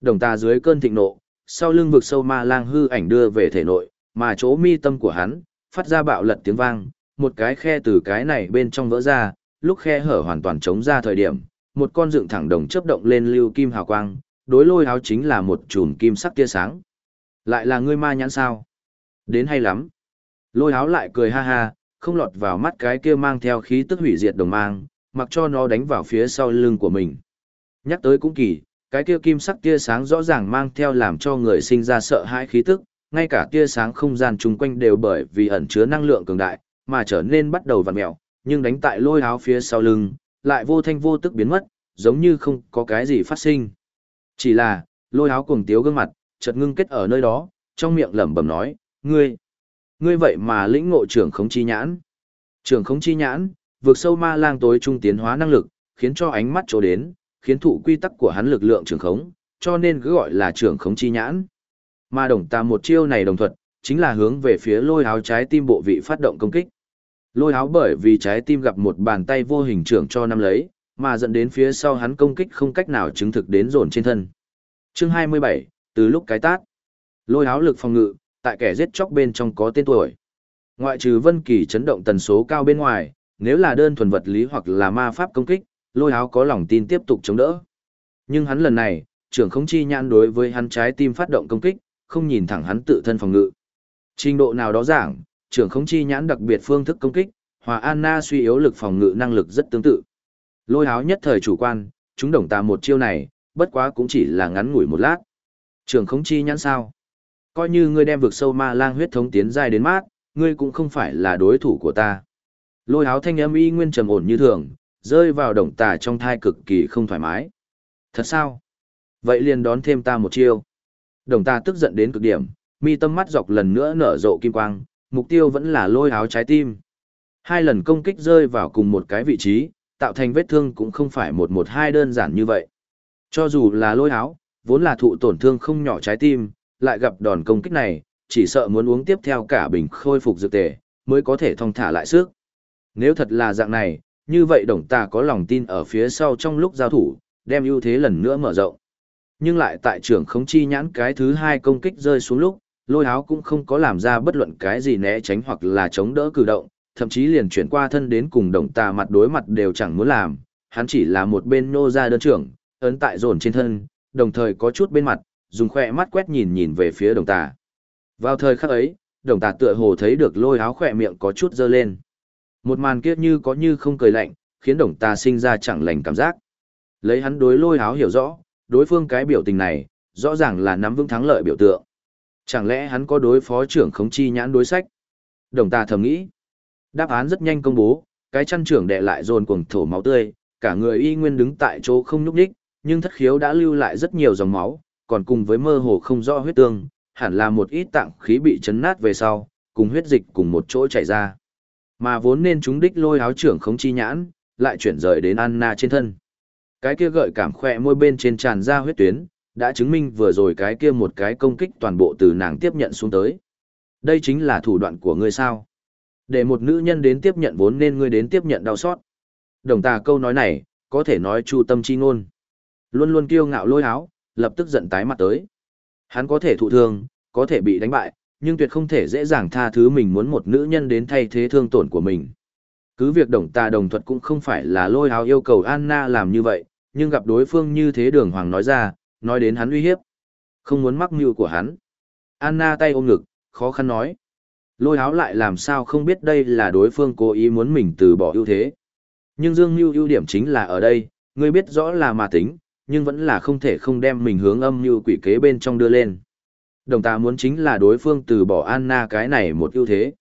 Đồng ta dưới cơn thịnh nộ, sau lưng vực sâu ma lang hư ảnh đưa về thể nội, mà chỗ mi tâm của hắn, phát ra bạo lật tiếng vang, một cái khe từ cái này bên trong vỡ ra, lúc khe hở hoàn toàn trống ra thời điểm, một con dựng thẳng đồng chớp động lên lưu kim hào quang, đối lôi áo chính là một chùm kim sắc tia sáng. Lại là ngươi ma nhãn sao? Đến hay lắm. Lôi áo lại cười ha ha, không lọt vào mắt cái kia mang theo khí tức hủy diệt đồng mang, mặc cho nó đánh vào phía sau lưng của mình. Nhắc tới cũng kỳ, cái kia kim sắc tia sáng rõ ràng mang theo làm cho người sinh ra sợ hãi khí tức, ngay cả tia sáng không gian chung quanh đều bởi vì ẩn chứa năng lượng cường đại, mà trở nên bắt đầu vặn mèo, nhưng đánh tại lôi áo phía sau lưng, lại vô thanh vô tức biến mất, giống như không có cái gì phát sinh. Chỉ là, lôi áo cuồng tiếu gương mặt, chợt ngưng kết ở nơi đó, trong miệng lẩm bẩm nói, ngươi, ngươi vậy mà lĩnh ngộ trưởng khống chi nhãn. Trưởng khống chi nhãn, vượt sâu ma lang tối trung tiến hóa năng lực, khiến cho ánh mắt chỗ đến, khiến thụ quy tắc của hắn lực lượng trưởng khống, cho nên cứ gọi là trưởng khống chi nhãn. Mà đồng tam một chiêu này đồng thuật, chính là hướng về phía lôi áo trái tim bộ vị phát động công kích. Lôi áo bởi vì trái tim gặp một bàn tay vô hình trưởng cho năm lấy, mà dẫn đến phía sau hắn công kích không cách nào chứng thực đến dồn trên thân. Chương 27, từ lúc cái tát. Lôi áo lực phòng ngự, tại kẻ giết chóc bên trong có tên tuổi. Ngoại trừ vân kỳ chấn động tần số cao bên ngoài, nếu là đơn thuần vật lý hoặc là ma pháp công kích, lôi áo có lòng tin tiếp tục chống đỡ. Nhưng hắn lần này, trưởng không chi nhãn đối với hắn trái tim phát động công kích, không nhìn thẳng hắn tự thân phòng ngự. Trình độ nào đó giảng, trưởng không chi nhãn đặc biệt phương thức công kích, hòa Anna suy yếu lực phòng ngự năng lực rất tương tự. Lôi áo nhất thời chủ quan, chúng đồng ta một chiêu này, bất quá cũng chỉ là ngắn ngủi một lát. Trưởng không chi nhãn sao? Coi như ngươi đem vực sâu ma lang huyết thống tiến giai đến mát, ngươi cũng không phải là đối thủ của ta. Lôi áo thanh âm y nguyên trầm ổn như thường, rơi vào đồng tà trong thai cực kỳ không thoải mái. Thật sao? Vậy liền đón thêm ta một chiêu. Đồng tà tức giận đến cực điểm, mi tâm mắt dọc lần nữa nở rộ kim quang, mục tiêu vẫn là lôi áo trái tim. Hai lần công kích rơi vào cùng một cái vị trí, tạo thành vết thương cũng không phải một một hai đơn giản như vậy. Cho dù là lôi áo, vốn là thụ tổn thương không nhỏ trái tim, lại gặp đòn công kích này, chỉ sợ muốn uống tiếp theo cả bình khôi phục dược tề, mới có thể thông thả lại sức. Nếu thật là dạng này, như vậy đồng ta có lòng tin ở phía sau trong lúc giao thủ, đem ưu thế lần nữa mở rộng. Nhưng lại tại trưởng khống chi nhãn cái thứ hai công kích rơi xuống lúc, lôi áo cũng không có làm ra bất luận cái gì né tránh hoặc là chống đỡ cử động, thậm chí liền chuyển qua thân đến cùng đồng tà mặt đối mặt đều chẳng muốn làm, hắn chỉ là một bên nô ra đơn trưởng, ấn tại dồn trên thân, đồng thời có chút bên mặt, dùng khoe mắt quét nhìn nhìn về phía đồng tà. Vào thời khắc ấy, đồng tà tựa hồ thấy được lôi áo khỏe miệng có chút dơ lên. Một màn kia như có như không cười lạnh, khiến đồng ta sinh ra chẳng lành cảm giác. Lấy hắn đối lôi áo hiểu rõ, đối phương cái biểu tình này, rõ ràng là nắm vững thắng lợi biểu tượng. Chẳng lẽ hắn có đối phó trưởng khống chi nhãn đối sách? Đồng ta thầm nghĩ. Đáp án rất nhanh công bố, cái chăn trưởng đệ lại dồn cuồng thổ máu tươi, cả người y nguyên đứng tại chỗ không nhúc nhích, nhưng thất khiếu đã lưu lại rất nhiều dòng máu, còn cùng với mơ hồ không rõ huyết tương, hẳn là một ít tạng khí bị chấn nát về sau, cùng huyết dịch cùng một chỗ chảy ra. Mà vốn nên chúng đích lôi áo trưởng khống chi nhãn, lại chuyển rời đến Anna trên thân. Cái kia gợi cảm khỏe môi bên trên tràn ra huyết tuyến, đã chứng minh vừa rồi cái kia một cái công kích toàn bộ từ nàng tiếp nhận xuống tới. Đây chính là thủ đoạn của ngươi sao. Để một nữ nhân đến tiếp nhận vốn nên ngươi đến tiếp nhận đau xót. Đồng tà câu nói này, có thể nói chu tâm chi ngôn. Luôn luôn kiêu ngạo lôi áo, lập tức giận tái mặt tới. Hắn có thể thụ thương, có thể bị đánh bại, nhưng tuyệt không thể dễ dàng tha thứ mình muốn một nữ nhân đến thay thế thương tổn của mình. Cứ việc đồng tà đồng thuật cũng không phải là lôi áo yêu cầu Anna làm như vậy, nhưng gặp đối phương như thế đường hoàng nói ra, nói đến hắn uy hiếp. Không muốn mắc mưu của hắn. Anna tay ôm ngực, khó khăn nói. Lôi áo lại làm sao không biết đây là đối phương cố ý muốn mình từ bỏ ưu thế. Nhưng Dương Mưu ưu điểm chính là ở đây, ngươi biết rõ là mà tính, nhưng vẫn là không thể không đem mình hướng âm như quỷ kế bên trong đưa lên. Đồng ta muốn chính là đối phương từ bỏ Anna cái này một ưu thế.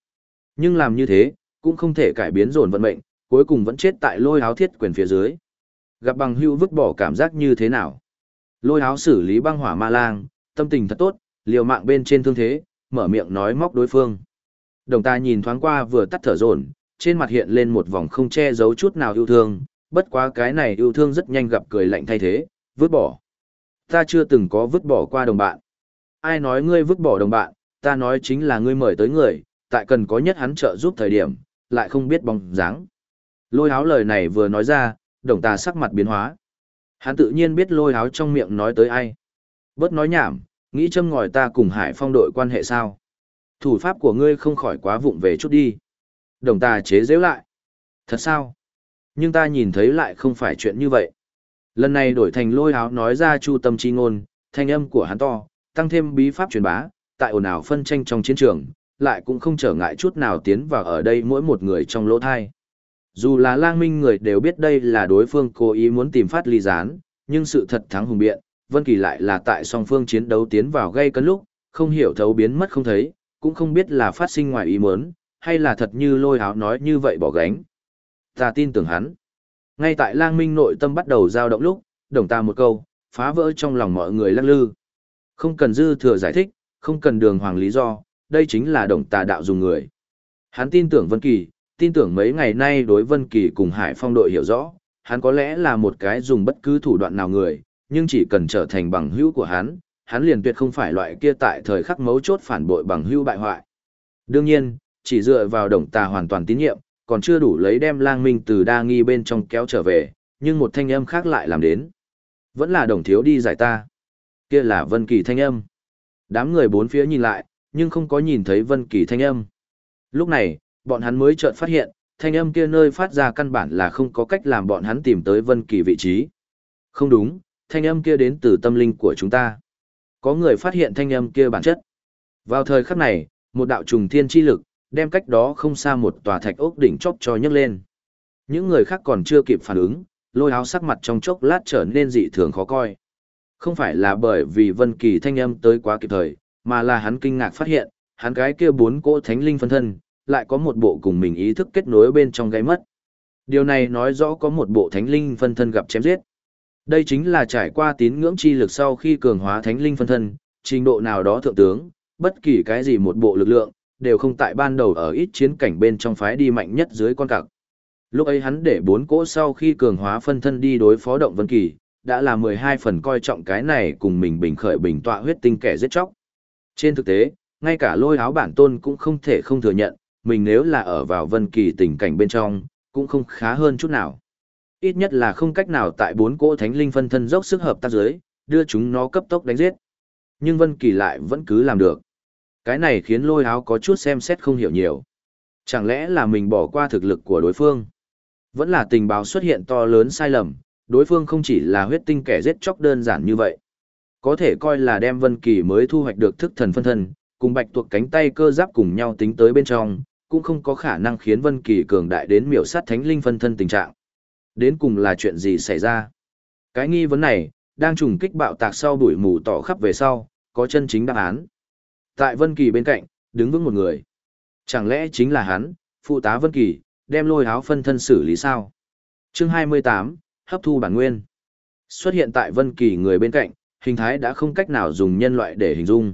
Nhưng làm như thế, cũng không thể cải biến dồn vận mệnh, cuối cùng vẫn chết tại lôi áo thiết quyền phía dưới. Gặp bằng hưu vứt bỏ cảm giác như thế nào? Lôi áo xử lý băng hỏa ma lang, tâm tình thật tốt, liều mạng bên trên thương thế, mở miệng nói móc đối phương. Đồng ta nhìn thoáng qua vừa tắt thở dồn, trên mặt hiện lên một vòng không che giấu chút nào yêu thương, bất quá cái này yêu thương rất nhanh gặp cười lạnh thay thế, vứt bỏ. Ta chưa từng có vứt bỏ qua đồng bạn. Ai nói ngươi vứt bỏ đồng bạn, ta nói chính là ngươi mời tới người, tại cần có nhất hắn trợ giúp thời điểm, lại không biết bóng dáng. Lôi áo lời này vừa nói ra, đồng ta sắc mặt biến hóa. Hắn tự nhiên biết lôi áo trong miệng nói tới ai. Bớt nói nhảm, nghĩ châm ngòi ta cùng hải phong đội quan hệ sao. Thủ pháp của ngươi không khỏi quá vụng về chút đi. Đồng ta chế giễu lại. Thật sao? Nhưng ta nhìn thấy lại không phải chuyện như vậy. Lần này đổi thành lôi áo nói ra chu tâm chi ngôn, thanh âm của hắn to, tăng thêm bí pháp truyền bá, tại ồn ào phân tranh trong chiến trường, lại cũng không trở ngại chút nào tiến vào ở đây mỗi một người trong lỗ thai. Dù là lang minh người đều biết đây là đối phương cố ý muốn tìm phát ly gián, nhưng sự thật thắng hùng biện, Vân Kỳ lại là tại song phương chiến đấu tiến vào gây cấn lúc, không hiểu thấu biến mất không thấy, cũng không biết là phát sinh ngoài ý muốn, hay là thật như lôi áo nói như vậy bỏ gánh. Ta tin tưởng hắn. Ngay tại lang minh nội tâm bắt đầu dao động lúc, đồng ta một câu, phá vỡ trong lòng mọi người lắc lư. Không cần dư thừa giải thích, không cần đường hoàng lý do, đây chính là đồng tà đạo dùng người. Hắn tin tưởng Vân Kỳ, tin tưởng mấy ngày nay đối Vân Kỳ cùng Hải Phong đội hiểu rõ, hắn có lẽ là một cái dùng bất cứ thủ đoạn nào người, nhưng chỉ cần trở thành bằng hữu của hắn, hắn liền tuyệt không phải loại kia tại thời khắc mấu chốt phản bội bằng hữu bại hoại. Đương nhiên, chỉ dựa vào đồng tà hoàn toàn tín nhiệm, còn chưa đủ lấy đem lang minh từ đa nghi bên trong kéo trở về, nhưng một thanh âm khác lại làm đến. Vẫn là đồng thiếu đi giải ta. Kia là Vân Kỳ thanh âm. Đám người bốn phía nhìn lại, nhưng không có nhìn thấy Vân Kỳ thanh âm. Lúc này, bọn hắn mới chợt phát hiện, thanh âm kia nơi phát ra căn bản là không có cách làm bọn hắn tìm tới Vân Kỳ vị trí. Không đúng, thanh âm kia đến từ tâm linh của chúng ta. Có người phát hiện thanh âm kia bản chất. Vào thời khắc này, một đạo trùng thiên chi lực, đem cách đó không xa một tòa thạch ốc đỉnh chóp cho nhấc lên. Những người khác còn chưa kịp phản ứng, lôi áo sắc mặt trong chốc lát trở nên dị thường khó coi. Không phải là bởi vì Vân Kỳ thanh âm tới quá kịp thời, mà là hắn kinh ngạc phát hiện, hắn cái kia bốn cỗ thánh linh phân thân, lại có một bộ cùng mình ý thức kết nối bên trong gáy mất. Điều này nói rõ có một bộ thánh linh phân thân gặp chém giết. Đây chính là trải qua tín ngưỡng chi lực sau khi cường hóa thánh linh phân thân, trình độ nào đó thượng tướng, bất kỳ cái gì một bộ lực lượng, đều không tại ban đầu ở ít chiến cảnh bên trong phái đi mạnh nhất dưới con cặc. Lúc ấy hắn để bốn cỗ sau khi cường hóa phân thân đi đối phó động vân kỳ, đã là 12 phần coi trọng cái này cùng mình bình khởi bình tọa huyết tinh kẻ giết chóc. Trên thực tế, ngay cả lôi áo bản tôn cũng không thể không thừa nhận, mình nếu là ở vào vân kỳ tình cảnh bên trong, cũng không khá hơn chút nào. Ít nhất là không cách nào tại bốn cỗ thánh linh phân thân dốc sức hợp tác giới, đưa chúng nó cấp tốc đánh giết. Nhưng vân kỳ lại vẫn cứ làm được. Cái này khiến lôi áo có chút xem xét không hiểu nhiều. Chẳng lẽ là mình bỏ qua thực lực của đối phương? Vẫn là tình báo xuất hiện to lớn sai lầm, đối phương không chỉ là huyết tinh kẻ giết chóc đơn giản như vậy. Có thể coi là đem Vân Kỳ mới thu hoạch được thức thần phân thân, cùng bạch tuộc cánh tay cơ giáp cùng nhau tính tới bên trong, cũng không có khả năng khiến Vân Kỳ cường đại đến miểu sát thánh linh phân thân tình trạng. Đến cùng là chuyện gì xảy ra? Cái nghi vấn này, đang trùng kích bạo tạc sau bụi mù tỏ khắp về sau, có chân chính đáp án. Tại Vân Kỳ bên cạnh, đứng vững một người. Chẳng lẽ chính là hắn, phụ tá Vân Kỳ, đem lôi áo phân thân xử lý sao? Chương 28, hấp thu bản nguyên. Xuất hiện tại Vân Kỳ người bên cạnh, hình thái đã không cách nào dùng nhân loại để hình dung.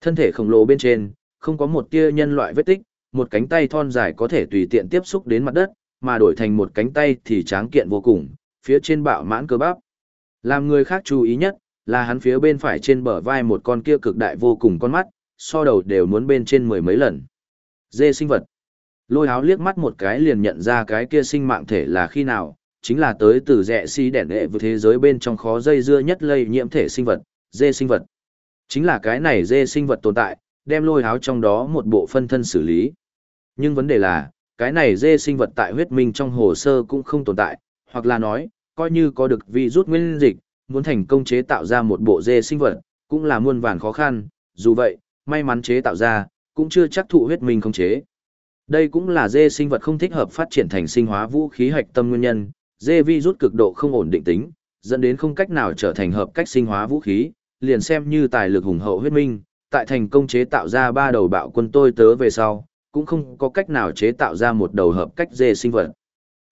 Thân thể khổng lồ bên trên, không có một tia nhân loại vết tích, một cánh tay thon dài có thể tùy tiện tiếp xúc đến mặt đất, mà đổi thành một cánh tay thì tráng kiện vô cùng, phía trên bạo mãn cơ bắp. Làm người khác chú ý nhất, là hắn phía bên phải trên bờ vai một con kia cực đại vô cùng con mắt, so đầu đều muốn bên trên mười mấy lần. Dê sinh vật. Lôi áo liếc mắt một cái liền nhận ra cái kia sinh mạng thể là khi nào, chính là tới từ rẻ si đẻn hệ với thế giới bên trong khó dây dưa nhất lây nhiễm thể sinh vật, dê sinh vật. Chính là cái này dê sinh vật tồn tại, đem lôi háo trong đó một bộ phân thân xử lý. Nhưng vấn đề là, cái này dê sinh vật tại huyết minh trong hồ sơ cũng không tồn tại, hoặc là nói, coi như có được vi rút nguyên dịch, muốn thành công chế tạo ra một bộ dê sinh vật, cũng là muôn vàn khó khăn, dù vậy, may mắn chế tạo ra, cũng chưa chắc thụ huyết minh không chế. Đây cũng là dê sinh vật không thích hợp phát triển thành sinh hóa vũ khí hạch tâm nguyên nhân, dê vi rút cực độ không ổn định tính, dẫn đến không cách nào trở thành hợp cách sinh hóa vũ khí, liền xem như tài lực hùng hậu huyết minh, tại thành công chế tạo ra ba đầu bạo quân tôi tớ về sau, cũng không có cách nào chế tạo ra một đầu hợp cách dê sinh vật.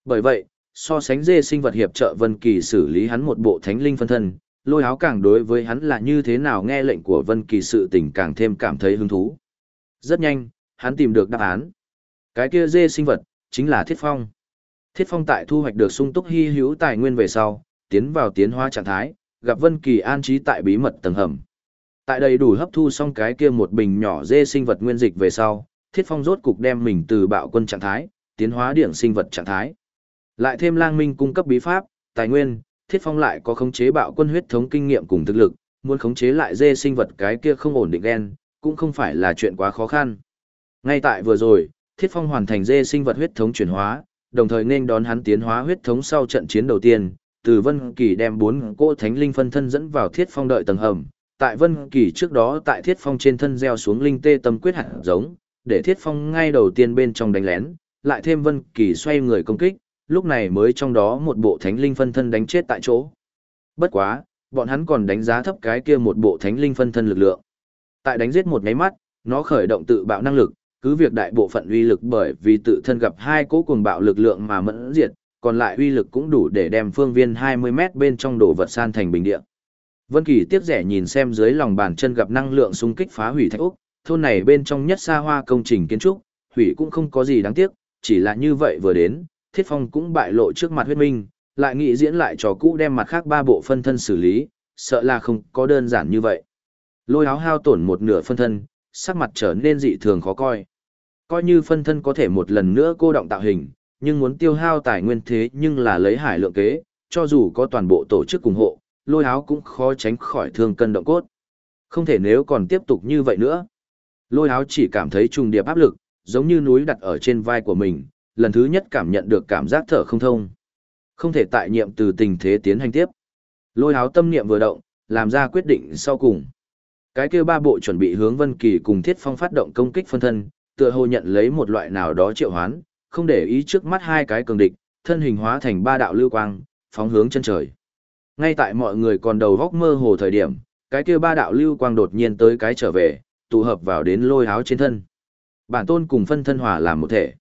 Bởi vậy, so sánh dê sinh vật hiệp trợ Vân Kỳ xử lý hắn một bộ thánh linh phân thân, lôi áo càng đối với hắn là như thế nào nghe lệnh của Vân Kỳ sự tình càng thêm cảm thấy hứng thú. Rất nhanh, hắn tìm được đáp án. Cái kia dê sinh vật, chính là Thiết Phong. Thiết Phong tại thu hoạch được sung túc hy hữu tài nguyên về sau, tiến vào tiến hóa trạng thái, gặp Vân Kỳ an trí tại bí mật tầng hầm. Tại đầy đủ hấp thu xong cái kia một bình nhỏ dê sinh vật nguyên dịch về sau, Thiết Phong rốt cục đem mình từ bạo quân trạng thái, tiến hóa điển sinh vật trạng thái. Lại thêm Lang Minh cung cấp bí pháp, tài nguyên, Thiết Phong lại có khống chế bạo quân huyết thống kinh nghiệm cùng thực lực, muốn khống chế lại dê sinh vật cái kia không ổn định gen, cũng không phải là chuyện quá khó khăn. Ngay tại vừa rồi, Thiết Phong hoàn thành dê sinh vật huyết thống chuyển hóa, đồng thời nên đón hắn tiến hóa huyết thống sau trận chiến đầu tiên, từ Vân Kỳ đem bốn cô thánh linh phân thân dẫn vào Thiết Phong đợi tầng hầm. Tại Vân Kỳ trước đó tại Thiết Phong trên thân gieo xuống linh tê tâm quyết hạt giống, để Thiết Phong ngay đầu tiên bên trong đánh lén, lại thêm Vân Kỳ xoay người công kích, lúc này mới trong đó một bộ thánh linh phân thân đánh chết tại chỗ. Bất quá, bọn hắn còn đánh giá thấp cái kia một bộ thánh linh phân thân lực lượng. Tại đánh giết một nháy mắt, nó khởi động tự bạo năng lực, cứ việc đại bộ phận uy lực bởi vì tự thân gặp hai cỗ cuồng bạo lực lượng mà mẫn diệt, còn lại uy lực cũng đủ để đem phương viên 20 mét bên trong đổ vật san thành bình địa. Vân Kỳ tiếc rẻ nhìn xem dưới lòng bàn chân gặp năng lượng xung kích phá hủy thạch ốc, thôn này bên trong nhất xa hoa công trình kiến trúc, hủy cũng không có gì đáng tiếc, chỉ là như vậy vừa đến, Thiết Phong cũng bại lộ trước mặt huyết minh, lại nghĩ diễn lại trò cũ đem mặt khác ba bộ phân thân xử lý, sợ là không có đơn giản như vậy. Lôi áo hao tổn một nửa phân thân, sắc mặt trở nên dị thường khó coi. Coi như phân thân có thể một lần nữa cô động tạo hình, nhưng muốn tiêu hao tài nguyên thế nhưng là lấy hải lượng kế, cho dù có toàn bộ tổ chức ủng hộ, lôi áo cũng khó tránh khỏi thương cân động cốt. Không thể nếu còn tiếp tục như vậy nữa. Lôi áo chỉ cảm thấy trùng điệp áp lực, giống như núi đặt ở trên vai của mình, lần thứ nhất cảm nhận được cảm giác thở không thông. Không thể tại nhiệm từ tình thế tiến hành tiếp. Lôi áo tâm niệm vừa động, làm ra quyết định sau cùng. Cái kia ba bộ chuẩn bị hướng Vân Kỳ cùng Thiết Phong phát động công kích phân thân, tựa hồ nhận lấy một loại nào đó triệu hoán, không để ý trước mắt hai cái cường địch, thân hình hóa thành ba đạo lưu quang, phóng hướng chân trời. Ngay tại mọi người còn đầu góc mơ hồ thời điểm, cái kia ba đạo lưu quang đột nhiên tới cái trở về, tụ hợp vào đến lôi áo trên thân. Bản tôn cùng phân thân hòa làm một thể.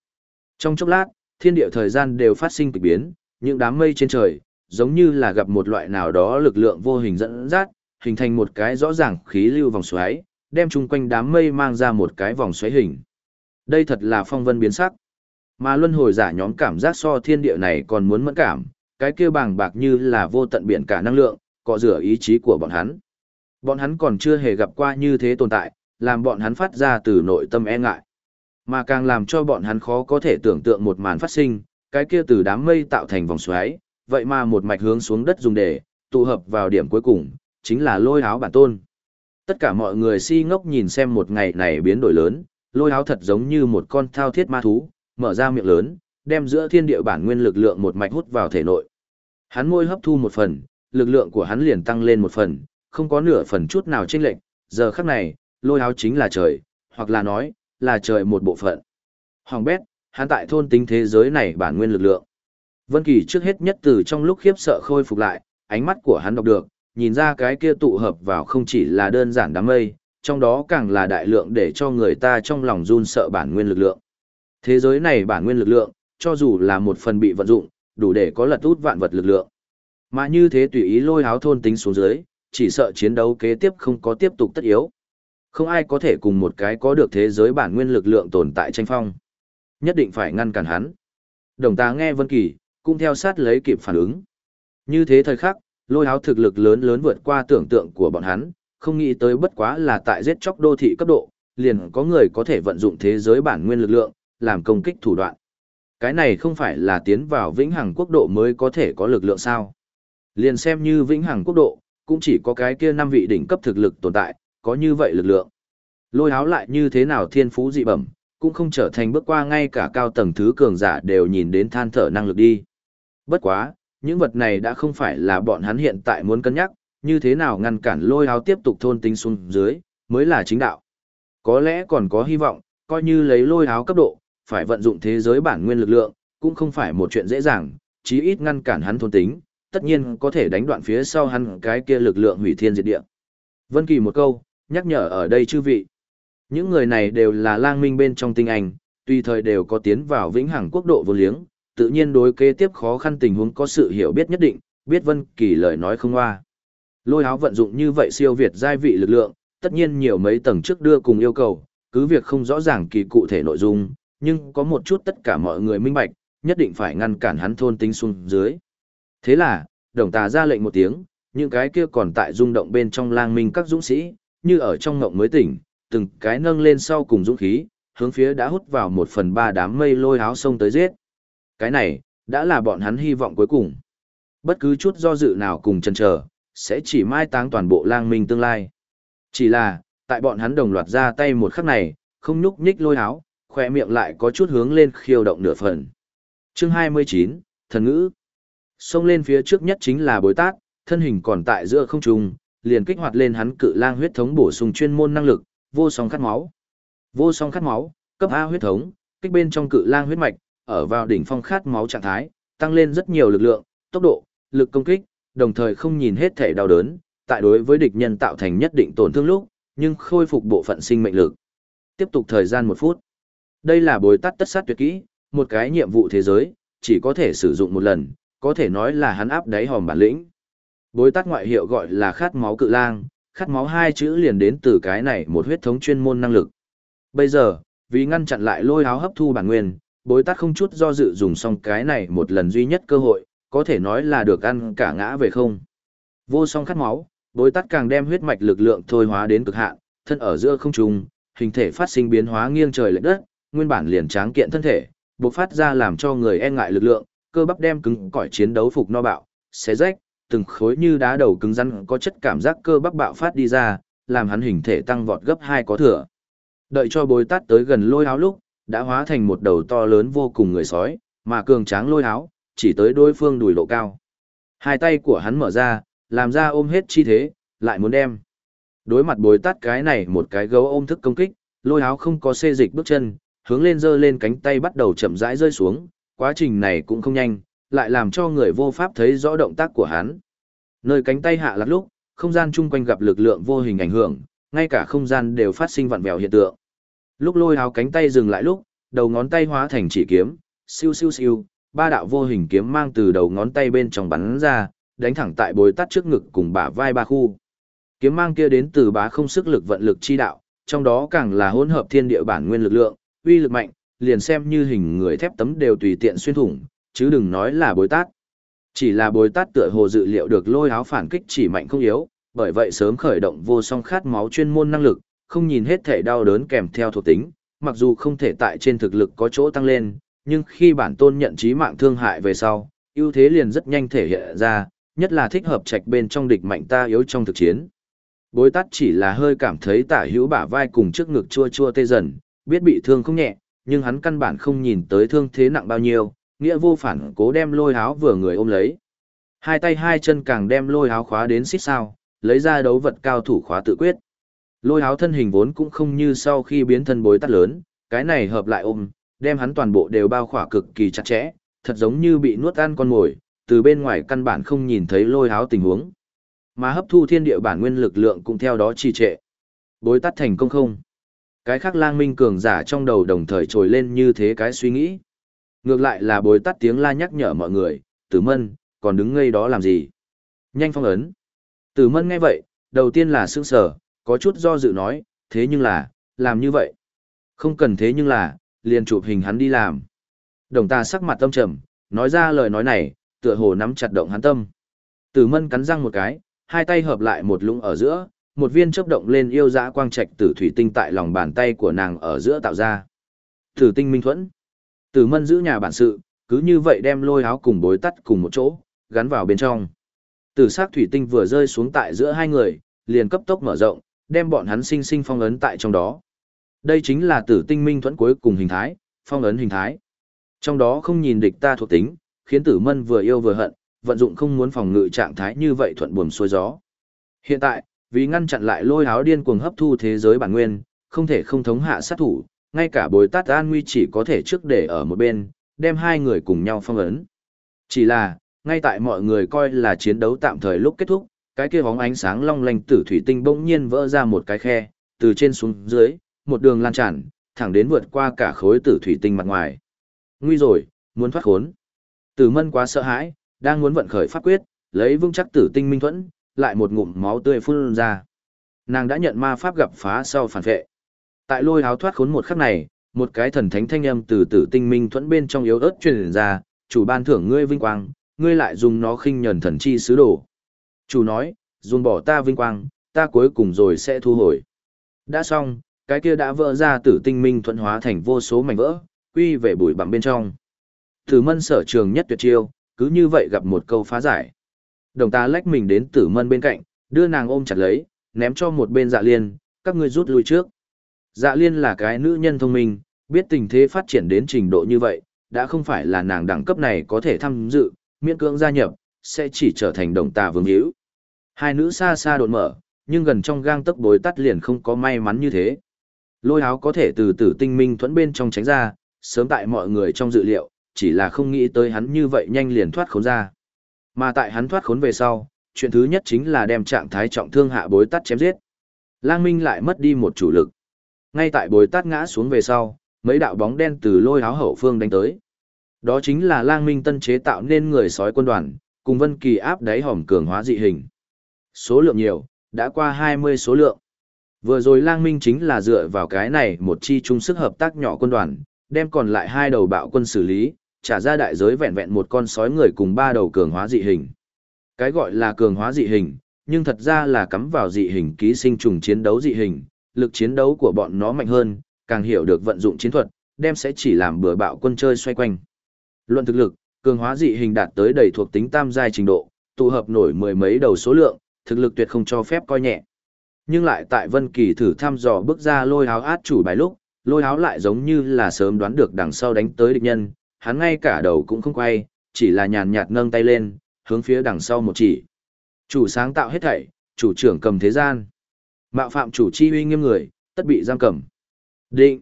Trong chốc lát, thiên địa thời gian đều phát sinh kỳ biến, những đám mây trên trời, giống như là gặp một loại nào đó lực lượng vô hình dẫn dắt, hình thành một cái rõ ràng khí lưu vòng xoáy, đem chung quanh đám mây mang ra một cái vòng xoáy hình. Đây thật là phong vân biến sắc. Mà luân hồi giả nhóm cảm giác so thiên địa này còn muốn mẫn cảm, cái kia bàng bạc như là vô tận biển cả năng lượng, cọ rửa ý chí của bọn hắn. Bọn hắn còn chưa hề gặp qua như thế tồn tại, làm bọn hắn phát ra từ nội tâm e ngại. Mà càng làm cho bọn hắn khó có thể tưởng tượng một màn phát sinh, cái kia từ đám mây tạo thành vòng xoáy, vậy mà một mạch hướng xuống đất dùng để, tụ hợp vào điểm cuối cùng, chính là lôi áo bản tôn. Tất cả mọi người si ngốc nhìn xem một ngày này biến đổi lớn, lôi áo thật giống như một con thao thiết ma thú, mở ra miệng lớn, đem giữa thiên địa bản nguyên lực lượng một mạch hút vào thể nội. Hắn môi hấp thu một phần, lực lượng của hắn liền tăng lên một phần, không có nửa phần chút nào chênh lệch, giờ khắc này, lôi áo chính là trời, hoặc là nói, là trời một bộ phận. Hoàng bét, hắn tại thôn tính thế giới này bản nguyên lực lượng. Vân Kỳ trước hết nhất từ trong lúc khiếp sợ khôi phục lại, ánh mắt của hắn đọc được, nhìn ra cái kia tụ hợp vào không chỉ là đơn giản đám mây, trong đó càng là đại lượng để cho người ta trong lòng run sợ bản nguyên lực lượng. Thế giới này bản nguyên lực lượng, cho dù là một phần bị vận dụng, đủ để có lật út vạn vật lực lượng. Mà như thế tùy ý lôi háo thôn tính xuống dưới, chỉ sợ chiến đấu kế tiếp không có tiếp tục tất yếu. Không ai có thể cùng một cái có được thế giới bản nguyên lực lượng tồn tại tranh phong. Nhất định phải ngăn cản hắn. Đồng ta nghe Vân Kỳ, cũng theo sát lấy kịp phản ứng. Như thế thời khắc, lôi háo thực lực lớn lớn vượt qua tưởng tượng của bọn hắn, không nghĩ tới bất quá là tại giết chóc đô thị cấp độ, liền có người có thể vận dụng thế giới bản nguyên lực lượng, làm công kích thủ đoạn. Cái này không phải là tiến vào vĩnh hằng quốc độ mới có thể có lực lượng sao. Liền xem như vĩnh hằng quốc độ, cũng chỉ có cái kia năm vị đỉnh cấp thực lực tồn tại, có như vậy lực lượng. Lôi háo lại như thế nào thiên phú dị bẩm, cũng không trở thành bước qua ngay cả cao tầng thứ cường giả đều nhìn đến than thở năng lực đi. Bất quá, những vật này đã không phải là bọn hắn hiện tại muốn cân nhắc, như thế nào ngăn cản lôi háo tiếp tục thôn tính xuống dưới, mới là chính đạo. Có lẽ còn có hy vọng, coi như lấy lôi háo cấp độ, phải vận dụng thế giới bản nguyên lực lượng, cũng không phải một chuyện dễ dàng, chí ít ngăn cản hắn thôn tính, tất nhiên có thể đánh đoạn phía sau hắn cái kia lực lượng hủy thiên diệt địa. Vân Kỳ một câu, nhắc nhở ở đây chư vị. Những người này đều là lang minh bên trong tinh anh, tùy thời đều có tiến vào vĩnh hằng quốc độ vô liếng, tự nhiên đối kế tiếp khó khăn tình huống có sự hiểu biết nhất định, biết Vân Kỳ lời nói không hoa. Lôi áo vận dụng như vậy siêu việt giai vị lực lượng, tất nhiên nhiều mấy tầng trước đưa cùng yêu cầu, cứ việc không rõ ràng kỳ cụ thể nội dung, nhưng có một chút tất cả mọi người minh bạch, nhất định phải ngăn cản hắn thôn tính xuống dưới. Thế là, đồng tà ra lệnh một tiếng, những cái kia còn tại rung động bên trong lang minh các dũng sĩ, như ở trong ngộng mới tỉnh, từng cái nâng lên sau cùng dũng khí, hướng phía đã hút vào một phần ba đám mây lôi áo sông tới giết. Cái này, đã là bọn hắn hy vọng cuối cùng. Bất cứ chút do dự nào cùng chần chờ, sẽ chỉ mai táng toàn bộ lang minh tương lai. Chỉ là, tại bọn hắn đồng loạt ra tay một khắc này, không nhúc nhích lôi áo, khỏe miệng lại có chút hướng lên khiêu động nửa phần. Chương 29, Thần Ngữ Xông lên phía trước nhất chính là bối tát, thân hình còn tại giữa không trung, liền kích hoạt lên hắn cự lang huyết thống bổ sung chuyên môn năng lực, vô song khát máu. Vô song khát máu, cấp A huyết thống, kích bên trong cự lang huyết mạch, ở vào đỉnh phong khát máu trạng thái, tăng lên rất nhiều lực lượng, tốc độ, lực công kích, đồng thời không nhìn hết thể đau đớn, tại đối với địch nhân tạo thành nhất định tổn thương lúc, nhưng khôi phục bộ phận sinh mệnh lực. Tiếp tục thời gian một phút. Đây là bồi tắt tất sát tuyệt kỹ, một cái nhiệm vụ thế giới, chỉ có thể sử dụng một lần, có thể nói là hắn áp đáy hòm bản lĩnh. Bối tắt ngoại hiệu gọi là khát máu cự lang, khát máu hai chữ liền đến từ cái này một huyết thống chuyên môn năng lực. Bây giờ, vì ngăn chặn lại lôi áo hấp thu bản nguyên, bối tắt không chút do dự dùng xong cái này một lần duy nhất cơ hội, có thể nói là được ăn cả ngã về không. Vô song khát máu, bối tắt càng đem huyết mạch lực lượng thôi hóa đến cực hạn, thân ở giữa không trung, hình thể phát sinh biến hóa nghiêng trời lệch đất, nguyên bản liền tráng kiện thân thể, bộc phát ra làm cho người e ngại lực lượng, cơ bắp đem cứng cỏi chiến đấu phục no bạo, xé rách, từng khối như đá đầu cứng rắn có chất cảm giác cơ bắp bạo phát đi ra, làm hắn hình thể tăng vọt gấp hai có thừa. Đợi cho bối tát tới gần lôi áo lúc, đã hóa thành một đầu to lớn vô cùng người sói, mà cường tráng lôi áo, chỉ tới đối phương đùi độ cao. Hai tay của hắn mở ra, làm ra ôm hết chi thế, lại muốn đem. Đối mặt bối tát cái này một cái gấu ôm thức công kích, lôi áo không có xê dịch bước chân, hướng lên dơ lên cánh tay bắt đầu chậm rãi rơi xuống, quá trình này cũng không nhanh, lại làm cho người vô pháp thấy rõ động tác của hắn. Nơi cánh tay hạ lắc lúc, không gian chung quanh gặp lực lượng vô hình ảnh hưởng, ngay cả không gian đều phát sinh vặn vẹo hiện tượng. Lúc lôi háo cánh tay dừng lại lúc, đầu ngón tay hóa thành chỉ kiếm, siêu siêu siêu, ba đạo vô hình kiếm mang từ đầu ngón tay bên trong bắn ra, đánh thẳng tại bối tắt trước ngực cùng bả vai ba khu. Kiếm mang kia đến từ bá không sức lực vận lực chi đạo, trong đó càng là hỗn hợp thiên địa bản nguyên lực lượng, uy lực mạnh, liền xem như hình người thép tấm đều tùy tiện xuyên thủng, chứ đừng nói là bối tát. Chỉ là bối tát tựa hồ dự liệu được lôi áo phản kích chỉ mạnh không yếu, bởi vậy sớm khởi động vô song khát máu chuyên môn năng lực, không nhìn hết thể đau đớn kèm theo thuộc tính, mặc dù không thể tại trên thực lực có chỗ tăng lên, nhưng khi bản tôn nhận trí mạng thương hại về sau, ưu thế liền rất nhanh thể hiện ra, nhất là thích hợp trạch bên trong địch mạnh ta yếu trong thực chiến. Bối tát chỉ là hơi cảm thấy tả hữu bả vai cùng trước ngực chua chua tê dần, biết bị thương không nhẹ, nhưng hắn căn bản không nhìn tới thương thế nặng bao nhiêu, nghĩa vô phản cố đem lôi háo vừa người ôm lấy. Hai tay hai chân càng đem lôi háo khóa đến xích sao, lấy ra đấu vật cao thủ khóa tự quyết. Lôi háo thân hình vốn cũng không như sau khi biến thân bối tắt lớn, cái này hợp lại ôm, đem hắn toàn bộ đều bao khỏa cực kỳ chặt chẽ, thật giống như bị nuốt ăn con mồi, từ bên ngoài căn bản không nhìn thấy lôi háo tình huống. mà hấp thu thiên địa bản nguyên lực lượng cũng theo đó trì trệ. Bối tắt thành công không? Cái khác lang minh cường giả trong đầu đồng thời trồi lên như thế cái suy nghĩ. Ngược lại là bối tắt tiếng la nhắc nhở mọi người, tử mân, còn đứng ngây đó làm gì? Nhanh phong ấn. Tử mân nghe vậy, đầu tiên là sương sở, có chút do dự nói, thế nhưng là, làm như vậy. Không cần thế nhưng là, liền chụp hình hắn đi làm. Đồng ta sắc mặt tâm trầm, nói ra lời nói này, tựa hồ nắm chặt động hắn tâm. Tử mân cắn răng một cái, hai tay hợp lại một lũng ở giữa, một viên chớp động lên yêu dã quang trạch tử thủy tinh tại lòng bàn tay của nàng ở giữa tạo ra. Tử tinh minh thuẫn. Tử mân giữ nhà bản sự, cứ như vậy đem lôi áo cùng bối tắt cùng một chỗ, gắn vào bên trong. Tử sắc thủy tinh vừa rơi xuống tại giữa hai người, liền cấp tốc mở rộng, đem bọn hắn sinh sinh phong ấn tại trong đó. Đây chính là tử tinh minh thuẫn cuối cùng hình thái, phong ấn hình thái. Trong đó không nhìn địch ta thuộc tính, khiến tử mân vừa yêu vừa hận, vận dụng không muốn phòng ngự trạng thái như vậy thuận buồm xuôi gió. Hiện tại, vì ngăn chặn lại lôi háo điên cuồng hấp thu thế giới bản nguyên, không thể không thống hạ sát thủ, ngay cả bồi tát an nguy chỉ có thể trước để ở một bên, đem hai người cùng nhau phong ấn. Chỉ là, ngay tại mọi người coi là chiến đấu tạm thời lúc kết thúc, cái kia bóng ánh sáng long lanh tử thủy tinh bỗng nhiên vỡ ra một cái khe, từ trên xuống dưới, một đường lan tràn, thẳng đến vượt qua cả khối tử thủy tinh mặt ngoài. Nguy rồi, muốn thoát khốn. Tử mân quá sợ hãi, đang muốn vận khởi pháp quyết, lấy vững chắc tử tinh minh thuẫn, lại một ngụm máu tươi phun ra. Nàng đã nhận ma pháp gặp phá sau phản vệ. Tại lôi áo thoát khốn một khắc này, một cái thần thánh thanh âm từ tử tinh minh thuẫn bên trong yếu ớt truyền ra, chủ ban thưởng ngươi vinh quang, ngươi lại dùng nó khinh nhẫn thần chi sứ đồ. Chủ nói, dùng bỏ ta vinh quang, ta cuối cùng rồi sẽ thu hồi. Đã xong, cái kia đã vỡ ra tử tinh minh thuận hóa thành vô số mảnh vỡ, quy về bụi bặm bên trong. Tử mân sở trường nhất tuyệt chiêu, cứ như vậy gặp một câu phá giải. Đồng ta lách mình đến tử mân bên cạnh, đưa nàng ôm chặt lấy, ném cho một bên dạ liên, các ngươi rút lui trước. Dạ liên là cái nữ nhân thông minh, biết tình thế phát triển đến trình độ như vậy, đã không phải là nàng đẳng cấp này có thể tham dự, miễn cưỡng gia nhập, sẽ chỉ trở thành đồng tà vương hữu. Hai nữ xa xa đột mở, nhưng gần trong gang tấc bối tắt liền không có may mắn như thế. Lôi áo có thể từ tử tinh minh thuẫn bên trong tránh ra, sớm tại mọi người trong dự liệu, chỉ là không nghĩ tới hắn như vậy nhanh liền thoát khốn ra. Mà tại hắn thoát khốn về sau, chuyện thứ nhất chính là đem trạng thái trọng thương hạ bối tắt chém giết. Lang Minh lại mất đi một chủ lực. Ngay tại bối tắt ngã xuống về sau, mấy đạo bóng đen từ lôi áo hậu phương đánh tới. Đó chính là Lang Minh tân chế tạo nên người sói quân đoàn, cùng Vân Kỳ áp đáy hòm cường hóa dị hình. Số lượng nhiều, đã qua 20 số lượng. Vừa rồi Lang Minh chính là dựa vào cái này một chi chung sức hợp tác nhỏ quân đoàn, đem còn lại hai đầu bạo quân xử lý, trả ra đại giới vẹn vẹn một con sói người cùng ba đầu cường hóa dị hình. Cái gọi là cường hóa dị hình, nhưng thật ra là cắm vào dị hình ký sinh trùng chiến đấu dị hình, lực chiến đấu của bọn nó mạnh hơn, càng hiểu được vận dụng chiến thuật, đem sẽ chỉ làm bừa bạo quân chơi xoay quanh. Luận thực lực, cường hóa dị hình đạt tới đầy thuộc tính tam giai trình độ, tụ hợp nổi mười mấy đầu số lượng, thực lực tuyệt không cho phép coi nhẹ. Nhưng lại tại Vân Kỳ thử thăm dò bước ra lôi áo át chủ bài lúc, lôi áo lại giống như là sớm đoán được đằng sau đánh tới địch nhân, hắn ngay cả đầu cũng không quay, chỉ là nhàn nhạt nâng tay lên, hướng phía đằng sau một chỉ. Chủ sáng tạo hết thảy, chủ trưởng cầm thế gian. Mạo phạm chủ chi uy nghiêm người, tất bị giam cầm. Định.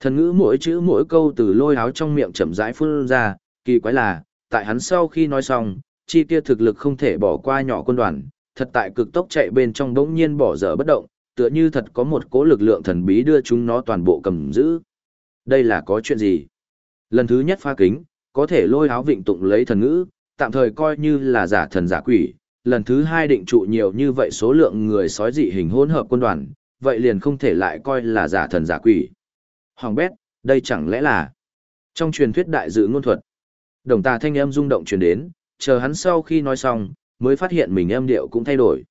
Thần ngữ mỗi chữ mỗi câu từ lôi áo trong miệng chậm rãi phun ra, kỳ quái là, tại hắn sau khi nói xong, chi kia thực lực không thể bỏ qua nhỏ quân đoàn, thật tại cực tốc chạy bên trong đống nhiên bỏ dở bất động, tựa như thật có một cố lực lượng thần bí đưa chúng nó toàn bộ cầm giữ. Đây là có chuyện gì? Lần thứ nhất phá kính, có thể lôi áo vịnh tụng lấy thần ngữ, tạm thời coi như là giả thần giả quỷ. Lần thứ hai định trụ nhiều như vậy số lượng người sói dị hình hỗn hợp quân đoàn, vậy liền không thể lại coi là giả thần giả quỷ. Hoàng bét, đây chẳng lẽ là trong truyền thuyết đại dự ngôn thuật. Đồng tà thanh âm rung động truyền đến, chờ hắn sau khi nói xong, mới phát hiện mình âm điệu cũng thay đổi.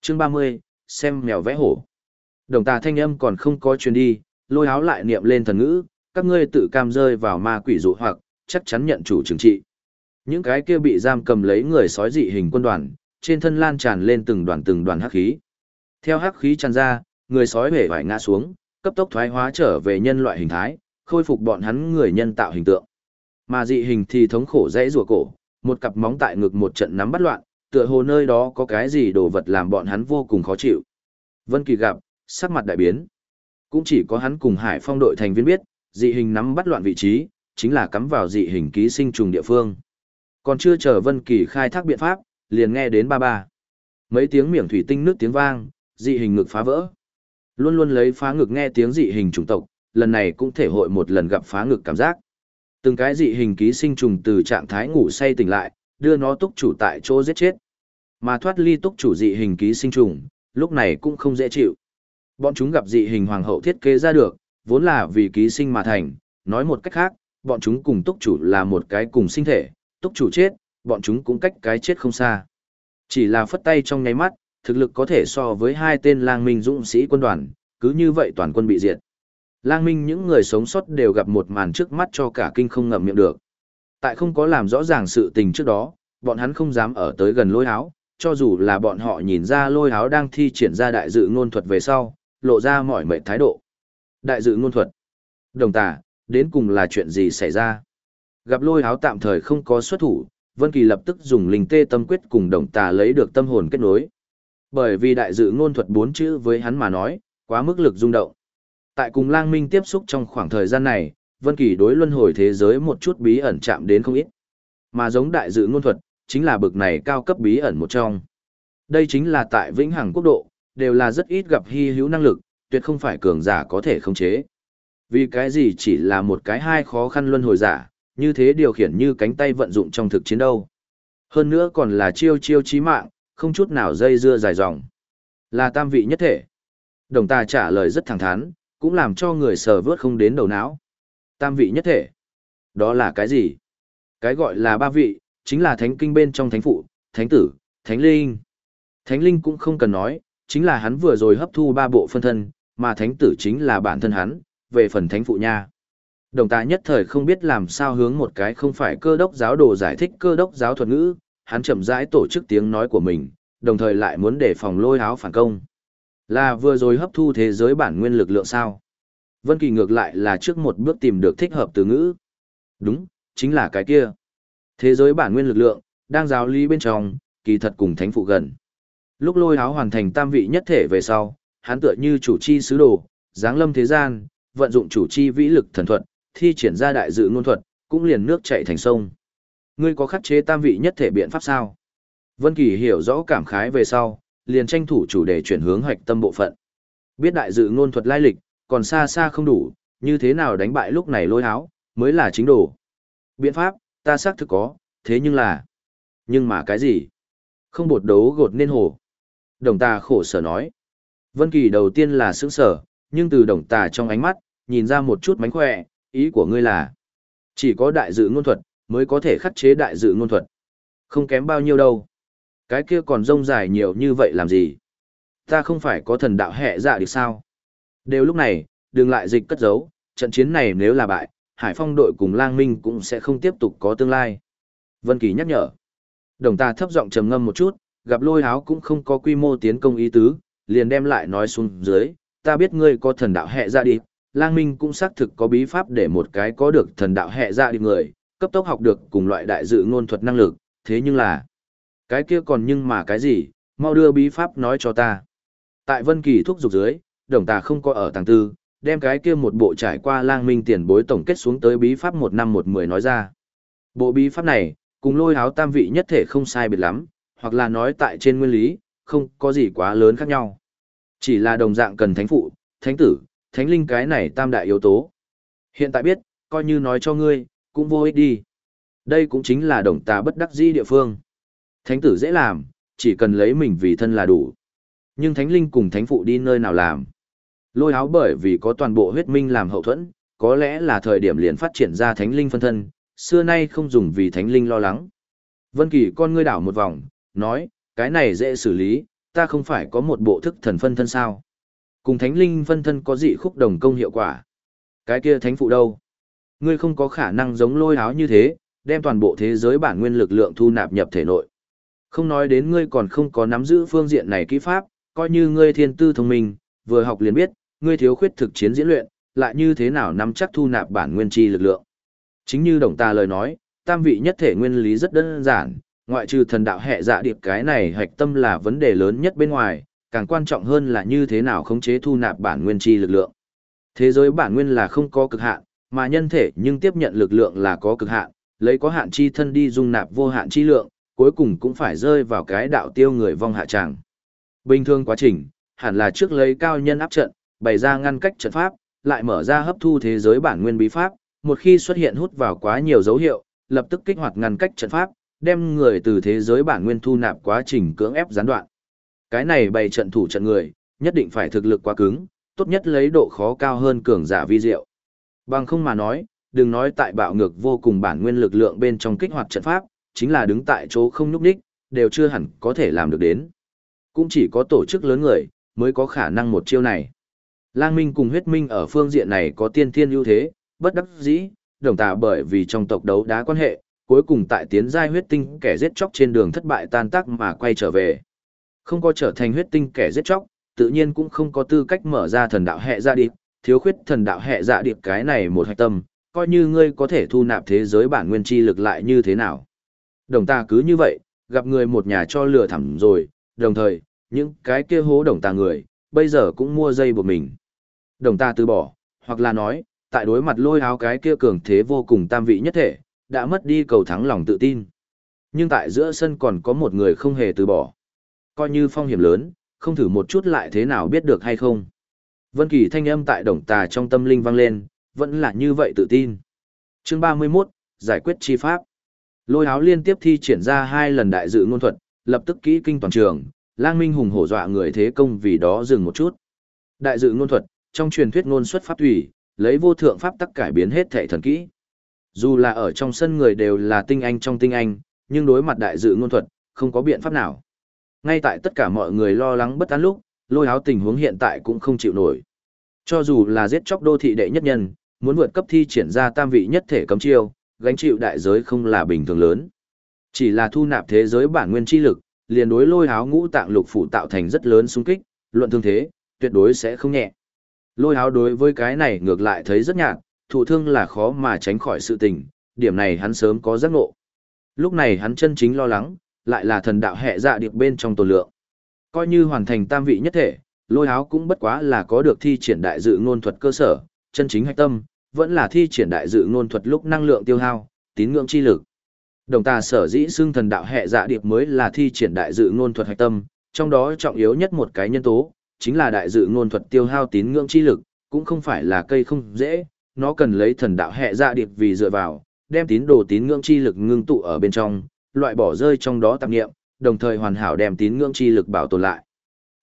Chương 30, xem mèo vẽ hổ. Đồng tà thanh âm còn không có truyền đi, lôi áo lại niệm lên thần ngữ, các ngươi tự cam rơi vào ma quỷ dụ hoặc, chắc chắn nhận chủ trừng trị. Những cái kia bị giam cầm lấy người sói dị hình quân đoàn, trên thân lan tràn lên từng đoàn từng đoàn hắc khí. Theo hắc khí tràn ra, người sói hề vải ngã xuống, cấp tốc thoái hóa trở về nhân loại hình thái, khôi phục bọn hắn người nhân tạo hình tượng. Mà dị hình thì thống khổ dễ rùa cổ, một cặp móng tại ngực một trận nắm bắt loạn, tựa hồ nơi đó có cái gì đồ vật làm bọn hắn vô cùng khó chịu. Vân Kỳ gặp, sắc mặt đại biến. Cũng chỉ có hắn cùng Hải Phong đội thành viên biết, dị hình nắm bắt loạn vị trí, chính là cắm vào dị hình ký sinh trùng địa phương. Còn chưa chờ Vân Kỳ khai thác biện pháp, liền nghe đến ba ba. Mấy tiếng miệng thủy tinh nước tiếng vang, dị hình ngực phá vỡ. Luôn luôn lấy phá ngực nghe tiếng dị hình chủng tộc, lần này cũng thể hội một lần gặp phá ngực cảm giác. Từng cái dị hình ký sinh trùng từ trạng thái ngủ say tỉnh lại, đưa nó túc chủ tại chỗ giết chết. Mà thoát ly túc chủ dị hình ký sinh trùng, lúc này cũng không dễ chịu. Bọn chúng gặp dị hình hoàng hậu thiết kế ra được, vốn là vì ký sinh mà thành, nói một cách khác, bọn chúng cùng túc chủ là một cái cùng sinh thể, túc chủ chết, bọn chúng cũng cách cái chết không xa. Chỉ là phất tay trong nháy mắt, thực lực có thể so với hai tên lang minh dũng sĩ quân đoàn, cứ như vậy toàn quân bị diệt. Lang minh những người sống sót đều gặp một màn trước mắt cho cả kinh không ngậm miệng được. Tại không có làm rõ ràng sự tình trước đó, bọn hắn không dám ở tới gần lôi háo, cho dù là bọn họ nhìn ra lôi háo đang thi triển ra đại dự ngôn thuật về sau, lộ ra mọi mệnh thái độ. Đại dự ngôn thuật. Đồng tà, đến cùng là chuyện gì xảy ra? Gặp lôi háo tạm thời không có xuất thủ, Vân Kỳ lập tức dùng linh tê tâm quyết cùng đồng tà lấy được tâm hồn kết nối. Bởi vì đại dự ngôn thuật bốn chữ với hắn mà nói, quá mức lực rung động. Tại cùng lang minh tiếp xúc trong khoảng thời gian này, Vân Kỳ đối luân hồi thế giới một chút bí ẩn chạm đến không ít. Mà giống đại dự ngôn thuật, chính là bực này cao cấp bí ẩn một trong. Đây chính là tại Vĩnh Hằng quốc độ, đều là rất ít gặp hy hữu năng lực, tuyệt không phải cường giả có thể khống chế. Vì cái gì chỉ là một cái hai khó khăn luân hồi giả, như thế điều khiển như cánh tay vận dụng trong thực chiến đâu. Hơn nữa còn là chiêu chiêu chí mạng, không chút nào dây dưa dài dòng. Là tam vị nhất thể. Đồng ta trả lời rất thẳng thắn, cũng làm cho người sờ vớt không đến đầu não. Tam vị nhất thể. Đó là cái gì? Cái gọi là ba vị, chính là thánh kinh bên trong thánh phụ, thánh tử, thánh linh. Thánh linh cũng không cần nói, chính là hắn vừa rồi hấp thu ba bộ phân thân, mà thánh tử chính là bản thân hắn, về phần thánh phụ nha. Đồng ta nhất thời không biết làm sao hướng một cái không phải cơ đốc giáo đồ giải thích cơ đốc giáo thuật ngữ, hắn chậm rãi tổ chức tiếng nói của mình, đồng thời lại muốn để phòng lôi áo phản công. Là vừa rồi hấp thu thế giới bản nguyên lực lượng sao? Vân Kỳ ngược lại là trước một bước tìm được thích hợp từ ngữ. Đúng, chính là cái kia. Thế giới bản nguyên lực lượng, đang giáo lý bên trong, kỳ thật cùng thánh phụ gần. Lúc lôi háo hoàn thành tam vị nhất thể về sau, hắn tựa như chủ chi sứ đồ, giáng lâm thế gian, vận dụng chủ chi vĩ lực thần thuật, thi triển ra đại dự ngôn thuật, cũng liền nước chảy thành sông. Ngươi có khắc chế tam vị nhất thể biện pháp sao? Vân Kỳ hiểu rõ cảm khái về sau, liền tranh thủ chủ đề chuyển hướng hoạch tâm bộ phận. Biết đại dự ngôn thuật lai lịch, còn xa xa không đủ, như thế nào đánh bại lúc này lôi háo mới là chính đồ. Biện pháp, ta xác thực có, thế nhưng là... Nhưng mà cái gì? Không bột đấu gột nên hồ. Đồng tà khổ sở nói. Vân Kỳ đầu tiên là sững sở, nhưng từ đồng tà trong ánh mắt, nhìn ra một chút mánh khỏe, ý của ngươi là chỉ có đại dự ngôn thuật, mới có thể khắc chế đại dự ngôn thuật. Không kém bao nhiêu đâu. Cái kia còn rông dài nhiều như vậy làm gì? Ta không phải có thần đạo hệ dạ được sao? Đều lúc này, đừng lại dịch cất giấu, trận chiến này nếu là bại, Hải Phong đội cùng Lang Minh cũng sẽ không tiếp tục có tương lai. Vân Kỳ nhắc nhở. Đồng ta thấp giọng trầm ngâm một chút, gặp lôi áo cũng không có quy mô tiến công ý tứ, liền đem lại nói xuống dưới, ta biết ngươi có thần đạo hệ ra dạ đi, Lang Minh cũng xác thực có bí pháp để một cái có được thần đạo hệ ra dạ đi người, cấp tốc học được cùng loại đại dự ngôn thuật năng lực, thế nhưng là, cái kia còn nhưng mà cái gì, mau đưa bí pháp nói cho ta. Tại Vân Kỳ thúc giục dưới, đồng tà không có ở tàng tư, đem cái kia một bộ trải qua lang minh tiền bối tổng kết xuống tới bí pháp một năm một mười nói ra. Bộ bí pháp này, cùng lôi áo tam vị nhất thể không sai biệt lắm, hoặc là nói tại trên nguyên lý, không có gì quá lớn khác nhau. Chỉ là đồng dạng cần thánh phụ, thánh tử, thánh linh cái này tam đại yếu tố. Hiện tại biết, coi như nói cho ngươi, cũng vô ích đi. Đây cũng chính là đồng tà bất đắc di địa phương. Thánh tử dễ làm, chỉ cần lấy mình vì thân là đủ. Nhưng thánh linh cùng thánh phụ đi nơi nào làm. Lôi áo bởi vì có toàn bộ huyết minh làm hậu thuẫn, có lẽ là thời điểm liền phát triển ra thánh linh phân thân, xưa nay không dùng vì thánh linh lo lắng. Vân Kỳ con ngươi đảo một vòng, nói, cái này dễ xử lý, ta không phải có một bộ thức thần phân thân sao. Cùng thánh linh phân thân có dị khúc đồng công hiệu quả. Cái kia thánh phụ đâu? Ngươi không có khả năng giống lôi áo như thế, đem toàn bộ thế giới bản nguyên lực lượng thu nạp nhập thể nội. Không nói đến ngươi còn không có nắm giữ phương diện này kỹ pháp, coi như ngươi thiên tư thông minh, vừa học liền biết, ngươi thiếu khuyết thực chiến diễn luyện, lại như thế nào nắm chắc thu nạp bản nguyên chi lực lượng. Chính như đồng ta lời nói, tam vị nhất thể nguyên lý rất đơn giản, ngoại trừ thần đạo hệ dạ điệp cái này hạch tâm là vấn đề lớn nhất bên ngoài, càng quan trọng hơn là như thế nào khống chế thu nạp bản nguyên chi lực lượng. Thế giới bản nguyên là không có cực hạn, mà nhân thể nhưng tiếp nhận lực lượng là có cực hạn, lấy có hạn chi thân đi dung nạp vô hạn chi lượng, cuối cùng cũng phải rơi vào cái đạo tiêu người vong hạ tràng. Bình thường quá trình, hẳn là trước lấy cao nhân áp trận, bày ra ngăn cách trận pháp, lại mở ra hấp thu thế giới bản nguyên bí pháp, một khi xuất hiện hút vào quá nhiều dấu hiệu, lập tức kích hoạt ngăn cách trận pháp, đem người từ thế giới bản nguyên thu nạp quá trình cưỡng ép gián đoạn. Cái này bày trận thủ trận người, nhất định phải thực lực quá cứng, tốt nhất lấy độ khó cao hơn cường giả vi diệu. Bằng không mà nói, đừng nói tại bạo ngược vô cùng bản nguyên lực lượng bên trong kích hoạt trận pháp, chính là đứng tại chỗ không nhúc đích, đều chưa hẳn có thể làm được đến. Cũng chỉ có tổ chức lớn người, mới có khả năng một chiêu này. Lang Minh cùng huyết minh ở phương diện này có tiên thiên ưu thế, bất đắc dĩ, đồng tà bởi vì trong tộc đấu đá quan hệ, cuối cùng tại tiến giai huyết tinh kẻ giết chóc trên đường thất bại tan tác mà quay trở về. Không có trở thành huyết tinh kẻ giết chóc, tự nhiên cũng không có tư cách mở ra thần đạo hệ ra điệp, thiếu khuyết thần đạo hệ dạ điệp cái này một hạch tâm, coi như ngươi có thể thu nạp thế giới bản nguyên chi lực lại như thế nào. Đồng ta cứ như vậy, gặp người một nhà cho lừa thẳm rồi, đồng thời, những cái kia hố đồng ta người, bây giờ cũng mua dây buộc mình. Đồng ta từ bỏ, hoặc là nói, tại đối mặt lôi áo cái kia cường thế vô cùng tam vị nhất thể, đã mất đi cầu thắng lòng tự tin. Nhưng tại giữa sân còn có một người không hề từ bỏ. Coi như phong hiểm lớn, không thử một chút lại thế nào biết được hay không. Vân Kỳ thanh âm tại đồng tà trong tâm linh vang lên, vẫn là như vậy tự tin. Chương 31, giải quyết chi pháp. Lôi áo liên tiếp thi triển ra hai lần đại dự ngôn thuật, lập tức kỹ kinh toàn trường, lang minh hùng hổ dọa người thế công vì đó dừng một chút. Đại dự ngôn thuật, trong truyền thuyết ngôn xuất pháp thủy, lấy vô thượng pháp tắc cải biến hết thể thần kỹ. Dù là ở trong sân người đều là tinh anh trong tinh anh, nhưng đối mặt đại dự ngôn thuật, không có biện pháp nào. Ngay tại tất cả mọi người lo lắng bất an lúc, lôi áo tình huống hiện tại cũng không chịu nổi. Cho dù là giết chóc đô thị đệ nhất nhân, muốn vượt cấp thi triển ra tam vị nhất thể cấm chiêu, gánh chịu đại giới không là bình thường lớn. Chỉ là thu nạp thế giới bản nguyên chi lực, liền đối lôi áo ngũ tạng lục phủ tạo thành rất lớn xung kích, luận thương thế, tuyệt đối sẽ không nhẹ. Lôi Háo đối với cái này ngược lại thấy rất nhạt, thụ thương là khó mà tránh khỏi sự tình, điểm này hắn sớm có giác ngộ. Lúc này hắn chân chính lo lắng, lại là thần đạo hệ dạ điệp bên trong tồn lượng. Coi như hoàn thành tam vị nhất thể, lôi Háo cũng bất quá là có được thi triển đại dự ngôn thuật cơ sở, chân chính hạch tâm, vẫn là thi triển đại dự ngôn thuật lúc năng lượng tiêu hao, tín ngưỡng chi lực. Đồng tà sở dĩ xưng thần đạo hệ dạ điệp mới là thi triển đại dự ngôn thuật hạch tâm, trong đó trọng yếu nhất một cái nhân tố, chính là đại dự ngôn thuật tiêu hao tín ngưỡng chi lực, cũng không phải là cây không dễ, nó cần lấy thần đạo hệ dạ điệp vì dựa vào, đem tín đồ tín ngưỡng chi lực ngưng tụ ở bên trong, loại bỏ rơi trong đó tạp nghiệm, đồng thời hoàn hảo đem tín ngưỡng chi lực bảo tồn lại.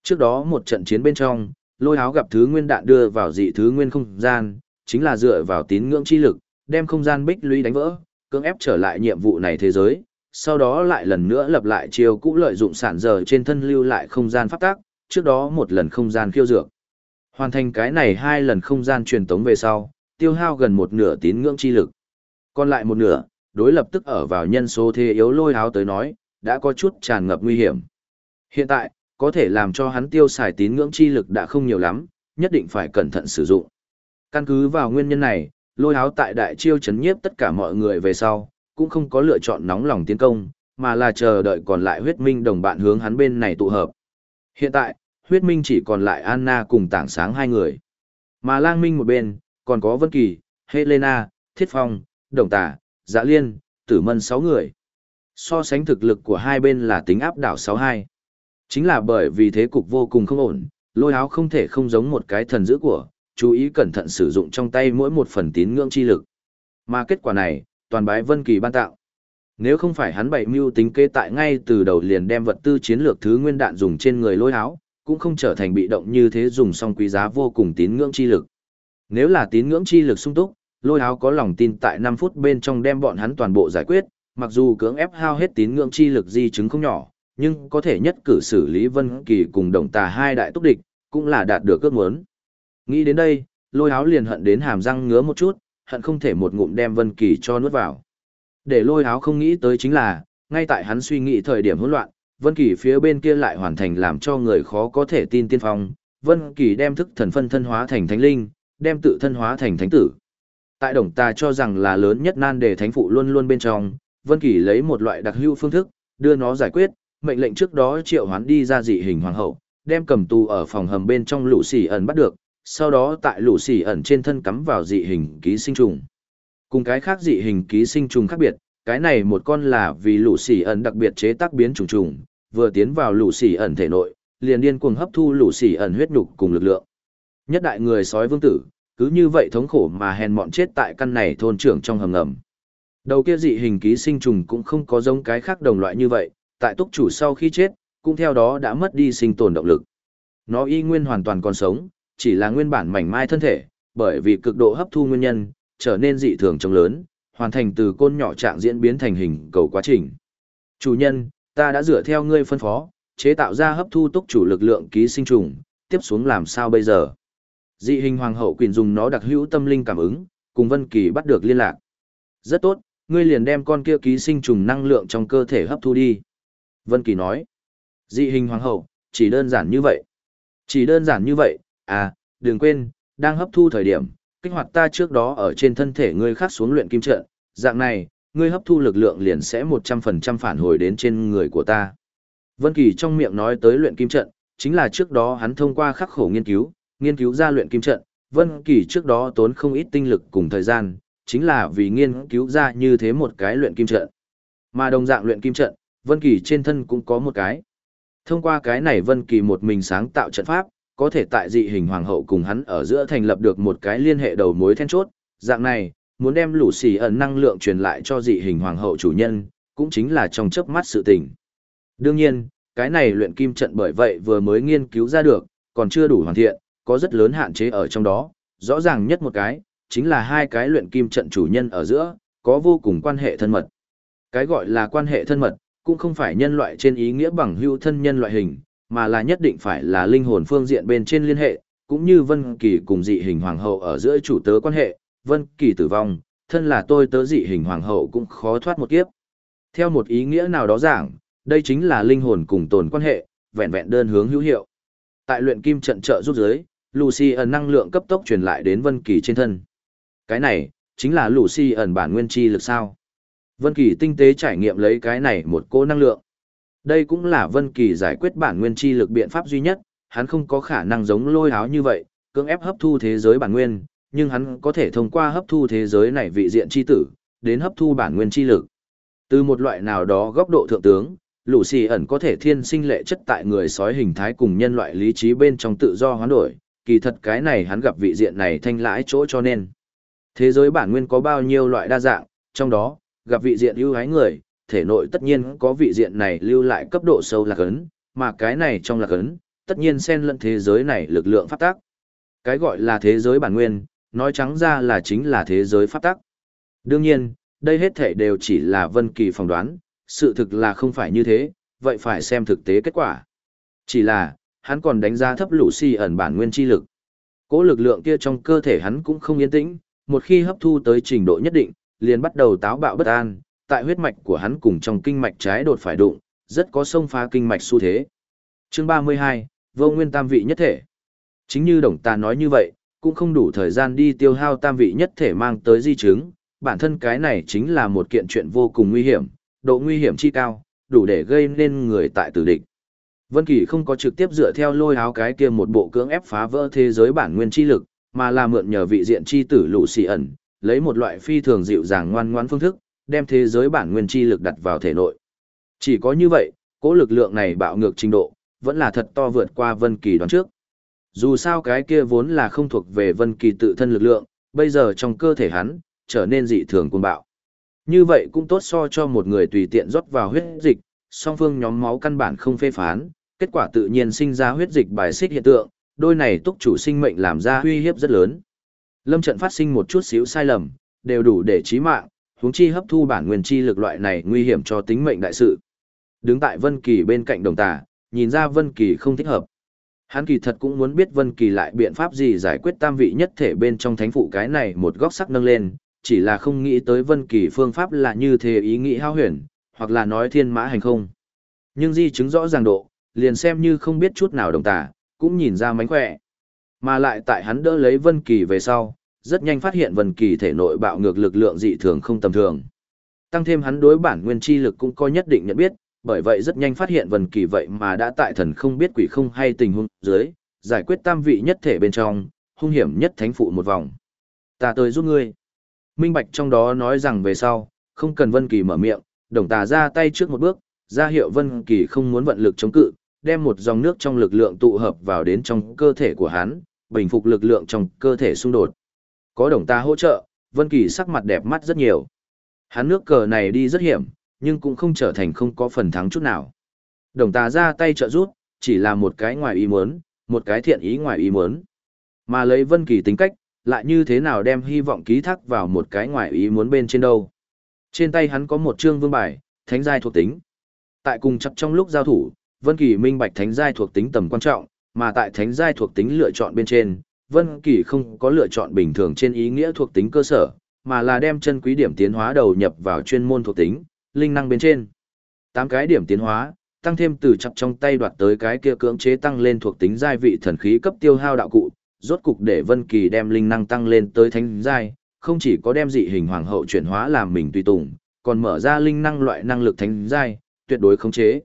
Trước đó một trận chiến bên trong, lôi áo gặp thứ nguyên đạn đưa vào dị thứ nguyên không gian, chính là dựa vào tín ngưỡng chi lực, đem không gian bích lũy đánh vỡ, cưỡng ép trở lại nhiệm vụ này thế giới, sau đó lại lần nữa lập lại chiều cũ lợi dụng sản giờ trên thân lưu lại không gian pháp tác, trước đó một lần không gian khiêu dược. Hoàn thành cái này hai lần không gian truyền tống về sau, tiêu hao gần một nửa tín ngưỡng chi lực. Còn lại một nửa, đối lập tức ở vào nhân số thế yếu lôi háo tới nói, đã có chút tràn ngập nguy hiểm. Hiện tại, có thể làm cho hắn tiêu xài tín ngưỡng chi lực đã không nhiều lắm, nhất định phải cẩn thận sử dụng. Căn cứ vào nguyên nhân này, lôi háo tại đại chiêu chấn nhiếp tất cả mọi người về sau, cũng không có lựa chọn nóng lòng tiến công, mà là chờ đợi còn lại huyết minh đồng bạn hướng hắn bên này tụ hợp. Hiện tại, huyết minh chỉ còn lại Anna cùng tảng sáng hai người. Mà lang minh một bên, còn có Vân Kỳ, Helena, Thiết Phong, Đồng Tả, Dạ Liên, Tử Mân sáu người. So sánh thực lực của hai bên là tính áp đảo sáu hai. Chính là bởi vì thế cục vô cùng không ổn, lôi áo không thể không giống một cái thần dữ của, chú ý cẩn thận sử dụng trong tay mỗi một phần tín ngưỡng chi lực. Mà kết quả này, toàn bái Vân Kỳ ban tạo. Nếu không phải hắn bày mưu tính kế tại ngay từ đầu liền đem vật tư chiến lược thứ nguyên đạn dùng trên người lôi áo, cũng không trở thành bị động như thế dùng xong quý giá vô cùng tín ngưỡng chi lực. Nếu là tín ngưỡng chi lực sung túc, lôi áo có lòng tin tại 5 phút bên trong đem bọn hắn toàn bộ giải quyết, mặc dù cưỡng ép hao hết tín ngưỡng chi lực di chứng không nhỏ, nhưng có thể nhất cử xử lý Vân Kỳ cùng đồng tà hai đại túc địch, cũng là đạt được ước muốn. Nghĩ đến đây, lôi áo liền hận đến hàm răng ngứa một chút, hận không thể một ngụm đem Vân Kỳ cho nuốt vào. Để lôi áo không nghĩ tới chính là, ngay tại hắn suy nghĩ thời điểm hỗn loạn, Vân Kỳ phía bên kia lại hoàn thành làm cho người khó có thể tin tiên phong, Vân Kỳ đem thức thần phân thân hóa thành thánh linh, đem tự thân hóa thành thánh tử. Tại đồng ta cho rằng là lớn nhất nan đề thánh phụ luôn luôn bên trong, Vân Kỳ lấy một loại đặc hữu phương thức, đưa nó giải quyết, mệnh lệnh trước đó triệu hoán đi ra dị hình hoàng hậu, đem cầm tù ở phòng hầm bên trong lũ xỉ ẩn bắt được, sau đó tại lũ xỉ ẩn trên thân cắm vào dị hình ký sinh trùng. Cùng cái khác dị hình ký sinh trùng khác biệt, cái này một con là vì lũ xỉ ẩn đặc biệt chế tác biến trùng trùng, vừa tiến vào lũ xỉ ẩn thể nội, liền điên cuồng hấp thu lũ xỉ ẩn huyết nhục cùng lực lượng. Nhất đại người sói vương tử, cứ như vậy thống khổ mà hèn mọn chết tại căn này thôn trưởng trong hầm ngầm. Đầu kia dị hình ký sinh trùng cũng không có giống cái khác đồng loại như vậy, tại túc chủ sau khi chết, cũng theo đó đã mất đi sinh tồn động lực. Nó y nguyên hoàn toàn còn sống, chỉ là nguyên bản mảnh mai thân thể, bởi vì cực độ hấp thu nguyên nhân, trở nên dị thường trông lớn, hoàn thành từ côn nhỏ trạng diễn biến thành hình cầu quá trình. Chủ nhân, ta đã dựa theo ngươi phân phó, chế tạo ra hấp thu túc chủ lực lượng ký sinh trùng, tiếp xuống làm sao bây giờ? Dị hình hoàng hậu quyền dùng nó đặc hữu tâm linh cảm ứng, cùng Vân Kỳ bắt được liên lạc. Rất tốt, ngươi liền đem con kia ký sinh trùng năng lượng trong cơ thể hấp thu đi. Vân Kỳ nói. Dị hình hoàng hậu, chỉ đơn giản như vậy. Chỉ đơn giản như vậy, à, đừng quên, đang hấp thu thời điểm, kích hoạt ta trước đó ở trên thân thể ngươi khắc xuống luyện kim trận, dạng này, ngươi hấp thu lực lượng liền sẽ 100% phản hồi đến trên người của ta. Vân Kỳ trong miệng nói tới luyện kim trận, chính là trước đó hắn thông qua khắc khổ nghiên cứu, nghiên cứu ra luyện kim trận, Vân Kỳ trước đó tốn không ít tinh lực cùng thời gian, chính là vì nghiên cứu ra như thế một cái luyện kim trận. Mà đồng dạng luyện kim trận, Vân Kỳ trên thân cũng có một cái. Thông qua cái này Vân Kỳ một mình sáng tạo trận pháp, có thể tại dị hình hoàng hậu cùng hắn ở giữa thành lập được một cái liên hệ đầu mối then chốt, dạng này, muốn đem lũ xì ẩn năng lượng truyền lại cho dị hình hoàng hậu chủ nhân, cũng chính là trong chớp mắt sự tình. Đương nhiên, cái này luyện kim trận bởi vậy vừa mới nghiên cứu ra được, còn chưa đủ hoàn thiện, có rất lớn hạn chế ở trong đó, rõ ràng nhất một cái, chính là hai cái luyện kim trận chủ nhân ở giữa, có vô cùng quan hệ thân mật. Cái gọi là quan hệ thân mật, cũng không phải nhân loại trên ý nghĩa bằng hữu thân nhân loại hình, mà là nhất định phải là linh hồn phương diện bên trên liên hệ, cũng như Vân Kỳ cùng dị hình hoàng hậu ở giữa chủ tớ quan hệ, Vân Kỳ tử vong, thân là tôi tớ dị hình hoàng hậu cũng khó thoát một kiếp. Theo một ý nghĩa nào đó giảng, đây chính là linh hồn cùng tồn quan hệ, vẹn vẹn đơn hướng hữu hiệu. Tại luyện kim trận trợ giúp giới, Lucy ẩn năng lượng cấp tốc truyền lại đến Vân Kỳ trên thân. Cái này, chính là Lucy ẩn bản nguyên chi lực sao. Vân Kỳ tinh tế trải nghiệm lấy cái này một cô năng lượng. Đây cũng là Vân Kỳ giải quyết bản nguyên chi lực biện pháp duy nhất, hắn không có khả năng giống lôi áo như vậy, cưỡng ép hấp thu thế giới bản nguyên, nhưng hắn có thể thông qua hấp thu thế giới này vị diện chi tử, đến hấp thu bản nguyên chi lực. Từ một loại nào đó góc độ thượng tướng, lũ xì ẩn có thể thiên sinh lệ chất tại người sói hình thái cùng nhân loại lý trí bên trong tự do hoán đổi, kỳ thật cái này hắn gặp vị diện này thanh lãi chỗ cho nên. Thế giới bản nguyên có bao nhiêu loại đa dạng, trong đó, gặp vị diện ưu ái người, thể nội tất nhiên có vị diện này lưu lại cấp độ sâu lạc ấn, mà cái này trong lạc ấn, tất nhiên xen lẫn thế giới này lực lượng phát tác Cái gọi là thế giới bản nguyên, nói trắng ra là chính là thế giới pháp tắc. Đương nhiên, đây hết thể đều chỉ là Vân Kỳ phỏng đoán, sự thực là không phải như thế, vậy phải xem thực tế kết quả. Chỉ là, hắn còn đánh giá thấp lũ si ẩn bản nguyên chi lực. Cố lực lượng kia trong cơ thể hắn cũng không yên tĩnh, một khi hấp thu tới trình độ nhất định, liền bắt đầu táo bạo bất an, tại huyết mạch của hắn cùng trong kinh mạch trái đột phải đụng, rất có xông phá kinh mạch xu thế. Chương 32, Vô Nguyên Tam vị nhất thể. Chính như Đồng Ta nói như vậy, cũng không đủ thời gian đi tiêu hao tam vị nhất thể mang tới di chứng, bản thân cái này chính là một kiện chuyện vô cùng nguy hiểm, độ nguy hiểm chi cao, đủ để gây nên người tại tử địch. Vân Kỳ không có trực tiếp dựa theo lôi áo cái kia một bộ cưỡng ép phá vỡ thế giới bản nguyên chi lực, mà là mượn nhờ vị diện chi tử lũ xì ẩn, lấy một loại phi thường dịu dàng ngoan ngoãn phương thức, đem thế giới bản nguyên chi lực đặt vào thể nội. Chỉ có như vậy, cỗ lực lượng này bạo ngược trình độ, vẫn là thật to vượt qua Vân Kỳ đoán trước. Dù sao cái kia vốn là không thuộc về Vân Kỳ tự thân lực lượng, bây giờ trong cơ thể hắn, trở nên dị thường cuồng bạo. Như vậy cũng tốt so cho một người tùy tiện rót vào huyết dịch, song phương nhóm máu căn bản không phê phán, kết quả tự nhiên sinh ra huyết dịch bài xích hiện tượng, đôi này túc chủ sinh mệnh làm ra uy hiếp rất lớn. Lâm trận phát sinh một chút xíu sai lầm, đều đủ để chí mạng, huống chi hấp thu bản nguyên chi lực loại này nguy hiểm cho tính mệnh đại sự. Đứng tại Vân Kỳ bên cạnh đồng tà, nhìn ra Vân Kỳ không thích hợp. Hắn kỳ thật cũng muốn biết Vân Kỳ lại biện pháp gì giải quyết tam vị nhất thể bên trong thánh phụ cái này một góc sắc nâng lên, chỉ là không nghĩ tới Vân Kỳ phương pháp là như thế ý nghĩ hao huyền, hoặc là nói thiên mã hành không. Nhưng di chứng rõ ràng độ, liền xem như không biết chút nào đồng tà, cũng nhìn ra mánh khỏe. Mà lại tại hắn đỡ lấy Vân Kỳ về sau, rất nhanh phát hiện Vân Kỳ thể nội bạo ngược lực lượng dị thường không tầm thường. Tăng thêm hắn đối bản nguyên chi lực cũng có nhất định nhận biết, bởi vậy rất nhanh phát hiện Vân Kỳ vậy mà đã tại thần không biết quỷ không hay tình huống dưới, giải quyết tam vị nhất thể bên trong, hung hiểm nhất thánh phụ một vòng. Ta tới giúp ngươi. Minh Bạch trong đó nói rằng về sau, Không cần Vân Kỳ mở miệng, đồng tà ra tay trước một bước, ra hiệu Vân Kỳ không muốn vận lực chống cự, đem một dòng nước trong lực lượng tụ hợp vào đến trong cơ thể của hắn, bình phục lực lượng trong cơ thể xung đột. Có đồng ta hỗ trợ, Vân Kỳ sắc mặt đẹp mắt rất nhiều. Hắn nước cờ này đi rất hiểm, nhưng cũng không trở thành không có phần thắng chút nào. Đồng tà ra tay trợ giúp, chỉ là một cái ngoài ý muốn, một cái thiện ý ngoài ý muốn. Mà lấy Vân Kỳ tính cách, lại như thế nào đem hy vọng ký thác vào một cái ngoài ý muốn bên trên đâu. Trên tay hắn có một chương vương bài, thánh giai thuộc tính. Tại cùng chấp trong lúc giao thủ, Vân Kỳ minh bạch thánh giai thuộc tính tầm quan trọng, mà tại thánh giai thuộc tính lựa chọn bên trên, Vân Kỳ không có lựa chọn bình thường trên ý nghĩa thuộc tính cơ sở, mà là đem chân quý điểm tiến hóa đầu nhập vào chuyên môn thuộc tính, linh năng bên trên. Tám cái điểm tiến hóa, tăng thêm từ chặt trong tay đoạt tới cái kia cưỡng chế tăng lên thuộc tính giai vị thần khí cấp tiêu hao đạo cụ, rốt cục để Vân Kỳ đem linh năng tăng lên tới thánh giai, không chỉ có đem dị hình hoàng hậu chuyển hóa làm mình tùy tùng, còn mở ra linh năng loại năng lực thánh giai, tuyệt đối khống chế.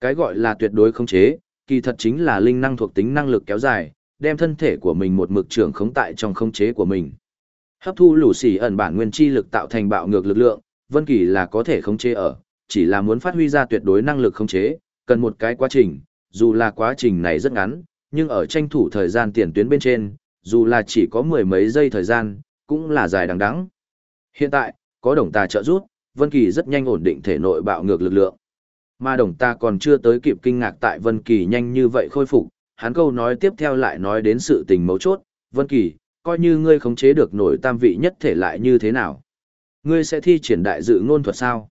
Cái gọi là tuyệt đối khống chế, kỳ thật chính là linh năng thuộc tính năng lực kéo dài, đem thân thể của mình một mực trưởng khống tại trong khống chế của mình. Hấp thu lũ xỉ ẩn bản nguyên chi lực tạo thành bạo ngược lực lượng, Vân Kỳ là có thể khống chế ở, chỉ là muốn phát huy ra tuyệt đối năng lực khống chế, cần một cái quá trình, dù là quá trình này rất ngắn, nhưng ở tranh thủ thời gian tiền tuyến bên trên, dù là chỉ có mười mấy giây thời gian, cũng là dài đằng đẵng. Hiện tại, có đồng tà trợ giúp, Vân Kỳ rất nhanh ổn định thể nội bạo ngược lực lượng. Mà đồng ta còn chưa tới kịp kinh ngạc tại Vân Kỳ nhanh như vậy khôi phục, hắn câu nói tiếp theo lại nói đến sự tình mấu chốt, Vân Kỳ, coi như ngươi khống chế được nổi tam vị nhất thể lại như thế nào? Ngươi sẽ thi triển đại dự ngôn thuật sao?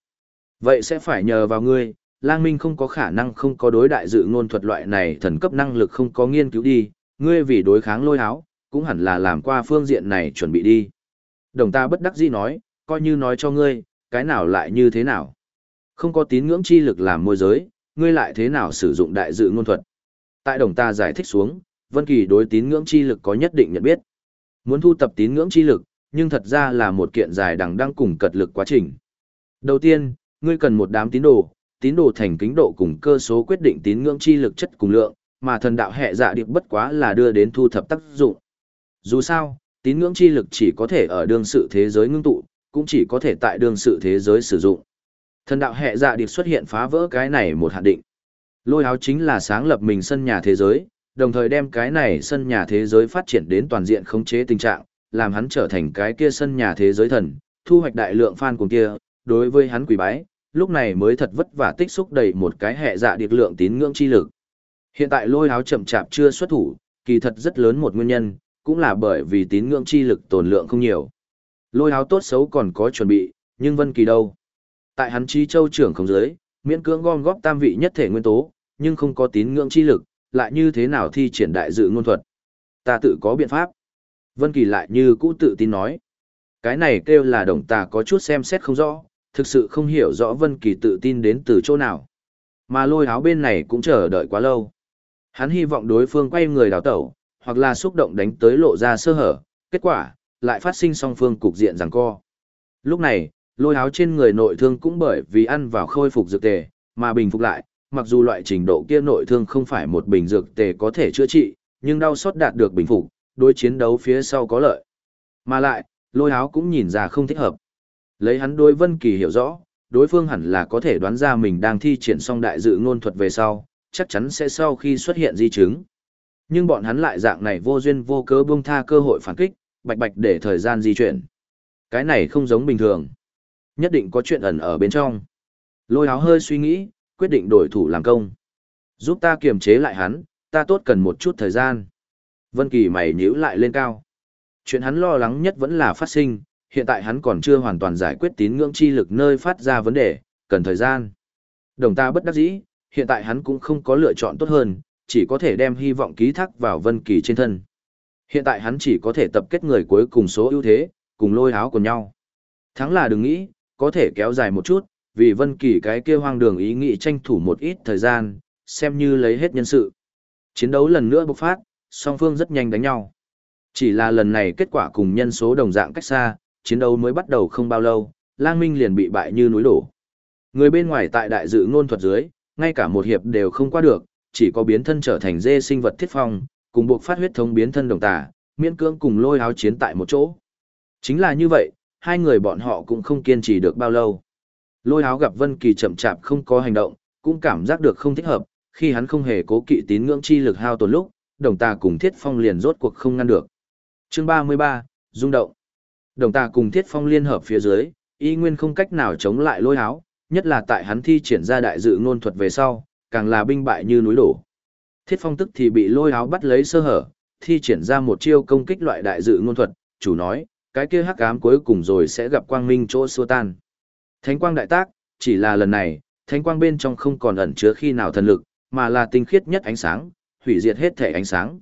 Vậy sẽ phải nhờ vào ngươi, Lang Minh không có khả năng không có đối đại dự ngôn thuật loại này thần cấp năng lực không có nghiên cứu đi, ngươi vì đối kháng lôi áo, cũng hẳn là làm qua phương diện này chuẩn bị đi. Đồng ta bất đắc dĩ nói, coi như nói cho ngươi, cái nào lại như thế nào? Không có tín ngưỡng chi lực làm môi giới, ngươi lại thế nào sử dụng đại dự ngôn thuật? Tại đồng ta giải thích xuống, Vân Kỳ đối tín ngưỡng chi lực có nhất định nhận biết. Muốn thu tập tín ngưỡng chi lực, nhưng thật ra là một kiện dài đằng đang cùng cật lực quá trình. Đầu tiên, ngươi cần một đám tín đồ, tín đồ thành kính độ cùng cơ số quyết định tín ngưỡng chi lực chất cùng lượng, mà thần đạo hệ dạ điệp bất quá là đưa đến thu thập tác dụng. Dù sao, tín ngưỡng chi lực chỉ có thể ở đương sự thế giới ngưng tụ, cũng chỉ có thể tại đương sự thế giới sử dụng. Thần đạo hệ dạ điệp xuất hiện phá vỡ cái này một hạn định. Lôi áo chính là sáng lập mình sân nhà thế giới, đồng thời đem cái này sân nhà thế giới phát triển đến toàn diện khống chế tình trạng, làm hắn trở thành cái kia sân nhà thế giới thần, thu hoạch đại lượng fan cùng kia, đối với hắn quỷ bái, lúc này mới thật vất vả tích xúc đầy một cái hệ dạ điệp lượng tín ngưỡng chi lực. Hiện tại lôi áo chậm chạp chưa xuất thủ, kỳ thật rất lớn một nguyên nhân, cũng là bởi vì tín ngưỡng chi lực tồn lượng không nhiều. Lôi áo tốt xấu còn có chuẩn bị, nhưng Vân Kỳ đâu? Tại hắn chi châu trưởng không giới, miễn cưỡng gom góp tam vị nhất thể nguyên tố, nhưng không có tín ngưỡng chi lực, lại như thế nào thi triển đại dự ngôn thuật. Ta tự có biện pháp. Vân Kỳ lại như cũ tự tin nói. Cái này kêu là đồng tà có chút xem xét không rõ, thực sự không hiểu rõ Vân Kỳ tự tin đến từ chỗ nào. Mà lôi áo bên này cũng chờ đợi quá lâu. Hắn hy vọng đối phương quay người đào tẩu, hoặc là xúc động đánh tới lộ ra sơ hở, kết quả, lại phát sinh song phương cục diện giằng co. Lúc này, lôi áo trên người nội thương cũng bởi vì ăn vào khôi phục dược tề, mà bình phục lại, mặc dù loại trình độ kia nội thương không phải một bình dược tề có thể chữa trị, nhưng đau sót đạt được bình phục, đối chiến đấu phía sau có lợi. Mà lại, lôi áo cũng nhìn ra không thích hợp. Lấy hắn đối Vân Kỳ hiểu rõ, đối phương hẳn là có thể đoán ra mình đang thi triển xong đại dự ngôn thuật về sau, chắc chắn sẽ sau khi xuất hiện di chứng. Nhưng bọn hắn lại dạng này vô duyên vô cớ buông tha cơ hội phản kích, bạch bạch để thời gian di chuyển. Cái này không giống bình thường. Nhất định có chuyện ẩn ở bên trong. Lôi áo hơi suy nghĩ, quyết định đổi thủ làm công. Giúp ta kiềm chế lại hắn, ta tốt cần một chút thời gian. Vân Kỳ mày nhíu lại lên cao. Chuyện hắn lo lắng nhất vẫn là phát sinh, hiện tại hắn còn chưa hoàn toàn giải quyết tín ngưỡng chi lực nơi phát ra vấn đề, cần thời gian. Đồng ta bất đắc dĩ, hiện tại hắn cũng không có lựa chọn tốt hơn, chỉ có thể đem hy vọng ký thác vào Vân Kỳ trên thân. Hiện tại hắn chỉ có thể tập kết người cuối cùng số ưu thế, cùng lôi áo của nhau. Thắng là đừng nghĩ, có thể kéo dài một chút, vì Vân Kỳ cái kia hoang đường ý nghĩ tranh thủ một ít thời gian, xem như lấy hết nhân sự. Chiến đấu lần nữa bộc phát, song phương rất nhanh đánh nhau. Chỉ là lần này kết quả cùng nhân số đồng dạng cách xa, chiến đấu mới bắt đầu không bao lâu, Lang Minh liền bị bại như núi đổ. Người bên ngoài tại đại dự ngôn thuật dưới, ngay cả một hiệp đều không qua được, chỉ có biến thân trở thành dê sinh vật thiết phong, cùng buộc phát huyết thống biến thân đồng tà, miễn cưỡng cùng lôi áo chiến tại một chỗ. Chính là như vậy, hai người bọn họ cũng không kiên trì được bao lâu. Lôi háo gặp Vân Kỳ chậm chạp không có hành động, cũng cảm giác được không thích hợp, khi hắn không hề cố kỵ tín ngưỡng chi lực hao tổn lúc, đồng tà cùng Thiết Phong liền rốt cuộc không ngăn được. Chương 33, rung động. Đồng tà cùng Thiết Phong liên hợp phía dưới, y nguyên không cách nào chống lại lôi háo, nhất là tại hắn thi triển ra đại dự ngôn thuật về sau, càng là binh bại như núi đổ. Thiết Phong tức thì bị lôi háo bắt lấy sơ hở, thi triển ra một chiêu công kích loại đại dự ngôn thuật, chủ nói, cái kia hắc ám cuối cùng rồi sẽ gặp quang minh chỗ xua tan. Thánh quang đại tác, chỉ là lần này, thánh quang bên trong không còn ẩn chứa khi nào thần lực, mà là tinh khiết nhất ánh sáng, hủy diệt hết thể ánh sáng.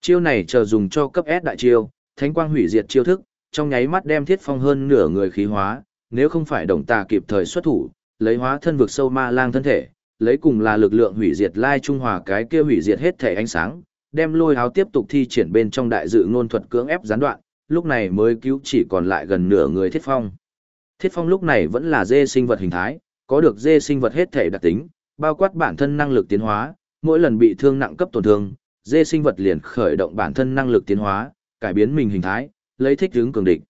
Chiêu này chờ dùng cho cấp S đại chiêu, thánh quang hủy diệt chiêu thức, trong nháy mắt đem thiết phong hơn nửa người khí hóa, nếu không phải đồng tà kịp thời xuất thủ, lấy hóa thân vực sâu ma lang thân thể, lấy cùng là lực lượng hủy diệt lai trung hòa cái kia hủy diệt hết thể ánh sáng, đem lôi háo tiếp tục thi triển bên trong đại dự ngôn thuật cưỡng ép gián đoạn, lúc này mới cứu chỉ còn lại gần nửa người thiết phong. Thiết phong lúc này vẫn là dê sinh vật hình thái, có được dê sinh vật hết thể đặc tính, bao quát bản thân năng lực tiến hóa, mỗi lần bị thương nặng cấp tổn thương, dê sinh vật liền khởi động bản thân năng lực tiến hóa, cải biến mình hình thái, lấy thích ứng cường địch.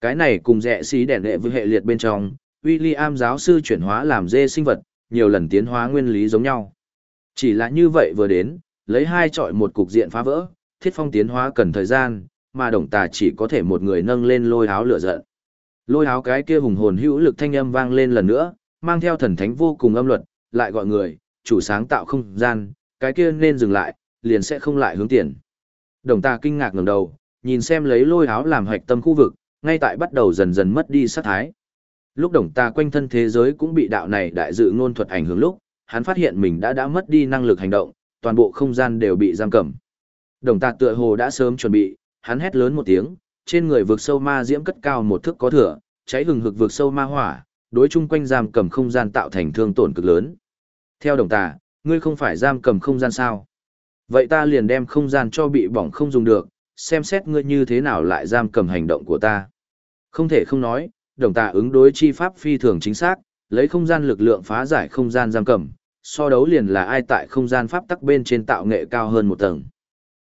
Cái này cùng rẻ xí đèn đệ với hệ liệt bên trong, William giáo sư chuyển hóa làm dê sinh vật, nhiều lần tiến hóa nguyên lý giống nhau. Chỉ là như vậy vừa đến, lấy hai chọi một cục diện phá vỡ, thiết phong tiến hóa cần thời gian, mà đồng tà chỉ có thể một người nâng lên lôi áo lửa giận. Lôi áo cái kia hùng hồn hữu lực thanh âm vang lên lần nữa, mang theo thần thánh vô cùng âm luật, lại gọi người, chủ sáng tạo không gian, cái kia nên dừng lại, liền sẽ không lại hướng tiền. Đồng ta kinh ngạc ngẩng đầu, nhìn xem lấy lôi áo làm hoạch tâm khu vực, ngay tại bắt đầu dần dần mất đi sát thái. Lúc đồng ta quanh thân thế giới cũng bị đạo này đại dự ngôn thuật ảnh hưởng lúc, hắn phát hiện mình đã đã mất đi năng lực hành động, toàn bộ không gian đều bị giam cầm. Đồng ta tựa hồ đã sớm chuẩn bị, hắn hét lớn một tiếng, trên người vực sâu ma diễm cất cao một thước có thừa, cháy hừng hực vực sâu ma hỏa, đối chung quanh giam cầm không gian tạo thành thương tổn cực lớn. Theo đồng tà, ngươi không phải giam cầm không gian sao? Vậy ta liền đem không gian cho bị bỏng không dùng được, xem xét ngươi như thế nào lại giam cầm hành động của ta. Không thể không nói, đồng tà ứng đối chi pháp phi thường chính xác, lấy không gian lực lượng phá giải không gian giam cầm, so đấu liền là ai tại không gian pháp tắc bên trên tạo nghệ cao hơn một tầng.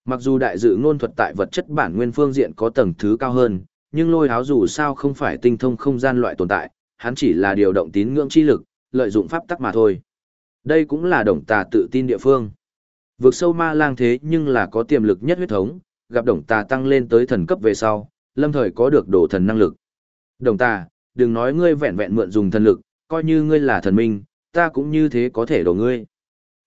Mặc dù đại dự ngôn thuật tại vật chất bản nguyên phương diện có tầng thứ cao hơn, nhưng lôi háo dù sao không phải tinh thông không gian loại tồn tại, hắn chỉ là điều động tín ngưỡng chi lực, lợi dụng pháp tắc mà thôi. Đây cũng là đồng tà tự tin địa phương. Vượt sâu ma lang thế nhưng là có tiềm lực nhất huyết thống, gặp đồng tà tăng lên tới thần cấp về sau, lâm thời có được đổ thần năng lực. Đồng tà, đừng nói ngươi vẹn vẹn mượn dùng thần lực, coi như ngươi là thần minh, ta cũng như thế có thể đổ ngươi.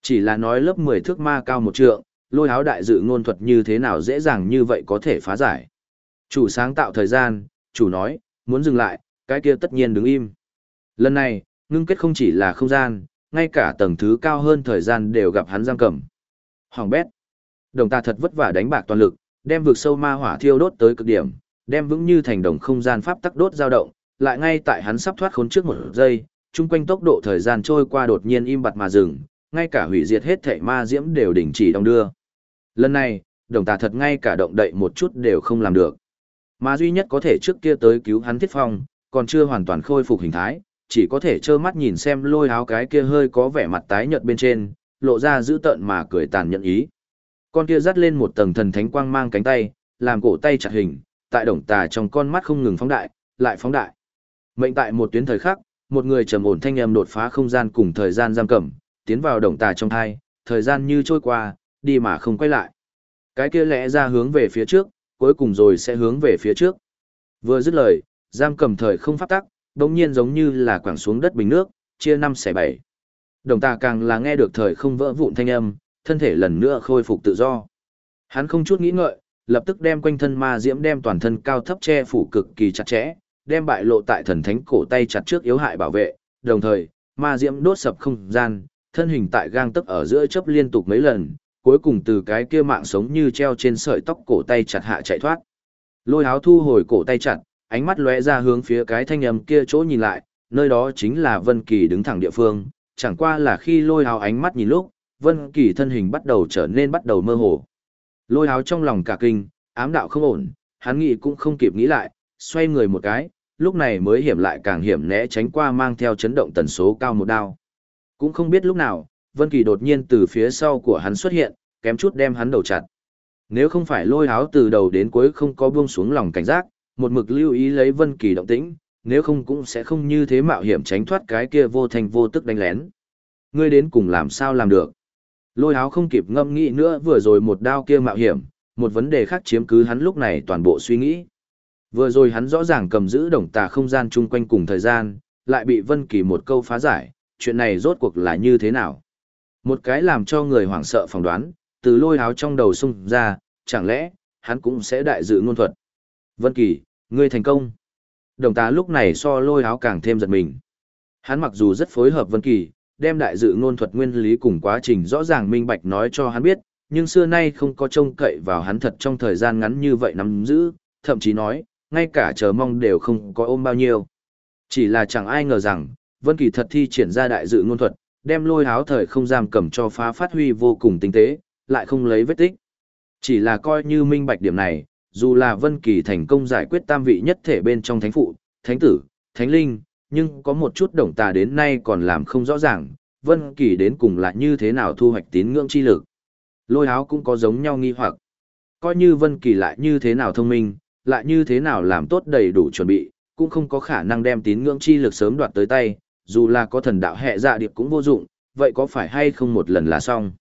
Chỉ là nói lớp 10 thước ma cao một trượng, lôi áo đại dự ngôn thuật như thế nào dễ dàng như vậy có thể phá giải. Chủ sáng tạo thời gian, chủ nói, muốn dừng lại, cái kia tất nhiên đứng im. Lần này, ngưng kết không chỉ là không gian, ngay cả tầng thứ cao hơn thời gian đều gặp hắn giam cầm. Hoàng bét. Đồng ta thật vất vả đánh bạc toàn lực, đem vực sâu ma hỏa thiêu đốt tới cực điểm, đem vững như thành đồng không gian pháp tắc đốt dao động, lại ngay tại hắn sắp thoát khốn trước một giây, chung quanh tốc độ thời gian trôi qua đột nhiên im bặt mà dừng, ngay cả hủy diệt hết thảy ma diễm đều đình chỉ đong đưa. Lần này, đồng tà thật ngay cả động đậy một chút đều không làm được. Mà duy nhất có thể trước kia tới cứu hắn thiết phong, còn chưa hoàn toàn khôi phục hình thái, chỉ có thể trơ mắt nhìn xem lôi áo cái kia hơi có vẻ mặt tái nhợt bên trên, lộ ra dữ tợn mà cười tàn nhẫn ý. Con kia dắt lên một tầng thần thánh quang mang cánh tay, làm cổ tay chặt hình, tại đồng tà trong con mắt không ngừng phóng đại, lại phóng đại. Mệnh tại một tuyến thời khắc, một người trầm ổn thanh âm đột phá không gian cùng thời gian giam cầm, tiến vào đồng tà trong thai, thời gian như trôi qua, đi mà không quay lại. Cái kia lẽ ra hướng về phía trước, cuối cùng rồi sẽ hướng về phía trước. Vừa dứt lời, giam cầm thời không pháp tắc, đông nhiên giống như là quẳng xuống đất bình nước, chia năm xẻ bảy. Đồng tà càng là nghe được thời không vỡ vụn thanh âm, thân thể lần nữa khôi phục tự do. Hắn không chút nghĩ ngợi, lập tức đem quanh thân ma diễm đem toàn thân cao thấp che phủ cực kỳ chặt chẽ, đem bại lộ tại thần thánh cổ tay chặt trước yếu hại bảo vệ, đồng thời, ma diễm đốt sập không gian, thân hình tại gang tấc ở giữa chớp liên tục mấy lần, cuối cùng từ cái kia mạng sống như treo trên sợi tóc cổ tay chặt hạ chạy thoát. Lôi áo thu hồi cổ tay chặt, ánh mắt lóe ra hướng phía cái thanh âm kia chỗ nhìn lại, nơi đó chính là Vân Kỳ đứng thẳng địa phương, chẳng qua là khi lôi áo ánh mắt nhìn lúc, Vân Kỳ thân hình bắt đầu trở nên bắt đầu mơ hồ. Lôi áo trong lòng cả kinh, ám đạo không ổn, hắn nghĩ cũng không kịp nghĩ lại, xoay người một cái, lúc này mới hiểm lại càng hiểm né tránh qua mang theo chấn động tần số cao một đao. Cũng không biết lúc nào, Vân Kỳ đột nhiên từ phía sau của hắn xuất hiện, kém chút đem hắn đầu chặt. Nếu không phải lôi áo từ đầu đến cuối không có buông xuống lòng cảnh giác, một mực lưu ý lấy Vân Kỳ động tĩnh, nếu không cũng sẽ không như thế mạo hiểm tránh thoát cái kia vô thành vô tức đánh lén. Ngươi đến cùng làm sao làm được? Lôi Háo không kịp ngâm nghĩ nữa vừa rồi một đao kia mạo hiểm, một vấn đề khác chiếm cứ hắn lúc này toàn bộ suy nghĩ. Vừa rồi hắn rõ ràng cầm giữ đồng tà không gian chung quanh cùng thời gian, lại bị Vân Kỳ một câu phá giải, chuyện này rốt cuộc là như thế nào? Một cái làm cho người hoảng sợ phỏng đoán, từ lôi áo trong đầu xung ra, chẳng lẽ, hắn cũng sẽ đại dự ngôn thuật. Vân Kỳ, ngươi thành công. Đồng tá lúc này so lôi áo càng thêm giật mình. Hắn mặc dù rất phối hợp Vân Kỳ, đem đại dự ngôn thuật nguyên lý cùng quá trình rõ ràng minh bạch nói cho hắn biết, nhưng xưa nay không có trông cậy vào hắn thật trong thời gian ngắn như vậy nắm giữ, thậm chí nói, ngay cả chờ mong đều không có ôm bao nhiêu. Chỉ là chẳng ai ngờ rằng, Vân Kỳ thật thi triển ra đại dự ngôn thuật, đem lôi áo thời không giam cầm cho phá phát huy vô cùng tinh tế, lại không lấy vết tích. Chỉ là coi như minh bạch điểm này, dù là Vân Kỳ thành công giải quyết tam vị nhất thể bên trong thánh phụ, thánh tử, thánh linh, nhưng có một chút đồng tà đến nay còn làm không rõ ràng, Vân Kỳ đến cùng là như thế nào thu hoạch tín ngưỡng chi lực. Lôi áo cũng có giống nhau nghi hoặc. Coi như Vân Kỳ lại như thế nào thông minh, lại như thế nào làm tốt đầy đủ chuẩn bị, cũng không có khả năng đem tín ngưỡng chi lực sớm đoạt tới tay, dù là có thần đạo hệ dạ điệp cũng vô dụng, vậy có phải hay không một lần là xong.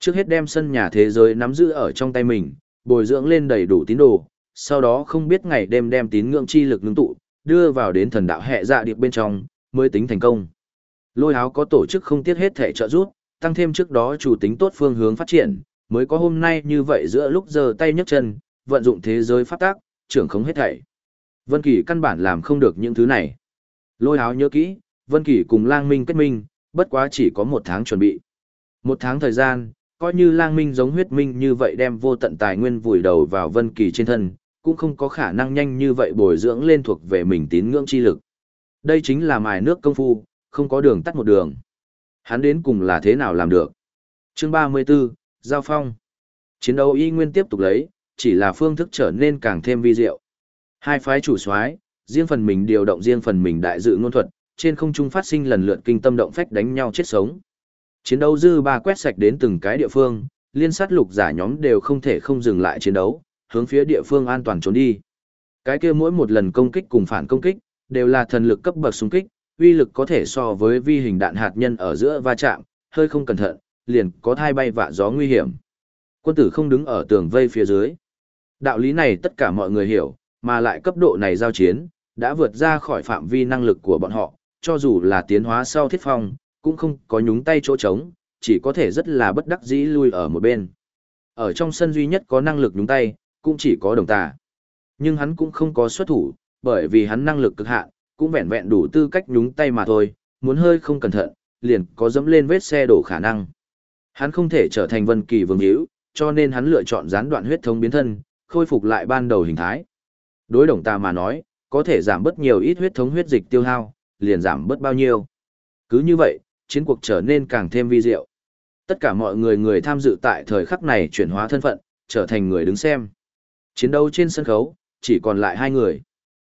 Trước hết đem sân nhà thế giới nắm giữ ở trong tay mình, bồi dưỡng lên đầy đủ tín đồ, sau đó không biết ngày đêm đem tín ngưỡng chi lực ngưng tụ, đưa vào đến thần đạo hệ dạ điệp bên trong, mới tính thành công. Lôi áo có tổ chức không tiếc hết thể trợ giúp, tăng thêm trước đó chủ tính tốt phương hướng phát triển, mới có hôm nay như vậy giữa lúc giờ tay nhấc chân, vận dụng thế giới phát tác, trưởng không hết thảy. Vân Kỳ căn bản làm không được những thứ này. Lôi áo nhớ kỹ, Vân Kỳ cùng Lang Minh kết minh, bất quá chỉ có một tháng chuẩn bị. Một tháng thời gian, coi như Lang Minh giống huyết minh như vậy đem vô tận tài nguyên vùi đầu vào Vân Kỳ trên thân, cũng không có khả năng nhanh như vậy bồi dưỡng lên thuộc về mình tín ngưỡng chi lực. Đây chính là mài nước công phu, không có đường tắt một đường. Hắn đến cùng là thế nào làm được? Chương 34, Giao Phong. Chiến đấu y nguyên tiếp tục lấy, chỉ là phương thức trở nên càng thêm vi diệu. Hai phái chủ soái, riêng phần mình điều động riêng phần mình đại dự ngôn thuật, trên không trung phát sinh lần lượt kinh tâm động phách đánh nhau chết sống. Chiến đấu dư ba quét sạch đến từng cái địa phương, liên sát lục giả nhóm đều không thể không dừng lại chiến đấu, hướng phía địa phương an toàn trốn đi. Cái kia mỗi một lần công kích cùng phản công kích, đều là thần lực cấp bậc xung kích, uy lực có thể so với vi hình đạn hạt nhân ở giữa va chạm, hơi không cẩn thận, liền có thai bay vạ gió nguy hiểm. Quân tử không đứng ở tường vây phía dưới. Đạo lý này tất cả mọi người hiểu, mà lại cấp độ này giao chiến, đã vượt ra khỏi phạm vi năng lực của bọn họ, cho dù là tiến hóa sau thiết phong, cũng không có nhúng tay chỗ trống, chỉ có thể rất là bất đắc dĩ lui ở một bên. Ở trong sân duy nhất có năng lực nhúng tay, cũng chỉ có đồng tà. Nhưng hắn cũng không có xuất thủ, bởi vì hắn năng lực cực hạn, cũng vẹn vẹn đủ tư cách nhúng tay mà thôi, muốn hơi không cẩn thận, liền có dẫm lên vết xe đổ khả năng. Hắn không thể trở thành vân kỳ vương hữu, cho nên hắn lựa chọn gián đoạn huyết thống biến thân, khôi phục lại ban đầu hình thái. Đối đồng ta mà nói, có thể giảm bớt nhiều ít huyết thống huyết dịch tiêu hao, liền giảm bớt bao nhiêu. Cứ như vậy, chiến cuộc trở nên càng thêm vi diệu. Tất cả mọi người người tham dự tại thời khắc này chuyển hóa thân phận, trở thành người đứng xem. Chiến đấu trên sân khấu, chỉ còn lại hai người.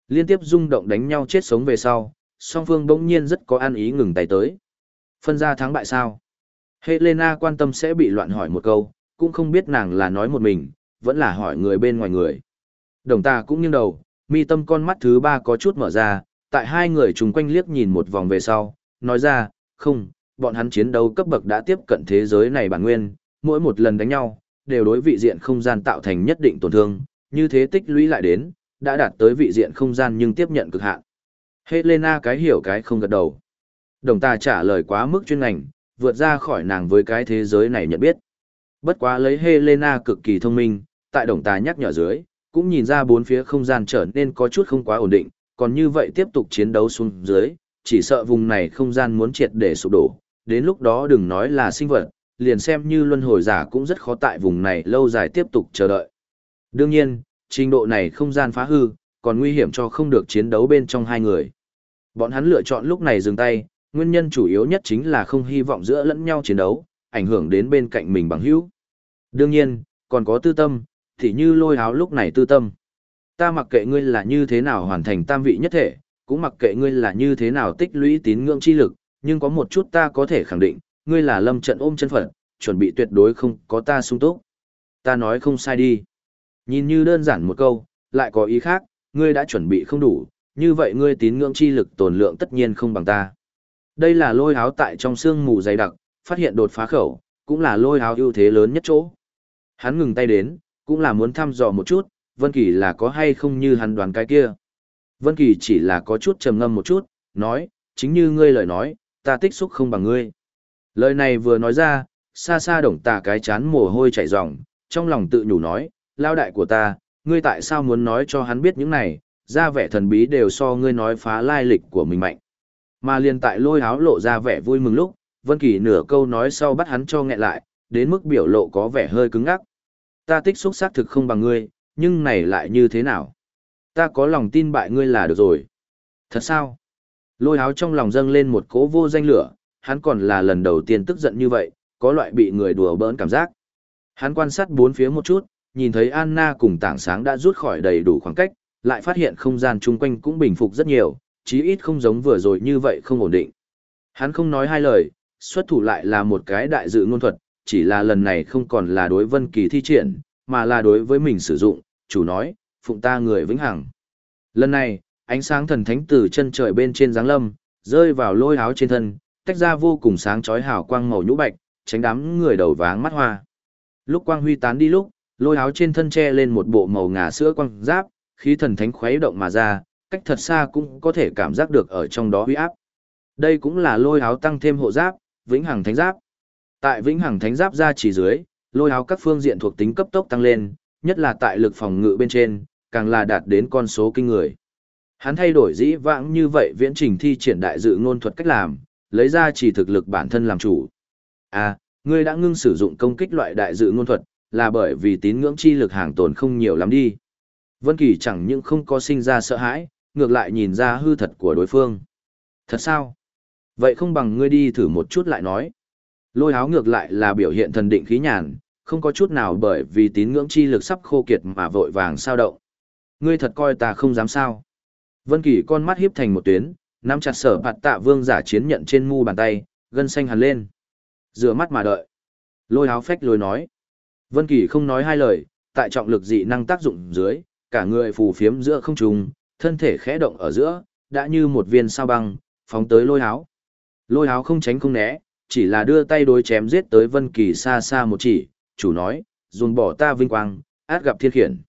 Liên tiếp rung động đánh nhau chết sống về sau, song phương bỗng nhiên rất có an ý ngừng tay tới. Phân ra thắng bại sao? Helena quan tâm sẽ bị loạn hỏi một câu, cũng không biết nàng là nói một mình, vẫn là hỏi người bên ngoài người. Đồng ta cũng nghiêng đầu, mi tâm con mắt thứ ba có chút mở ra, tại hai người chung quanh liếc nhìn một vòng về sau, nói ra, không, bọn hắn chiến đấu cấp bậc đã tiếp cận thế giới này bản nguyên, mỗi một lần đánh nhau, đều đối vị diện không gian tạo thành nhất định tổn thương, như thế tích lũy lại đến, đã đạt tới vị diện không gian nhưng tiếp nhận cực hạn. Helena cái hiểu cái không gật đầu. Đồng ta trả lời quá mức chuyên ngành, vượt ra khỏi nàng với cái thế giới này nhận biết. Bất quá lấy Helena cực kỳ thông minh, tại đồng ta nhắc nhở dưới, cũng nhìn ra bốn phía không gian trở nên có chút không quá ổn định, còn như vậy tiếp tục chiến đấu xuống dưới, chỉ sợ vùng này không gian muốn triệt để sụp đổ, đến lúc đó đừng nói là sinh vật, liền xem như luân hồi giả cũng rất khó tại vùng này lâu dài tiếp tục chờ đợi. Đương nhiên, trình độ này không gian phá hư, còn nguy hiểm cho không được chiến đấu bên trong hai người. Bọn hắn lựa chọn lúc này dừng tay, nguyên nhân chủ yếu nhất chính là không hy vọng giữa lẫn nhau chiến đấu, ảnh hưởng đến bên cạnh mình bằng hữu. Đương nhiên, còn có tư tâm, thì như lôi áo lúc này tư tâm. Ta mặc kệ ngươi là như thế nào hoàn thành tam vị nhất thể, cũng mặc kệ ngươi là như thế nào tích lũy tín ngưỡng chi lực, nhưng có một chút ta có thể khẳng định, ngươi là lâm trận ôm chân phận, chuẩn bị tuyệt đối không có ta sung túc. Ta nói không sai đi. Nhìn như đơn giản một câu, lại có ý khác, ngươi đã chuẩn bị không đủ, như vậy ngươi tín ngưỡng chi lực tồn lượng tất nhiên không bằng ta. Đây là lôi áo tại trong xương mù dày đặc, phát hiện đột phá khẩu, cũng là lôi áo ưu thế lớn nhất chỗ. Hắn ngừng tay đến, cũng là muốn thăm dò một chút, Vân Kỳ là có hay không như hắn đoán cái kia. Vân Kỳ chỉ là có chút trầm ngâm một chút, nói, chính như ngươi lời nói, ta tích xúc không bằng ngươi. Lời này vừa nói ra, xa xa đồng tà cái chán mồ hôi chảy ròng, trong lòng tự nhủ nói, lao đại của ta, ngươi tại sao muốn nói cho hắn biết những này, ra vẻ thần bí đều so ngươi nói phá lai lịch của mình mạnh. Mà liền tại lôi áo lộ ra vẻ vui mừng lúc, Vân Kỳ nửa câu nói sau bắt hắn cho nghẹn lại, đến mức biểu lộ có vẻ hơi cứng ngắc. Ta tích xúc xác thực không bằng ngươi, nhưng này lại như thế nào? Ta có lòng tin bại ngươi là được rồi. Thật sao? Lôi áo trong lòng dâng lên một cỗ vô danh lửa, hắn còn là lần đầu tiên tức giận như vậy, có loại bị người đùa bỡn cảm giác. Hắn quan sát bốn phía một chút, nhìn thấy Anna cùng tảng sáng đã rút khỏi đầy đủ khoảng cách, lại phát hiện không gian chung quanh cũng bình phục rất nhiều, chí ít không giống vừa rồi như vậy không ổn định. Hắn không nói hai lời, xuất thủ lại là một cái đại dự ngôn thuật, chỉ là lần này không còn là đối Vân Kỳ thi triển, mà là đối với mình sử dụng, chủ nói, phụng ta người vĩnh hằng. Lần này, ánh sáng thần thánh từ chân trời bên trên giáng lâm, rơi vào lôi áo trên thân, tách ra vô cùng sáng chói hào quang màu nhũ bạch, tránh đám người đầu váng mắt hoa. Lúc quang huy tán đi lúc, lôi áo trên thân che lên một bộ màu ngà sữa quang giáp, khí thần thánh khuấy động mà ra, cách thật xa cũng có thể cảm giác được ở trong đó huy áp. Đây cũng là lôi áo tăng thêm hộ giáp, vĩnh hằng thánh giáp. Tại vĩnh hằng thánh giáp ra chỉ dưới, lôi áo các phương diện thuộc tính cấp tốc tăng lên, nhất là tại lực phòng ngự bên trên, càng là đạt đến con số kinh người. Hắn thay đổi dĩ vãng như vậy viễn trình thi triển đại dự ngôn thuật cách làm, lấy ra chỉ thực lực bản thân làm chủ. À, ngươi đã ngưng sử dụng công kích loại đại dự ngôn thuật, là bởi vì tín ngưỡng chi lực hàng tồn không nhiều lắm đi. Vân Kỳ chẳng những không có sinh ra sợ hãi, ngược lại nhìn ra hư thật của đối phương. Thật sao? Vậy không bằng ngươi đi thử một chút lại nói. Lôi áo ngược lại là biểu hiện thần định khí nhàn, không có chút nào bởi vì tín ngưỡng chi lực sắp khô kiệt mà vội vàng sao động. Ngươi thật coi ta không dám sao. Vân Kỳ con mắt híp thành một tuyến, nắm chặt sở bạt tạ vương giả chiến nhận trên mu bàn tay, gân xanh hẳn lên. Rửa mắt mà đợi. Lôi áo phách lôi nói. Vân Kỳ không nói hai lời, tại trọng lực dị năng tác dụng dưới, cả người phù phiếm giữa không trung, thân thể khẽ động ở giữa, đã như một viên sao băng, phóng tới lôi áo. Lôi áo không tránh không né, chỉ là đưa tay đối chém giết tới Vân Kỳ xa xa một chỉ, chủ nói, dùn bỏ ta vinh quang, át gặp thiên khiển.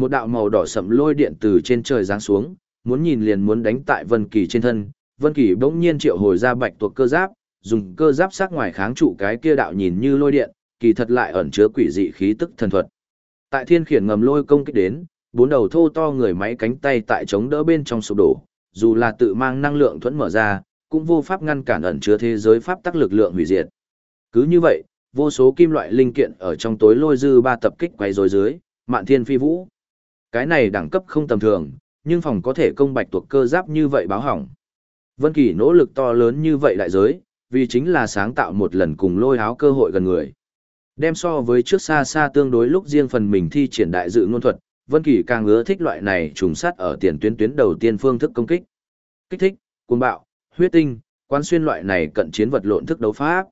Một đạo màu đỏ sẫm lôi điện từ trên trời giáng xuống, muốn nhìn liền muốn đánh tại Vân Kỳ trên thân. Vân Kỳ bỗng nhiên triệu hồi ra bạch tuộc cơ giáp, dùng cơ giáp sát ngoài kháng trụ cái kia đạo nhìn như lôi điện, kỳ thật lại ẩn chứa quỷ dị khí tức thần thuật. Tại thiên khiển ngầm lôi công kích đến, bốn đầu thô to người máy cánh tay tại chống đỡ bên trong sụp đổ, dù là tự mang năng lượng thuẫn mở ra, cũng vô pháp ngăn cản ẩn chứa thế giới pháp tắc lực lượng hủy diệt. Cứ như vậy, vô số kim loại linh kiện ở trong tối lôi dư ba tập kích quay rồi dưới, mạn thiên phi vũ. Cái này đẳng cấp không tầm thường, nhưng phòng có thể công bạch tuộc cơ giáp như vậy báo hỏng. Vân Kỳ nỗ lực to lớn như vậy đại giới, vì chính là sáng tạo một lần cùng lôi áo cơ hội gần người. Đem so với trước xa xa tương đối lúc riêng phần mình thi triển đại dự ngôn thuật, Vân Kỳ càng ưa thích loại này trùng sát ở tiền tuyến tuyến đầu tiên phương thức công kích. Kích thích, cuồng bạo, huyết tinh, quan xuyên loại này cận chiến vật lộn thức đấu pháp.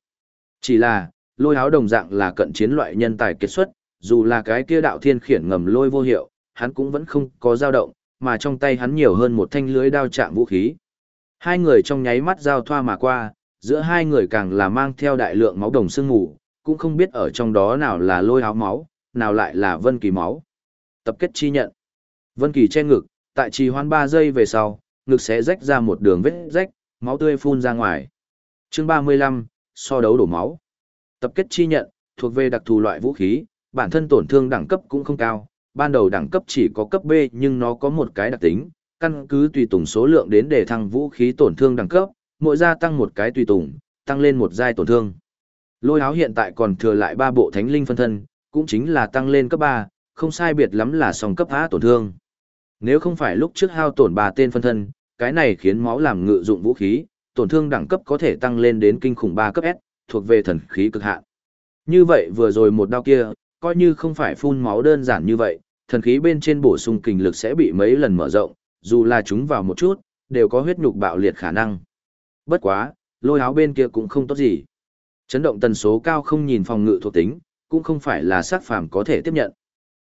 Chỉ là, lôi áo đồng dạng là cận chiến loại nhân tài kết xuất, dù là cái kia đạo thiên khiển ngầm lôi vô hiệu, hắn cũng vẫn không có dao động, mà trong tay hắn nhiều hơn một thanh lưới đao chạm vũ khí. Hai người trong nháy mắt giao thoa mà qua, giữa hai người càng là mang theo đại lượng máu đồng sương ngủ, cũng không biết ở trong đó nào là lôi áo máu, nào lại là vân kỳ máu. Tập kết chi nhận. Vân kỳ che ngực, tại trì hoan 3 giây về sau, ngực sẽ rách ra một đường vết rách, máu tươi phun ra ngoài. Chương 35, so đấu đổ máu. Tập kết chi nhận, thuộc về đặc thù loại vũ khí, bản thân tổn thương đẳng cấp cũng không cao, ban đầu đẳng cấp chỉ có cấp B nhưng nó có một cái đặc tính, căn cứ tùy tùng số lượng đến để thăng vũ khí tổn thương đẳng cấp, mỗi gia tăng một cái tùy tùng, tăng lên một giai tổn thương. Lôi áo hiện tại còn thừa lại ba bộ thánh linh phân thân, cũng chính là tăng lên cấp 3, không sai biệt lắm là song cấp A tổn thương. Nếu không phải lúc trước hao tổn ba tên phân thân, cái này khiến máu làm ngự dụng vũ khí, tổn thương đẳng cấp có thể tăng lên đến kinh khủng 3 cấp S, thuộc về thần khí cực hạn. Như vậy vừa rồi một đao kia, coi như không phải phun máu đơn giản như vậy, thần khí bên trên bổ sung kinh lực sẽ bị mấy lần mở rộng, dù là chúng vào một chút, đều có huyết nhục bạo liệt khả năng. Bất quá, lôi áo bên kia cũng không tốt gì. Chấn động tần số cao không nhìn phòng ngự thuộc tính, cũng không phải là sát phàm có thể tiếp nhận.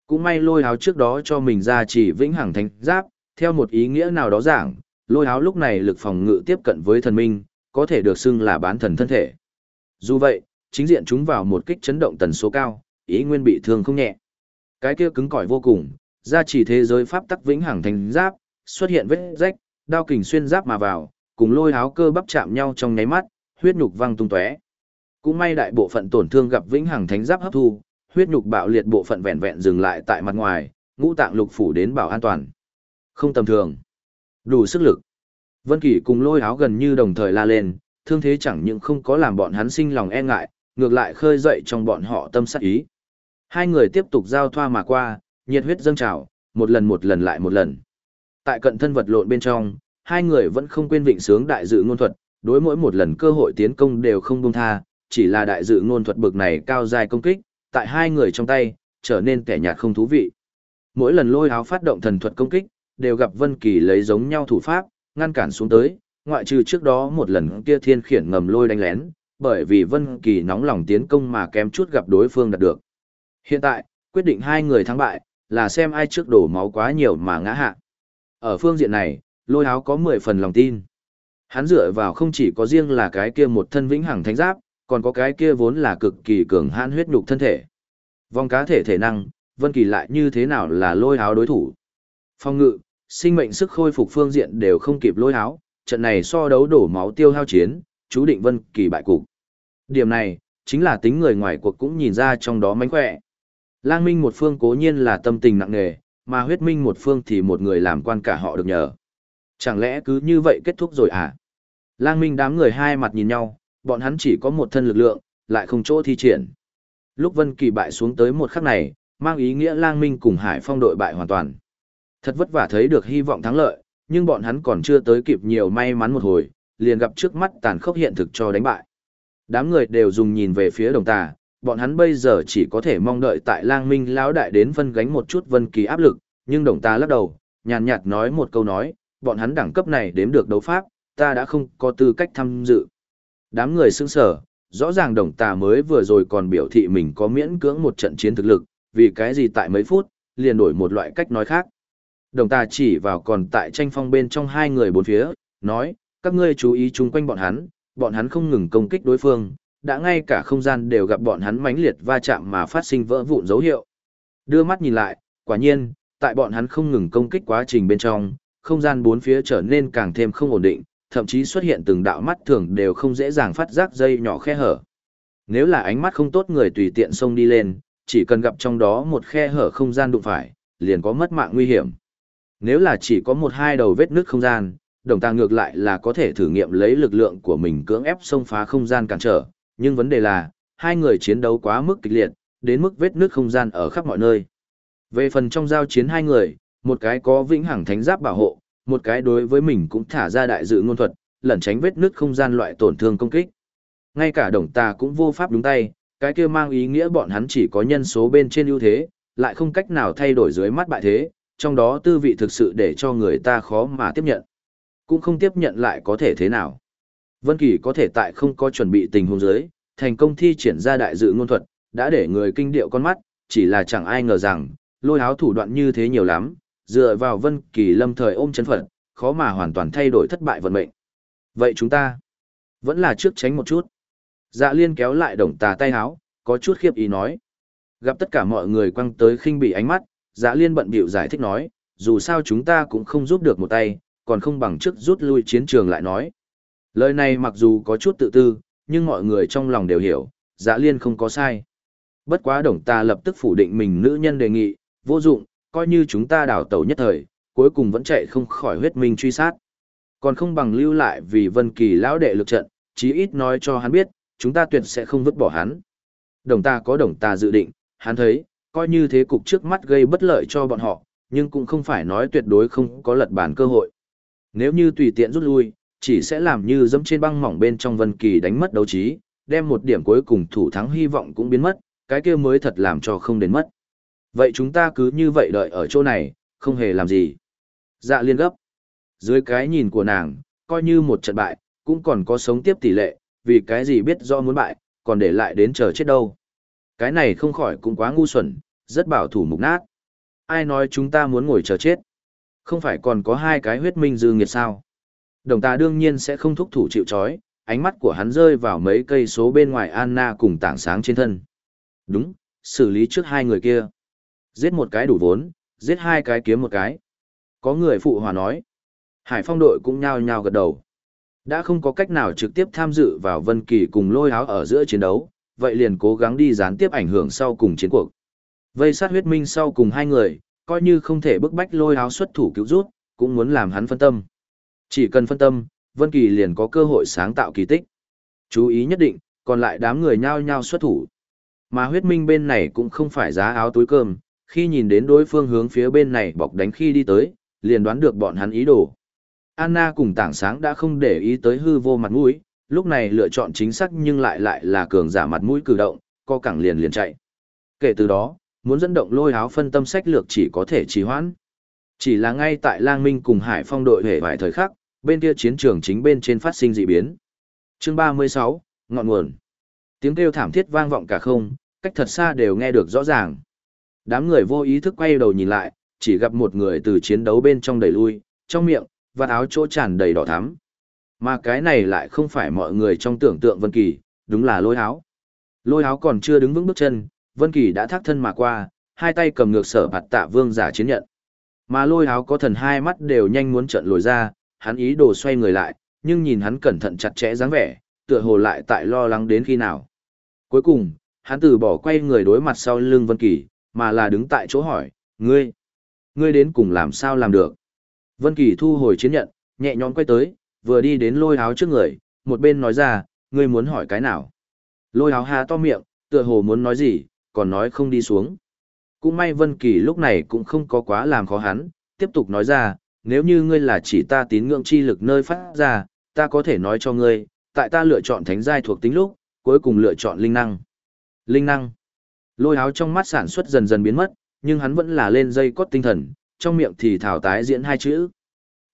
Cũng may lôi háo trước đó cho mình ra chỉ vĩnh hằng thánh giáp, theo một ý nghĩa nào đó giảng, lôi háo lúc này lực phòng ngự tiếp cận với thần minh, có thể được xưng là bán thần thân thể. Dù vậy, chính diện chúng vào một kích chấn động tần số cao, ý nguyên bị thương không nhẹ. Cái kia cứng cỏi vô cùng, ra chỉ thế giới pháp tắc vĩnh hằng thành giáp, xuất hiện vết rách, đao kình xuyên giáp mà vào, cùng lôi háo cơ bắp chạm nhau trong nháy mắt, huyết nhục văng tung tóe. Cũng may đại bộ phận tổn thương gặp vĩnh hằng thánh giáp hấp thu, huyết nhục bạo liệt bộ phận vẹn vẹn dừng lại tại mặt ngoài, ngũ tạng lục phủ đến bảo an toàn. Không tầm thường. Đủ sức lực. Vân Kỳ cùng lôi áo gần như đồng thời la lên, thương thế chẳng những không có làm bọn hắn sinh lòng e ngại, ngược lại khơi dậy trong bọn họ tâm sát ý. Hai người tiếp tục giao thoa mà qua, nhiệt huyết dâng trào, một lần một lần lại một lần. Tại cận thân vật lộn bên trong, hai người vẫn không quên vịnh sướng đại dự ngôn thuật, đối mỗi một lần cơ hội tiến công đều không buông tha, chỉ là đại dự ngôn thuật bực này cao dài công kích, tại hai người trong tay, trở nên kẻ nhạt không thú vị. Mỗi lần lôi áo phát động thần thuật công kích, đều gặp Vân Kỳ lấy giống nhau thủ pháp, ngăn cản xuống tới, ngoại trừ trước đó một lần kia thiên khiển ngầm lôi đánh lén, bởi vì Vân Kỳ nóng lòng tiến công mà kém chút gặp đối phương đạt được. Hiện tại, quyết định hai người thắng bại, là xem ai trước đổ máu quá nhiều mà ngã hạ. Ở phương diện này, lôi áo có 10 phần lòng tin. Hắn dựa vào không chỉ có riêng là cái kia một thân vĩnh hằng thánh giáp, còn có cái kia vốn là cực kỳ cường hãn huyết nhục thân thể. Vòng cá thể thể năng, Vân Kỳ lại như thế nào là lôi áo đối thủ. Phong ngự, sinh mệnh sức khôi phục phương diện đều không kịp lôi áo, trận này so đấu đổ máu tiêu hao chiến, chú định Vân Kỳ bại cục. Điểm này, chính là tính người ngoài cuộc cũng nhìn ra trong đó mánh khỏe. Lang Minh một phương cố nhiên là tâm tình nặng nề, mà huyết minh một phương thì một người làm quan cả họ được nhờ. Chẳng lẽ cứ như vậy kết thúc rồi à? Lang Minh đám người hai mặt nhìn nhau, bọn hắn chỉ có một thân lực lượng, lại không chỗ thi triển. Lúc Vân Kỳ bại xuống tới một khắc này, mang ý nghĩa Lang Minh cùng Hải Phong đội bại hoàn toàn. Thật vất vả thấy được hy vọng thắng lợi, nhưng bọn hắn còn chưa tới kịp nhiều may mắn một hồi, liền gặp trước mắt tàn khốc hiện thực cho đánh bại. Đám người đều dùng nhìn về phía đồng tà, bọn hắn bây giờ chỉ có thể mong đợi tại lang minh lão đại đến phân gánh một chút vân kỳ áp lực, nhưng đồng ta lắc đầu, nhàn nhạt nói một câu nói, bọn hắn đẳng cấp này đếm được đấu pháp, ta đã không có tư cách tham dự. Đám người sững sờ, rõ ràng đồng tà mới vừa rồi còn biểu thị mình có miễn cưỡng một trận chiến thực lực, vì cái gì tại mấy phút, liền đổi một loại cách nói khác. Đồng tà chỉ vào còn tại tranh phong bên trong hai người bốn phía, nói, các ngươi chú ý chung quanh bọn hắn, bọn hắn không ngừng công kích đối phương, đã ngay cả không gian đều gặp bọn hắn mãnh liệt va chạm mà phát sinh vỡ vụn dấu hiệu. Đưa mắt nhìn lại, quả nhiên, tại bọn hắn không ngừng công kích quá trình bên trong, không gian bốn phía trở nên càng thêm không ổn định, thậm chí xuất hiện từng đạo mắt thường đều không dễ dàng phát giác dây nhỏ khe hở. Nếu là ánh mắt không tốt người tùy tiện xông đi lên, chỉ cần gặp trong đó một khe hở không gian đụng phải, liền có mất mạng nguy hiểm. Nếu là chỉ có một hai đầu vết nứt không gian, đồng tàng ngược lại là có thể thử nghiệm lấy lực lượng của mình cưỡng ép xông phá không gian cản trở, nhưng vấn đề là, hai người chiến đấu quá mức kịch liệt, đến mức vết nứt không gian ở khắp mọi nơi. Về phần trong giao chiến hai người, một cái có vĩnh hằng thánh giáp bảo hộ, một cái đối với mình cũng thả ra đại dự ngôn thuật, lẩn tránh vết nứt không gian loại tổn thương công kích. Ngay cả đồng tà cũng vô pháp đúng tay, cái kia mang ý nghĩa bọn hắn chỉ có nhân số bên trên ưu thế, lại không cách nào thay đổi dưới mắt bại thế, trong đó tư vị thực sự để cho người ta khó mà tiếp nhận. Cũng không tiếp nhận lại có thể thế nào. Vân Kỳ có thể tại không có chuẩn bị tình huống dưới, thành công thi triển ra đại dự ngôn thuật, đã để người kinh điệu con mắt, chỉ là chẳng ai ngờ rằng, lôi áo thủ đoạn như thế nhiều lắm, dựa vào Vân Kỳ lâm thời ôm chân phận, khó mà hoàn toàn thay đổi thất bại vận mệnh. Vậy chúng ta, vẫn là trước tránh một chút. Dạ liên kéo lại đồng tà tay áo, có chút khiếp ý nói. Gặp tất cả mọi người quăng tới khinh bị ánh mắt, dạ liên bận bịu giải thích nói, dù sao chúng ta cũng không giúp được một tay, còn không bằng trước rút lui chiến trường lại nói. Lời này mặc dù có chút tự tư, nhưng mọi người trong lòng đều hiểu, dạ liên không có sai. Bất quá đồng ta lập tức phủ định mình nữ nhân đề nghị, vô dụng, coi như chúng ta đảo tàu nhất thời, cuối cùng vẫn chạy không khỏi huyết minh truy sát. Còn không bằng lưu lại vì vân kỳ lão đệ lực trận, chí ít nói cho hắn biết, chúng ta tuyệt sẽ không vứt bỏ hắn. Đồng ta có đồng ta dự định, hắn thấy, coi như thế cục trước mắt gây bất lợi cho bọn họ, nhưng cũng không phải nói tuyệt đối không có lật bản cơ hội. Nếu như tùy tiện rút lui, chỉ sẽ làm như dẫm trên băng mỏng bên trong Vân Kỳ đánh mất đấu trí, đem một điểm cuối cùng thủ thắng hy vọng cũng biến mất, cái kia mới thật làm cho không đến mất. Vậy chúng ta cứ như vậy đợi ở chỗ này, không hề làm gì. Dạ liên gấp. Dưới cái nhìn của nàng, coi như một trận bại, cũng còn có sống tiếp tỷ lệ, vì cái gì biết do muốn bại, còn để lại đến chờ chết đâu. Cái này không khỏi cũng quá ngu xuẩn, rất bảo thủ mục nát. ai nói chúng ta muốn ngồi chờ chết. Không phải còn có hai cái huyết minh dư nghiệt sao. Đồng ta đương nhiên sẽ không thúc thủ chịu chói, ánh mắt của hắn rơi vào mấy cây số bên ngoài Anna cùng tảng sáng trên thân. Đúng, xử lý trước hai người kia. Giết một cái đủ vốn, giết hai cái kiếm một cái. Có người phụ hòa nói. Hải phong đội cũng nhao nhao gật đầu. Đã không có cách nào trực tiếp tham dự vào Vân Kỳ cùng lôi áo ở giữa chiến đấu, vậy liền cố gắng đi gián tiếp ảnh hưởng sau cùng chiến cuộc. Vây sát huyết minh sau cùng hai người, coi như không thể bức bách lôi áo xuất thủ cứu rút, cũng muốn làm hắn phân tâm. Chỉ cần phân tâm, Vân Kỳ liền có cơ hội sáng tạo kỳ tích. Chú ý nhất định, còn lại đám người nhao nhao xuất thủ. Mà huyết minh bên này cũng không phải giá áo túi cơm, khi nhìn đến đối phương hướng phía bên này bọc đánh khi đi tới, liền đoán được bọn hắn ý đồ. Anna cùng tảng sáng đã không để ý tới hư vô mặt mũi, lúc này lựa chọn chính xác nhưng lại lại là cường giả mặt mũi cử động, co cẳng liền liền chạy. Kể từ đó, muốn dẫn động lôi áo phân tâm sách lược chỉ có thể trì hoãn. Chỉ là ngay tại Lang Minh cùng Hải Phong đội hệ vài thời khắc, bên kia chiến trường chính bên trên phát sinh dị biến. Chương 36, ngọn nguồn. Tiếng kêu thảm thiết vang vọng cả không, cách thật xa đều nghe được rõ ràng. Đám người vô ý thức quay đầu nhìn lại, chỉ gặp một người từ chiến đấu bên trong đẩy lui, trong miệng, và áo chỗ tràn đầy đỏ thắm. Mà cái này lại không phải mọi người trong tưởng tượng Vân Kỳ, đúng là lôi áo. Lôi áo còn chưa đứng vững bước chân, Vân Kỳ đã thác thân mà qua, hai tay cầm ngược sở bạt tạ vương giả chiến nhận. Mà lôi áo có thần hai mắt đều nhanh muốn trợn lồi ra, hắn ý đồ xoay người lại, nhưng nhìn hắn cẩn thận chặt chẽ dáng vẻ, tựa hồ lại tại lo lắng đến khi nào. Cuối cùng, hắn từ bỏ quay người đối mặt sau lưng Vân Kỳ, mà là đứng tại chỗ hỏi, ngươi, ngươi đến cùng làm sao làm được. Vân Kỳ thu hồi chiến nhận, nhẹ nhõm quay tới, vừa đi đến lôi áo trước người, một bên nói ra, ngươi muốn hỏi cái nào. Lôi áo há to miệng, tựa hồ muốn nói gì, còn nói không đi xuống. Cũng may Vân Kỳ lúc này cũng không có quá làm khó hắn, tiếp tục nói ra, nếu như ngươi là chỉ ta tín ngưỡng chi lực nơi phát ra, ta có thể nói cho ngươi, tại ta lựa chọn thánh giai thuộc tính lúc, cuối cùng lựa chọn linh năng. Linh năng. Lôi áo trong mắt sản xuất dần dần biến mất, nhưng hắn vẫn là lên dây cốt tinh thần, trong miệng thì thảo tái diễn hai chữ.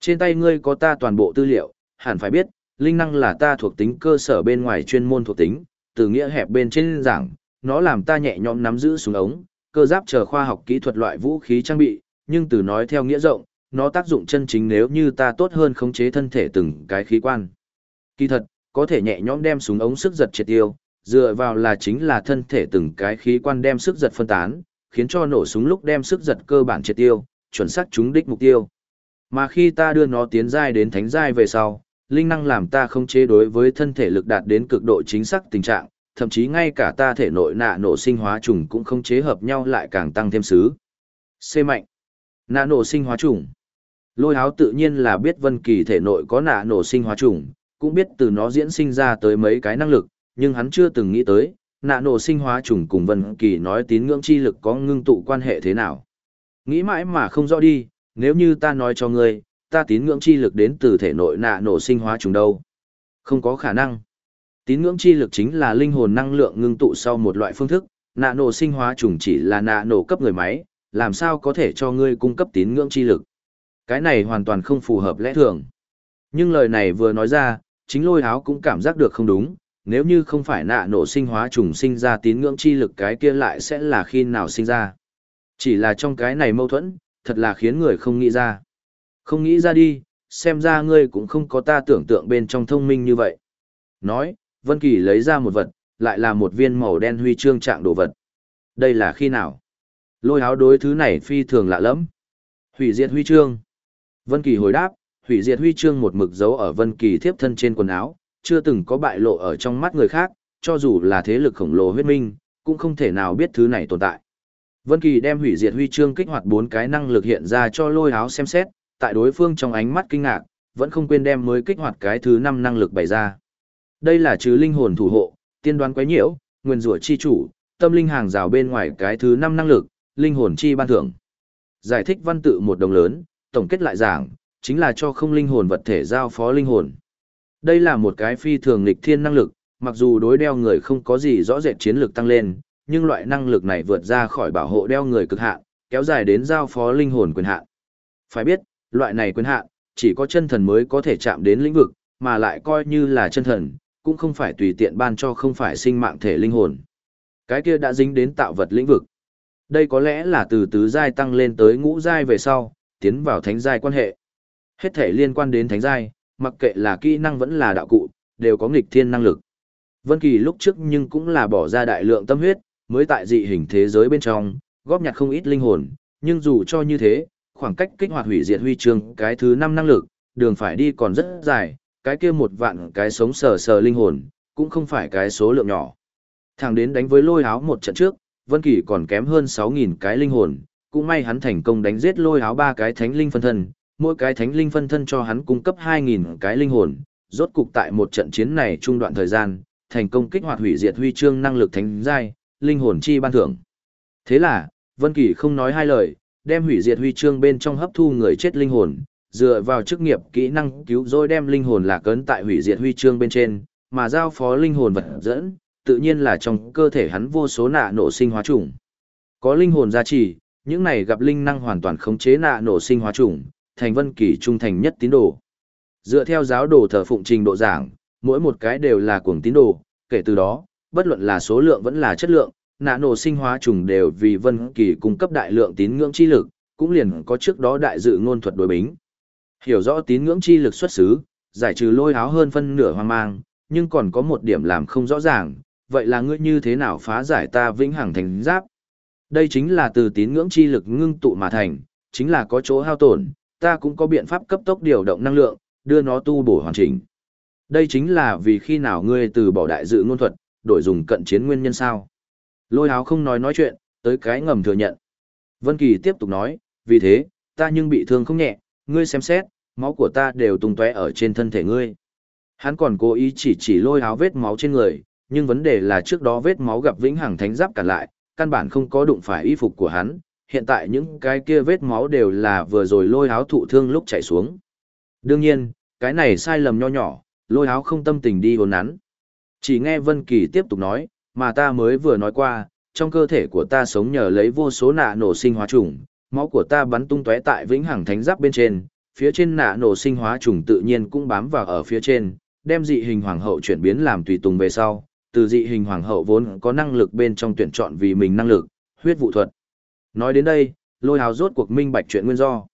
Trên tay ngươi có ta toàn bộ tư liệu, hẳn phải biết, linh năng là ta thuộc tính cơ sở bên ngoài chuyên môn thuộc tính, từ nghĩa hẹp bên trên giảng, nó làm ta nhẹ nhõm nắm giữ súng ống, cơ giáp chờ khoa học kỹ thuật loại vũ khí trang bị, nhưng từ nói theo nghĩa rộng, nó tác dụng chân chính nếu như ta tốt hơn khống chế thân thể từng cái khí quan. Kỳ thật, có thể nhẹ nhõm đem súng ống sức giật triệt tiêu, dựa vào là chính là thân thể từng cái khí quan đem sức giật phân tán, khiến cho nổ súng lúc đem sức giật cơ bản triệt tiêu, chuẩn xác trúng đích mục tiêu. Mà khi ta đưa nó tiến giai đến thánh giai về sau, linh năng làm ta không chế đối với thân thể lực đạt đến cực độ chính xác tình trạng, thậm chí ngay cả ta thể nội nạ nổ sinh hóa trùng cũng không chế hợp nhau lại càng tăng thêm sứ C mạnh. Nạ nổ sinh hóa trùng. Lôi háo tự nhiên là biết Vân Kỳ thể nội có nạ nổ sinh hóa trùng, cũng biết từ nó diễn sinh ra tới mấy cái năng lực, nhưng hắn chưa từng nghĩ tới, nạ nổ sinh hóa trùng cùng Vân Kỳ nói tín ngưỡng chi lực có ngưng tụ quan hệ thế nào. Nghĩ mãi mà không rõ đi, nếu như ta nói cho ngươi, ta tín ngưỡng chi lực đến từ thể nội nạ nổ sinh hóa trùng đâu. Không có khả năng. Tín ngưỡng chi lực chính là linh hồn năng lượng ngưng tụ sau một loại phương thức, nạ nổ sinh hóa trùng chỉ là nạ nổ cấp người máy, làm sao có thể cho ngươi cung cấp tín ngưỡng chi lực. Cái này hoàn toàn không phù hợp lẽ thường. Nhưng lời này vừa nói ra, chính lôi áo cũng cảm giác được không đúng, nếu như không phải nạ nổ sinh hóa trùng sinh ra tín ngưỡng chi lực cái kia lại sẽ là khi nào sinh ra. Chỉ là trong cái này mâu thuẫn, thật là khiến người không nghĩ ra. Không nghĩ ra đi, xem ra ngươi cũng không có ta tưởng tượng bên trong thông minh như vậy. Nói, Vân Kỳ lấy ra một vật, lại là một viên màu đen huy chương trạng đồ vật. Đây là khi nào? Lôi áo đối thứ này phi thường lạ lắm. Hủy diệt huy chương. Vân Kỳ hồi đáp, hủy diệt huy chương một mực dấu ở Vân Kỳ thiếp thân trên quần áo, chưa từng có bại lộ ở trong mắt người khác, cho dù là thế lực khổng lồ huyết minh, cũng không thể nào biết thứ này tồn tại. Vân Kỳ đem hủy diệt huy chương kích hoạt bốn cái năng lực hiện ra cho lôi áo xem xét, tại đối phương trong ánh mắt kinh ngạc, vẫn không quên đem mới kích hoạt cái thứ năm năng lực bày ra. Đây là trừ linh hồn thủ hộ, tiên đoán quấy nhiễu, nguyên rủa chi chủ, tâm linh hàng rào bên ngoài cái thứ năm năng lực, linh hồn chi ban thưởng. Giải thích văn tự một đồng lớn, tổng kết lại giảng, chính là cho không linh hồn vật thể giao phó linh hồn. Đây là một cái phi thường nghịch thiên năng lực, mặc dù đối đeo người không có gì rõ rệt chiến lược tăng lên, nhưng loại năng lực này vượt ra khỏi bảo hộ đeo người cực hạn, kéo dài đến giao phó linh hồn quyền hạn. Phải biết, loại này quyền hạn chỉ có chân thần mới có thể chạm đến lĩnh vực, mà lại coi như là chân thần, cũng không phải tùy tiện ban cho không phải sinh mạng thể linh hồn. Cái kia đã dính đến tạo vật lĩnh vực. Đây có lẽ là từ tứ giai tăng lên tới ngũ giai về sau, tiến vào thánh giai quan hệ. Hết thể liên quan đến thánh giai, mặc kệ là kỹ năng vẫn là đạo cụ, đều có nghịch thiên năng lực. Vân Kỳ lúc trước nhưng cũng là bỏ ra đại lượng tâm huyết, mới tại dị hình thế giới bên trong, góp nhặt không ít linh hồn, nhưng dù cho như thế, khoảng cách kích hoạt hủy diệt huy chương cái thứ 5 năng lực, đường phải đi còn rất dài, cái kia một vạn cái sống sờ sờ linh hồn, cũng không phải cái số lượng nhỏ. Thẳng đến đánh với lôi áo một trận trước, Vân Kỳ còn kém hơn 6.000 cái linh hồn, cũng may hắn thành công đánh giết lôi áo ba cái thánh linh phân thân, mỗi cái thánh linh phân thân cho hắn cung cấp 2.000 cái linh hồn, rốt cục tại một trận chiến này trung đoạn thời gian, thành công kích hoạt hủy diệt huy chương năng lực thánh giai, linh hồn chi ban thưởng. Thế là, Vân Kỳ không nói hai lời, đem hủy diệt huy chương bên trong hấp thu người chết linh hồn, dựa vào chức nghiệp kỹ năng cứu rồi đem linh hồn lạc ấn tại hủy diệt huy chương bên trên, mà giao phó linh hồn vật dẫn, tự nhiên là trong cơ thể hắn vô số nạ nổ sinh hóa trùng. Có linh hồn gia trì, những này gặp linh năng hoàn toàn khống chế nạ nổ sinh hóa trùng, thành Vân Kỳ trung thành nhất tín đồ. Dựa theo giáo đồ thờ phụng trình độ giảng, mỗi một cái đều là cuồng tín đồ, kể từ đó, bất luận là số lượng vẫn là chất lượng, nạ nổ sinh hóa trùng đều vì Vân Kỳ cung cấp đại lượng tín ngưỡng chi lực, cũng liền có trước đó đại dự ngôn thuật đối bính. Hiểu rõ tín ngưỡng chi lực xuất xứ, giải trừ lôi áo hơn phân nửa hoang mang, nhưng còn có một điểm làm không rõ ràng, vậy là ngươi như thế nào phá giải ta vĩnh hằng thành giáp? Đây chính là từ tín ngưỡng chi lực ngưng tụ mà thành, chính là có chỗ hao tổn, ta cũng có biện pháp cấp tốc điều động năng lượng, đưa nó tu bổ hoàn chỉnh. Đây chính là vì khi nào ngươi từ bỏ đại dự ngôn thuật, đổi dùng cận chiến nguyên nhân sao. Lôi háo không nói nói chuyện, tới cái ngầm thừa nhận. Vân Kỳ tiếp tục nói, vì thế, ta nhưng bị thương không nhẹ, ngươi xem xét, máu của ta đều tung tóe ở trên thân thể ngươi. Hắn còn cố ý chỉ chỉ lôi háo vết máu trên người, nhưng vấn đề là trước đó vết máu gặp vĩnh hằng thánh giáp cản lại, căn bản không có đụng phải y phục của hắn, hiện tại những cái kia vết máu đều là vừa rồi lôi háo thụ thương lúc chảy xuống. Đương nhiên, cái này sai lầm nho nhỏ, lôi háo không tâm tình đi hồn nắn. Chỉ nghe Vân Kỳ tiếp tục nói, mà ta mới vừa nói qua, trong cơ thể của ta sống nhờ lấy vô số nạ nổ sinh hóa trùng, máu của ta bắn tung tóe tại vĩnh hằng thánh giáp bên trên, phía trên nạ nổ sinh hóa trùng tự nhiên cũng bám vào ở phía trên, đem dị hình hoàng hậu chuyển biến làm tùy tùng về sau, từ dị hình hoàng hậu vốn có năng lực bên trong tuyển chọn vì mình năng lực, huyết vụ thuật. Nói đến đây, lôi hào rốt cuộc minh bạch chuyện nguyên do.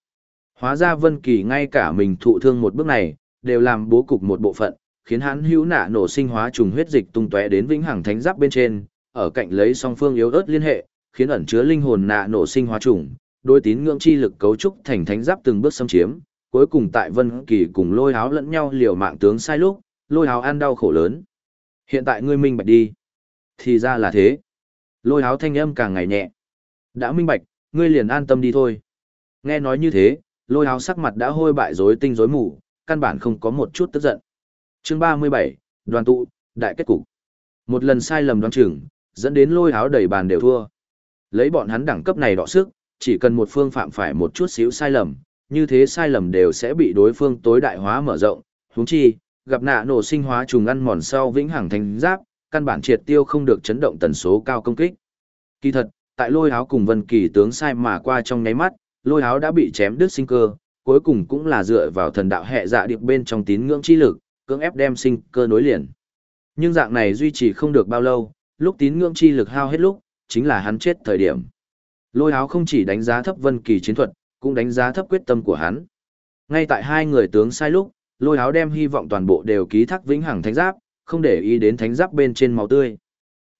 Hóa ra Vân Kỳ ngay cả mình thụ thương một bước này, đều làm bố cục một bộ phận, khiến hắn hữu nạ nổ sinh hóa trùng huyết dịch tung tóe đến vĩnh hằng thánh giáp bên trên, ở cạnh lấy song phương yếu ớt liên hệ, khiến ẩn chứa linh hồn nạ nổ sinh hóa trùng, đối tín ngưỡng chi lực cấu trúc thành thánh giáp từng bước xâm chiếm, cuối cùng tại Vân Kỳ cùng Lôi Háo lẫn nhau liều mạng tướng sai lúc, Lôi Háo ăn đau khổ lớn. Hiện tại ngươi minh bạch đi. Thì ra là thế. Lôi Háo thanh âm càng ngày nhẹ. Đã minh bạch, ngươi liền an tâm đi thôi. Nghe nói như thế, Lôi Háo sắc mặt đã hôi bại rối tinh rối mù, căn bản không có một chút tức giận. Chương 37, đoàn tụ, đại kết cục. Một lần sai lầm đoán chừng, dẫn đến Lôi Háo đầy bàn đều thua. Lấy bọn hắn đẳng cấp này đọ sức, chỉ cần một phương phạm phải một chút xíu sai lầm, như thế sai lầm đều sẽ bị đối phương tối đại hóa mở rộng, huống chi, gặp nạ nổ sinh hóa trùng ăn mòn sau vĩnh hằng thành giáp, căn bản triệt tiêu không được chấn động tần số cao công kích. Kỳ thật, tại lôi áo cùng vân kỳ tướng sai mà qua trong nháy mắt, lôi áo đã bị chém đứt sinh cơ, cuối cùng cũng là dựa vào thần đạo hệ dạ điệp bên trong tín ngưỡng chi lực, cưỡng ép đem sinh cơ nối liền. Nhưng dạng này duy trì không được bao lâu, lúc tín ngưỡng chi lực hao hết lúc, chính là hắn chết thời điểm. Lôi áo không chỉ đánh giá thấp Vân Kỳ chiến thuật, cũng đánh giá thấp quyết tâm của hắn. Ngay tại hai người tướng sai lúc, lôi áo đem hy vọng toàn bộ đều ký thác vĩnh hằng thánh giáp, không để ý đến thánh giáp bên trên máu tươi.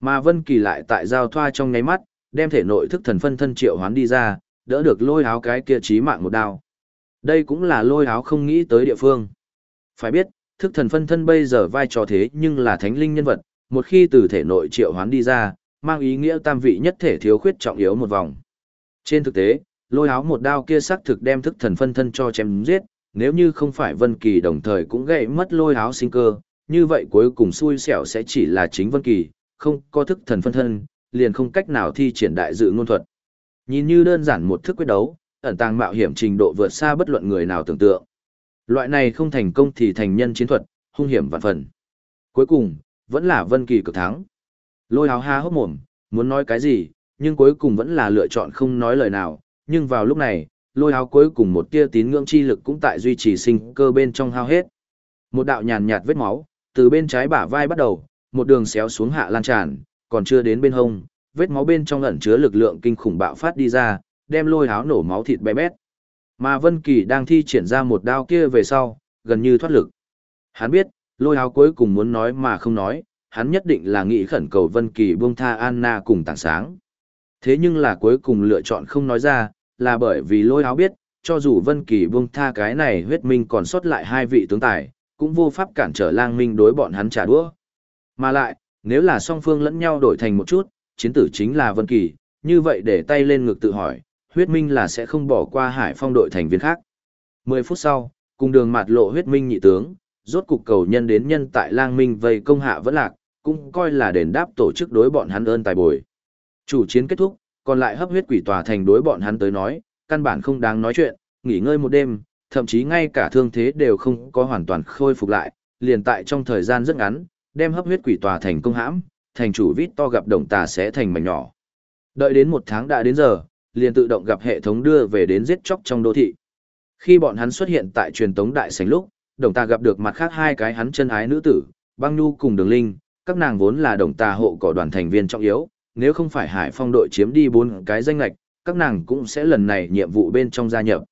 Mà Vân Kỳ lại tại giao thoa trong nháy mắt, đem thể nội thức thần phân thân triệu hoán đi ra, đỡ được lôi áo cái kia chí mạng một đao. Đây cũng là lôi áo không nghĩ tới địa phương. Phải biết, thức thần phân thân bây giờ vai trò thế nhưng là thánh linh nhân vật, một khi từ thể nội triệu hoán đi ra, mang ý nghĩa tam vị nhất thể thiếu khuyết trọng yếu một vòng. Trên thực tế, lôi áo một đao kia xác thực đem thức thần phân thân cho chém giết, nếu như không phải Vân Kỳ đồng thời cũng gãy mất lôi áo sinh cơ, như vậy cuối cùng xui xẻo sẽ chỉ là chính Vân Kỳ, không có thức thần phân thân, liền không cách nào thi triển đại dự ngôn thuật. Nhìn như đơn giản một thức quyết đấu, ẩn tàng mạo hiểm trình độ vượt xa bất luận người nào tưởng tượng. Loại này không thành công thì thành nhân chiến thuật, hung hiểm vạn phần. Cuối cùng, vẫn là Vân Kỳ cực thắng. Lôi áo ha hốc mồm, muốn nói cái gì, nhưng cuối cùng vẫn là lựa chọn không nói lời nào, nhưng vào lúc này, lôi áo cuối cùng một tia tín ngưỡng chi lực cũng tại duy trì sinh cơ bên trong hao hết. Một đạo nhàn nhạt vết máu, từ bên trái bả vai bắt đầu, một đường xéo xuống hạ lan tràn, còn chưa đến bên hông, vết máu bên trong ẩn chứa lực lượng kinh khủng bạo phát đi ra, đem lôi háo nổ máu thịt bé bét. Mà Vân Kỳ đang thi triển ra một đao kia về sau, gần như thoát lực. Hắn biết, lôi háo cuối cùng muốn nói mà không nói, hắn nhất định là nghĩ khẩn cầu Vân Kỳ buông tha Anna cùng tảng sáng. Thế nhưng là cuối cùng lựa chọn không nói ra, là bởi vì lôi áo biết, cho dù Vân Kỳ buông tha cái này huyết minh còn sót lại hai vị tướng tài, cũng vô pháp cản trở lang minh đối bọn hắn trả đũa. Mà lại, nếu là song phương lẫn nhau đổi thành một chút, chiến tử chính là Vân Kỳ, như vậy để tay lên ngực tự hỏi, huyết minh là sẽ không bỏ qua hải phong đội thành viên khác. 10 phút sau, cùng đường mặt lộ huyết minh nhị tướng, rốt cục cầu nhân đến nhân tại lang minh vây công hạ vẫn lạc, cũng coi là đền đáp tổ chức đối bọn hắn ơn tài bồi. Chủ chiến kết thúc, còn lại hấp huyết quỷ tòa thành đối bọn hắn tới nói, căn bản không đáng nói chuyện, nghỉ ngơi một đêm, thậm chí ngay cả thương thế đều không có hoàn toàn khôi phục lại, liền tại trong thời gian rất ngắn, đem hấp huyết quỷ tòa thành công hãm, thành chủ vít to gặp đồng tà sẽ thành mảnh nhỏ. Đợi đến một tháng đã đến giờ, liền tự động gặp hệ thống đưa về đến giết chóc trong đô thị. Khi bọn hắn xuất hiện tại truyền tống đại sảnh lúc, đồng tà gặp được mặt khác hai cái hắn chân ái nữ tử, băng nhu cùng đường linh, các nàng vốn là đồng tà hộ cỏ đoàn thành viên trọng yếu, nếu không phải hải phong đội chiếm đi bốn cái danh lệch, các nàng cũng sẽ lần này nhiệm vụ bên trong gia nhập.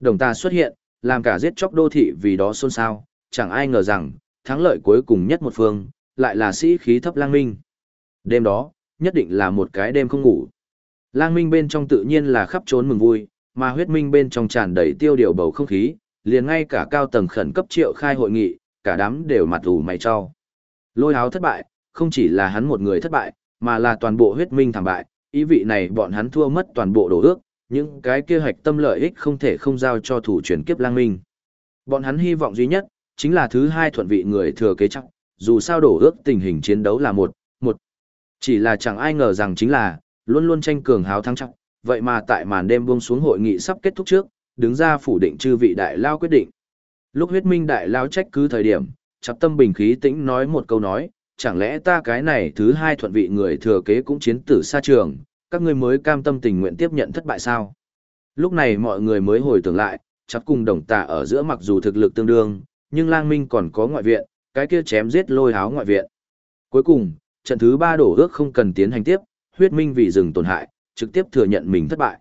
Đồng ta xuất hiện, làm cả giết chóc đô thị vì đó xôn xao, chẳng ai ngờ rằng, thắng lợi cuối cùng nhất một phương, lại là sĩ khí thấp lang minh. Đêm đó, nhất định là một cái đêm không ngủ. Lang minh bên trong tự nhiên là khắp trốn mừng vui, mà huyết minh bên trong tràn đầy tiêu điều bầu không khí, liền ngay cả cao tầng khẩn cấp triệu khai hội nghị, cả đám đều mặt ủ mày cho. Lôi áo thất bại, không chỉ là hắn một người thất bại, mà là toàn bộ huyết minh thảm bại, ý vị này bọn hắn thua mất toàn bộ đồ ước, những cái kia hạch tâm lợi ích không thể không giao cho thủ chuyển kiếp lang minh. Bọn hắn hy vọng duy nhất, chính là thứ hai thuận vị người thừa kế chắc, dù sao đổ ước tình hình chiến đấu là một, một. Chỉ là chẳng ai ngờ rằng chính là, luôn luôn tranh cường háo thắng chắc, vậy mà tại màn đêm buông xuống hội nghị sắp kết thúc trước, đứng ra phủ định chư vị đại lao quyết định. Lúc huyết minh đại lao trách cứ thời điểm, chặt tâm bình khí tĩnh nói một câu nói, chẳng lẽ ta cái này thứ hai thuận vị người thừa kế cũng chiến tử xa trường, các ngươi mới cam tâm tình nguyện tiếp nhận thất bại sao? Lúc này mọi người mới hồi tưởng lại, chắc cùng đồng tà ở giữa mặc dù thực lực tương đương, nhưng lang minh còn có ngoại viện, cái kia chém giết lôi háo ngoại viện. Cuối cùng, trận thứ ba đổ ước không cần tiến hành tiếp, huyết minh vì dừng tổn hại, trực tiếp thừa nhận mình thất bại.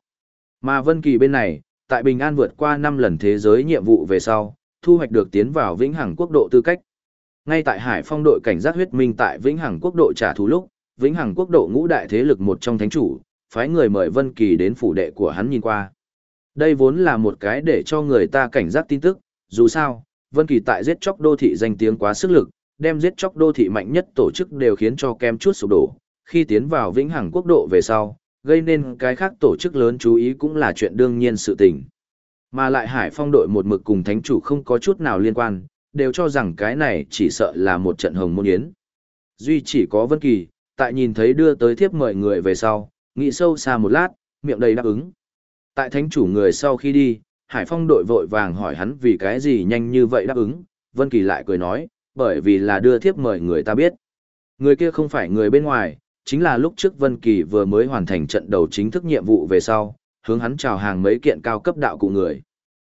Mà Vân Kỳ bên này, tại Bình An vượt qua 5 lần thế giới nhiệm vụ về sau, thu hoạch được tiến vào vĩnh hằng quốc độ tư cách. Ngay tại Hải Phong đội cảnh giác huyết minh tại Vĩnh Hằng quốc độ trả thù lúc, Vĩnh Hằng quốc độ ngũ đại thế lực một trong thánh chủ, phái người mời Vân Kỳ đến phủ đệ của hắn nhìn qua. Đây vốn là một cái để cho người ta cảnh giác tin tức, dù sao, Vân Kỳ tại giết chóc đô thị danh tiếng quá sức lực, đem giết chóc đô thị mạnh nhất tổ chức đều khiến cho kem chút sụp đổ. Khi tiến vào Vĩnh Hằng quốc độ về sau, gây nên cái khác tổ chức lớn chú ý cũng là chuyện đương nhiên sự tình. Mà lại Hải Phong đội một mực cùng thánh chủ không có chút nào liên quan, đều cho rằng cái này chỉ sợ là một trận hồng môn yến. Duy chỉ có Vân Kỳ, tại nhìn thấy đưa tới thiếp mời người về sau, nghĩ sâu xa một lát, miệng đầy đáp ứng. Tại thánh chủ người sau khi đi, Hải Phong đội vội vàng hỏi hắn vì cái gì nhanh như vậy đáp ứng, Vân Kỳ lại cười nói, bởi vì là đưa thiếp mời người ta biết. Người kia không phải người bên ngoài, chính là lúc trước Vân Kỳ vừa mới hoàn thành trận đầu chính thức nhiệm vụ về sau, hướng hắn chào hàng mấy kiện cao cấp đạo cụ người.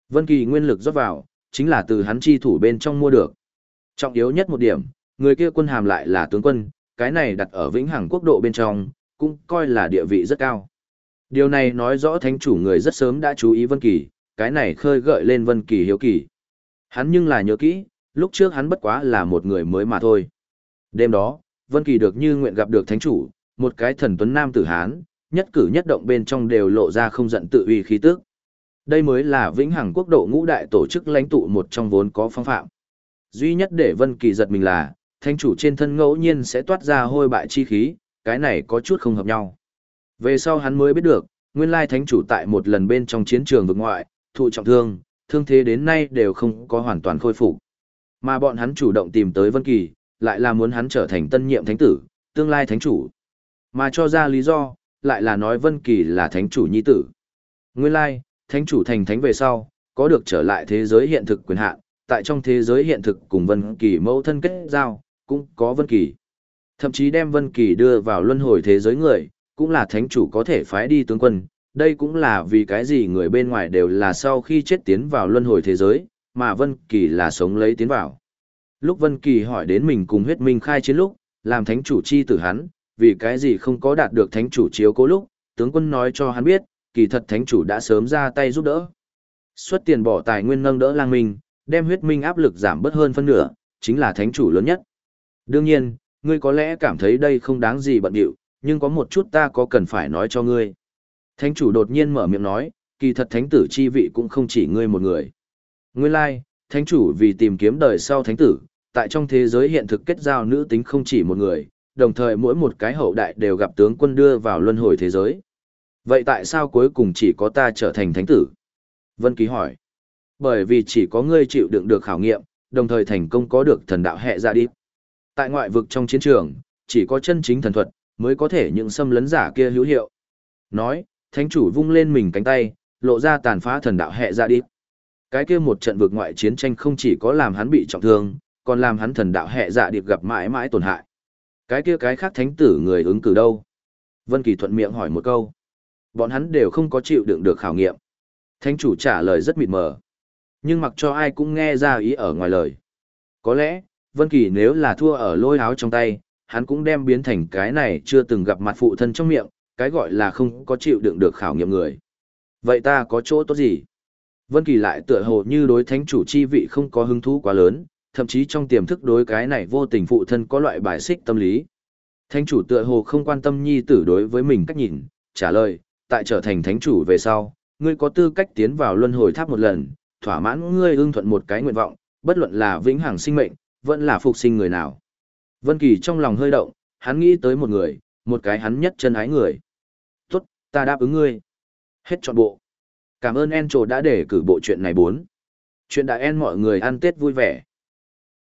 Vân Kỳ nguyên lực rót vào, chính là từ hắn chi thủ bên trong mua được. Trọng yếu nhất một điểm, người kia quân hàm lại là tướng quân, cái này đặt ở vĩnh hằng quốc độ bên trong, cũng coi là địa vị rất cao. Điều này nói rõ thánh chủ người rất sớm đã chú ý Vân Kỳ, cái này khơi gợi lên Vân Kỳ hiếu kỳ. Hắn nhưng là nhớ kỹ, lúc trước hắn bất quá là một người mới mà thôi. Đêm đó, Vân Kỳ được như nguyện gặp được thánh chủ, một cái thần tuấn nam tử hán, nhất cử nhất động bên trong đều lộ ra không giận tự uy khí tức. Đây mới là vĩnh hằng quốc độ ngũ đại tổ chức lãnh tụ một trong vốn có phong phạm. Duy nhất để Vân Kỳ giật mình là, thánh chủ trên thân ngẫu nhiên sẽ toát ra hôi bại chi khí, cái này có chút không hợp nhau. Về sau hắn mới biết được, nguyên lai thánh chủ tại một lần bên trong chiến trường vực ngoại, thụ trọng thương, thương thế đến nay đều không có hoàn toàn khôi phục. Mà bọn hắn chủ động tìm tới Vân Kỳ, lại là muốn hắn trở thành tân nhiệm thánh tử, tương lai thánh chủ. Mà cho ra lý do, lại là nói Vân Kỳ là thánh chủ nhi tử. Nguyên lai, thánh chủ thành thánh về sau, có được trở lại thế giới hiện thực quyền hạn, tại trong thế giới hiện thực cùng Vân Kỳ mẫu thân kết giao, cũng có Vân Kỳ. Thậm chí đem Vân Kỳ đưa vào luân hồi thế giới người, cũng là thánh chủ có thể phái đi tướng quân, đây cũng là vì cái gì người bên ngoài đều là sau khi chết tiến vào luân hồi thế giới, mà Vân Kỳ là sống lấy tiến vào. Lúc Vân Kỳ hỏi đến mình cùng huyết minh khai chiến lúc, làm thánh chủ chi tử hắn, vì cái gì không có đạt được thánh chủ chiếu cố lúc, tướng quân nói cho hắn biết, kỳ thật thánh chủ đã sớm ra tay giúp đỡ. Xuất tiền bỏ tài nguyên nâng đỡ lang minh, đem huyết minh áp lực giảm bớt hơn phân nửa, chính là thánh chủ lớn nhất. Đương nhiên, ngươi có lẽ cảm thấy đây không đáng gì bận điệu, nhưng có một chút ta có cần phải nói cho ngươi. Thánh chủ đột nhiên mở miệng nói, kỳ thật thánh tử chi vị cũng không chỉ ngươi một người. Nguyên lai, like, thánh chủ vì tìm kiếm đời sau thánh tử, tại trong thế giới hiện thực kết giao nữ tính không chỉ một người, đồng thời mỗi một cái hậu đại đều gặp tướng quân đưa vào luân hồi thế giới. Vậy tại sao cuối cùng chỉ có ta trở thành thánh tử? Vân Ký hỏi. Bởi vì chỉ có ngươi chịu đựng được khảo nghiệm, đồng thời thành công có được thần đạo hệ ra đi. Tại ngoại vực trong chiến trường, chỉ có chân chính thần thuật, mới có thể những xâm lấn giả kia hữu hiệu. Nói, thánh chủ vung lên mình cánh tay, lộ ra tàn phá thần đạo hệ ra đi. Cái kia một trận vực ngoại chiến tranh không chỉ có làm hắn bị trọng thương, còn làm hắn thần đạo hệ dạ điệp gặp mãi mãi tổn hại. Cái kia cái khác thánh tử người ứng cử đâu? Vân Kỳ thuận miệng hỏi một câu. Bọn hắn đều không có chịu đựng được khảo nghiệm. Thánh chủ trả lời rất mịt mờ. Nhưng mặc cho ai cũng nghe ra ý ở ngoài lời. Có lẽ, Vân Kỳ nếu là thua ở lôi áo trong tay, hắn cũng đem biến thành cái này chưa từng gặp mặt phụ thân trong miệng, cái gọi là không có chịu đựng được khảo nghiệm người. Vậy ta có chỗ tốt gì? Vân Kỳ lại tựa hồ như đối thánh chủ chi vị không có hứng thú quá lớn, thậm chí trong tiềm thức đối cái này vô tình phụ thân có loại bài xích tâm lý. Thánh chủ tựa hồ không quan tâm nhi tử đối với mình cách nhìn, trả lời, tại trở thành thánh chủ về sau, ngươi có tư cách tiến vào luân hồi tháp một lần, thỏa mãn ngươi ưng thuận một cái nguyện vọng, bất luận là vĩnh hằng sinh mệnh, vẫn là phục sinh người nào. Vân Kỳ trong lòng hơi động, hắn nghĩ tới một người, một cái hắn nhất chân ái người. Tốt, ta đáp ứng ngươi. Hết trọn bộ. Cảm ơn Encho đã để cử bộ chuyện này bốn. Chuyện đại en mọi người ăn Tết vui vẻ.